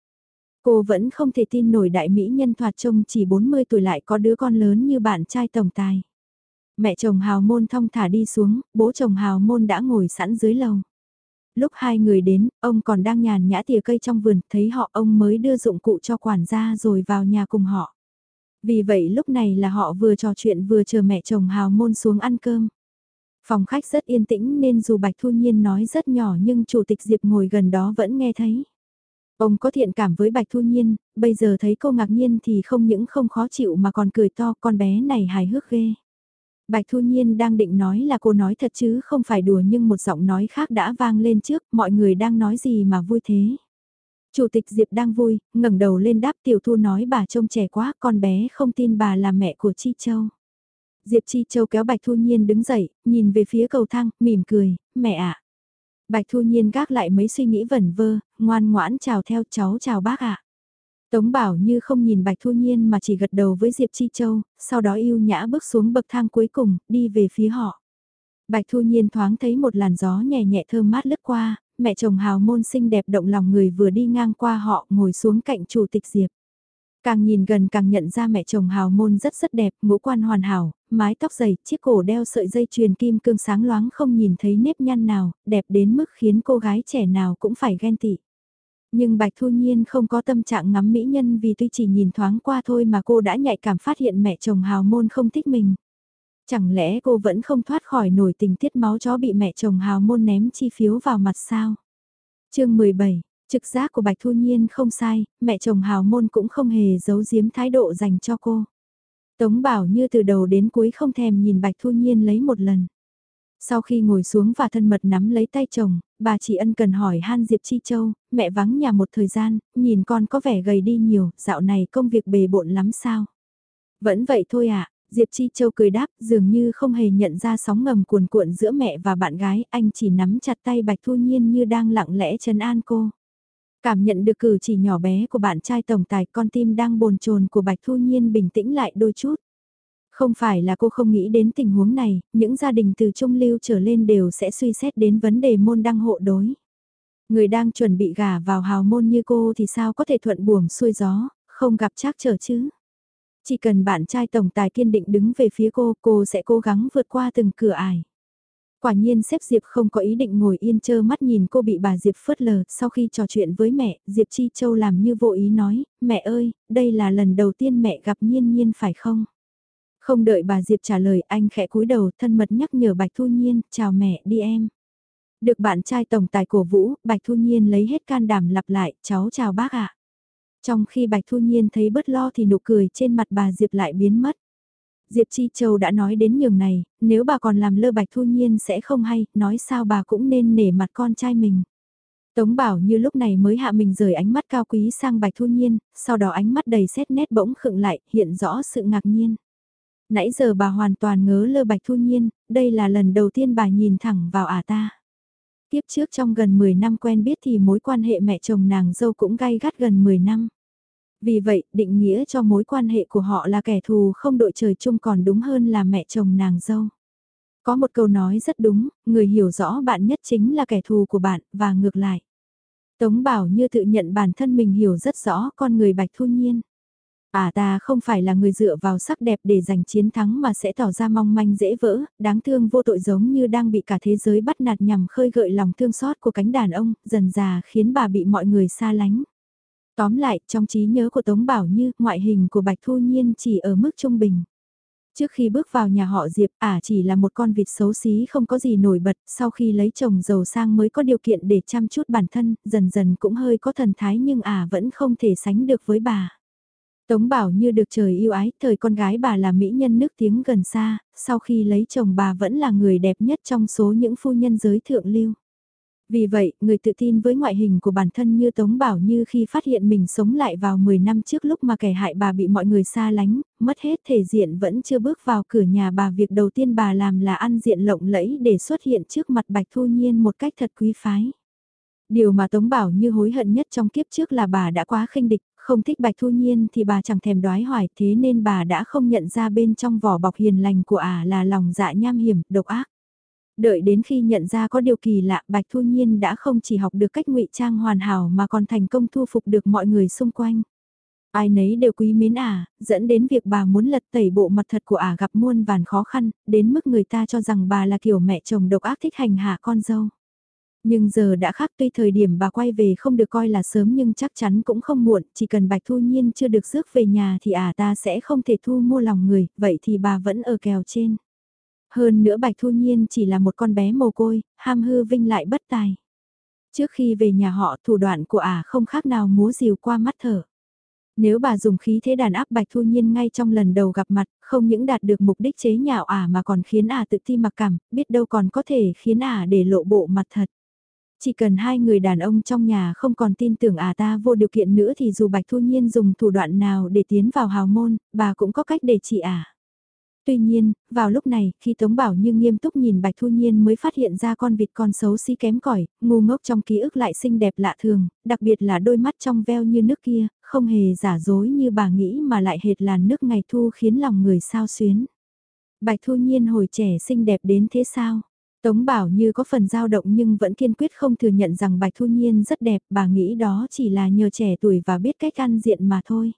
Cô vẫn không thể tin nổi đại mỹ nhân thoạt trông chỉ 40 tuổi lại có đứa con lớn như bạn trai tổng tài. Mẹ chồng hào môn thong thả đi xuống, bố chồng hào môn đã ngồi sẵn dưới lầu. Lúc hai người đến, ông còn đang nhàn nhã tỉa cây trong vườn, thấy họ ông mới đưa dụng cụ cho quản gia rồi vào nhà cùng họ. Vì vậy lúc này là họ vừa trò chuyện vừa chờ mẹ chồng hào môn xuống ăn cơm. Phòng khách rất yên tĩnh nên dù Bạch Thu Nhiên nói rất nhỏ nhưng chủ tịch Diệp ngồi gần đó vẫn nghe thấy. Ông có thiện cảm với Bạch Thu Nhiên, bây giờ thấy cô ngạc nhiên thì không những không khó chịu mà còn cười to con bé này hài hước ghê. Bạch Thu Nhiên đang định nói là cô nói thật chứ không phải đùa nhưng một giọng nói khác đã vang lên trước, mọi người đang nói gì mà vui thế. Chủ tịch Diệp đang vui, ngẩng đầu lên đáp tiểu thu nói bà trông trẻ quá, con bé không tin bà là mẹ của Chi Châu. Diệp Chi Châu kéo Bạch Thu Nhiên đứng dậy, nhìn về phía cầu thang, mỉm cười, mẹ ạ. Bạch Thu Nhiên gác lại mấy suy nghĩ vẩn vơ, ngoan ngoãn chào theo cháu chào bác ạ. Tống Bảo như không nhìn Bạch Thu Nhiên mà chỉ gật đầu với Diệp Chi Châu, sau đó yêu nhã bước xuống bậc thang cuối cùng, đi về phía họ. Bạch Thu Nhiên thoáng thấy một làn gió nhẹ nhẹ thơm mát lướt qua, mẹ chồng hào môn xinh đẹp động lòng người vừa đi ngang qua họ ngồi xuống cạnh chủ tịch Diệp. Càng nhìn gần càng nhận ra mẹ chồng hào môn rất rất đẹp, ngũ quan hoàn hảo, mái tóc dày, chiếc cổ đeo sợi dây chuyền kim cương sáng loáng không nhìn thấy nếp nhăn nào, đẹp đến mức khiến cô gái trẻ nào cũng phải ghen tị. Nhưng Bạch Thu Nhiên không có tâm trạng ngắm mỹ nhân vì tuy chỉ nhìn thoáng qua thôi mà cô đã nhạy cảm phát hiện mẹ chồng hào môn không thích mình. Chẳng lẽ cô vẫn không thoát khỏi nổi tình tiết máu chó bị mẹ chồng hào môn ném chi phiếu vào mặt sao? chương 17, trực giác của Bạch Thu Nhiên không sai, mẹ chồng hào môn cũng không hề giấu giếm thái độ dành cho cô. Tống bảo như từ đầu đến cuối không thèm nhìn Bạch Thu Nhiên lấy một lần. Sau khi ngồi xuống và thân mật nắm lấy tay chồng, bà chị ân cần hỏi Han Diệp Chi Châu, mẹ vắng nhà một thời gian, nhìn con có vẻ gầy đi nhiều, dạo này công việc bề bộn lắm sao? Vẫn vậy thôi ạ, à, Diệp Chi Châu cười đáp dường như không hề nhận ra sóng ngầm cuồn cuộn giữa mẹ và bạn gái, anh chỉ nắm chặt tay Bạch Thu Nhiên như đang lặng lẽ trấn an cô. Cảm nhận được cử chỉ nhỏ bé của bạn trai tổng tài con tim đang bồn chồn của Bạch Thu Nhiên bình tĩnh lại đôi chút. Không phải là cô không nghĩ đến tình huống này, những gia đình từ trung lưu trở lên đều sẽ suy xét đến vấn đề môn đăng hộ đối. Người đang chuẩn bị gả vào hào môn như cô thì sao có thể thuận buồm xuôi gió, không gặp trắc trở chứ. Chỉ cần bạn trai tổng tài kiên định đứng về phía cô, cô sẽ cố gắng vượt qua từng cửa ải. Quả nhiên xếp Diệp không có ý định ngồi yên chơ mắt nhìn cô bị bà Diệp phớt lờ, sau khi trò chuyện với mẹ, Diệp Chi Châu làm như vô ý nói, mẹ ơi, đây là lần đầu tiên mẹ gặp nhiên nhiên phải không? Không đợi bà Diệp trả lời anh khẽ cúi đầu thân mật nhắc nhở Bạch Thu Nhiên, chào mẹ đi em. Được bạn trai tổng tài cổ vũ, Bạch Thu Nhiên lấy hết can đảm lặp lại, cháu chào bác ạ. Trong khi Bạch Thu Nhiên thấy bớt lo thì nụ cười trên mặt bà Diệp lại biến mất. Diệp Chi Châu đã nói đến nhường này, nếu bà còn làm lơ Bạch Thu Nhiên sẽ không hay, nói sao bà cũng nên nể mặt con trai mình. Tống bảo như lúc này mới hạ mình rời ánh mắt cao quý sang Bạch Thu Nhiên, sau đó ánh mắt đầy xét nét bỗng khựng lại, hiện rõ sự ngạc nhiên. Nãy giờ bà hoàn toàn ngớ lơ Bạch Thu Nhiên, đây là lần đầu tiên bà nhìn thẳng vào ả ta. Tiếp trước trong gần 10 năm quen biết thì mối quan hệ mẹ chồng nàng dâu cũng gay gắt gần 10 năm. Vì vậy, định nghĩa cho mối quan hệ của họ là kẻ thù không đội trời chung còn đúng hơn là mẹ chồng nàng dâu. Có một câu nói rất đúng, người hiểu rõ bạn nhất chính là kẻ thù của bạn, và ngược lại. Tống bảo như tự nhận bản thân mình hiểu rất rõ con người Bạch Thu Nhiên. À ta không phải là người dựa vào sắc đẹp để giành chiến thắng mà sẽ tỏ ra mong manh dễ vỡ, đáng thương vô tội giống như đang bị cả thế giới bắt nạt nhằm khơi gợi lòng thương xót của cánh đàn ông, dần già khiến bà bị mọi người xa lánh. Tóm lại, trong trí nhớ của Tống Bảo Như, ngoại hình của Bạch Thu Nhiên chỉ ở mức trung bình. Trước khi bước vào nhà họ Diệp, ả chỉ là một con vịt xấu xí không có gì nổi bật, sau khi lấy chồng giàu sang mới có điều kiện để chăm chút bản thân, dần dần cũng hơi có thần thái nhưng ả vẫn không thể sánh được với bà. Tống Bảo Như được trời yêu ái, thời con gái bà là mỹ nhân nước tiếng gần xa, sau khi lấy chồng bà vẫn là người đẹp nhất trong số những phu nhân giới thượng lưu. Vì vậy, người tự tin với ngoại hình của bản thân như Tống Bảo Như khi phát hiện mình sống lại vào 10 năm trước lúc mà kẻ hại bà bị mọi người xa lánh, mất hết thể diện vẫn chưa bước vào cửa nhà bà việc đầu tiên bà làm là ăn diện lộng lẫy để xuất hiện trước mặt Bạch Thu Nhiên một cách thật quý phái. Điều mà Tống Bảo Như hối hận nhất trong kiếp trước là bà đã quá khinh địch, không thích Bạch Thu Nhiên thì bà chẳng thèm đoái hoài thế nên bà đã không nhận ra bên trong vỏ bọc hiền lành của ả là lòng dạ nham hiểm, độc ác. Đợi đến khi nhận ra có điều kỳ lạ Bạch Thu Nhiên đã không chỉ học được cách ngụy trang hoàn hảo mà còn thành công thu phục được mọi người xung quanh. Ai nấy đều quý mến ả, à, dẫn đến việc bà muốn lật tẩy bộ mặt thật của ả à gặp muôn vàn khó khăn, đến mức người ta cho rằng bà là kiểu mẹ chồng độc ác thích hành hạ con dâu. Nhưng giờ đã khác tuy thời điểm bà quay về không được coi là sớm nhưng chắc chắn cũng không muộn, chỉ cần Bạch Thu Nhiên chưa được rước về nhà thì ả à ta sẽ không thể thu mua lòng người, vậy thì bà vẫn ở kèo trên. Hơn nữa Bạch Thu Nhiên chỉ là một con bé mồ côi, ham hư vinh lại bất tài. Trước khi về nhà họ thủ đoạn của ả không khác nào múa rìu qua mắt thở. Nếu bà dùng khí thế đàn áp Bạch Thu Nhiên ngay trong lần đầu gặp mặt, không những đạt được mục đích chế nhạo ả mà còn khiến ả tự ti mặc cảm, biết đâu còn có thể khiến ả để lộ bộ mặt thật. Chỉ cần hai người đàn ông trong nhà không còn tin tưởng à ta vô điều kiện nữa thì dù Bạch Thu Nhiên dùng thủ đoạn nào để tiến vào hào môn, bà cũng có cách để trị à. Tuy nhiên, vào lúc này, khi Tống Bảo Như nghiêm túc nhìn Bạch Thu Nhiên mới phát hiện ra con vịt con xấu xí kém cỏi, ngu ngốc trong ký ức lại xinh đẹp lạ thường, đặc biệt là đôi mắt trong veo như nước kia, không hề giả dối như bà nghĩ mà lại hệt là nước ngày thu khiến lòng người sao xuyến. Bạch Thu Nhiên hồi trẻ xinh đẹp đến thế sao? Tống Bảo Như có phần dao động nhưng vẫn kiên quyết không thừa nhận rằng Bạch Thu Nhiên rất đẹp, bà nghĩ đó chỉ là nhờ trẻ tuổi và biết cách ăn diện mà thôi.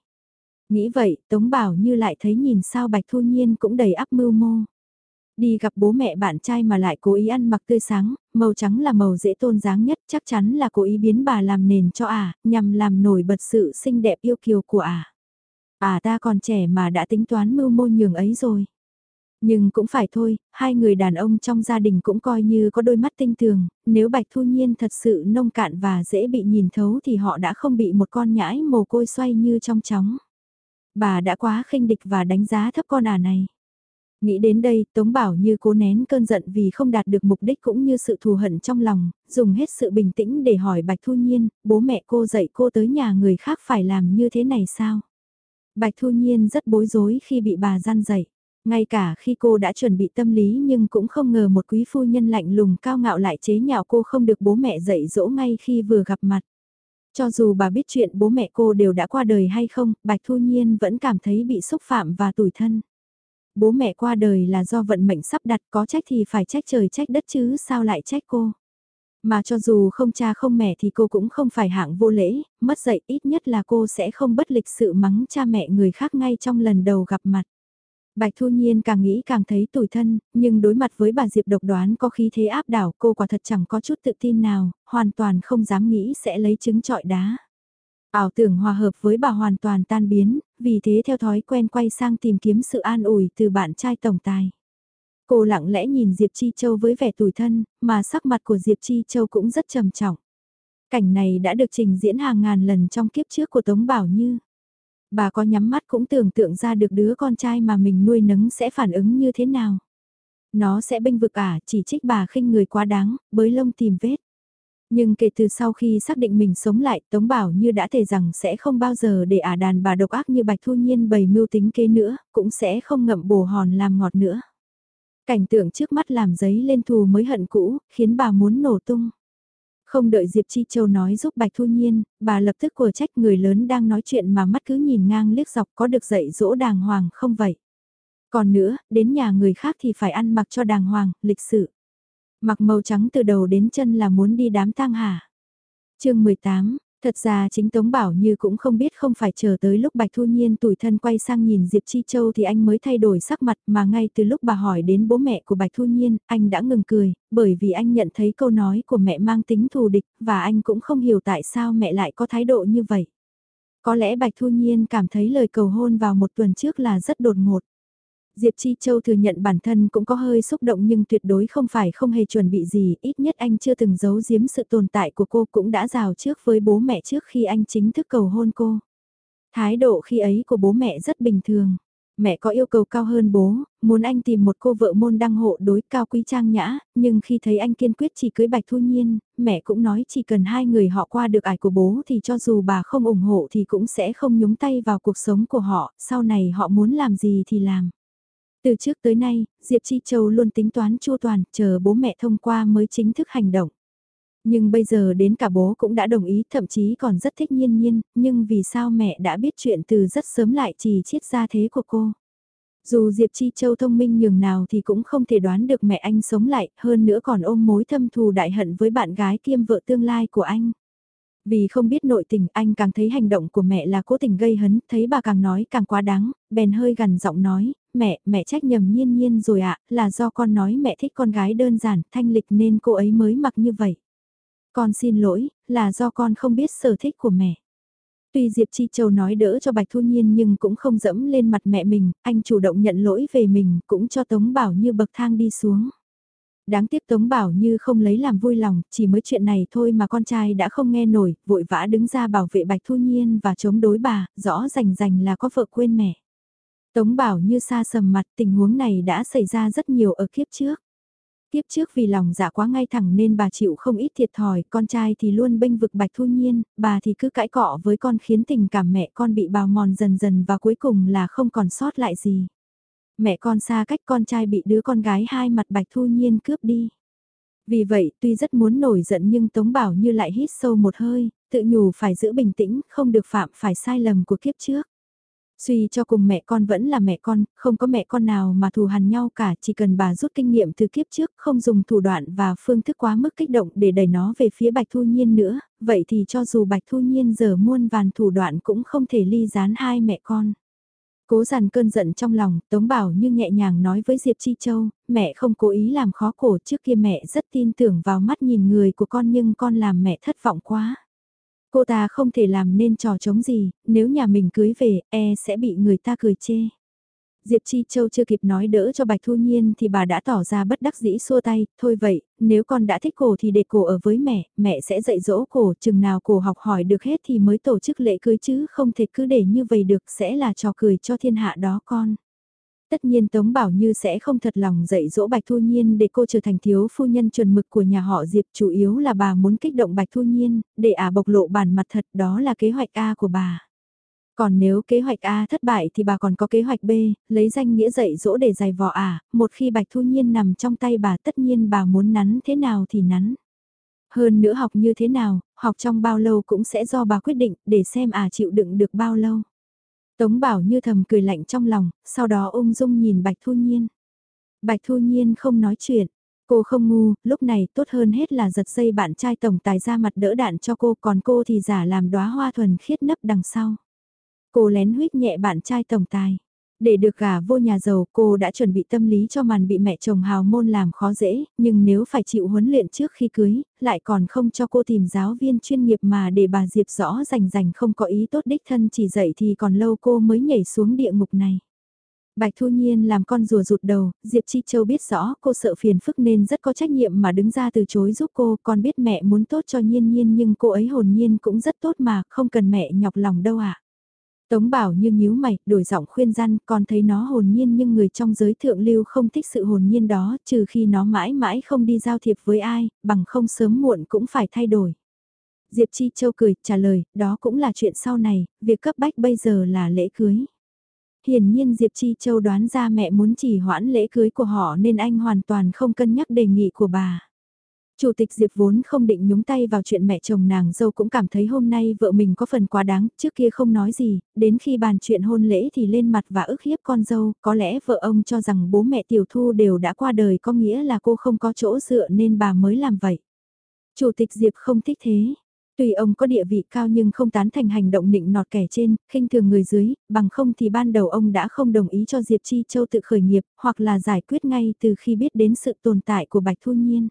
Nghĩ vậy, Tống Bảo Như lại thấy nhìn sao Bạch Thu Nhiên cũng đầy áp mưu mô. Đi gặp bố mẹ bạn trai mà lại cố ý ăn mặc tươi sáng, màu trắng là màu dễ tôn dáng nhất, chắc chắn là cố ý biến bà làm nền cho ả, à, nhằm làm nổi bật sự xinh đẹp yêu kiều của ả. À. à ta còn trẻ mà đã tính toán mưu mô nhường ấy rồi. Nhưng cũng phải thôi, hai người đàn ông trong gia đình cũng coi như có đôi mắt tinh tường, nếu Bạch Thu Nhiên thật sự nông cạn và dễ bị nhìn thấu thì họ đã không bị một con nhãi mồ côi xoay như trong chóng. Bà đã quá khinh địch và đánh giá thấp con à này. Nghĩ đến đây, Tống Bảo như cố nén cơn giận vì không đạt được mục đích cũng như sự thù hận trong lòng, dùng hết sự bình tĩnh để hỏi Bạch Thu Nhiên, bố mẹ cô dạy cô tới nhà người khác phải làm như thế này sao? Bạch Thu Nhiên rất bối rối khi bị bà gian dạy. Ngay cả khi cô đã chuẩn bị tâm lý nhưng cũng không ngờ một quý phu nhân lạnh lùng cao ngạo lại chế nhạo cô không được bố mẹ dạy dỗ ngay khi vừa gặp mặt. Cho dù bà biết chuyện bố mẹ cô đều đã qua đời hay không, Bạch Thu Nhiên vẫn cảm thấy bị xúc phạm và tủi thân. Bố mẹ qua đời là do vận mệnh sắp đặt có trách thì phải trách trời trách đất chứ sao lại trách cô. Mà cho dù không cha không mẹ thì cô cũng không phải hạng vô lễ, mất dạy ít nhất là cô sẽ không bất lịch sự mắng cha mẹ người khác ngay trong lần đầu gặp mặt. Bạch Thu Nhiên càng nghĩ càng thấy tủi thân, nhưng đối mặt với bà Diệp độc đoán có khí thế áp đảo cô quả thật chẳng có chút tự tin nào, hoàn toàn không dám nghĩ sẽ lấy trứng trọi đá. Ảo tưởng hòa hợp với bà hoàn toàn tan biến, vì thế theo thói quen quay sang tìm kiếm sự an ủi từ bạn trai tổng tài. Cô lặng lẽ nhìn Diệp Chi Châu với vẻ tủi thân, mà sắc mặt của Diệp Chi Châu cũng rất trầm trọng. Cảnh này đã được trình diễn hàng ngàn lần trong kiếp trước của Tống Bảo Như. Bà có nhắm mắt cũng tưởng tượng ra được đứa con trai mà mình nuôi nấng sẽ phản ứng như thế nào. Nó sẽ bênh vực ả, chỉ trích bà khinh người quá đáng, bới lông tìm vết. Nhưng kể từ sau khi xác định mình sống lại, Tống Bảo như đã thề rằng sẽ không bao giờ để ả đàn bà độc ác như Bạch Thu Nhiên bày mưu tính kế nữa, cũng sẽ không ngậm bồ hòn làm ngọt nữa. Cảnh tượng trước mắt làm giấy lên thù mới hận cũ, khiến bà muốn nổ tung. Không đợi Diệp Chi Châu nói giúp Bạch Thu Nhiên, bà lập tức của trách người lớn đang nói chuyện mà mắt cứ nhìn ngang liếc dọc có được dạy dỗ đàng hoàng không vậy. Còn nữa, đến nhà người khác thì phải ăn mặc cho đàng hoàng, lịch sự. Mặc màu trắng từ đầu đến chân là muốn đi đám tang hả. chương 18, Thật ra chính Tống Bảo Như cũng không biết không phải chờ tới lúc Bạch Thu Nhiên tủi thân quay sang nhìn Diệp Chi Châu thì anh mới thay đổi sắc mặt mà ngay từ lúc bà hỏi đến bố mẹ của Bạch Thu Nhiên, anh đã ngừng cười, bởi vì anh nhận thấy câu nói của mẹ mang tính thù địch và anh cũng không hiểu tại sao mẹ lại có thái độ như vậy. Có lẽ Bạch Thu Nhiên cảm thấy lời cầu hôn vào một tuần trước là rất đột ngột. Diệp Chi Châu thừa nhận bản thân cũng có hơi xúc động nhưng tuyệt đối không phải không hề chuẩn bị gì, ít nhất anh chưa từng giấu giếm sự tồn tại của cô cũng đã rào trước với bố mẹ trước khi anh chính thức cầu hôn cô. Thái độ khi ấy của bố mẹ rất bình thường. Mẹ có yêu cầu cao hơn bố, muốn anh tìm một cô vợ môn đăng hộ đối cao quý trang nhã, nhưng khi thấy anh kiên quyết chỉ cưới Bạch Thu Nhiên, mẹ cũng nói chỉ cần hai người họ qua được ải của bố thì cho dù bà không ủng hộ thì cũng sẽ không nhúng tay vào cuộc sống của họ, sau này họ muốn làm gì thì làm. Từ trước tới nay, Diệp Chi Châu luôn tính toán chu toàn, chờ bố mẹ thông qua mới chính thức hành động. Nhưng bây giờ đến cả bố cũng đã đồng ý, thậm chí còn rất thích nhiên nhiên, nhưng vì sao mẹ đã biết chuyện từ rất sớm lại chỉ chiết ra thế của cô. Dù Diệp Chi Châu thông minh nhường nào thì cũng không thể đoán được mẹ anh sống lại, hơn nữa còn ôm mối thâm thù đại hận với bạn gái kiêm vợ tương lai của anh. Vì không biết nội tình anh càng thấy hành động của mẹ là cố tình gây hấn, thấy bà càng nói càng quá đáng, bèn hơi gần giọng nói, mẹ, mẹ trách nhầm nhiên nhiên rồi ạ, là do con nói mẹ thích con gái đơn giản, thanh lịch nên cô ấy mới mặc như vậy. Con xin lỗi, là do con không biết sở thích của mẹ. Tuy Diệp Chi Châu nói đỡ cho Bạch Thu Nhiên nhưng cũng không dẫm lên mặt mẹ mình, anh chủ động nhận lỗi về mình cũng cho Tống Bảo như bậc thang đi xuống. Đáng tiếc Tống Bảo như không lấy làm vui lòng, chỉ mới chuyện này thôi mà con trai đã không nghe nổi, vội vã đứng ra bảo vệ Bạch Thu Nhiên và chống đối bà, rõ rành rành là có vợ quên mẹ. Tống Bảo như xa sầm mặt tình huống này đã xảy ra rất nhiều ở kiếp trước. Kiếp trước vì lòng dạ quá ngay thẳng nên bà chịu không ít thiệt thòi, con trai thì luôn bênh vực Bạch Thu Nhiên, bà thì cứ cãi cọ với con khiến tình cảm mẹ con bị bào mòn dần dần và cuối cùng là không còn sót lại gì. Mẹ con xa cách con trai bị đứa con gái hai mặt Bạch Thu Nhiên cướp đi. Vì vậy, tuy rất muốn nổi giận nhưng Tống Bảo như lại hít sâu một hơi, tự nhủ phải giữ bình tĩnh, không được phạm phải sai lầm của kiếp trước. Suy cho cùng mẹ con vẫn là mẹ con, không có mẹ con nào mà thù hằn nhau cả, chỉ cần bà rút kinh nghiệm từ kiếp trước, không dùng thủ đoạn và phương thức quá mức kích động để đẩy nó về phía Bạch Thu Nhiên nữa, vậy thì cho dù Bạch Thu Nhiên giờ muôn vàn thủ đoạn cũng không thể ly gián hai mẹ con. Cố dằn cơn giận trong lòng, Tống Bảo như nhẹ nhàng nói với Diệp Chi Châu, mẹ không cố ý làm khó cổ trước kia mẹ rất tin tưởng vào mắt nhìn người của con nhưng con làm mẹ thất vọng quá. Cô ta không thể làm nên trò chống gì, nếu nhà mình cưới về, e sẽ bị người ta cười chê. Diệp Chi Châu chưa kịp nói đỡ cho Bạch Thu Nhiên thì bà đã tỏ ra bất đắc dĩ xua tay, thôi vậy, nếu con đã thích cổ thì để cổ ở với mẹ, mẹ sẽ dạy dỗ cổ, chừng nào cổ học hỏi được hết thì mới tổ chức lễ cưới chứ không thể cứ để như vậy được sẽ là trò cười cho thiên hạ đó con. Tất nhiên Tống Bảo Như sẽ không thật lòng dạy dỗ Bạch Thu Nhiên để cô trở thành thiếu phu nhân chuẩn mực của nhà họ Diệp chủ yếu là bà muốn kích động Bạch Thu Nhiên, để ả bộc lộ bản mặt thật đó là kế hoạch A của bà. Còn nếu kế hoạch A thất bại thì bà còn có kế hoạch B, lấy danh nghĩa dạy dỗ để giày vò à, một khi Bạch Thu Nhiên nằm trong tay bà tất nhiên bà muốn nắn thế nào thì nắn. Hơn nữa học như thế nào, học trong bao lâu cũng sẽ do bà quyết định để xem à chịu đựng được bao lâu. Tống Bảo như thầm cười lạnh trong lòng, sau đó ung dung nhìn Bạch Thu Nhiên. Bạch Thu Nhiên không nói chuyện, cô không ngu, lúc này tốt hơn hết là giật dây bạn trai tổng tài ra mặt đỡ đạn cho cô còn cô thì giả làm đóa hoa thuần khiết nấp đằng sau. Cô lén huyết nhẹ bạn trai tổng tài. Để được gả vô nhà giàu cô đã chuẩn bị tâm lý cho màn bị mẹ chồng hào môn làm khó dễ, nhưng nếu phải chịu huấn luyện trước khi cưới, lại còn không cho cô tìm giáo viên chuyên nghiệp mà để bà Diệp rõ rành rành không có ý tốt đích thân chỉ dạy thì còn lâu cô mới nhảy xuống địa ngục này. Bạch Thu Nhiên làm con rùa rụt đầu, Diệp Chi Châu biết rõ cô sợ phiền phức nên rất có trách nhiệm mà đứng ra từ chối giúp cô, con biết mẹ muốn tốt cho Nhiên Nhiên nhưng cô ấy hồn nhiên cũng rất tốt mà, không cần mẹ nhọc lòng đâu ạ. À. Tống bảo như nhíu mày, đổi giọng khuyên răn, con thấy nó hồn nhiên nhưng người trong giới thượng lưu không thích sự hồn nhiên đó, trừ khi nó mãi mãi không đi giao thiệp với ai, bằng không sớm muộn cũng phải thay đổi. Diệp Chi Châu cười, trả lời, đó cũng là chuyện sau này, việc cấp bách bây giờ là lễ cưới. Hiển nhiên Diệp Chi Châu đoán ra mẹ muốn chỉ hoãn lễ cưới của họ nên anh hoàn toàn không cân nhắc đề nghị của bà. Chủ tịch Diệp vốn không định nhúng tay vào chuyện mẹ chồng nàng dâu cũng cảm thấy hôm nay vợ mình có phần quá đáng, trước kia không nói gì, đến khi bàn chuyện hôn lễ thì lên mặt và ức hiếp con dâu, có lẽ vợ ông cho rằng bố mẹ tiểu thu đều đã qua đời có nghĩa là cô không có chỗ dựa nên bà mới làm vậy. Chủ tịch Diệp không thích thế. Tuy ông có địa vị cao nhưng không tán thành hành động nịnh nọt kẻ trên, khinh thường người dưới, bằng không thì ban đầu ông đã không đồng ý cho Diệp Chi Châu tự khởi nghiệp, hoặc là giải quyết ngay từ khi biết đến sự tồn tại của Bạch Thu Nhiên.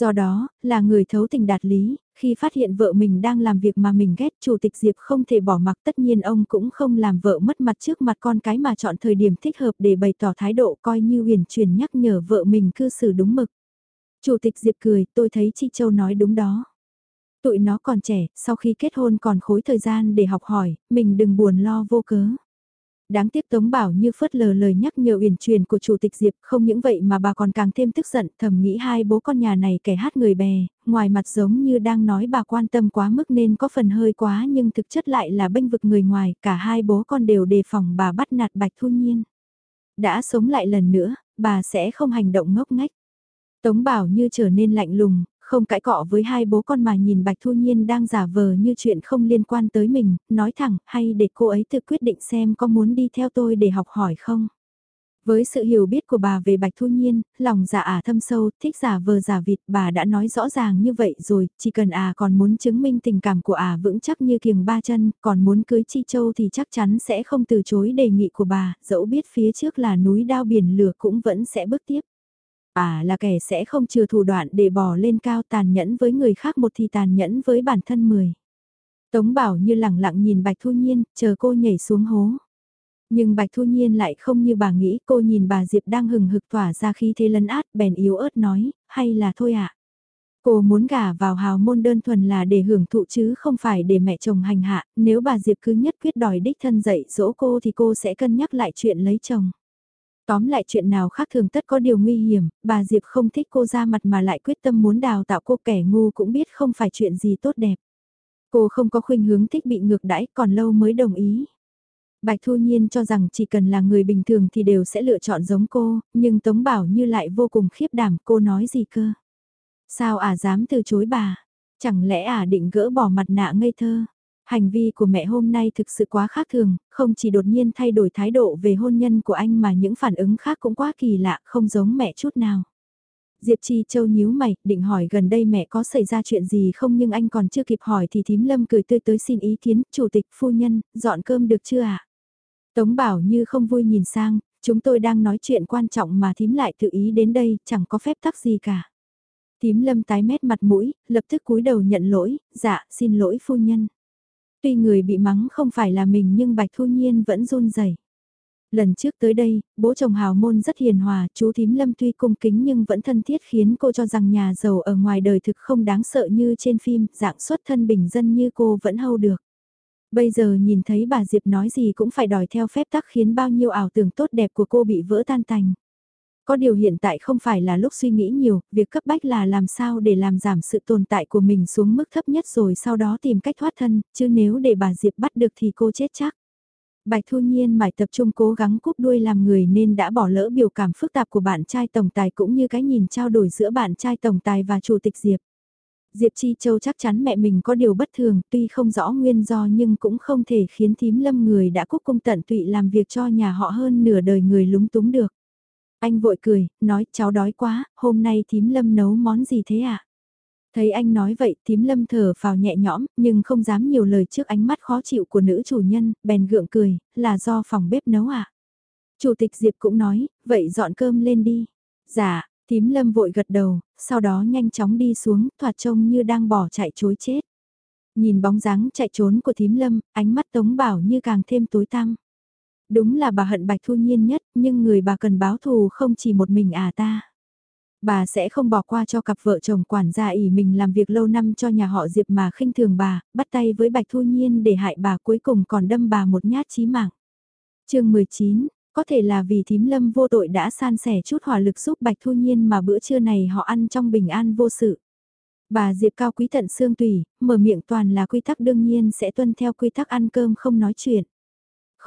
Do đó, là người thấu tình đạt lý, khi phát hiện vợ mình đang làm việc mà mình ghét chủ tịch Diệp không thể bỏ mặc tất nhiên ông cũng không làm vợ mất mặt trước mặt con cái mà chọn thời điểm thích hợp để bày tỏ thái độ coi như huyền truyền nhắc nhở vợ mình cư xử đúng mực. Chủ tịch Diệp cười, tôi thấy Chi Châu nói đúng đó. Tụi nó còn trẻ, sau khi kết hôn còn khối thời gian để học hỏi, mình đừng buồn lo vô cớ. Đáng tiếc Tống Bảo như phớt lờ lời nhắc nhở uyển truyền của Chủ tịch Diệp, không những vậy mà bà còn càng thêm tức giận, thầm nghĩ hai bố con nhà này kẻ hát người bè, ngoài mặt giống như đang nói bà quan tâm quá mức nên có phần hơi quá nhưng thực chất lại là bênh vực người ngoài, cả hai bố con đều đề phòng bà bắt nạt Bạch Thu Nhiên. Đã sống lại lần nữa, bà sẽ không hành động ngốc ngách. Tống Bảo như trở nên lạnh lùng, không cãi cọ với hai bố con mà nhìn Bạch Thu Nhiên đang giả vờ như chuyện không liên quan tới mình, nói thẳng hay để cô ấy tự quyết định xem có muốn đi theo tôi để học hỏi không. Với sự hiểu biết của bà về Bạch Thu Nhiên, lòng giả ả thâm sâu, thích giả vờ giả vịt, bà đã nói rõ ràng như vậy rồi, chỉ cần ả còn muốn chứng minh tình cảm của ả vững chắc như kiềng ba chân, còn muốn cưới Chi Châu thì chắc chắn sẽ không từ chối đề nghị của bà, dẫu biết phía trước là núi đao biển lửa cũng vẫn sẽ bước tiếp. À là kẻ sẽ không trừ thủ đoạn để bỏ lên cao tàn nhẫn với người khác một thì tàn nhẫn với bản thân mười. Tống bảo như lẳng lặng nhìn Bạch Thu Nhiên, chờ cô nhảy xuống hố. Nhưng Bạch Thu Nhiên lại không như bà nghĩ cô nhìn bà Diệp đang hừng hực tỏa ra khí thế lấn át bèn yếu ớt nói, hay là thôi ạ. À? Cô muốn gả vào hào môn đơn thuần là để hưởng thụ chứ không phải để mẹ chồng hành hạ, nếu bà Diệp cứ nhất quyết đòi đích thân dạy dỗ cô thì cô sẽ cân nhắc lại chuyện lấy chồng. Tóm lại chuyện nào khác thường tất có điều nguy hiểm, bà Diệp không thích cô ra mặt mà lại quyết tâm muốn đào tạo cô kẻ ngu cũng biết không phải chuyện gì tốt đẹp. Cô không có khuynh hướng thích bị ngược đãi còn lâu mới đồng ý. Bạch Thu Nhiên cho rằng chỉ cần là người bình thường thì đều sẽ lựa chọn giống cô, nhưng Tống Bảo như lại vô cùng khiếp đảm cô nói gì cơ. Sao à dám từ chối bà? Chẳng lẽ à định gỡ bỏ mặt nạ ngây thơ? Hành vi của mẹ hôm nay thực sự quá khác thường, không chỉ đột nhiên thay đổi thái độ về hôn nhân của anh mà những phản ứng khác cũng quá kỳ lạ, không giống mẹ chút nào. Diệp Chi Châu nhíu mày, định hỏi gần đây mẹ có xảy ra chuyện gì không nhưng anh còn chưa kịp hỏi thì thím lâm cười tươi tới xin ý kiến, chủ tịch, phu nhân, dọn cơm được chưa ạ? À? Tống bảo như không vui nhìn sang, chúng tôi đang nói chuyện quan trọng mà thím lại tự ý đến đây, chẳng có phép tắc gì cả. Thím lâm tái mét mặt mũi, lập tức cúi đầu nhận lỗi, dạ, xin lỗi phu nhân. Tuy người bị mắng không phải là mình nhưng Bạch Thu Nhiên vẫn run rẩy. Lần trước tới đây, bố chồng hào môn rất hiền hòa, chú thím lâm tuy cung kính nhưng vẫn thân thiết khiến cô cho rằng nhà giàu ở ngoài đời thực không đáng sợ như trên phim, dạng xuất thân bình dân như cô vẫn hâu được. Bây giờ nhìn thấy bà Diệp nói gì cũng phải đòi theo phép tắc khiến bao nhiêu ảo tưởng tốt đẹp của cô bị vỡ tan tành. Có điều hiện tại không phải là lúc suy nghĩ nhiều, việc cấp bách là làm sao để làm giảm sự tồn tại của mình xuống mức thấp nhất rồi sau đó tìm cách thoát thân, chứ nếu để bà Diệp bắt được thì cô chết chắc. Bạch Thu Nhiên mải tập trung cố gắng cúp đuôi làm người nên đã bỏ lỡ biểu cảm phức tạp của bạn trai tổng tài cũng như cái nhìn trao đổi giữa bạn trai tổng tài và chủ tịch Diệp. Diệp Chi Châu chắc chắn mẹ mình có điều bất thường, tuy không rõ nguyên do nhưng cũng không thể khiến thím lâm người đã cúc cung tận tụy làm việc cho nhà họ hơn nửa đời người lúng túng được. Anh vội cười, nói cháu đói quá, hôm nay thím lâm nấu món gì thế ạ? À? Thấy anh nói vậy thím lâm thở vào nhẹ nhõm nhưng không dám nhiều lời trước ánh mắt khó chịu của nữ chủ nhân, bèn gượng cười, là do phòng bếp nấu à? Chủ tịch Diệp cũng nói, vậy dọn cơm lên đi. Dạ, thím lâm vội gật đầu, sau đó nhanh chóng đi xuống, thoạt trông như đang bỏ chạy chối chết. Nhìn bóng dáng chạy trốn của thím lâm, ánh mắt tống bảo như càng thêm tối tăm. Đúng là bà hận Bạch Thu Nhiên nhất, nhưng người bà cần báo thù không chỉ một mình à ta. Bà sẽ không bỏ qua cho cặp vợ chồng quản gia ỉ mình làm việc lâu năm cho nhà họ Diệp mà khinh thường bà, bắt tay với Bạch Thu Nhiên để hại bà cuối cùng còn đâm bà một nhát chí mạng. chương 19, có thể là vì thím lâm vô tội đã san sẻ chút hỏa lực giúp Bạch Thu Nhiên mà bữa trưa này họ ăn trong bình an vô sự. Bà Diệp cao quý tận xương tùy, mở miệng toàn là quy tắc đương nhiên sẽ tuân theo quy tắc ăn cơm không nói chuyện.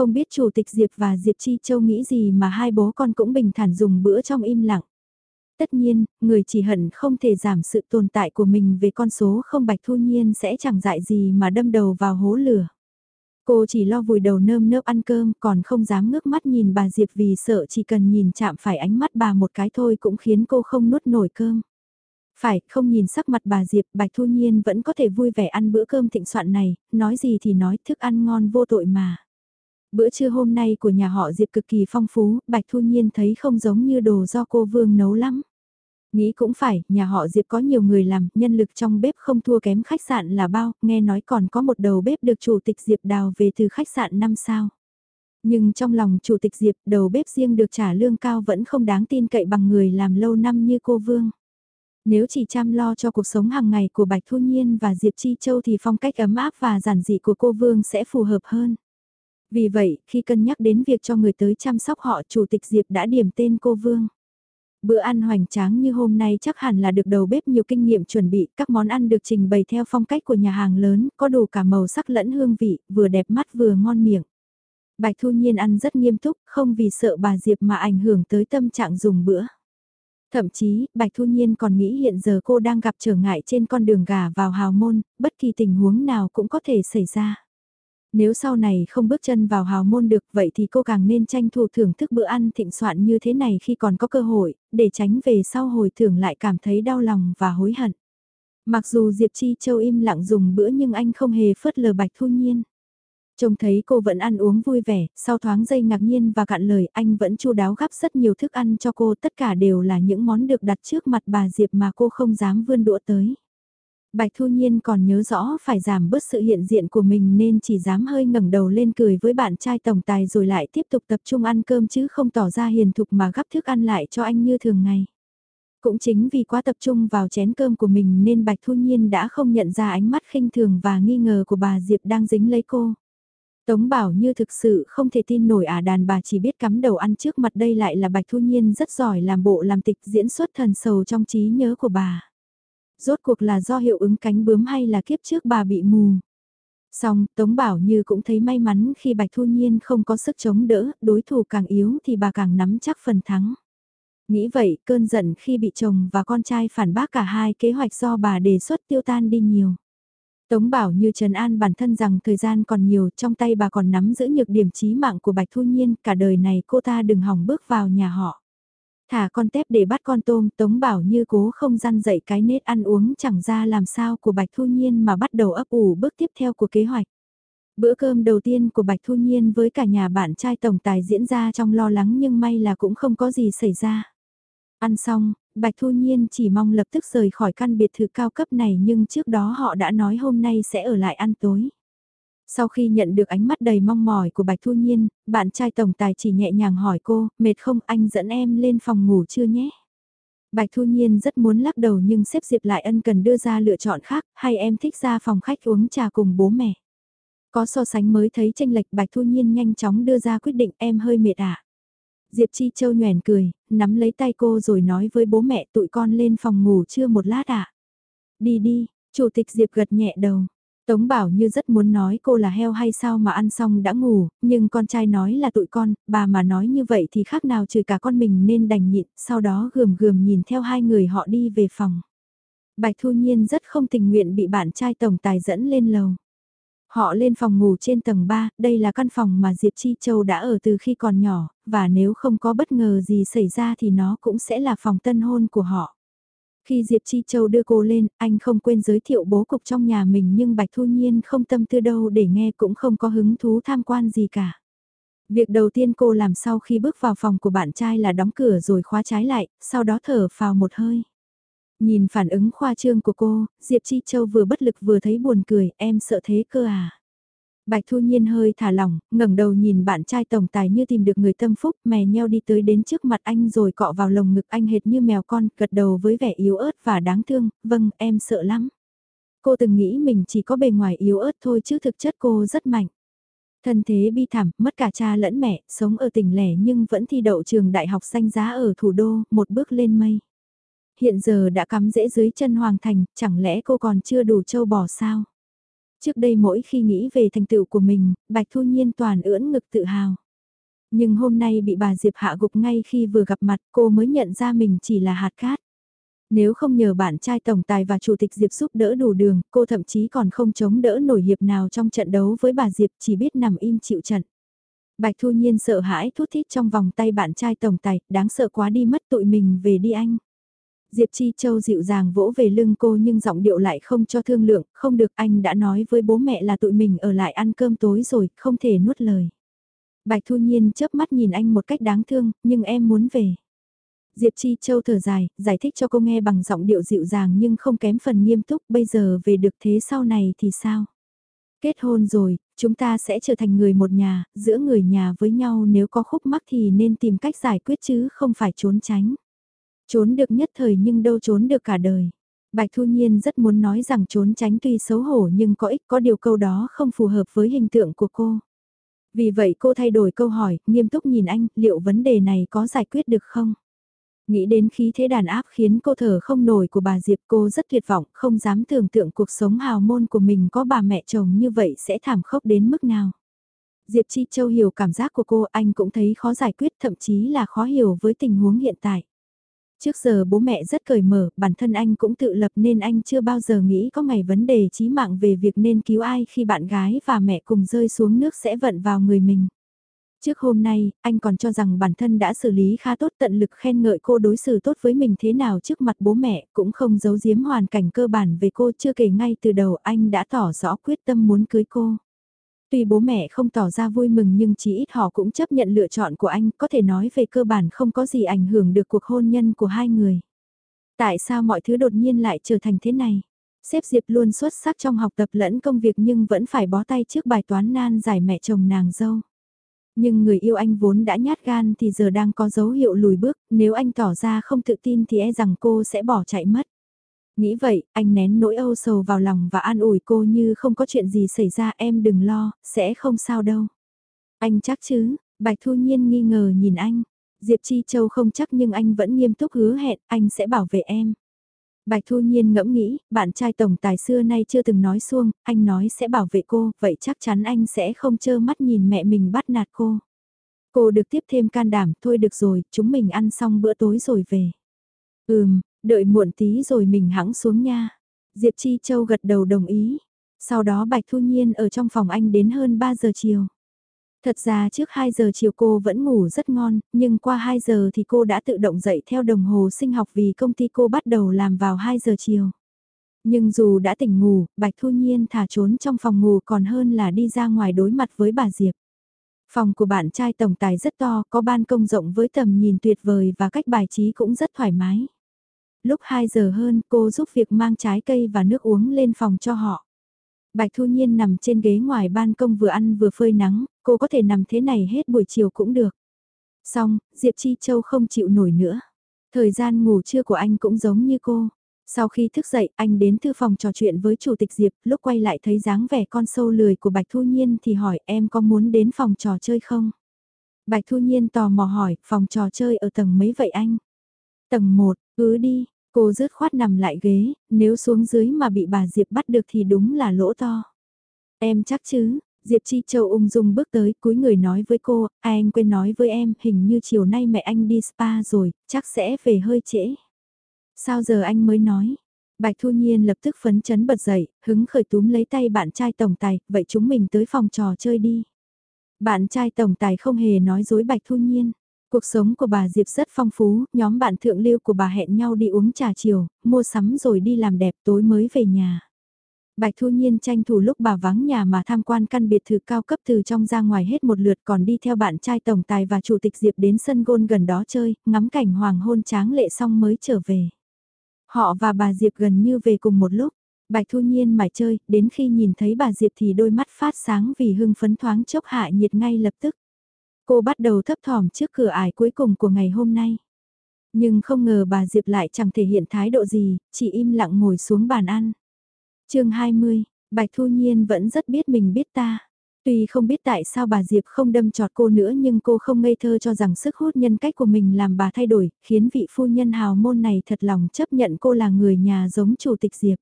Không biết Chủ tịch Diệp và Diệp Chi Châu nghĩ gì mà hai bố con cũng bình thản dùng bữa trong im lặng. Tất nhiên, người chỉ hận không thể giảm sự tồn tại của mình về con số không bạch thu nhiên sẽ chẳng dại gì mà đâm đầu vào hố lửa. Cô chỉ lo vùi đầu nơm nớp ăn cơm còn không dám ngước mắt nhìn bà Diệp vì sợ chỉ cần nhìn chạm phải ánh mắt bà một cái thôi cũng khiến cô không nuốt nổi cơm. Phải, không nhìn sắc mặt bà Diệp, Bạch Thu Nhiên vẫn có thể vui vẻ ăn bữa cơm thịnh soạn này, nói gì thì nói, thức ăn ngon vô tội mà. Bữa trưa hôm nay của nhà họ Diệp cực kỳ phong phú, Bạch Thu Nhiên thấy không giống như đồ do cô Vương nấu lắm. Nghĩ cũng phải, nhà họ Diệp có nhiều người làm, nhân lực trong bếp không thua kém khách sạn là bao, nghe nói còn có một đầu bếp được chủ tịch Diệp đào về từ khách sạn 5 sao. Nhưng trong lòng chủ tịch Diệp, đầu bếp riêng được trả lương cao vẫn không đáng tin cậy bằng người làm lâu năm như cô Vương. Nếu chỉ chăm lo cho cuộc sống hàng ngày của Bạch Thu Nhiên và Diệp Chi Châu thì phong cách ấm áp và giản dị của cô Vương sẽ phù hợp hơn. Vì vậy, khi cân nhắc đến việc cho người tới chăm sóc họ, Chủ tịch Diệp đã điểm tên cô Vương. Bữa ăn hoành tráng như hôm nay chắc hẳn là được đầu bếp nhiều kinh nghiệm chuẩn bị, các món ăn được trình bày theo phong cách của nhà hàng lớn, có đủ cả màu sắc lẫn hương vị, vừa đẹp mắt vừa ngon miệng. Bạch Thu Nhiên ăn rất nghiêm túc, không vì sợ bà Diệp mà ảnh hưởng tới tâm trạng dùng bữa. Thậm chí, Bạch Thu Nhiên còn nghĩ hiện giờ cô đang gặp trở ngại trên con đường gà vào hào môn, bất kỳ tình huống nào cũng có thể xảy ra. Nếu sau này không bước chân vào hào môn được vậy thì cô càng nên tranh thủ thưởng thức bữa ăn thịnh soạn như thế này khi còn có cơ hội, để tránh về sau hồi thưởng lại cảm thấy đau lòng và hối hận. Mặc dù Diệp Chi Châu im lặng dùng bữa nhưng anh không hề phớt lờ Bạch Thu Nhiên. Trông thấy cô vẫn ăn uống vui vẻ, sau thoáng giây ngạc nhiên và cạn lời anh vẫn chu đáo gắp rất nhiều thức ăn cho cô tất cả đều là những món được đặt trước mặt bà Diệp mà cô không dám vươn đũa tới. Bạch Thu Nhiên còn nhớ rõ phải giảm bớt sự hiện diện của mình nên chỉ dám hơi ngẩng đầu lên cười với bạn trai tổng tài rồi lại tiếp tục tập trung ăn cơm chứ không tỏ ra hiền thục mà gắp thức ăn lại cho anh như thường ngày. Cũng chính vì quá tập trung vào chén cơm của mình nên Bạch Thu Nhiên đã không nhận ra ánh mắt khinh thường và nghi ngờ của bà Diệp đang dính lấy cô. Tống bảo như thực sự không thể tin nổi à đàn bà chỉ biết cắm đầu ăn trước mặt đây lại là Bạch Thu Nhiên rất giỏi làm bộ làm tịch diễn xuất thần sầu trong trí nhớ của bà rốt cuộc là do hiệu ứng cánh bướm hay là kiếp trước bà bị mù. Xong, Tống Bảo Như cũng thấy may mắn khi Bạch Thu Nhiên không có sức chống đỡ, đối thủ càng yếu thì bà càng nắm chắc phần thắng. Nghĩ vậy, cơn giận khi bị chồng và con trai phản bác cả hai kế hoạch do bà đề xuất tiêu tan đi nhiều. Tống Bảo Như trần an bản thân rằng thời gian còn nhiều, trong tay bà còn nắm giữ nhược điểm chí mạng của Bạch Thu Nhiên, cả đời này cô ta đừng hỏng bước vào nhà họ. Thả con tép để bắt con tôm, Tống Bảo như cố không gian dậy cái nết ăn uống chẳng ra làm sao của Bạch Thu Nhiên mà bắt đầu ấp ủ bước tiếp theo của kế hoạch. Bữa cơm đầu tiên của Bạch Thu Nhiên với cả nhà bạn trai tổng tài diễn ra trong lo lắng nhưng may là cũng không có gì xảy ra. Ăn xong, Bạch Thu Nhiên chỉ mong lập tức rời khỏi căn biệt thự cao cấp này nhưng trước đó họ đã nói hôm nay sẽ ở lại ăn tối. Sau khi nhận được ánh mắt đầy mong mỏi của Bạch Thu Nhiên, bạn trai tổng tài chỉ nhẹ nhàng hỏi cô, mệt không anh dẫn em lên phòng ngủ chưa nhé? Bạch Thu Nhiên rất muốn lắc đầu nhưng xếp Diệp lại ân cần đưa ra lựa chọn khác, hay em thích ra phòng khách uống trà cùng bố mẹ. Có so sánh mới thấy tranh lệch Bạch Thu Nhiên nhanh chóng đưa ra quyết định em hơi mệt ạ. À? Diệp Chi Châu nhoèn cười, nắm lấy tay cô rồi nói với bố mẹ tụi con lên phòng ngủ chưa một lát ạ. À? Đi đi, Chủ tịch Diệp gật nhẹ đầu. Tống bảo như rất muốn nói cô là heo hay sao mà ăn xong đã ngủ, nhưng con trai nói là tụi con, bà mà nói như vậy thì khác nào trừ cả con mình nên đành nhịn, sau đó gườm gườm nhìn theo hai người họ đi về phòng. Bạch Thu Nhiên rất không tình nguyện bị bạn trai tổng tài dẫn lên lầu. Họ lên phòng ngủ trên tầng 3, đây là căn phòng mà Diệp Chi Châu đã ở từ khi còn nhỏ, và nếu không có bất ngờ gì xảy ra thì nó cũng sẽ là phòng tân hôn của họ. Khi Diệp Chi Châu đưa cô lên, anh không quên giới thiệu bố cục trong nhà mình nhưng Bạch Thu Nhiên không tâm tư đâu để nghe cũng không có hứng thú tham quan gì cả. Việc đầu tiên cô làm sau khi bước vào phòng của bạn trai là đóng cửa rồi khóa trái lại, sau đó thở vào một hơi. Nhìn phản ứng khoa trương của cô, Diệp Chi Châu vừa bất lực vừa thấy buồn cười, em sợ thế cơ à. Bạch Thu Nhiên hơi thả lỏng, ngẩng đầu nhìn bạn trai tổng tài như tìm được người tâm phúc, mè nheo đi tới đến trước mặt anh rồi cọ vào lồng ngực anh hệt như mèo con, gật đầu với vẻ yếu ớt và đáng thương, vâng, em sợ lắm. Cô từng nghĩ mình chỉ có bề ngoài yếu ớt thôi chứ thực chất cô rất mạnh. Thân thế bi thảm, mất cả cha lẫn mẹ, sống ở tỉnh lẻ nhưng vẫn thi đậu trường đại học danh giá ở thủ đô, một bước lên mây. Hiện giờ đã cắm rễ dưới chân Hoàng Thành, chẳng lẽ cô còn chưa đủ châu bò sao? Trước đây mỗi khi nghĩ về thành tựu của mình, Bạch Thu Nhiên toàn ưỡn ngực tự hào. Nhưng hôm nay bị bà Diệp hạ gục ngay khi vừa gặp mặt cô mới nhận ra mình chỉ là hạt cát. Nếu không nhờ bạn trai tổng tài và chủ tịch Diệp giúp đỡ đủ đường, cô thậm chí còn không chống đỡ nổi hiệp nào trong trận đấu với bà Diệp chỉ biết nằm im chịu trận. Bạch Thu Nhiên sợ hãi thút thít trong vòng tay bạn trai tổng tài, đáng sợ quá đi mất tụi mình về đi anh. Diệp Chi Châu dịu dàng vỗ về lưng cô nhưng giọng điệu lại không cho thương lượng, không được anh đã nói với bố mẹ là tụi mình ở lại ăn cơm tối rồi, không thể nuốt lời. Bạch Thu Nhiên chớp mắt nhìn anh một cách đáng thương, nhưng em muốn về. Diệp Chi Châu thở dài, giải thích cho cô nghe bằng giọng điệu dịu dàng nhưng không kém phần nghiêm túc, bây giờ về được thế sau này thì sao? Kết hôn rồi, chúng ta sẽ trở thành người một nhà, giữa người nhà với nhau nếu có khúc mắc thì nên tìm cách giải quyết chứ không phải trốn tránh. Trốn được nhất thời nhưng đâu trốn được cả đời. Bạch Thu Nhiên rất muốn nói rằng trốn tránh tuy xấu hổ nhưng có ích có điều câu đó không phù hợp với hình tượng của cô. Vì vậy cô thay đổi câu hỏi, nghiêm túc nhìn anh, liệu vấn đề này có giải quyết được không? Nghĩ đến khí thế đàn áp khiến cô thở không nổi của bà Diệp cô rất tuyệt vọng, không dám tưởng tượng cuộc sống hào môn của mình có bà mẹ chồng như vậy sẽ thảm khốc đến mức nào. Diệp Chi Châu hiểu cảm giác của cô, anh cũng thấy khó giải quyết thậm chí là khó hiểu với tình huống hiện tại. Trước giờ bố mẹ rất cởi mở, bản thân anh cũng tự lập nên anh chưa bao giờ nghĩ có ngày vấn đề chí mạng về việc nên cứu ai khi bạn gái và mẹ cùng rơi xuống nước sẽ vận vào người mình. Trước hôm nay, anh còn cho rằng bản thân đã xử lý khá tốt tận lực khen ngợi cô đối xử tốt với mình thế nào trước mặt bố mẹ, cũng không giấu giếm hoàn cảnh cơ bản về cô chưa kể ngay từ đầu anh đã tỏ rõ quyết tâm muốn cưới cô. Tuy bố mẹ không tỏ ra vui mừng nhưng chỉ ít họ cũng chấp nhận lựa chọn của anh, có thể nói về cơ bản không có gì ảnh hưởng được cuộc hôn nhân của hai người. Tại sao mọi thứ đột nhiên lại trở thành thế này? Sếp Diệp luôn xuất sắc trong học tập lẫn công việc nhưng vẫn phải bó tay trước bài toán nan giải mẹ chồng nàng dâu. Nhưng người yêu anh vốn đã nhát gan thì giờ đang có dấu hiệu lùi bước, nếu anh tỏ ra không tự tin thì e rằng cô sẽ bỏ chạy mất. Nghĩ vậy, anh nén nỗi âu sầu vào lòng và an ủi cô như không có chuyện gì xảy ra em đừng lo, sẽ không sao đâu. Anh chắc chứ, Bạch Thu Nhiên nghi ngờ nhìn anh. Diệp Chi Châu không chắc nhưng anh vẫn nghiêm túc hứa hẹn anh sẽ bảo vệ em. Bạch Thu Nhiên ngẫm nghĩ, bạn trai tổng tài xưa nay chưa từng nói xuông, anh nói sẽ bảo vệ cô, vậy chắc chắn anh sẽ không chơ mắt nhìn mẹ mình bắt nạt cô. Cô được tiếp thêm can đảm, thôi được rồi, chúng mình ăn xong bữa tối rồi về. Ừm, Đợi muộn tí rồi mình hãng xuống nha. Diệp Chi Châu gật đầu đồng ý. Sau đó Bạch Thu Nhiên ở trong phòng anh đến hơn 3 giờ chiều. Thật ra trước 2 giờ chiều cô vẫn ngủ rất ngon, nhưng qua 2 giờ thì cô đã tự động dậy theo đồng hồ sinh học vì công ty cô bắt đầu làm vào 2 giờ chiều. Nhưng dù đã tỉnh ngủ, Bạch Thu Nhiên thả trốn trong phòng ngủ còn hơn là đi ra ngoài đối mặt với bà Diệp. Phòng của bạn trai tổng tài rất to, có ban công rộng với tầm nhìn tuyệt vời và cách bài trí cũng rất thoải mái lúc 2 giờ hơn cô giúp việc mang trái cây và nước uống lên phòng cho họ. Bạch Thu Nhiên nằm trên ghế ngoài ban công vừa ăn vừa phơi nắng, cô có thể nằm thế này hết buổi chiều cũng được. Xong, Diệp Chi Châu không chịu nổi nữa. Thời gian ngủ trưa của anh cũng giống như cô. Sau khi thức dậy, anh đến thư phòng trò chuyện với Chủ tịch Diệp, lúc quay lại thấy dáng vẻ con sâu lười của Bạch Thu Nhiên thì hỏi em có muốn đến phòng trò chơi không? Bạch Thu Nhiên tò mò hỏi, phòng trò chơi ở tầng mấy vậy anh? Tầng 1, cứ đi, cô rớt khoát nằm lại ghế, nếu xuống dưới mà bị bà Diệp bắt được thì đúng là lỗ to. Em chắc chứ, Diệp Chi Châu ung dung bước tới cúi người nói với cô, à, anh quên nói với em, hình như chiều nay mẹ anh đi spa rồi, chắc sẽ về hơi trễ. Sao giờ anh mới nói? Bạch Thu Nhiên lập tức phấn chấn bật dậy, hứng khởi túm lấy tay bạn trai tổng tài, vậy chúng mình tới phòng trò chơi đi. Bạn trai tổng tài không hề nói dối Bạch Thu Nhiên. Cuộc sống của bà Diệp rất phong phú, nhóm bạn thượng lưu của bà hẹn nhau đi uống trà chiều, mua sắm rồi đi làm đẹp tối mới về nhà. Bạch Thu Nhiên tranh thủ lúc bà vắng nhà mà tham quan căn biệt thự cao cấp từ trong ra ngoài hết một lượt còn đi theo bạn trai tổng tài và chủ tịch Diệp đến sân gôn gần đó chơi, ngắm cảnh hoàng hôn tráng lệ xong mới trở về. Họ và bà Diệp gần như về cùng một lúc. Bạch Thu Nhiên mải chơi, đến khi nhìn thấy bà Diệp thì đôi mắt phát sáng vì hưng phấn thoáng chốc hạ nhiệt ngay lập tức. Cô bắt đầu thấp thỏm trước cửa ải cuối cùng của ngày hôm nay. Nhưng không ngờ bà Diệp lại chẳng thể hiện thái độ gì, chỉ im lặng ngồi xuống bàn ăn. chương 20, Bạch Thu Nhiên vẫn rất biết mình biết ta. Tuy không biết tại sao bà Diệp không đâm trọt cô nữa nhưng cô không ngây thơ cho rằng sức hút nhân cách của mình làm bà thay đổi, khiến vị phu nhân hào môn này thật lòng chấp nhận cô là người nhà giống chủ tịch Diệp.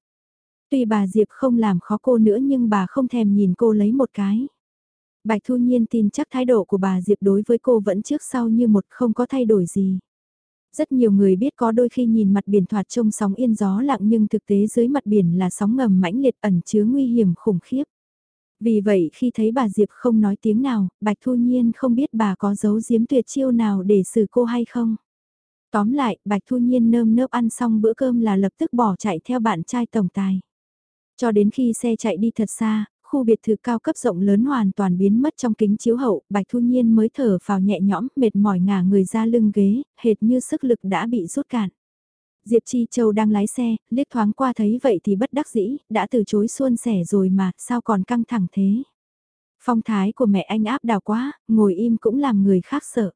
Tuy bà Diệp không làm khó cô nữa nhưng bà không thèm nhìn cô lấy một cái. Bạch Thu Nhiên tin chắc thái độ của bà Diệp đối với cô vẫn trước sau như một không có thay đổi gì. Rất nhiều người biết có đôi khi nhìn mặt biển thoạt trông sóng yên gió lặng nhưng thực tế dưới mặt biển là sóng ngầm mãnh liệt ẩn chứa nguy hiểm khủng khiếp. Vì vậy khi thấy bà Diệp không nói tiếng nào, Bạch Thu Nhiên không biết bà có giấu giếm tuyệt chiêu nào để xử cô hay không. Tóm lại, Bạch Thu Nhiên nơm nớp ăn xong bữa cơm là lập tức bỏ chạy theo bạn trai tổng tài. Cho đến khi xe chạy đi thật xa, khu biệt thự cao cấp rộng lớn hoàn toàn biến mất trong kính chiếu hậu, Bạch Thu Nhiên mới thở vào nhẹ nhõm, mệt mỏi ngả người ra lưng ghế, hệt như sức lực đã bị rút cạn. Diệp Chi Châu đang lái xe, liếc thoáng qua thấy vậy thì bất đắc dĩ, đã từ chối xuôn sẻ rồi mà, sao còn căng thẳng thế. Phong thái của mẹ anh áp đảo quá, ngồi im cũng làm người khác sợ.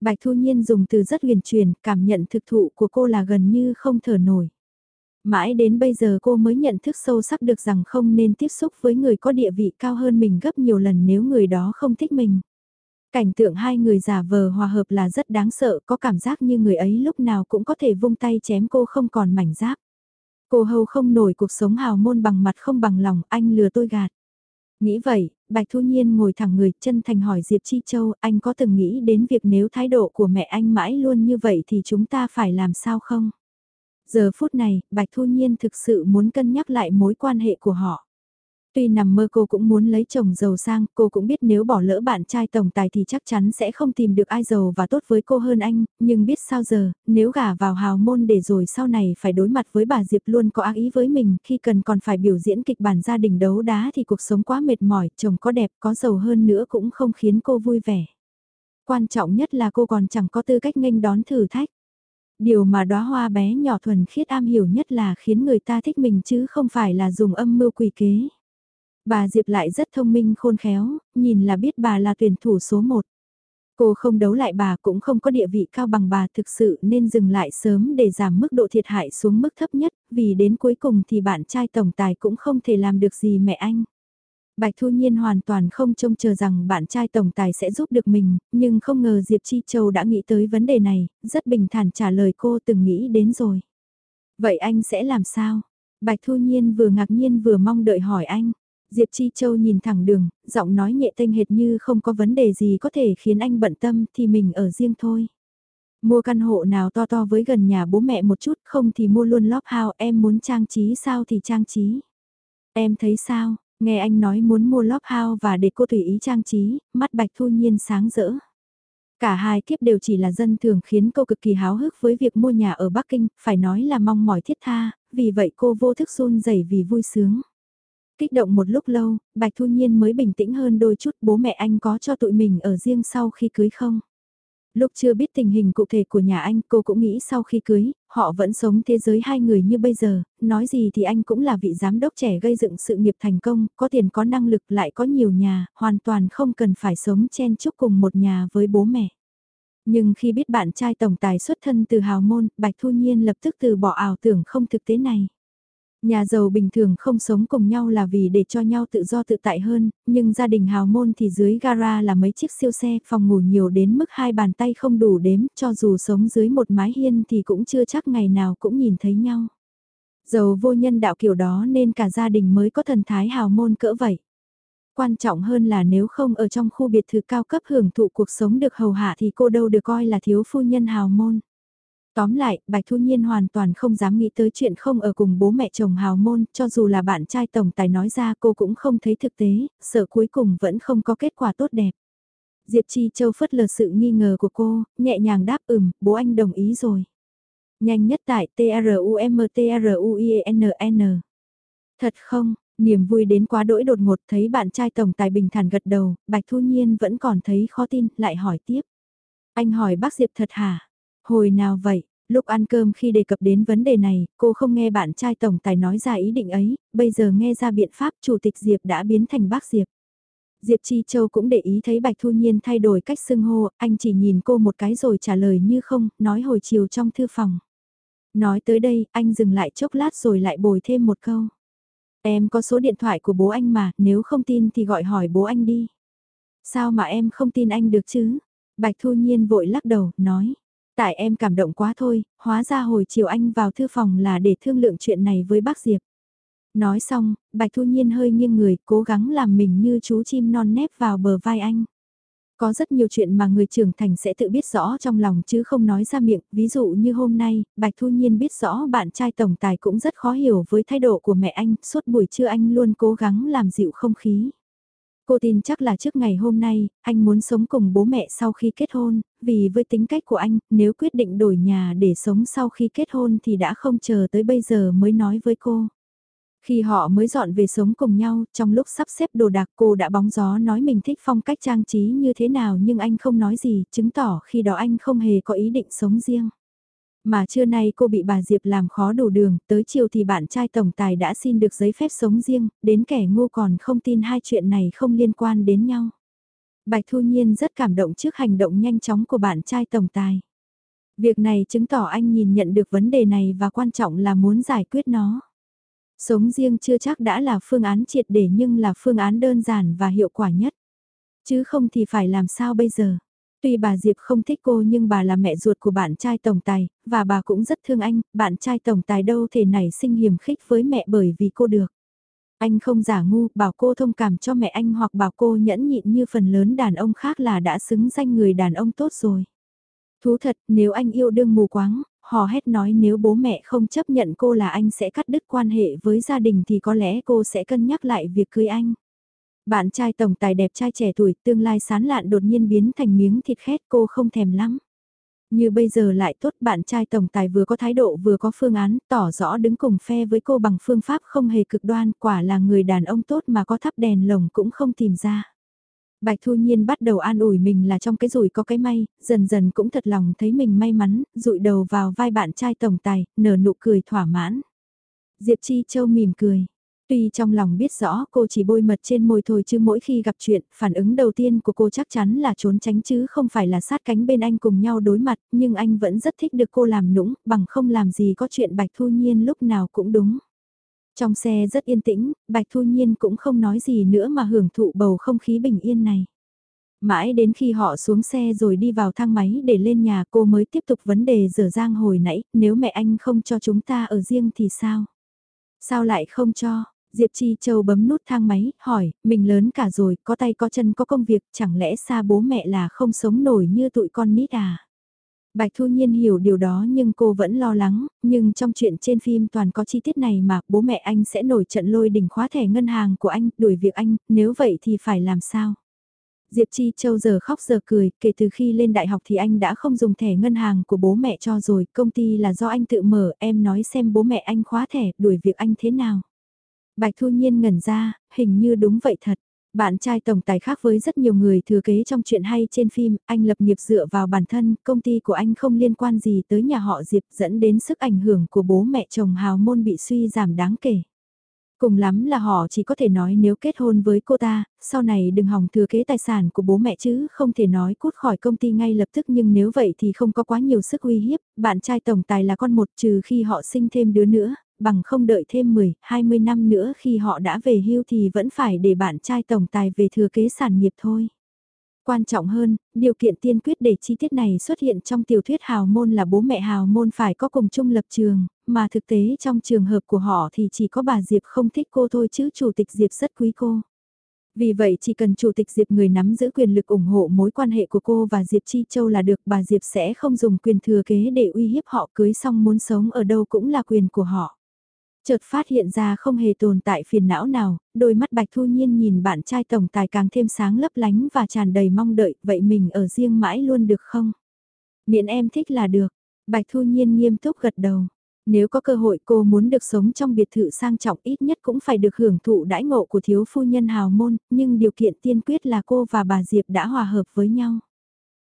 Bạch Thu Nhiên dùng từ rất huyền truyền, cảm nhận thực thụ của cô là gần như không thở nổi. Mãi đến bây giờ cô mới nhận thức sâu sắc được rằng không nên tiếp xúc với người có địa vị cao hơn mình gấp nhiều lần nếu người đó không thích mình. Cảnh tượng hai người giả vờ hòa hợp là rất đáng sợ, có cảm giác như người ấy lúc nào cũng có thể vung tay chém cô không còn mảnh giáp. Cô hầu không nổi cuộc sống hào môn bằng mặt không bằng lòng, anh lừa tôi gạt. Nghĩ vậy, Bạch Thu Nhiên ngồi thẳng người chân thành hỏi Diệp Chi Châu, anh có từng nghĩ đến việc nếu thái độ của mẹ anh mãi luôn như vậy thì chúng ta phải làm sao không? Giờ phút này, Bạch Thu Nhiên thực sự muốn cân nhắc lại mối quan hệ của họ. Tuy nằm mơ cô cũng muốn lấy chồng giàu sang, cô cũng biết nếu bỏ lỡ bạn trai tổng tài thì chắc chắn sẽ không tìm được ai giàu và tốt với cô hơn anh, nhưng biết sao giờ, nếu gả vào hào môn để rồi sau này phải đối mặt với bà Diệp luôn có ác ý với mình, khi cần còn phải biểu diễn kịch bản gia đình đấu đá thì cuộc sống quá mệt mỏi, chồng có đẹp có giàu hơn nữa cũng không khiến cô vui vẻ. Quan trọng nhất là cô còn chẳng có tư cách nghênh đón thử thách. Điều mà đóa hoa bé nhỏ thuần khiết am hiểu nhất là khiến người ta thích mình chứ không phải là dùng âm mưu quỷ kế. Bà Diệp lại rất thông minh khôn khéo, nhìn là biết bà là tuyển thủ số một. Cô không đấu lại bà cũng không có địa vị cao bằng bà thực sự nên dừng lại sớm để giảm mức độ thiệt hại xuống mức thấp nhất, vì đến cuối cùng thì bạn trai tổng tài cũng không thể làm được gì mẹ anh. Bạch Thu Nhiên hoàn toàn không trông chờ rằng bạn trai tổng tài sẽ giúp được mình, nhưng không ngờ Diệp Chi Châu đã nghĩ tới vấn đề này, rất bình thản trả lời cô từng nghĩ đến rồi. Vậy anh sẽ làm sao? Bạch Thu Nhiên vừa ngạc nhiên vừa mong đợi hỏi anh. Diệp Chi Châu nhìn thẳng đường, giọng nói nhẹ tênh hệt như không có vấn đề gì có thể khiến anh bận tâm thì mình ở riêng thôi. Mua căn hộ nào to to với gần nhà bố mẹ một chút không thì mua luôn lóp house em muốn trang trí sao thì trang trí. Em thấy sao, nghe anh nói muốn mua lóp hao và để cô tùy ý trang trí, mắt bạch thu nhiên sáng rỡ. Cả hai kiếp đều chỉ là dân thường khiến cô cực kỳ háo hức với việc mua nhà ở Bắc Kinh, phải nói là mong mỏi thiết tha, vì vậy cô vô thức run rẩy vì vui sướng. Kích động một lúc lâu, Bạch Thu Nhiên mới bình tĩnh hơn đôi chút bố mẹ anh có cho tụi mình ở riêng sau khi cưới không? Lúc chưa biết tình hình cụ thể của nhà anh cô cũng nghĩ sau khi cưới, họ vẫn sống thế giới hai người như bây giờ, nói gì thì anh cũng là vị giám đốc trẻ gây dựng sự nghiệp thành công, có tiền có năng lực lại có nhiều nhà, hoàn toàn không cần phải sống chen chúc cùng một nhà với bố mẹ. Nhưng khi biết bạn trai tổng tài xuất thân từ hào môn, Bạch Thu Nhiên lập tức từ bỏ ảo tưởng không thực tế này. Nhà giàu bình thường không sống cùng nhau là vì để cho nhau tự do tự tại hơn, nhưng gia đình hào môn thì dưới gara là mấy chiếc siêu xe, phòng ngủ nhiều đến mức hai bàn tay không đủ đếm, cho dù sống dưới một mái hiên thì cũng chưa chắc ngày nào cũng nhìn thấy nhau. Giàu vô nhân đạo kiểu đó nên cả gia đình mới có thần thái hào môn cỡ vậy. Quan trọng hơn là nếu không ở trong khu biệt thự cao cấp hưởng thụ cuộc sống được hầu hạ thì cô đâu được coi là thiếu phu nhân hào môn. Tóm lại, Bạch Thu Nhiên hoàn toàn không dám nghĩ tới chuyện không ở cùng bố mẹ chồng hào môn, cho dù là bạn trai tổng tài nói ra cô cũng không thấy thực tế, sợ cuối cùng vẫn không có kết quả tốt đẹp. Diệp Chi Châu phất lờ sự nghi ngờ của cô, nhẹ nhàng đáp ừm, bố anh đồng ý rồi. Nhanh nhất tại T-R-U-M-T-R-U-I-N-N. Thật không, niềm vui đến quá đỗi đột ngột thấy bạn trai tổng tài bình thản gật đầu, Bạch Thu Nhiên vẫn còn thấy khó tin, lại hỏi tiếp. Anh hỏi bác Diệp thật hả? Hồi nào vậy? Lúc ăn cơm khi đề cập đến vấn đề này, cô không nghe bạn trai tổng tài nói ra ý định ấy, bây giờ nghe ra biện pháp chủ tịch Diệp đã biến thành bác Diệp. Diệp Chi Châu cũng để ý thấy Bạch Thu Nhiên thay đổi cách xưng hô, anh chỉ nhìn cô một cái rồi trả lời như không, nói hồi chiều trong thư phòng. Nói tới đây, anh dừng lại chốc lát rồi lại bồi thêm một câu. Em có số điện thoại của bố anh mà, nếu không tin thì gọi hỏi bố anh đi. Sao mà em không tin anh được chứ? Bạch Thu Nhiên vội lắc đầu, nói. Tại em cảm động quá thôi, hóa ra hồi chiều anh vào thư phòng là để thương lượng chuyện này với bác Diệp. Nói xong, Bạch Thu Nhiên hơi nghiêng người, cố gắng làm mình như chú chim non nép vào bờ vai anh. Có rất nhiều chuyện mà người trưởng thành sẽ tự biết rõ trong lòng chứ không nói ra miệng, ví dụ như hôm nay, Bạch Thu Nhiên biết rõ bạn trai tổng tài cũng rất khó hiểu với thái độ của mẹ anh, suốt buổi trưa anh luôn cố gắng làm dịu không khí. Cô tin chắc là trước ngày hôm nay, anh muốn sống cùng bố mẹ sau khi kết hôn, vì với tính cách của anh, nếu quyết định đổi nhà để sống sau khi kết hôn thì đã không chờ tới bây giờ mới nói với cô. Khi họ mới dọn về sống cùng nhau, trong lúc sắp xếp đồ đạc cô đã bóng gió nói mình thích phong cách trang trí như thế nào nhưng anh không nói gì, chứng tỏ khi đó anh không hề có ý định sống riêng. Mà trưa nay cô bị bà Diệp làm khó đủ đường, tới chiều thì bạn trai tổng tài đã xin được giấy phép sống riêng, đến kẻ ngu còn không tin hai chuyện này không liên quan đến nhau. Bạch Thu Nhiên rất cảm động trước hành động nhanh chóng của bạn trai tổng tài. Việc này chứng tỏ anh nhìn nhận được vấn đề này và quan trọng là muốn giải quyết nó. Sống riêng chưa chắc đã là phương án triệt để nhưng là phương án đơn giản và hiệu quả nhất. Chứ không thì phải làm sao bây giờ? Tuy bà Diệp không thích cô nhưng bà là mẹ ruột của bạn trai tổng tài, và bà cũng rất thương anh, bạn trai tổng tài đâu thể nảy sinh hiểm khích với mẹ bởi vì cô được. Anh không giả ngu, bảo cô thông cảm cho mẹ anh hoặc bảo cô nhẫn nhịn như phần lớn đàn ông khác là đã xứng danh người đàn ông tốt rồi. Thú thật, nếu anh yêu đương mù quáng, hò hét nói nếu bố mẹ không chấp nhận cô là anh sẽ cắt đứt quan hệ với gia đình thì có lẽ cô sẽ cân nhắc lại việc cưới anh. Bạn trai tổng tài đẹp trai trẻ tuổi tương lai sán lạn đột nhiên biến thành miếng thịt khét cô không thèm lắm. Như bây giờ lại tốt bạn trai tổng tài vừa có thái độ vừa có phương án tỏ rõ đứng cùng phe với cô bằng phương pháp không hề cực đoan quả là người đàn ông tốt mà có thắp đèn lồng cũng không tìm ra. Bạch Thu Nhiên bắt đầu an ủi mình là trong cái rủi có cái may, dần dần cũng thật lòng thấy mình may mắn, rụi đầu vào vai bạn trai tổng tài, nở nụ cười thỏa mãn. Diệp Chi Châu mỉm cười. Tuy trong lòng biết rõ cô chỉ bôi mật trên môi thôi chứ mỗi khi gặp chuyện, phản ứng đầu tiên của cô chắc chắn là trốn tránh chứ không phải là sát cánh bên anh cùng nhau đối mặt, nhưng anh vẫn rất thích được cô làm nũng, bằng không làm gì có chuyện Bạch Thu Nhiên lúc nào cũng đúng. Trong xe rất yên tĩnh, Bạch Thu Nhiên cũng không nói gì nữa mà hưởng thụ bầu không khí bình yên này. Mãi đến khi họ xuống xe rồi đi vào thang máy để lên nhà cô mới tiếp tục vấn đề dở dang hồi nãy, nếu mẹ anh không cho chúng ta ở riêng thì sao? Sao lại không cho? Diệp Chi Châu bấm nút thang máy, hỏi, mình lớn cả rồi, có tay có chân có công việc, chẳng lẽ xa bố mẹ là không sống nổi như tụi con nít à? Bạch Thu Nhiên hiểu điều đó nhưng cô vẫn lo lắng, nhưng trong chuyện trên phim toàn có chi tiết này mà bố mẹ anh sẽ nổi trận lôi đỉnh khóa thẻ ngân hàng của anh, đuổi việc anh, nếu vậy thì phải làm sao? Diệp Chi Châu giờ khóc giờ cười, kể từ khi lên đại học thì anh đã không dùng thẻ ngân hàng của bố mẹ cho rồi, công ty là do anh tự mở, em nói xem bố mẹ anh khóa thẻ, đuổi việc anh thế nào? Bạch Thu Nhiên ngẩn ra, hình như đúng vậy thật. Bạn trai tổng tài khác với rất nhiều người thừa kế trong chuyện hay trên phim, anh lập nghiệp dựa vào bản thân, công ty của anh không liên quan gì tới nhà họ Diệp dẫn đến sức ảnh hưởng của bố mẹ chồng hào môn bị suy giảm đáng kể. Cùng lắm là họ chỉ có thể nói nếu kết hôn với cô ta, sau này đừng hòng thừa kế tài sản của bố mẹ chứ, không thể nói cút khỏi công ty ngay lập tức nhưng nếu vậy thì không có quá nhiều sức uy hiếp, bạn trai tổng tài là con một trừ khi họ sinh thêm đứa nữa, bằng không đợi thêm 10, 20 năm nữa khi họ đã về hưu thì vẫn phải để bạn trai tổng tài về thừa kế sản nghiệp thôi. Quan trọng hơn, điều kiện tiên quyết để chi tiết này xuất hiện trong tiểu thuyết hào môn là bố mẹ hào môn phải có cùng chung lập trường, mà thực tế trong trường hợp của họ thì chỉ có bà Diệp không thích cô thôi chứ chủ tịch Diệp rất quý cô. Vì vậy chỉ cần Chủ tịch Diệp người nắm giữ quyền lực ủng hộ mối quan hệ của cô và Diệp Chi Châu là được bà Diệp sẽ không dùng quyền thừa kế để uy hiếp họ cưới xong muốn sống ở đâu cũng là quyền của họ. Chợt phát hiện ra không hề tồn tại phiền não nào, đôi mắt Bạch Thu Nhiên nhìn bạn trai tổng tài càng thêm sáng lấp lánh và tràn đầy mong đợi, vậy mình ở riêng mãi luôn được không? Miễn em thích là được, Bạch Thu Nhiên nghiêm túc gật đầu. Nếu có cơ hội cô muốn được sống trong biệt thự sang trọng ít nhất cũng phải được hưởng thụ đãi ngộ của thiếu phu nhân hào môn, nhưng điều kiện tiên quyết là cô và bà Diệp đã hòa hợp với nhau.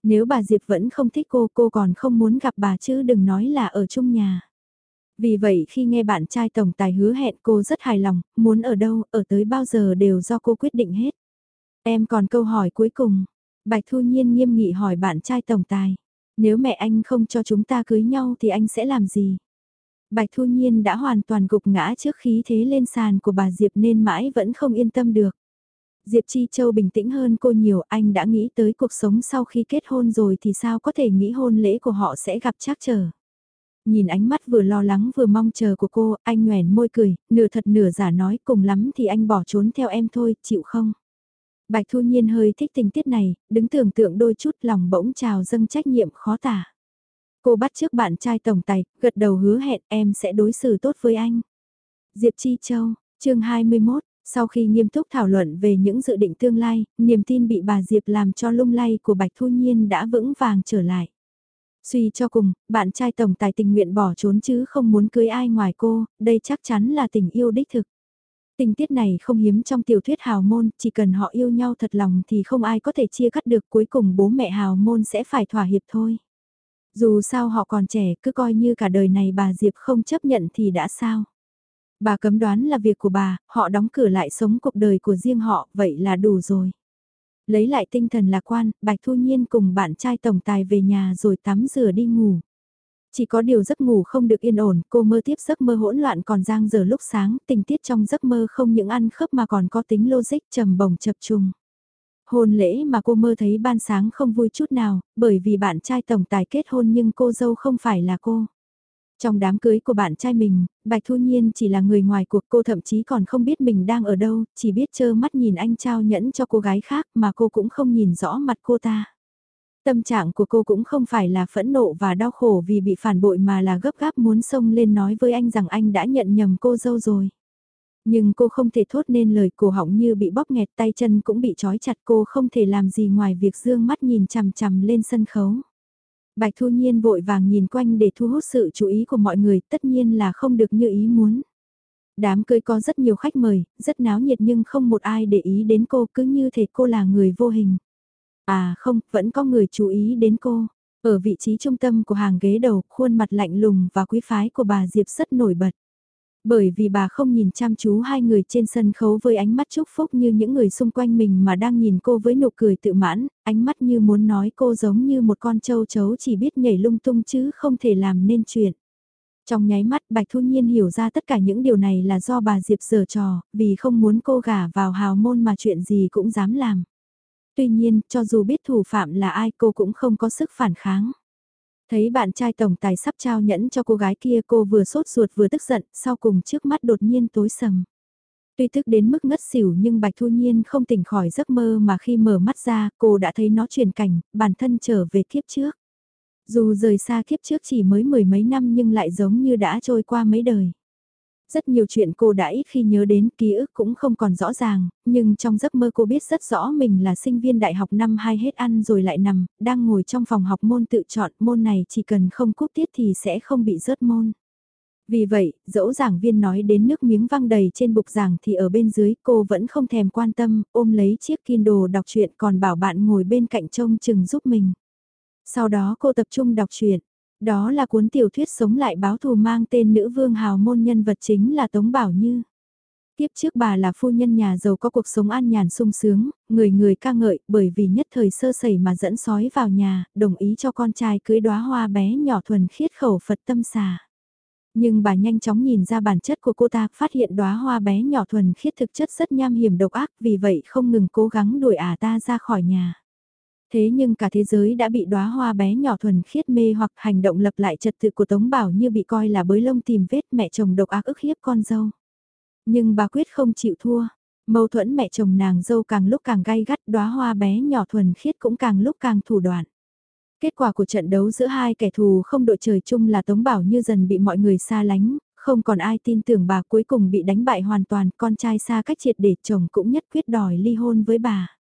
Nếu bà Diệp vẫn không thích cô, cô còn không muốn gặp bà chứ đừng nói là ở chung nhà. Vì vậy khi nghe bạn trai tổng tài hứa hẹn cô rất hài lòng, muốn ở đâu, ở tới bao giờ đều do cô quyết định hết. Em còn câu hỏi cuối cùng. Bạch Thu Nhiên nghiêm nghị hỏi bạn trai tổng tài. Nếu mẹ anh không cho chúng ta cưới nhau thì anh sẽ làm gì? Bạch Thu Nhiên đã hoàn toàn gục ngã trước khí thế lên sàn của bà Diệp nên mãi vẫn không yên tâm được. Diệp Chi Châu bình tĩnh hơn cô nhiều, anh đã nghĩ tới cuộc sống sau khi kết hôn rồi thì sao có thể nghĩ hôn lễ của họ sẽ gặp trắc trở. Nhìn ánh mắt vừa lo lắng vừa mong chờ của cô, anh nhoèn môi cười, nửa thật nửa giả nói cùng lắm thì anh bỏ trốn theo em thôi, chịu không? Bạch Thu Nhiên hơi thích tình tiết này, đứng tưởng tượng đôi chút lòng bỗng trào dâng trách nhiệm khó tả. Cô bắt trước bạn trai tổng tài, gật đầu hứa hẹn em sẽ đối xử tốt với anh. Diệp Chi Châu, chương 21, sau khi nghiêm túc thảo luận về những dự định tương lai, niềm tin bị bà Diệp làm cho lung lay của Bạch Thu Nhiên đã vững vàng trở lại. Suy cho cùng, bạn trai tổng tài tình nguyện bỏ trốn chứ không muốn cưới ai ngoài cô, đây chắc chắn là tình yêu đích thực. Tình tiết này không hiếm trong tiểu thuyết hào môn, chỉ cần họ yêu nhau thật lòng thì không ai có thể chia cắt được cuối cùng bố mẹ hào môn sẽ phải thỏa hiệp thôi. Dù sao họ còn trẻ cứ coi như cả đời này bà Diệp không chấp nhận thì đã sao. Bà cấm đoán là việc của bà, họ đóng cửa lại sống cuộc đời của riêng họ, vậy là đủ rồi. Lấy lại tinh thần lạc quan, Bạch Thu Nhiên cùng bạn trai tổng tài về nhà rồi tắm rửa đi ngủ. Chỉ có điều giấc ngủ không được yên ổn, cô mơ tiếp giấc mơ hỗn loạn còn giang giờ lúc sáng, tình tiết trong giấc mơ không những ăn khớp mà còn có tính logic trầm bổng chập trùng. Hôn lễ mà cô mơ thấy ban sáng không vui chút nào, bởi vì bạn trai tổng tài kết hôn nhưng cô dâu không phải là cô. Trong đám cưới của bạn trai mình, Bạch Thu Nhiên chỉ là người ngoài cuộc cô thậm chí còn không biết mình đang ở đâu, chỉ biết trơ mắt nhìn anh trao nhẫn cho cô gái khác mà cô cũng không nhìn rõ mặt cô ta. Tâm trạng của cô cũng không phải là phẫn nộ và đau khổ vì bị phản bội mà là gấp gáp muốn xông lên nói với anh rằng anh đã nhận nhầm cô dâu rồi. Nhưng cô không thể thốt nên lời cổ họng như bị bóp nghẹt tay chân cũng bị trói chặt cô không thể làm gì ngoài việc dương mắt nhìn chằm chằm lên sân khấu. Bạch Thu Nhiên vội vàng nhìn quanh để thu hút sự chú ý của mọi người tất nhiên là không được như ý muốn. Đám cưới có rất nhiều khách mời, rất náo nhiệt nhưng không một ai để ý đến cô cứ như thể cô là người vô hình. À không, vẫn có người chú ý đến cô. Ở vị trí trung tâm của hàng ghế đầu, khuôn mặt lạnh lùng và quý phái của bà Diệp rất nổi bật. Bởi vì bà không nhìn chăm chú hai người trên sân khấu với ánh mắt chúc phúc như những người xung quanh mình mà đang nhìn cô với nụ cười tự mãn, ánh mắt như muốn nói cô giống như một con trâu chấu chỉ biết nhảy lung tung chứ không thể làm nên chuyện. Trong nháy mắt Bạch Thu Nhiên hiểu ra tất cả những điều này là do bà Diệp giở trò, vì không muốn cô gả vào hào môn mà chuyện gì cũng dám làm. Tuy nhiên, cho dù biết thủ phạm là ai cô cũng không có sức phản kháng. Thấy bạn trai tổng tài sắp trao nhẫn cho cô gái kia cô vừa sốt ruột vừa tức giận, sau cùng trước mắt đột nhiên tối sầm. Tuy thức đến mức ngất xỉu nhưng Bạch Thu Nhiên không tỉnh khỏi giấc mơ mà khi mở mắt ra cô đã thấy nó chuyển cảnh, bản thân trở về kiếp trước. Dù rời xa kiếp trước chỉ mới mười mấy năm nhưng lại giống như đã trôi qua mấy đời. Rất nhiều chuyện cô đã ít khi nhớ đến, ký ức cũng không còn rõ ràng, nhưng trong giấc mơ cô biết rất rõ mình là sinh viên đại học năm hai hết ăn rồi lại nằm, đang ngồi trong phòng học môn tự chọn môn này chỉ cần không cúp tiết thì sẽ không bị rớt môn. Vì vậy, dẫu giảng viên nói đến nước miếng văng đầy trên bục giảng thì ở bên dưới cô vẫn không thèm quan tâm, ôm lấy chiếc Kindle đọc truyện còn bảo bạn ngồi bên cạnh trông chừng giúp mình. Sau đó cô tập trung đọc truyện, đó là cuốn tiểu thuyết sống lại báo thù mang tên nữ vương hào môn nhân vật chính là Tống Bảo Như. Tiếp trước bà là phu nhân nhà giàu có cuộc sống an nhàn sung sướng, người người ca ngợi bởi vì nhất thời sơ sẩy mà dẫn sói vào nhà, đồng ý cho con trai cưới đóa hoa bé nhỏ thuần khiết khẩu Phật tâm xà. Nhưng bà nhanh chóng nhìn ra bản chất của cô ta, phát hiện đóa hoa bé nhỏ thuần khiết thực chất rất nham hiểm độc ác, vì vậy không ngừng cố gắng đuổi ả ta ra khỏi nhà. Thế nhưng cả thế giới đã bị đóa hoa bé nhỏ thuần khiết mê hoặc hành động lập lại trật tự của Tống Bảo như bị coi là bới lông tìm vết mẹ chồng độc ác ức hiếp con dâu. Nhưng bà quyết không chịu thua. Mâu thuẫn mẹ chồng nàng dâu càng lúc càng gay gắt đóa hoa bé nhỏ thuần khiết cũng càng lúc càng thủ đoạn. Kết quả của trận đấu giữa hai kẻ thù không đội trời chung là Tống Bảo như dần bị mọi người xa lánh, không còn ai tin tưởng bà cuối cùng bị đánh bại hoàn toàn, con trai xa cách triệt để chồng cũng nhất quyết đòi ly hôn với bà.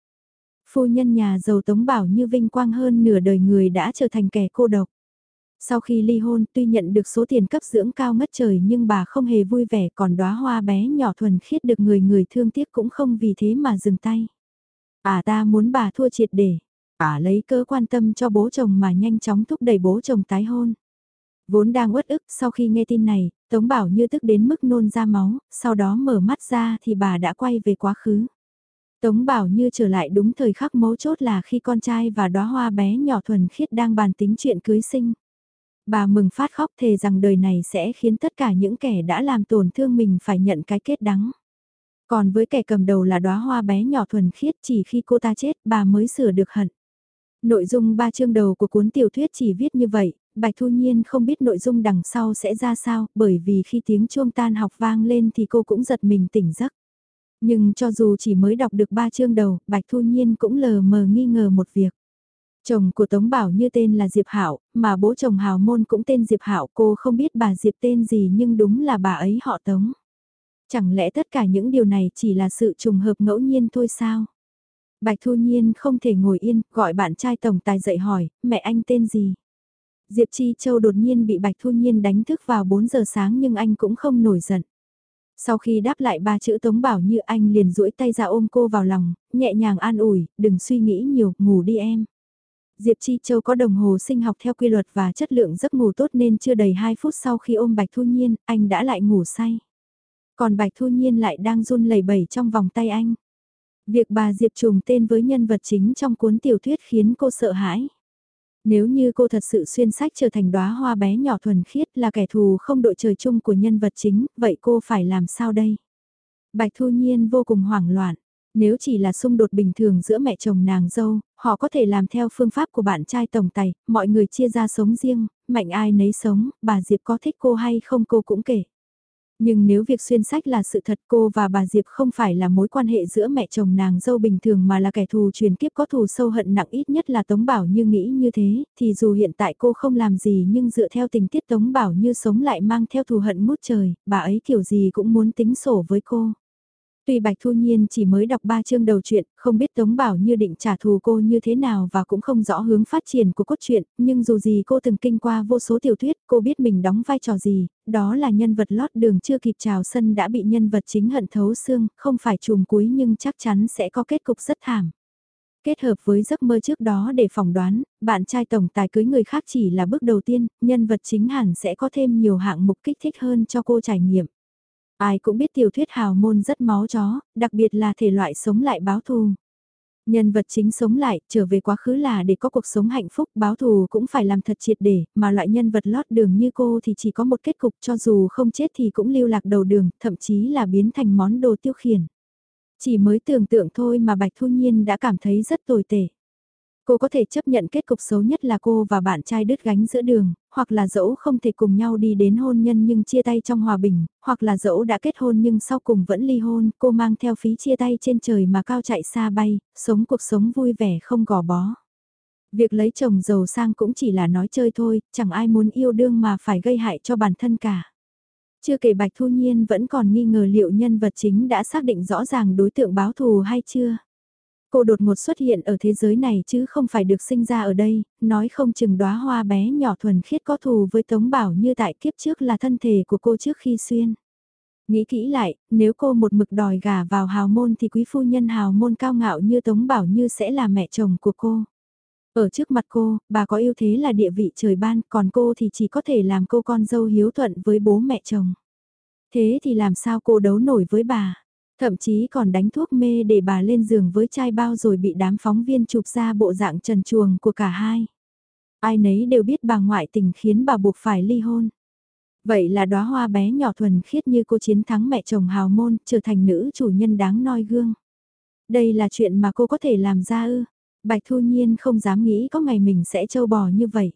Phu nhân nhà giàu Tống Bảo như vinh quang hơn nửa đời người đã trở thành kẻ cô độc. Sau khi ly hôn tuy nhận được số tiền cấp dưỡng cao ngất trời nhưng bà không hề vui vẻ còn đóa hoa bé nhỏ thuần khiết được người người thương tiếc cũng không vì thế mà dừng tay. À ta muốn bà thua triệt để, à lấy cớ quan tâm cho bố chồng mà nhanh chóng thúc đẩy bố chồng tái hôn. Vốn đang uất ức sau khi nghe tin này, Tống Bảo như tức đến mức nôn ra máu, sau đó mở mắt ra thì bà đã quay về quá khứ. Tống Bảo như trở lại đúng thời khắc mấu chốt là khi con trai và đóa hoa bé nhỏ thuần khiết đang bàn tính chuyện cưới sinh. Bà mừng phát khóc thề rằng đời này sẽ khiến tất cả những kẻ đã làm tổn thương mình phải nhận cái kết đắng. Còn với kẻ cầm đầu là đóa hoa bé nhỏ thuần khiết chỉ khi cô ta chết bà mới sửa được hận. Nội dung ba chương đầu của cuốn tiểu thuyết chỉ viết như vậy, Bạch Thu Nhiên không biết nội dung đằng sau sẽ ra sao, bởi vì khi tiếng chuông tan học vang lên thì cô cũng giật mình tỉnh giấc. Nhưng cho dù chỉ mới đọc được ba chương đầu, Bạch Thu Nhiên cũng lờ mờ nghi ngờ một việc. Chồng của Tống Bảo như tên là Diệp hảo, mà bố chồng Hào Môn cũng tên Diệp hảo, cô không biết bà Diệp tên gì nhưng đúng là bà ấy họ Tống. Chẳng lẽ tất cả những điều này chỉ là sự trùng hợp ngẫu nhiên thôi sao? Bạch Thu Nhiên không thể ngồi yên, gọi bạn trai tổng tài dậy hỏi, mẹ anh tên gì? Diệp Chi Châu đột nhiên bị Bạch Thu Nhiên đánh thức vào 4 giờ sáng nhưng anh cũng không nổi giận. Sau khi đáp lại ba chữ Tống Bảo như anh liền duỗi tay ra ôm cô vào lòng, nhẹ nhàng an ủi, đừng suy nghĩ nhiều, ngủ đi em. Diệp Chi Châu có đồng hồ sinh học theo quy luật và chất lượng giấc ngủ tốt nên chưa đầy 2 phút sau khi ôm Bạch Thu Nhiên, anh đã lại ngủ say. Còn Bạch Thu Nhiên lại đang run lẩy bẩy trong vòng tay anh. Việc bà Diệp trùng tên với nhân vật chính trong cuốn tiểu thuyết khiến cô sợ hãi. Nếu như cô thật sự xuyên sách trở thành đóa hoa bé nhỏ thuần khiết là kẻ thù không đội trời chung của nhân vật chính, vậy cô phải làm sao đây? Bạch Thu Nhiên vô cùng hoảng loạn. Nếu chỉ là xung đột bình thường giữa mẹ chồng nàng dâu, họ có thể làm theo phương pháp của bạn trai tổng tài, mọi người chia ra sống riêng, mạnh ai nấy sống, bà Diệp có thích cô hay không cô cũng kể. Nhưng nếu việc xuyên sách là sự thật cô và bà Diệp không phải là mối quan hệ giữa mẹ chồng nàng dâu bình thường mà là kẻ thù truyền kiếp có thù sâu hận nặng ít nhất là Tống Bảo Như nghĩ như thế, thì dù hiện tại cô không làm gì nhưng dựa theo tình tiết Tống Bảo Như sống lại mang theo thù hận mút trời, bà ấy kiểu gì cũng muốn tính sổ với cô. Tuy Bạch Thu Nhiên chỉ mới đọc ba chương đầu truyện, không biết Tống Bảo như định trả thù cô như thế nào và cũng không rõ hướng phát triển của cốt truyện, nhưng dù gì cô từng kinh qua vô số tiểu thuyết, cô biết mình đóng vai trò gì, đó là nhân vật lót đường chưa kịp trào sân đã bị nhân vật chính hận thấu xương, không phải chùm cuối nhưng chắc chắn sẽ có kết cục rất thảm. Kết hợp với giấc mơ trước đó để phỏng đoán, bạn trai tổng tài cưới người khác chỉ là bước đầu tiên, nhân vật chính hẳn sẽ có thêm nhiều hạng mục kích thích hơn cho cô trải nghiệm. Ai cũng biết tiểu thuyết hào môn rất máu chó, đặc biệt là thể loại sống lại báo thù. Nhân vật chính sống lại, trở về quá khứ là để có cuộc sống hạnh phúc, báo thù cũng phải làm thật triệt để, mà loại nhân vật lót đường như cô thì chỉ có một kết cục cho dù không chết thì cũng lưu lạc đầu đường, thậm chí là biến thành món đồ tiêu khiển. Chỉ mới tưởng tượng thôi mà Bạch Thu Nhiên đã cảm thấy rất tồi tệ. Cô có thể chấp nhận kết cục xấu nhất là cô và bạn trai đứt gánh giữa đường, hoặc là dẫu không thể cùng nhau đi đến hôn nhân nhưng chia tay trong hòa bình, hoặc là dẫu đã kết hôn nhưng sau cùng vẫn ly hôn, cô mang theo phí chia tay trên trời mà cao chạy xa bay, sống cuộc sống vui vẻ không gò bó. Việc lấy chồng giàu sang cũng chỉ là nói chơi thôi, chẳng ai muốn yêu đương mà phải gây hại cho bản thân cả. Chưa kể Bạch Thu Nhiên vẫn còn nghi ngờ liệu nhân vật chính đã xác định rõ ràng đối tượng báo thù hay chưa. Cô đột ngột xuất hiện ở thế giới này chứ không phải được sinh ra ở đây, nói không chừng đóa hoa bé nhỏ thuần khiết có thù với Tống Bảo như tại kiếp trước là thân thể của cô trước khi xuyên. Nghĩ kỹ lại, nếu cô một mực đòi gà vào hào môn thì quý phu nhân hào môn cao ngạo như Tống Bảo như sẽ là mẹ chồng của cô. Ở trước mặt cô, bà có ưu thế là địa vị trời ban, còn cô thì chỉ có thể làm cô con dâu hiếu thuận với bố mẹ chồng. Thế thì làm sao cô đấu nổi với bà? Thậm chí còn đánh thuốc mê để bà lên giường với chai bao rồi bị đám phóng viên chụp ra bộ dạng trần chuồng của cả hai. Ai nấy đều biết bà ngoại tình khiến bà buộc phải ly hôn. Vậy là đóa hoa bé nhỏ thuần khiết như cô chiến thắng mẹ chồng hào môn, trở thành nữ chủ nhân đáng noi gương. Đây là chuyện mà cô có thể làm ra ư. Bạch Thu Nhiên không dám nghĩ có ngày mình sẽ trâu bò như vậy.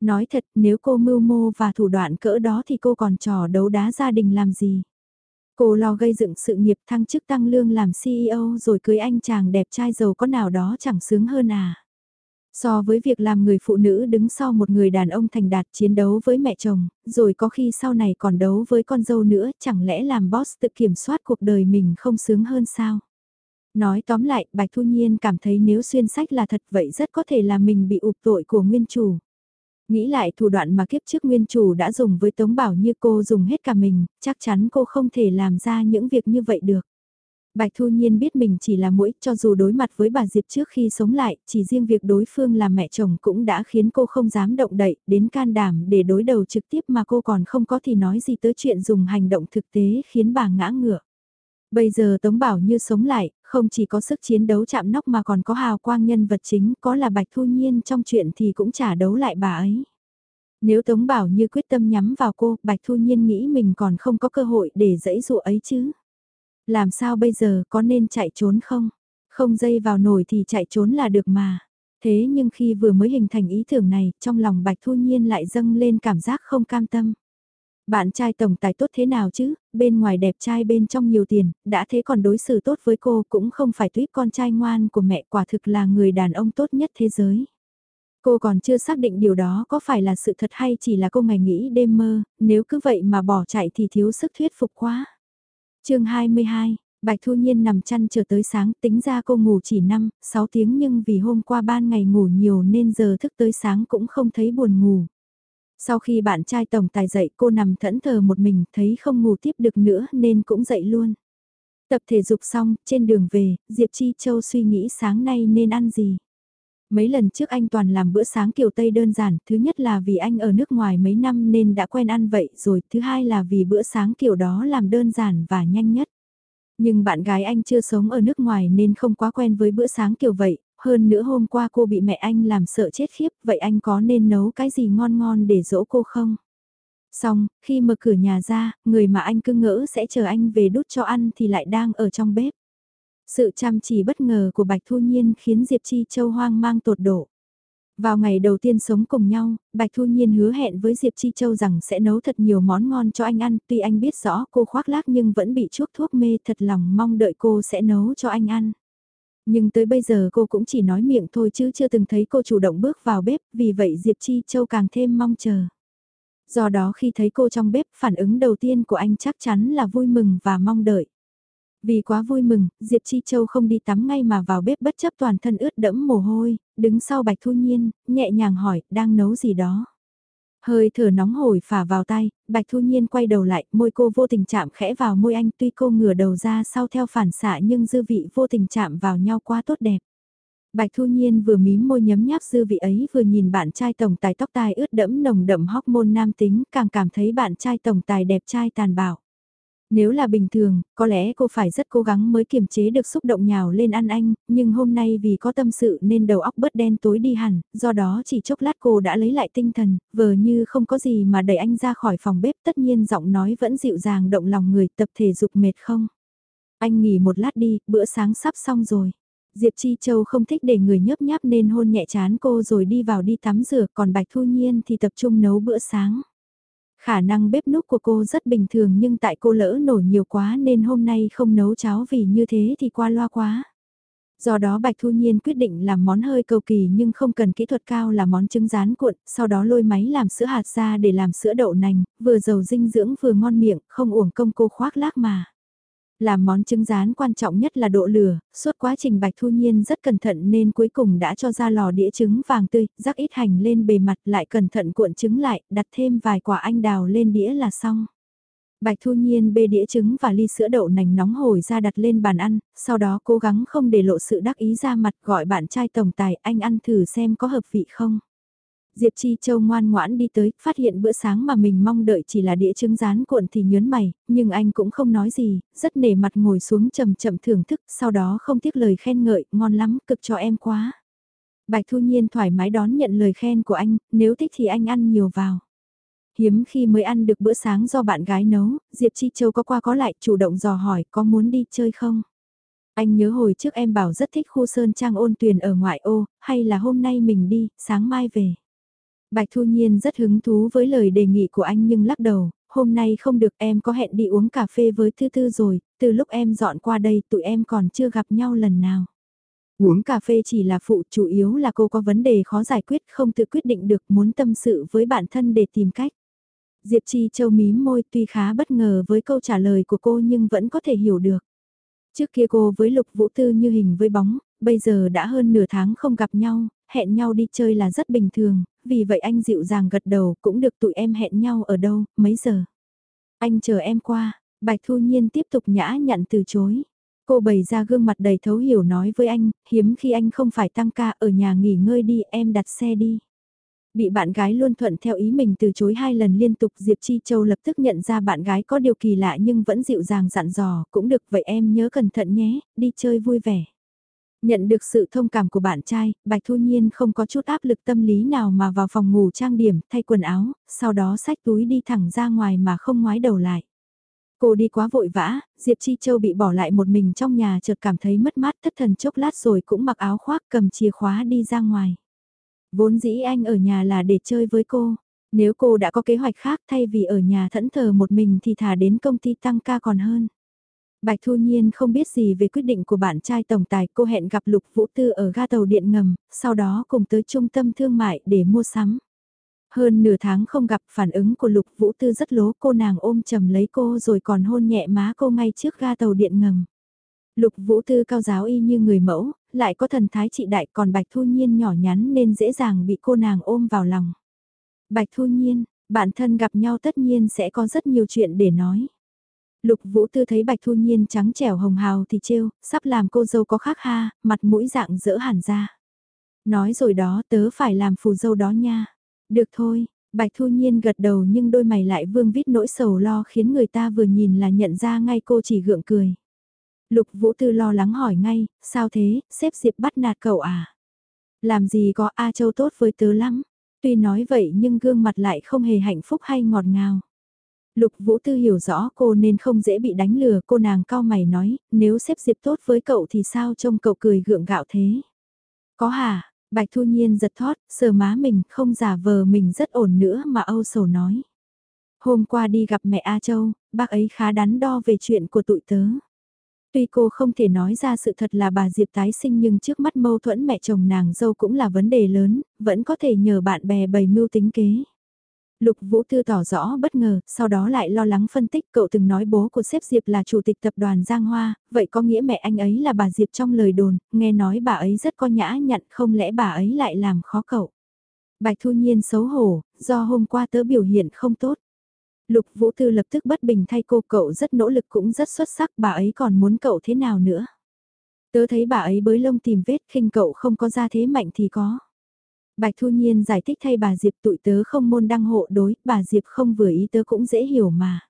Nói thật nếu cô mưu mô và thủ đoạn cỡ đó thì cô còn trò đấu đá gia đình làm gì. Cô lo gây dựng sự nghiệp thăng chức tăng lương làm CEO rồi cưới anh chàng đẹp trai giàu có nào đó chẳng sướng hơn à. So với việc làm người phụ nữ đứng sau một người đàn ông thành đạt chiến đấu với mẹ chồng, rồi có khi sau này còn đấu với con dâu nữa, chẳng lẽ làm boss tự kiểm soát cuộc đời mình không sướng hơn sao? Nói tóm lại, Bạch Thu Nhiên cảm thấy nếu xuyên sách là thật vậy rất có thể là mình bị ụp tội của nguyên chủ. Nghĩ lại thủ đoạn mà kiếp trước nguyên chủ đã dùng với Tống Bảo như cô dùng hết cả mình, chắc chắn cô không thể làm ra những việc như vậy được. Bạch Thu Nhiên biết mình chỉ là mũi, cho dù đối mặt với bà Diệp trước khi sống lại, chỉ riêng việc đối phương là mẹ chồng cũng đã khiến cô không dám động đậy, đến can đảm để đối đầu trực tiếp mà cô còn không có thì nói gì tới chuyện dùng hành động thực tế khiến bà ngã ngựa. Bây giờ Tống Bảo như sống lại, không chỉ có sức chiến đấu chạm nóc mà còn có hào quang nhân vật chính, có là Bạch Thu Nhiên trong chuyện thì cũng trả đấu lại bà ấy. Nếu Tống Bảo như quyết tâm nhắm vào cô, Bạch Thu Nhiên nghĩ mình còn không có cơ hội để dẫy dụ ấy chứ. Làm sao bây giờ có nên chạy trốn không? Không dây vào nổi thì chạy trốn là được mà. Thế nhưng khi vừa mới hình thành ý tưởng này, trong lòng Bạch Thu Nhiên lại dâng lên cảm giác không cam tâm. Bạn trai tổng tài tốt thế nào chứ, bên ngoài đẹp trai bên trong nhiều tiền, đã thế còn đối xử tốt với cô cũng không phải tuyết con trai ngoan của mẹ quả thực là người đàn ông tốt nhất thế giới. Cô còn chưa xác định điều đó có phải là sự thật hay chỉ là cô ngày nghĩ đêm mơ, nếu cứ vậy mà bỏ chạy thì thiếu sức thuyết phục quá chương 22, Bạch Thu Nhiên nằm chăn chờ tới sáng tính ra cô ngủ chỉ 5, 6 tiếng nhưng vì hôm qua ban ngày ngủ nhiều nên giờ thức tới sáng cũng không thấy buồn ngủ. Sau khi bạn trai tổng tài dậy cô nằm thẫn thờ một mình thấy không ngủ tiếp được nữa nên cũng dậy luôn. Tập thể dục xong, trên đường về, Diệp Chi Châu suy nghĩ sáng nay nên ăn gì. Mấy lần trước anh toàn làm bữa sáng kiểu Tây đơn giản, thứ nhất là vì anh ở nước ngoài mấy năm nên đã quen ăn vậy rồi, thứ hai là vì bữa sáng kiểu đó làm đơn giản và nhanh nhất. Nhưng bạn gái anh chưa sống ở nước ngoài nên không quá quen với bữa sáng kiểu vậy, hơn nữa hôm qua cô bị mẹ anh làm sợ chết khiếp, vậy anh có nên nấu cái gì ngon ngon để dỗ cô không? Xong, khi mở cửa nhà ra, người mà anh cứ ngỡ sẽ chờ anh về đút cho ăn thì lại đang ở trong bếp. Sự chăm chỉ bất ngờ của Bạch Thu Nhiên khiến Diệp Chi Châu hoang mang tột độ. Vào ngày đầu tiên sống cùng nhau, Bạch Thu Nhiên hứa hẹn với Diệp Chi Châu rằng sẽ nấu thật nhiều món ngon cho anh ăn, tuy anh biết rõ cô khoác lác nhưng vẫn bị chuốc thuốc mê thật lòng mong đợi cô sẽ nấu cho anh ăn. Nhưng tới bây giờ cô cũng chỉ nói miệng thôi chứ chưa từng thấy cô chủ động bước vào bếp, vì vậy Diệp Chi Châu càng thêm mong chờ. Do đó khi thấy cô trong bếp, phản ứng đầu tiên của anh chắc chắn là vui mừng và mong đợi. Vì quá vui mừng, Diệp Chi Châu không đi tắm ngay mà vào bếp bất chấp toàn thân ướt đẫm mồ hôi, đứng sau Bạch Thu Nhiên, nhẹ nhàng hỏi, đang nấu gì đó. Hơi thở nóng hổi phả vào tay, Bạch Thu Nhiên quay đầu lại, môi cô vô tình chạm khẽ vào môi anh tuy cô ngửa đầu ra sau theo phản xạ nhưng dư vị vô tình chạm vào nhau quá tốt đẹp. Bạch Thu Nhiên vừa mím môi nhấm nháp dư vị ấy vừa nhìn bạn trai tổng tài tóc tai ướt đẫm nồng đậm hormone nam tính càng cảm thấy bạn trai tổng tài đẹp trai tàn bạo. Nếu là bình thường, có lẽ cô phải rất cố gắng mới kiềm chế được xúc động nhào lên ăn anh, nhưng hôm nay vì có tâm sự nên đầu óc bớt đen tối đi hẳn, do đó chỉ chốc lát cô đã lấy lại tinh thần, vờ như không có gì mà đẩy anh ra khỏi phòng bếp tất nhiên giọng nói vẫn dịu dàng động lòng người tập thể dục mệt không. Anh nghỉ một lát đi, bữa sáng sắp xong rồi. Diệp Chi Châu không thích để người nhớp nháp nên hôn nhẹ chán cô rồi đi vào đi tắm rửa còn Bạch Thu Nhiên thì tập trung nấu bữa sáng. Khả năng bếp núc của cô rất bình thường nhưng tại cô lỡ nổi nhiều quá nên hôm nay không nấu cháo vì như thế thì qua loa quá. Do đó Bạch Thu Nhiên quyết định làm món hơi cầu kỳ nhưng không cần kỹ thuật cao là món trứng rán cuộn, sau đó lôi máy làm sữa hạt ra để làm sữa đậu nành, vừa giàu dinh dưỡng vừa ngon miệng, không uổng công cô khoác lác mà. Làm món trứng rán quan trọng nhất là độ lửa, suốt quá trình Bạch Thu Nhiên rất cẩn thận nên cuối cùng đã cho ra lò đĩa trứng vàng tươi, rắc ít hành lên bề mặt lại cẩn thận cuộn trứng lại, đặt thêm vài quả anh đào lên đĩa là xong. Bạch Thu Nhiên bê đĩa trứng và ly sữa đậu nành nóng hổi ra đặt lên bàn ăn, sau đó cố gắng không để lộ sự đắc ý ra mặt gọi bạn trai tổng tài anh ăn thử xem có hợp vị không. Diệp Chi Châu ngoan ngoãn đi tới, phát hiện bữa sáng mà mình mong đợi chỉ là đĩa trứng rán cuộn thì nhớn mày, nhưng anh cũng không nói gì, rất nể mặt ngồi xuống chậm chậm thưởng thức, sau đó không tiếc lời khen ngợi, ngon lắm, cực cho em quá. Bạch Thu Nhiên thoải mái đón nhận lời khen của anh, nếu thích thì anh ăn nhiều vào. Hiếm khi mới ăn được bữa sáng do bạn gái nấu, Diệp Chi Châu có qua có lại chủ động dò hỏi có muốn đi chơi không? Anh nhớ hồi trước em bảo rất thích khu sơn trang ôn tuyền ở ngoại ô, hay là hôm nay mình đi, sáng mai về. Bạch Thu Nhiên rất hứng thú với lời đề nghị của anh nhưng lắc đầu, hôm nay không được em có hẹn đi uống cà phê với Thư Thư rồi, từ lúc em dọn qua đây tụi em còn chưa gặp nhau lần nào. Uống cà phê chỉ là phụ, chủ yếu là cô có vấn đề khó giải quyết không tự quyết định được muốn tâm sự với bản thân để tìm cách. Diệp Chi Châu mím môi tuy khá bất ngờ với câu trả lời của cô nhưng vẫn có thể hiểu được. Trước kia cô với Lục Vũ Tư như hình với bóng, bây giờ đã hơn nửa tháng không gặp nhau, hẹn nhau đi chơi là rất bình thường, vì vậy anh dịu dàng gật đầu cũng được tụi em hẹn nhau ở đâu, mấy giờ. Anh chờ em qua, Bạch Thu Nhiên tiếp tục nhã nhặn từ chối. Cô bày ra gương mặt đầy thấu hiểu nói với anh, hiếm khi anh không phải tăng ca ở nhà nghỉ ngơi đi, em đặt xe đi. Bị bạn gái luôn thuận theo ý mình từ chối hai lần liên tục Diệp Chi Châu lập tức nhận ra bạn gái có điều kỳ lạ nhưng vẫn dịu dàng dặn dò, cũng được vậy em nhớ cẩn thận nhé, đi chơi vui vẻ. Nhận được sự thông cảm của bạn trai, Bạch Thu Nhiên không có chút áp lực tâm lý nào mà vào phòng ngủ trang điểm, thay quần áo, sau đó xách túi đi thẳng ra ngoài mà không ngoái đầu lại. Cô đi quá vội vã, Diệp Chi Châu bị bỏ lại một mình trong nhà chợt cảm thấy mất mát thất thần chốc lát rồi cũng mặc áo khoác cầm chìa khóa đi ra ngoài. Vốn dĩ anh ở nhà là để chơi với cô, nếu cô đã có kế hoạch khác thay vì ở nhà thẫn thờ một mình thì thả đến công ty tăng ca còn hơn. Bạch Thu Nhiên không biết gì về quyết định của bạn trai tổng tài, cô hẹn gặp Lục Vũ Tư ở ga tàu điện ngầm, sau đó cùng tới trung tâm thương mại để mua sắm. Hơn nửa tháng không gặp phản ứng của Lục Vũ Tư rất lố cô nàng ôm chầm lấy cô rồi còn hôn nhẹ má cô ngay trước ga tàu điện ngầm. Lục Vũ Tư cao giáo y như người mẫu, lại có thần thái trị đại còn Bạch Thu Nhiên nhỏ nhắn nên dễ dàng bị cô nàng ôm vào lòng. Bạch Thu Nhiên, bạn thân gặp nhau tất nhiên sẽ có rất nhiều chuyện để nói. Lục Vũ Tư thấy Bạch Thu Nhiên trắng trẻo hồng hào thì trêu, sắp làm cô dâu có khác ha, mặt mũi dạng dỡ hẳn ra. Nói rồi đó tớ phải làm phù dâu đó nha. Được thôi, Bạch Thu Nhiên gật đầu nhưng đôi mày lại vương vít nỗi sầu lo khiến người ta vừa nhìn là nhận ra ngay cô chỉ gượng cười. Lục Vũ Tư lo lắng hỏi ngay, sao thế, xếp Diệp bắt nạt cậu à? Làm gì có A Châu tốt với tớ lắm. Tuy nói vậy nhưng gương mặt lại không hề hạnh phúc hay ngọt ngào. Lục Vũ Tư hiểu rõ cô nên không dễ bị đánh lừa, cô nàng cao mày nói, nếu xếp Diệp tốt với cậu thì sao trông cậu cười gượng gạo thế? Có hả? Bạch Thu Nhiên giật thót, sờ má mình, không giả vờ mình rất ổn nữa mà âu sầu nói. Hôm qua đi gặp mẹ A Châu, bác ấy khá đắn đo về chuyện của tụi tớ. Tuy cô không thể nói ra sự thật là bà Diệp tái sinh nhưng trước mắt mâu thuẫn mẹ chồng nàng dâu cũng là vấn đề lớn, vẫn có thể nhờ bạn bè bày mưu tính kế. Lục Vũ Tư tỏ rõ bất ngờ, sau đó lại lo lắng phân tích cậu từng nói bố của sếp Diệp là chủ tịch tập đoàn Giang Hoa, vậy có nghĩa mẹ anh ấy là bà Diệp trong lời đồn, nghe nói bà ấy rất có nhã nhặn không lẽ bà ấy lại làm khó cậu. Bạch Thu Nhiên xấu hổ, do hôm qua tớ biểu hiện không tốt. Lục Vũ Tư lập tức bất bình thay cô cậu rất nỗ lực cũng rất xuất sắc bà ấy còn muốn cậu thế nào nữa. Tớ thấy bà ấy bới lông tìm vết khinh cậu không có ra thế mạnh thì có. Bạch Thu Nhiên giải thích thay bà Diệp tụi tớ không môn đăng hộ đối, bà Diệp không vừa ý tớ cũng dễ hiểu mà.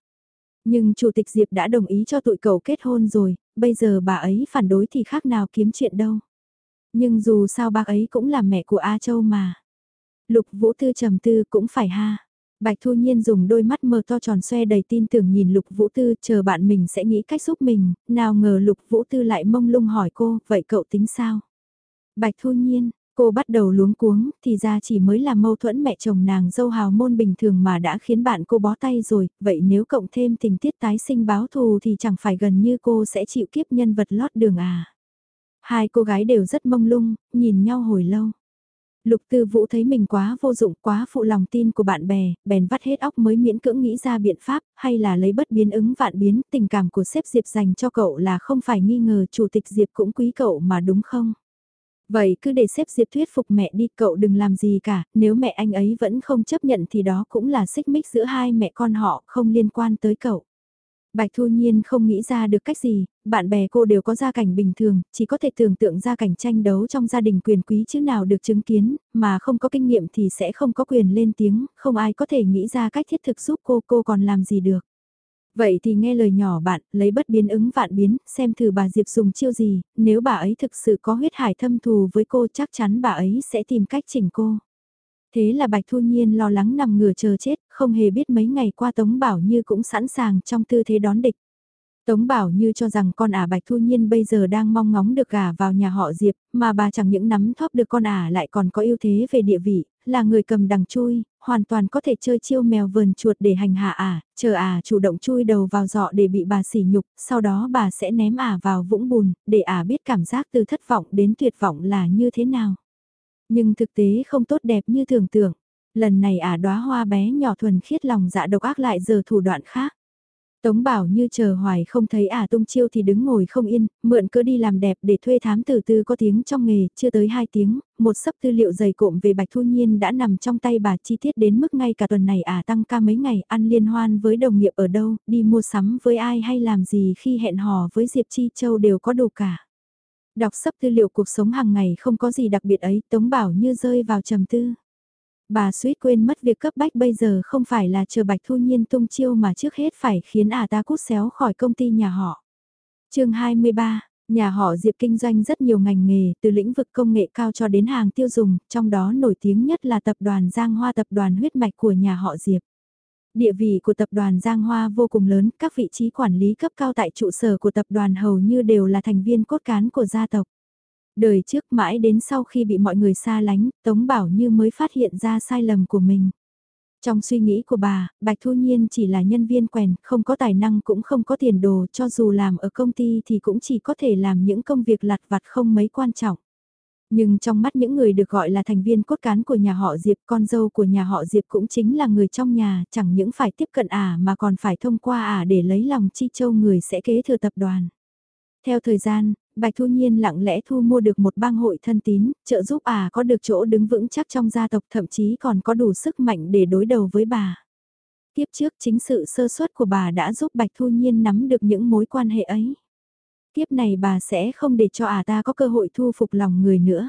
Nhưng Chủ tịch Diệp đã đồng ý cho tụi cậu kết hôn rồi, bây giờ bà ấy phản đối thì khác nào kiếm chuyện đâu. Nhưng dù sao bác ấy cũng là mẹ của A Châu mà. Lục Vũ Tư trầm tư cũng phải ha. Bạch Thu Nhiên dùng đôi mắt mờ to tròn xoe đầy tin tưởng nhìn Lục Vũ Tư chờ bạn mình sẽ nghĩ cách giúp mình, nào ngờ Lục Vũ Tư lại mông lung hỏi cô, vậy cậu tính sao? Bạch Thu Nhiên, cô bắt đầu luống cuống, thì ra chỉ mới là mâu thuẫn mẹ chồng nàng dâu hào môn bình thường mà đã khiến bạn cô bó tay rồi, vậy nếu cộng thêm tình tiết tái sinh báo thù thì chẳng phải gần như cô sẽ chịu kiếp nhân vật lót đường à. Hai cô gái đều rất mông lung, nhìn nhau hồi lâu. Lục Tư Vũ thấy mình quá vô dụng, quá phụ lòng tin của bạn bè, bèn vắt hết óc mới miễn cưỡng nghĩ ra biện pháp, hay là lấy bất biến ứng vạn biến, tình cảm của sếp Diệp dành cho cậu là không phải nghi ngờ chủ tịch Diệp cũng quý cậu mà đúng không? Vậy cứ để xếp Diệp thuyết phục mẹ đi, cậu đừng làm gì cả, nếu mẹ anh ấy vẫn không chấp nhận thì đó cũng là xích mích giữa hai mẹ con họ, không liên quan tới cậu. Bạch Thu Nhiên không nghĩ ra được cách gì, bạn bè cô đều có gia cảnh bình thường, chỉ có thể tưởng tượng gia cảnh tranh đấu trong gia đình quyền quý chứ nào được chứng kiến, mà không có kinh nghiệm thì sẽ không có quyền lên tiếng, không ai có thể nghĩ ra cách thiết thực giúp cô, cô còn làm gì được. Vậy thì nghe lời nhỏ bạn, lấy bất biến ứng vạn biến, xem thử bà Diệp dùng chiêu gì, nếu bà ấy thực sự có huyết hải thâm thù với cô chắc chắn bà ấy sẽ tìm cách chỉnh cô. Thế là Bạch Thu Nhiên lo lắng nằm ngửa chờ chết, không hề biết mấy ngày qua Tống Bảo Như cũng sẵn sàng trong tư thế đón địch. Tống Bảo Như cho rằng con ả Bạch Thu Nhiên bây giờ đang mong ngóng được gả vào nhà họ Diệp, mà bà chẳng những nắm thóp được con ả lại còn có ưu thế về địa vị, là người cầm đằng chui, hoàn toàn có thể chơi chiêu mèo vườn chuột để hành hạ ả, chờ ả chủ động chui đầu vào dọ để bị bà sỉ nhục, sau đó bà sẽ ném ả vào vũng bùn, để ả biết cảm giác từ thất vọng đến tuyệt vọng là như thế nào. Nhưng thực tế không tốt đẹp như tưởng tượng. Lần này ả đóa hoa bé nhỏ thuần khiết lòng dạ độc ác lại giờ thủ đoạn khác. Tống bảo như chờ hoài không thấy ả tung chiêu thì đứng ngồi không yên, mượn cớ đi làm đẹp để thuê thám tử tư có tiếng trong nghề, chưa tới 2 tiếng, một sấp tư liệu dày cộm về Bạch Thu Nhiên đã nằm trong tay bà chi tiết đến mức ngay cả tuần này ả tăng ca mấy ngày ăn liên hoan với đồng nghiệp ở đâu, đi mua sắm với ai hay làm gì khi hẹn hò với Diệp Chi Châu đều có đủ cả. Đọc sấp tư liệu cuộc sống hàng ngày không có gì đặc biệt ấy, Tống Bảo như rơi vào trầm tư. Bà suýt quên mất việc cấp bách bây giờ không phải là chờ Bạch Thu Nhiên tung chiêu mà trước hết phải khiến à ta cút xéo khỏi công ty nhà họ. chương 23, nhà họ Diệp kinh doanh rất nhiều ngành nghề từ lĩnh vực công nghệ cao cho đến hàng tiêu dùng, trong đó nổi tiếng nhất là tập đoàn Giang Hoa tập đoàn huyết mạch của nhà họ Diệp. Địa vị của tập đoàn Giang Hoa vô cùng lớn, các vị trí quản lý cấp cao tại trụ sở của tập đoàn hầu như đều là thành viên cốt cán của gia tộc. Đời trước mãi đến sau khi bị mọi người xa lánh, Tống Bảo Như mới phát hiện ra sai lầm của mình. Trong suy nghĩ của bà, Bạch Thu Nhiên chỉ là nhân viên quèn, không có tài năng cũng không có tiền đồ, cho dù làm ở công ty thì cũng chỉ có thể làm những công việc lặt vặt không mấy quan trọng. Nhưng trong mắt những người được gọi là thành viên cốt cán của nhà họ Diệp, con dâu của nhà họ Diệp cũng chính là người trong nhà, chẳng những phải tiếp cận ả à mà còn phải thông qua ả à để lấy lòng chi châu người sẽ kế thừa tập đoàn. Theo thời gian, Bạch Thu Nhiên lặng lẽ thu mua được một bang hội thân tín, trợ giúp à có được chỗ đứng vững chắc trong gia tộc thậm chí còn có đủ sức mạnh để đối đầu với bà. Tiếp trước chính sự sơ suất của bà đã giúp Bạch Thu Nhiên nắm được những mối quan hệ ấy. Tiếp này bà sẽ không để cho à ta có cơ hội thu phục lòng người nữa.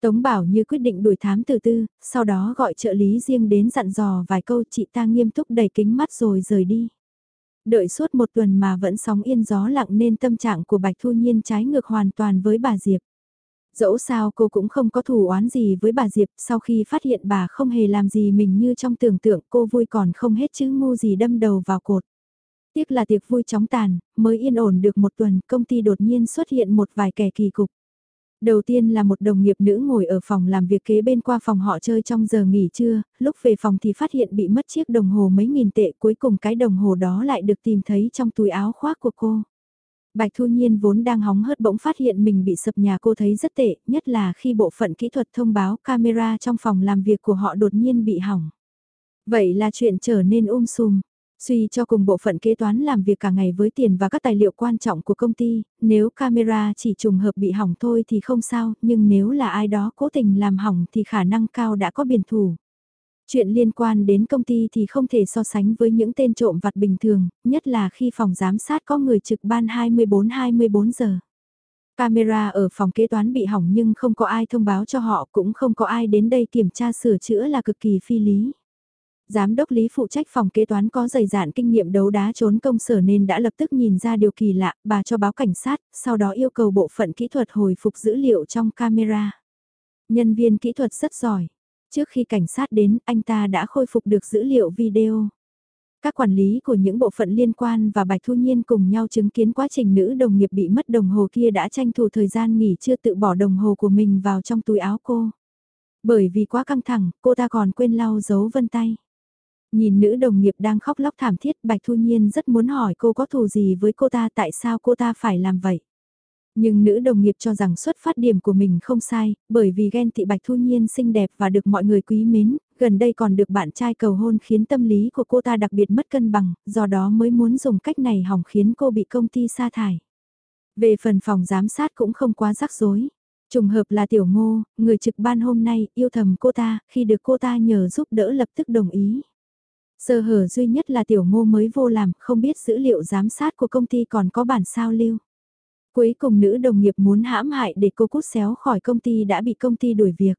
Tống Bảo như quyết định đuổi thám từ tư, sau đó gọi trợ lý riêng đến dặn dò vài câu chị ta nghiêm túc đầy kính mắt rồi rời đi. Đợi suốt một tuần mà vẫn sóng yên gió lặng nên tâm trạng của Bạch Thu Nhiên trái ngược hoàn toàn với bà Diệp. Dẫu sao cô cũng không có thù oán gì với bà Diệp, sau khi phát hiện bà không hề làm gì mình như trong tưởng tượng cô vui còn không hết chứ ngu gì đâm đầu vào cột. Tiếc là tiệc vui chóng tàn, mới yên ổn được một tuần công ty đột nhiên xuất hiện một vài kẻ kỳ cục. Đầu tiên là một đồng nghiệp nữ ngồi ở phòng làm việc kế bên qua phòng họ chơi trong giờ nghỉ trưa, lúc về phòng thì phát hiện bị mất chiếc đồng hồ mấy nghìn tệ cuối cùng cái đồng hồ đó lại được tìm thấy trong túi áo khoác của cô. Bạch Thu Nhiên vốn đang hóng hớt bỗng phát hiện mình bị sập nhà cô thấy rất tệ, nhất là khi bộ phận kỹ thuật thông báo camera trong phòng làm việc của họ đột nhiên bị hỏng. Vậy là chuyện trở nên um sùm. Suy cho cùng bộ phận kế toán làm việc cả ngày với tiền và các tài liệu quan trọng của công ty, nếu camera chỉ trùng hợp bị hỏng thôi thì không sao, nhưng nếu là ai đó cố tình làm hỏng thì khả năng cao đã có biển thủ. Chuyện liên quan đến công ty thì không thể so sánh với những tên trộm vặt bình thường, nhất là khi phòng giám sát có người trực ban 24-24 giờ. Camera ở phòng kế toán bị hỏng nhưng không có ai thông báo cho họ cũng không có ai đến đây kiểm tra sửa chữa là cực kỳ phi lý. Giám đốc Lý phụ trách phòng kế toán có dày dạn kinh nghiệm đấu đá trốn công sở nên đã lập tức nhìn ra điều kỳ lạ, bà cho báo cảnh sát, sau đó yêu cầu bộ phận kỹ thuật hồi phục dữ liệu trong camera. Nhân viên kỹ thuật rất giỏi. Trước khi cảnh sát đến, anh ta đã khôi phục được dữ liệu video. Các quản lý của những bộ phận liên quan và Bạch Thu Nhiên cùng nhau chứng kiến quá trình nữ đồng nghiệp bị mất đồng hồ kia đã tranh thủ thời gian nghỉ chưa tự bỏ đồng hồ của mình vào trong túi áo cô. Bởi vì quá căng thẳng, cô ta còn quên lau dấu vân tay. Nhìn nữ đồng nghiệp đang khóc lóc thảm thiết Bạch Thu Nhiên rất muốn hỏi cô có thù gì với cô ta tại sao cô ta phải làm vậy. Nhưng nữ đồng nghiệp cho rằng xuất phát điểm của mình không sai, bởi vì ghen tị Bạch Thu Nhiên xinh đẹp và được mọi người quý mến, gần đây còn được bạn trai cầu hôn khiến tâm lý của cô ta đặc biệt mất cân bằng, do đó mới muốn dùng cách này hỏng khiến cô bị công ty sa thải. Về phần phòng giám sát cũng không quá rắc rối. Trùng hợp là tiểu ngô, người trực ban hôm nay yêu thầm cô ta, khi được cô ta nhờ giúp đỡ lập tức đồng ý. Sơ hở duy nhất là tiểu ngô mới vô làm, không biết dữ liệu giám sát của công ty còn có bản sao lưu. Cuối cùng nữ đồng nghiệp muốn hãm hại để cô cút xéo khỏi công ty đã bị công ty đuổi việc.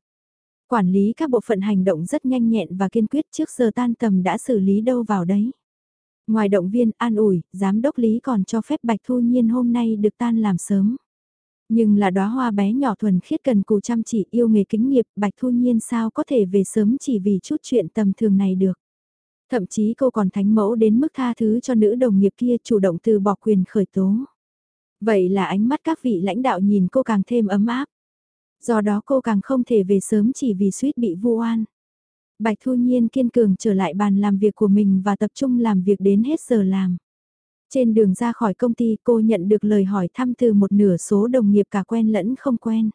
Quản lý các bộ phận hành động rất nhanh nhẹn và kiên quyết trước giờ tan tầm đã xử lý đâu vào đấy. Ngoài động viên an ủi, giám đốc lý còn cho phép Bạch Thu Nhiên hôm nay được tan làm sớm. Nhưng là đóa hoa bé nhỏ thuần khiết cần cù chăm chỉ yêu nghề kính nghiệp, Bạch Thu Nhiên sao có thể về sớm chỉ vì chút chuyện tầm thường này được. Thậm chí cô còn thánh mẫu đến mức tha thứ cho nữ đồng nghiệp kia chủ động từ bỏ quyền khởi tố. Vậy là ánh mắt các vị lãnh đạo nhìn cô càng thêm ấm áp. Do đó cô càng không thể về sớm chỉ vì suýt bị vu oan. Bạch Thu Nhiên kiên cường trở lại bàn làm việc của mình và tập trung làm việc đến hết giờ làm. Trên đường ra khỏi công ty, cô nhận được lời hỏi thăm từ một nửa số đồng nghiệp cả quen lẫn không quen.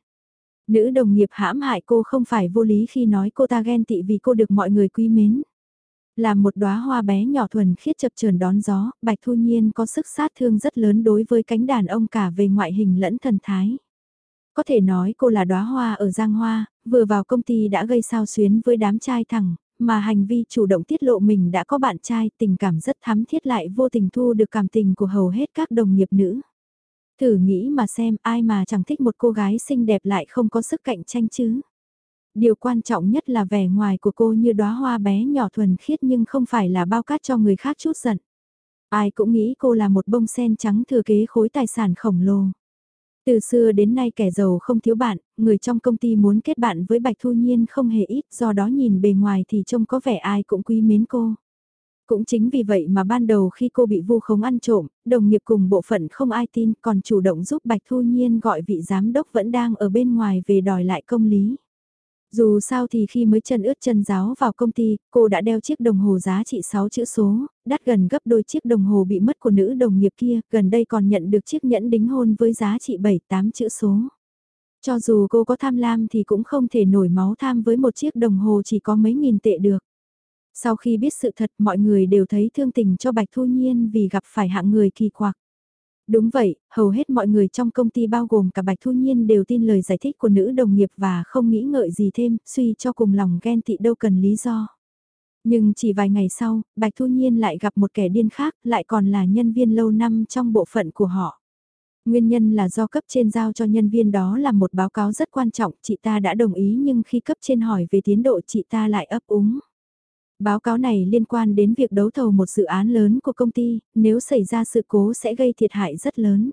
Nữ đồng nghiệp hãm hại cô không phải vô lý khi nói cô ta ghen tị vì cô được mọi người quý mến. Là một đóa hoa bé nhỏ thuần khiết chập chờn đón gió, Bạch Thu Nhiên có sức sát thương rất lớn đối với cánh đàn ông cả về ngoại hình lẫn thần thái. Có thể nói cô là đóa hoa ở Giang Hoa, vừa vào công ty đã gây sao xuyến với đám trai thẳng, mà hành vi chủ động tiết lộ mình đã có bạn trai tình cảm rất thắm thiết lại vô tình thu được cảm tình của hầu hết các đồng nghiệp nữ. Thử nghĩ mà xem ai mà chẳng thích một cô gái xinh đẹp lại không có sức cạnh tranh chứ. Điều quan trọng nhất là vẻ ngoài của cô như đóa hoa bé nhỏ thuần khiết nhưng không phải là bao cát cho người khác chút giận. Ai cũng nghĩ cô là một bông sen trắng thừa kế khối tài sản khổng lồ. Từ xưa đến nay kẻ giàu không thiếu bạn, người trong công ty muốn kết bạn với Bạch Thu Nhiên không hề ít, do đó nhìn bề ngoài thì trông có vẻ ai cũng quý mến cô. Cũng chính vì vậy mà ban đầu khi cô bị vu khống ăn trộm, đồng nghiệp cùng bộ phận không ai tin còn chủ động giúp Bạch Thu Nhiên gọi vị giám đốc vẫn đang ở bên ngoài về đòi lại công lý. Dù sao thì khi mới chân ướt chân giáo vào công ty, cô đã đeo chiếc đồng hồ giá trị 6 chữ số, đắt gần gấp đôi chiếc đồng hồ bị mất của nữ đồng nghiệp kia, gần đây còn nhận được chiếc nhẫn đính hôn với giá trị 7-8 chữ số. Cho dù cô có tham lam thì cũng không thể nổi máu tham với một chiếc đồng hồ chỉ có mấy nghìn tệ được. Sau khi biết sự thật mọi người đều thấy thương tình cho Bạch Thu Nhiên vì gặp phải hạng người kỳ quặc. Đúng vậy, hầu hết mọi người trong công ty bao gồm cả Bạch Thu Nhiên đều tin lời giải thích của nữ đồng nghiệp và không nghĩ ngợi gì thêm, suy cho cùng lòng ghen tị đâu cần lý do. Nhưng chỉ vài ngày sau, Bạch Thu Nhiên lại gặp một kẻ điên khác, lại còn là nhân viên lâu năm trong bộ phận của họ. Nguyên nhân là do cấp trên giao cho nhân viên đó là một báo cáo rất quan trọng, chị ta đã đồng ý nhưng khi cấp trên hỏi về tiến độ chị ta lại ấp úng. Báo cáo này liên quan đến việc đấu thầu một dự án lớn của công ty, nếu xảy ra sự cố sẽ gây thiệt hại rất lớn.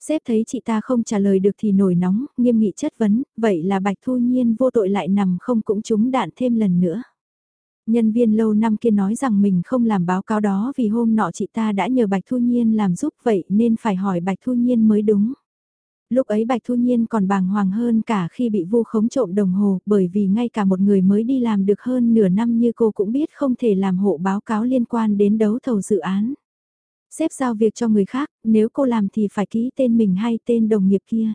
Sếp thấy chị ta không trả lời được thì nổi nóng, nghiêm nghị chất vấn, vậy là Bạch Thu Nhiên vô tội lại nằm không cũng trúng đạn thêm lần nữa. Nhân viên lâu năm kia nói rằng mình không làm báo cáo đó vì hôm nọ chị ta đã nhờ Bạch Thu Nhiên làm giúp vậy nên phải hỏi Bạch Thu Nhiên mới đúng. Lúc ấy Bạch Thu Nhiên còn bàng hoàng hơn cả khi bị vu khống trộm đồng hồ bởi vì ngay cả một người mới đi làm được hơn nửa năm như cô cũng biết không thể làm hộ báo cáo liên quan đến đấu thầu dự án. Xếp giao việc cho người khác, nếu cô làm thì phải ký tên mình hay tên đồng nghiệp kia.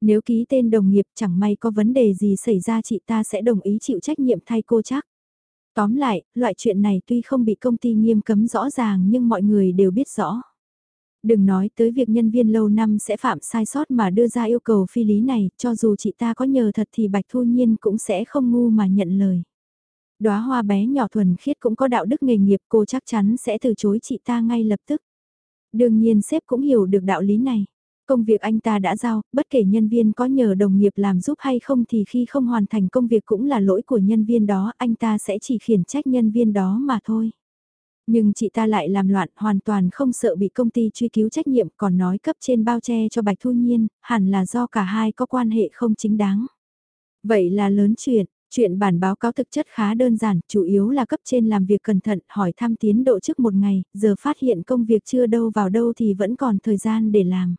Nếu ký tên đồng nghiệp chẳng may có vấn đề gì xảy ra chị ta sẽ đồng ý chịu trách nhiệm thay cô chắc. Tóm lại, loại chuyện này tuy không bị công ty nghiêm cấm rõ ràng nhưng mọi người đều biết rõ. Đừng nói tới việc nhân viên lâu năm sẽ phạm sai sót mà đưa ra yêu cầu phi lý này, cho dù chị ta có nhờ thật thì Bạch Thu Nhiên cũng sẽ không ngu mà nhận lời. Đóa hoa bé nhỏ thuần khiết cũng có đạo đức nghề nghiệp cô chắc chắn sẽ từ chối chị ta ngay lập tức. Đương nhiên sếp cũng hiểu được đạo lý này. Công việc anh ta đã giao, bất kể nhân viên có nhờ đồng nghiệp làm giúp hay không thì khi không hoàn thành công việc cũng là lỗi của nhân viên đó, anh ta sẽ chỉ khiển trách nhân viên đó mà thôi. Nhưng chị ta lại làm loạn hoàn toàn không sợ bị công ty truy cứu trách nhiệm còn nói cấp trên bao che cho Bạch Thu Nhiên, hẳn là do cả hai có quan hệ không chính đáng. Vậy là lớn chuyện, chuyện bản báo cáo thực chất khá đơn giản, chủ yếu là cấp trên làm việc cẩn thận hỏi thăm tiến độ trước một ngày, giờ phát hiện công việc chưa đâu vào đâu thì vẫn còn thời gian để làm.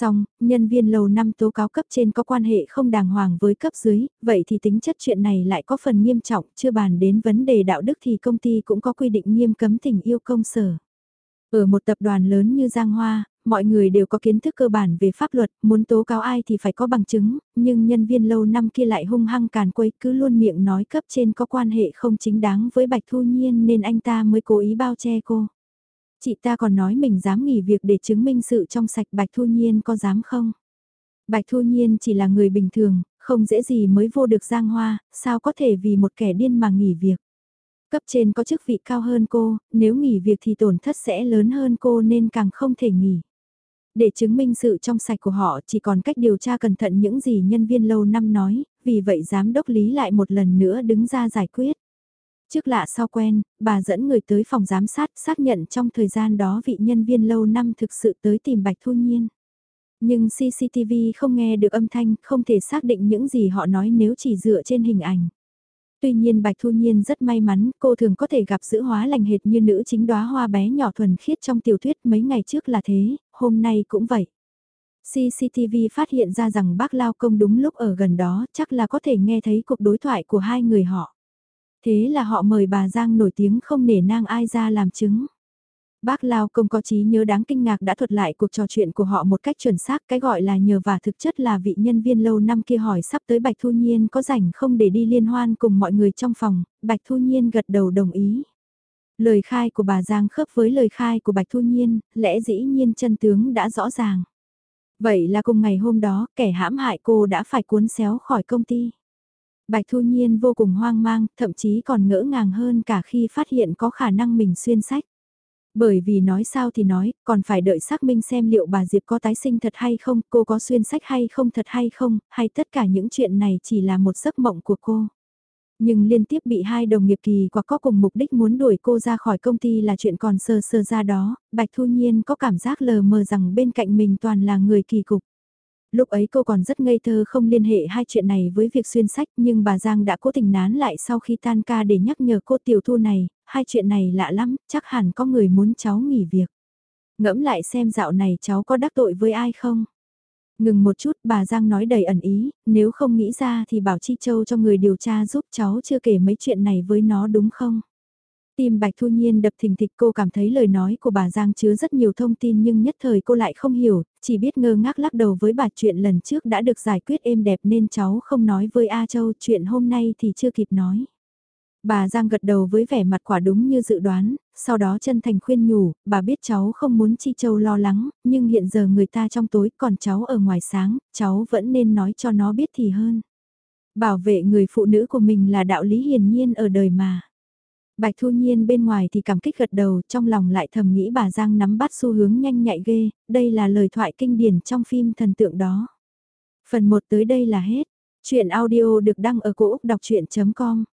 Xong, nhân viên lầu năm tố cáo cấp trên có quan hệ không đàng hoàng với cấp dưới, vậy thì tính chất chuyện này lại có phần nghiêm trọng, chưa bàn đến vấn đề đạo đức thì công ty cũng có quy định nghiêm cấm tình yêu công sở. Ở một tập đoàn lớn như Giang Hoa, mọi người đều có kiến thức cơ bản về pháp luật, muốn tố cáo ai thì phải có bằng chứng, nhưng nhân viên lâu năm kia lại hung hăng càn quấy cứ luôn miệng nói cấp trên có quan hệ không chính đáng với Bạch Thu Nhiên nên anh ta mới cố ý bao che cô. Chị ta còn nói mình dám nghỉ việc để chứng minh sự trong sạch Bạch Thu Nhiên có dám không? Bạch Thu Nhiên chỉ là người bình thường, không dễ gì mới vô được giang hoa, sao có thể vì một kẻ điên mà nghỉ việc. Cấp trên có chức vị cao hơn cô, nếu nghỉ việc thì tổn thất sẽ lớn hơn cô nên càng không thể nghỉ. Để chứng minh sự trong sạch của họ chỉ còn cách điều tra cẩn thận những gì nhân viên lâu năm nói, vì vậy giám đốc lý lại một lần nữa đứng ra giải quyết. Trước lạ sau quen, bà dẫn người tới phòng giám sát xác nhận trong thời gian đó vị nhân viên lâu năm thực sự tới tìm Bạch Thu Nhiên. Nhưng CCTV không nghe được âm thanh, không thể xác định những gì họ nói nếu chỉ dựa trên hình ảnh. Tuy nhiên Bạch Thu Nhiên rất may mắn, cô thường có thể gặp giữ hóa lành hệt như nữ chính đóa hoa bé nhỏ thuần khiết trong tiểu thuyết mấy ngày trước là thế, hôm nay cũng vậy. CCTV phát hiện ra rằng bác Lao Công đúng lúc ở gần đó, chắc là có thể nghe thấy cuộc đối thoại của hai người họ. Thế là họ mời bà Giang nổi tiếng không nể nang ai ra làm chứng. Bác Lao Công có trí nhớ đáng kinh ngạc đã thuật lại cuộc trò chuyện của họ một cách chuẩn xác cái gọi là nhờ và thực chất là vị nhân viên lâu năm kia hỏi sắp tới Bạch Thu Nhiên có rảnh không để đi liên hoan cùng mọi người trong phòng, Bạch Thu Nhiên gật đầu đồng ý. Lời khai của bà Giang khớp với lời khai của Bạch Thu Nhiên, lẽ dĩ nhiên chân tướng đã rõ ràng. Vậy là cùng ngày hôm đó, kẻ hãm hại cô đã phải cuốn xéo khỏi công ty. Bạch Thu Nhiên vô cùng hoang mang, thậm chí còn ngỡ ngàng hơn cả khi phát hiện có khả năng mình xuyên sách. Bởi vì nói sao thì nói, còn phải đợi xác minh xem liệu bà Diệp có tái sinh thật hay không, cô có xuyên sách hay không thật hay không, hay tất cả những chuyện này chỉ là một giấc mộng của cô. Nhưng liên tiếp bị hai đồng nghiệp kỳ quặc có cùng mục đích muốn đuổi cô ra khỏi công ty là chuyện còn sơ sơ ra đó, Bạch Thu Nhiên có cảm giác lờ mờ rằng bên cạnh mình toàn là người kỳ cục. Lúc ấy cô còn rất ngây thơ không liên hệ hai chuyện này với việc xuyên sách nhưng bà Giang đã cố tình nán lại sau khi tan ca để nhắc nhở cô tiểu thu này, hai chuyện này lạ lắm, chắc hẳn có người muốn cháu nghỉ việc. Ngẫm lại xem dạo này cháu có đắc tội với ai không? Ngừng một chút bà Giang nói đầy ẩn ý, nếu không nghĩ ra thì bảo Chi Châu cho người điều tra giúp cháu chưa kể mấy chuyện này với nó đúng không? Tim Bạch Thu Nhiên đập thình thịch cô cảm thấy lời nói của bà Giang chứa rất nhiều thông tin nhưng nhất thời cô lại không hiểu, chỉ biết ngơ ngác lắc đầu với bà chuyện lần trước đã được giải quyết êm đẹp nên cháu không nói với A Châu chuyện hôm nay thì chưa kịp nói. Bà Giang gật đầu với vẻ mặt quả đúng như dự đoán, sau đó chân thành khuyên nhủ, bà biết cháu không muốn Chi Châu lo lắng, nhưng hiện giờ người ta trong tối còn cháu ở ngoài sáng, cháu vẫn nên nói cho nó biết thì hơn. Bảo vệ người phụ nữ của mình là đạo lý hiển nhiên ở đời mà. Bạch Thu Nhiên bên ngoài thì cảm kích gật đầu, trong lòng lại thầm nghĩ bà Giang nắm bắt xu hướng nhanh nhạy ghê, đây là lời thoại kinh điển trong phim thần tượng đó. Phần 1 tới đây là hết. Chuyện audio được đăng ở cổ Úc đọc chuyện.com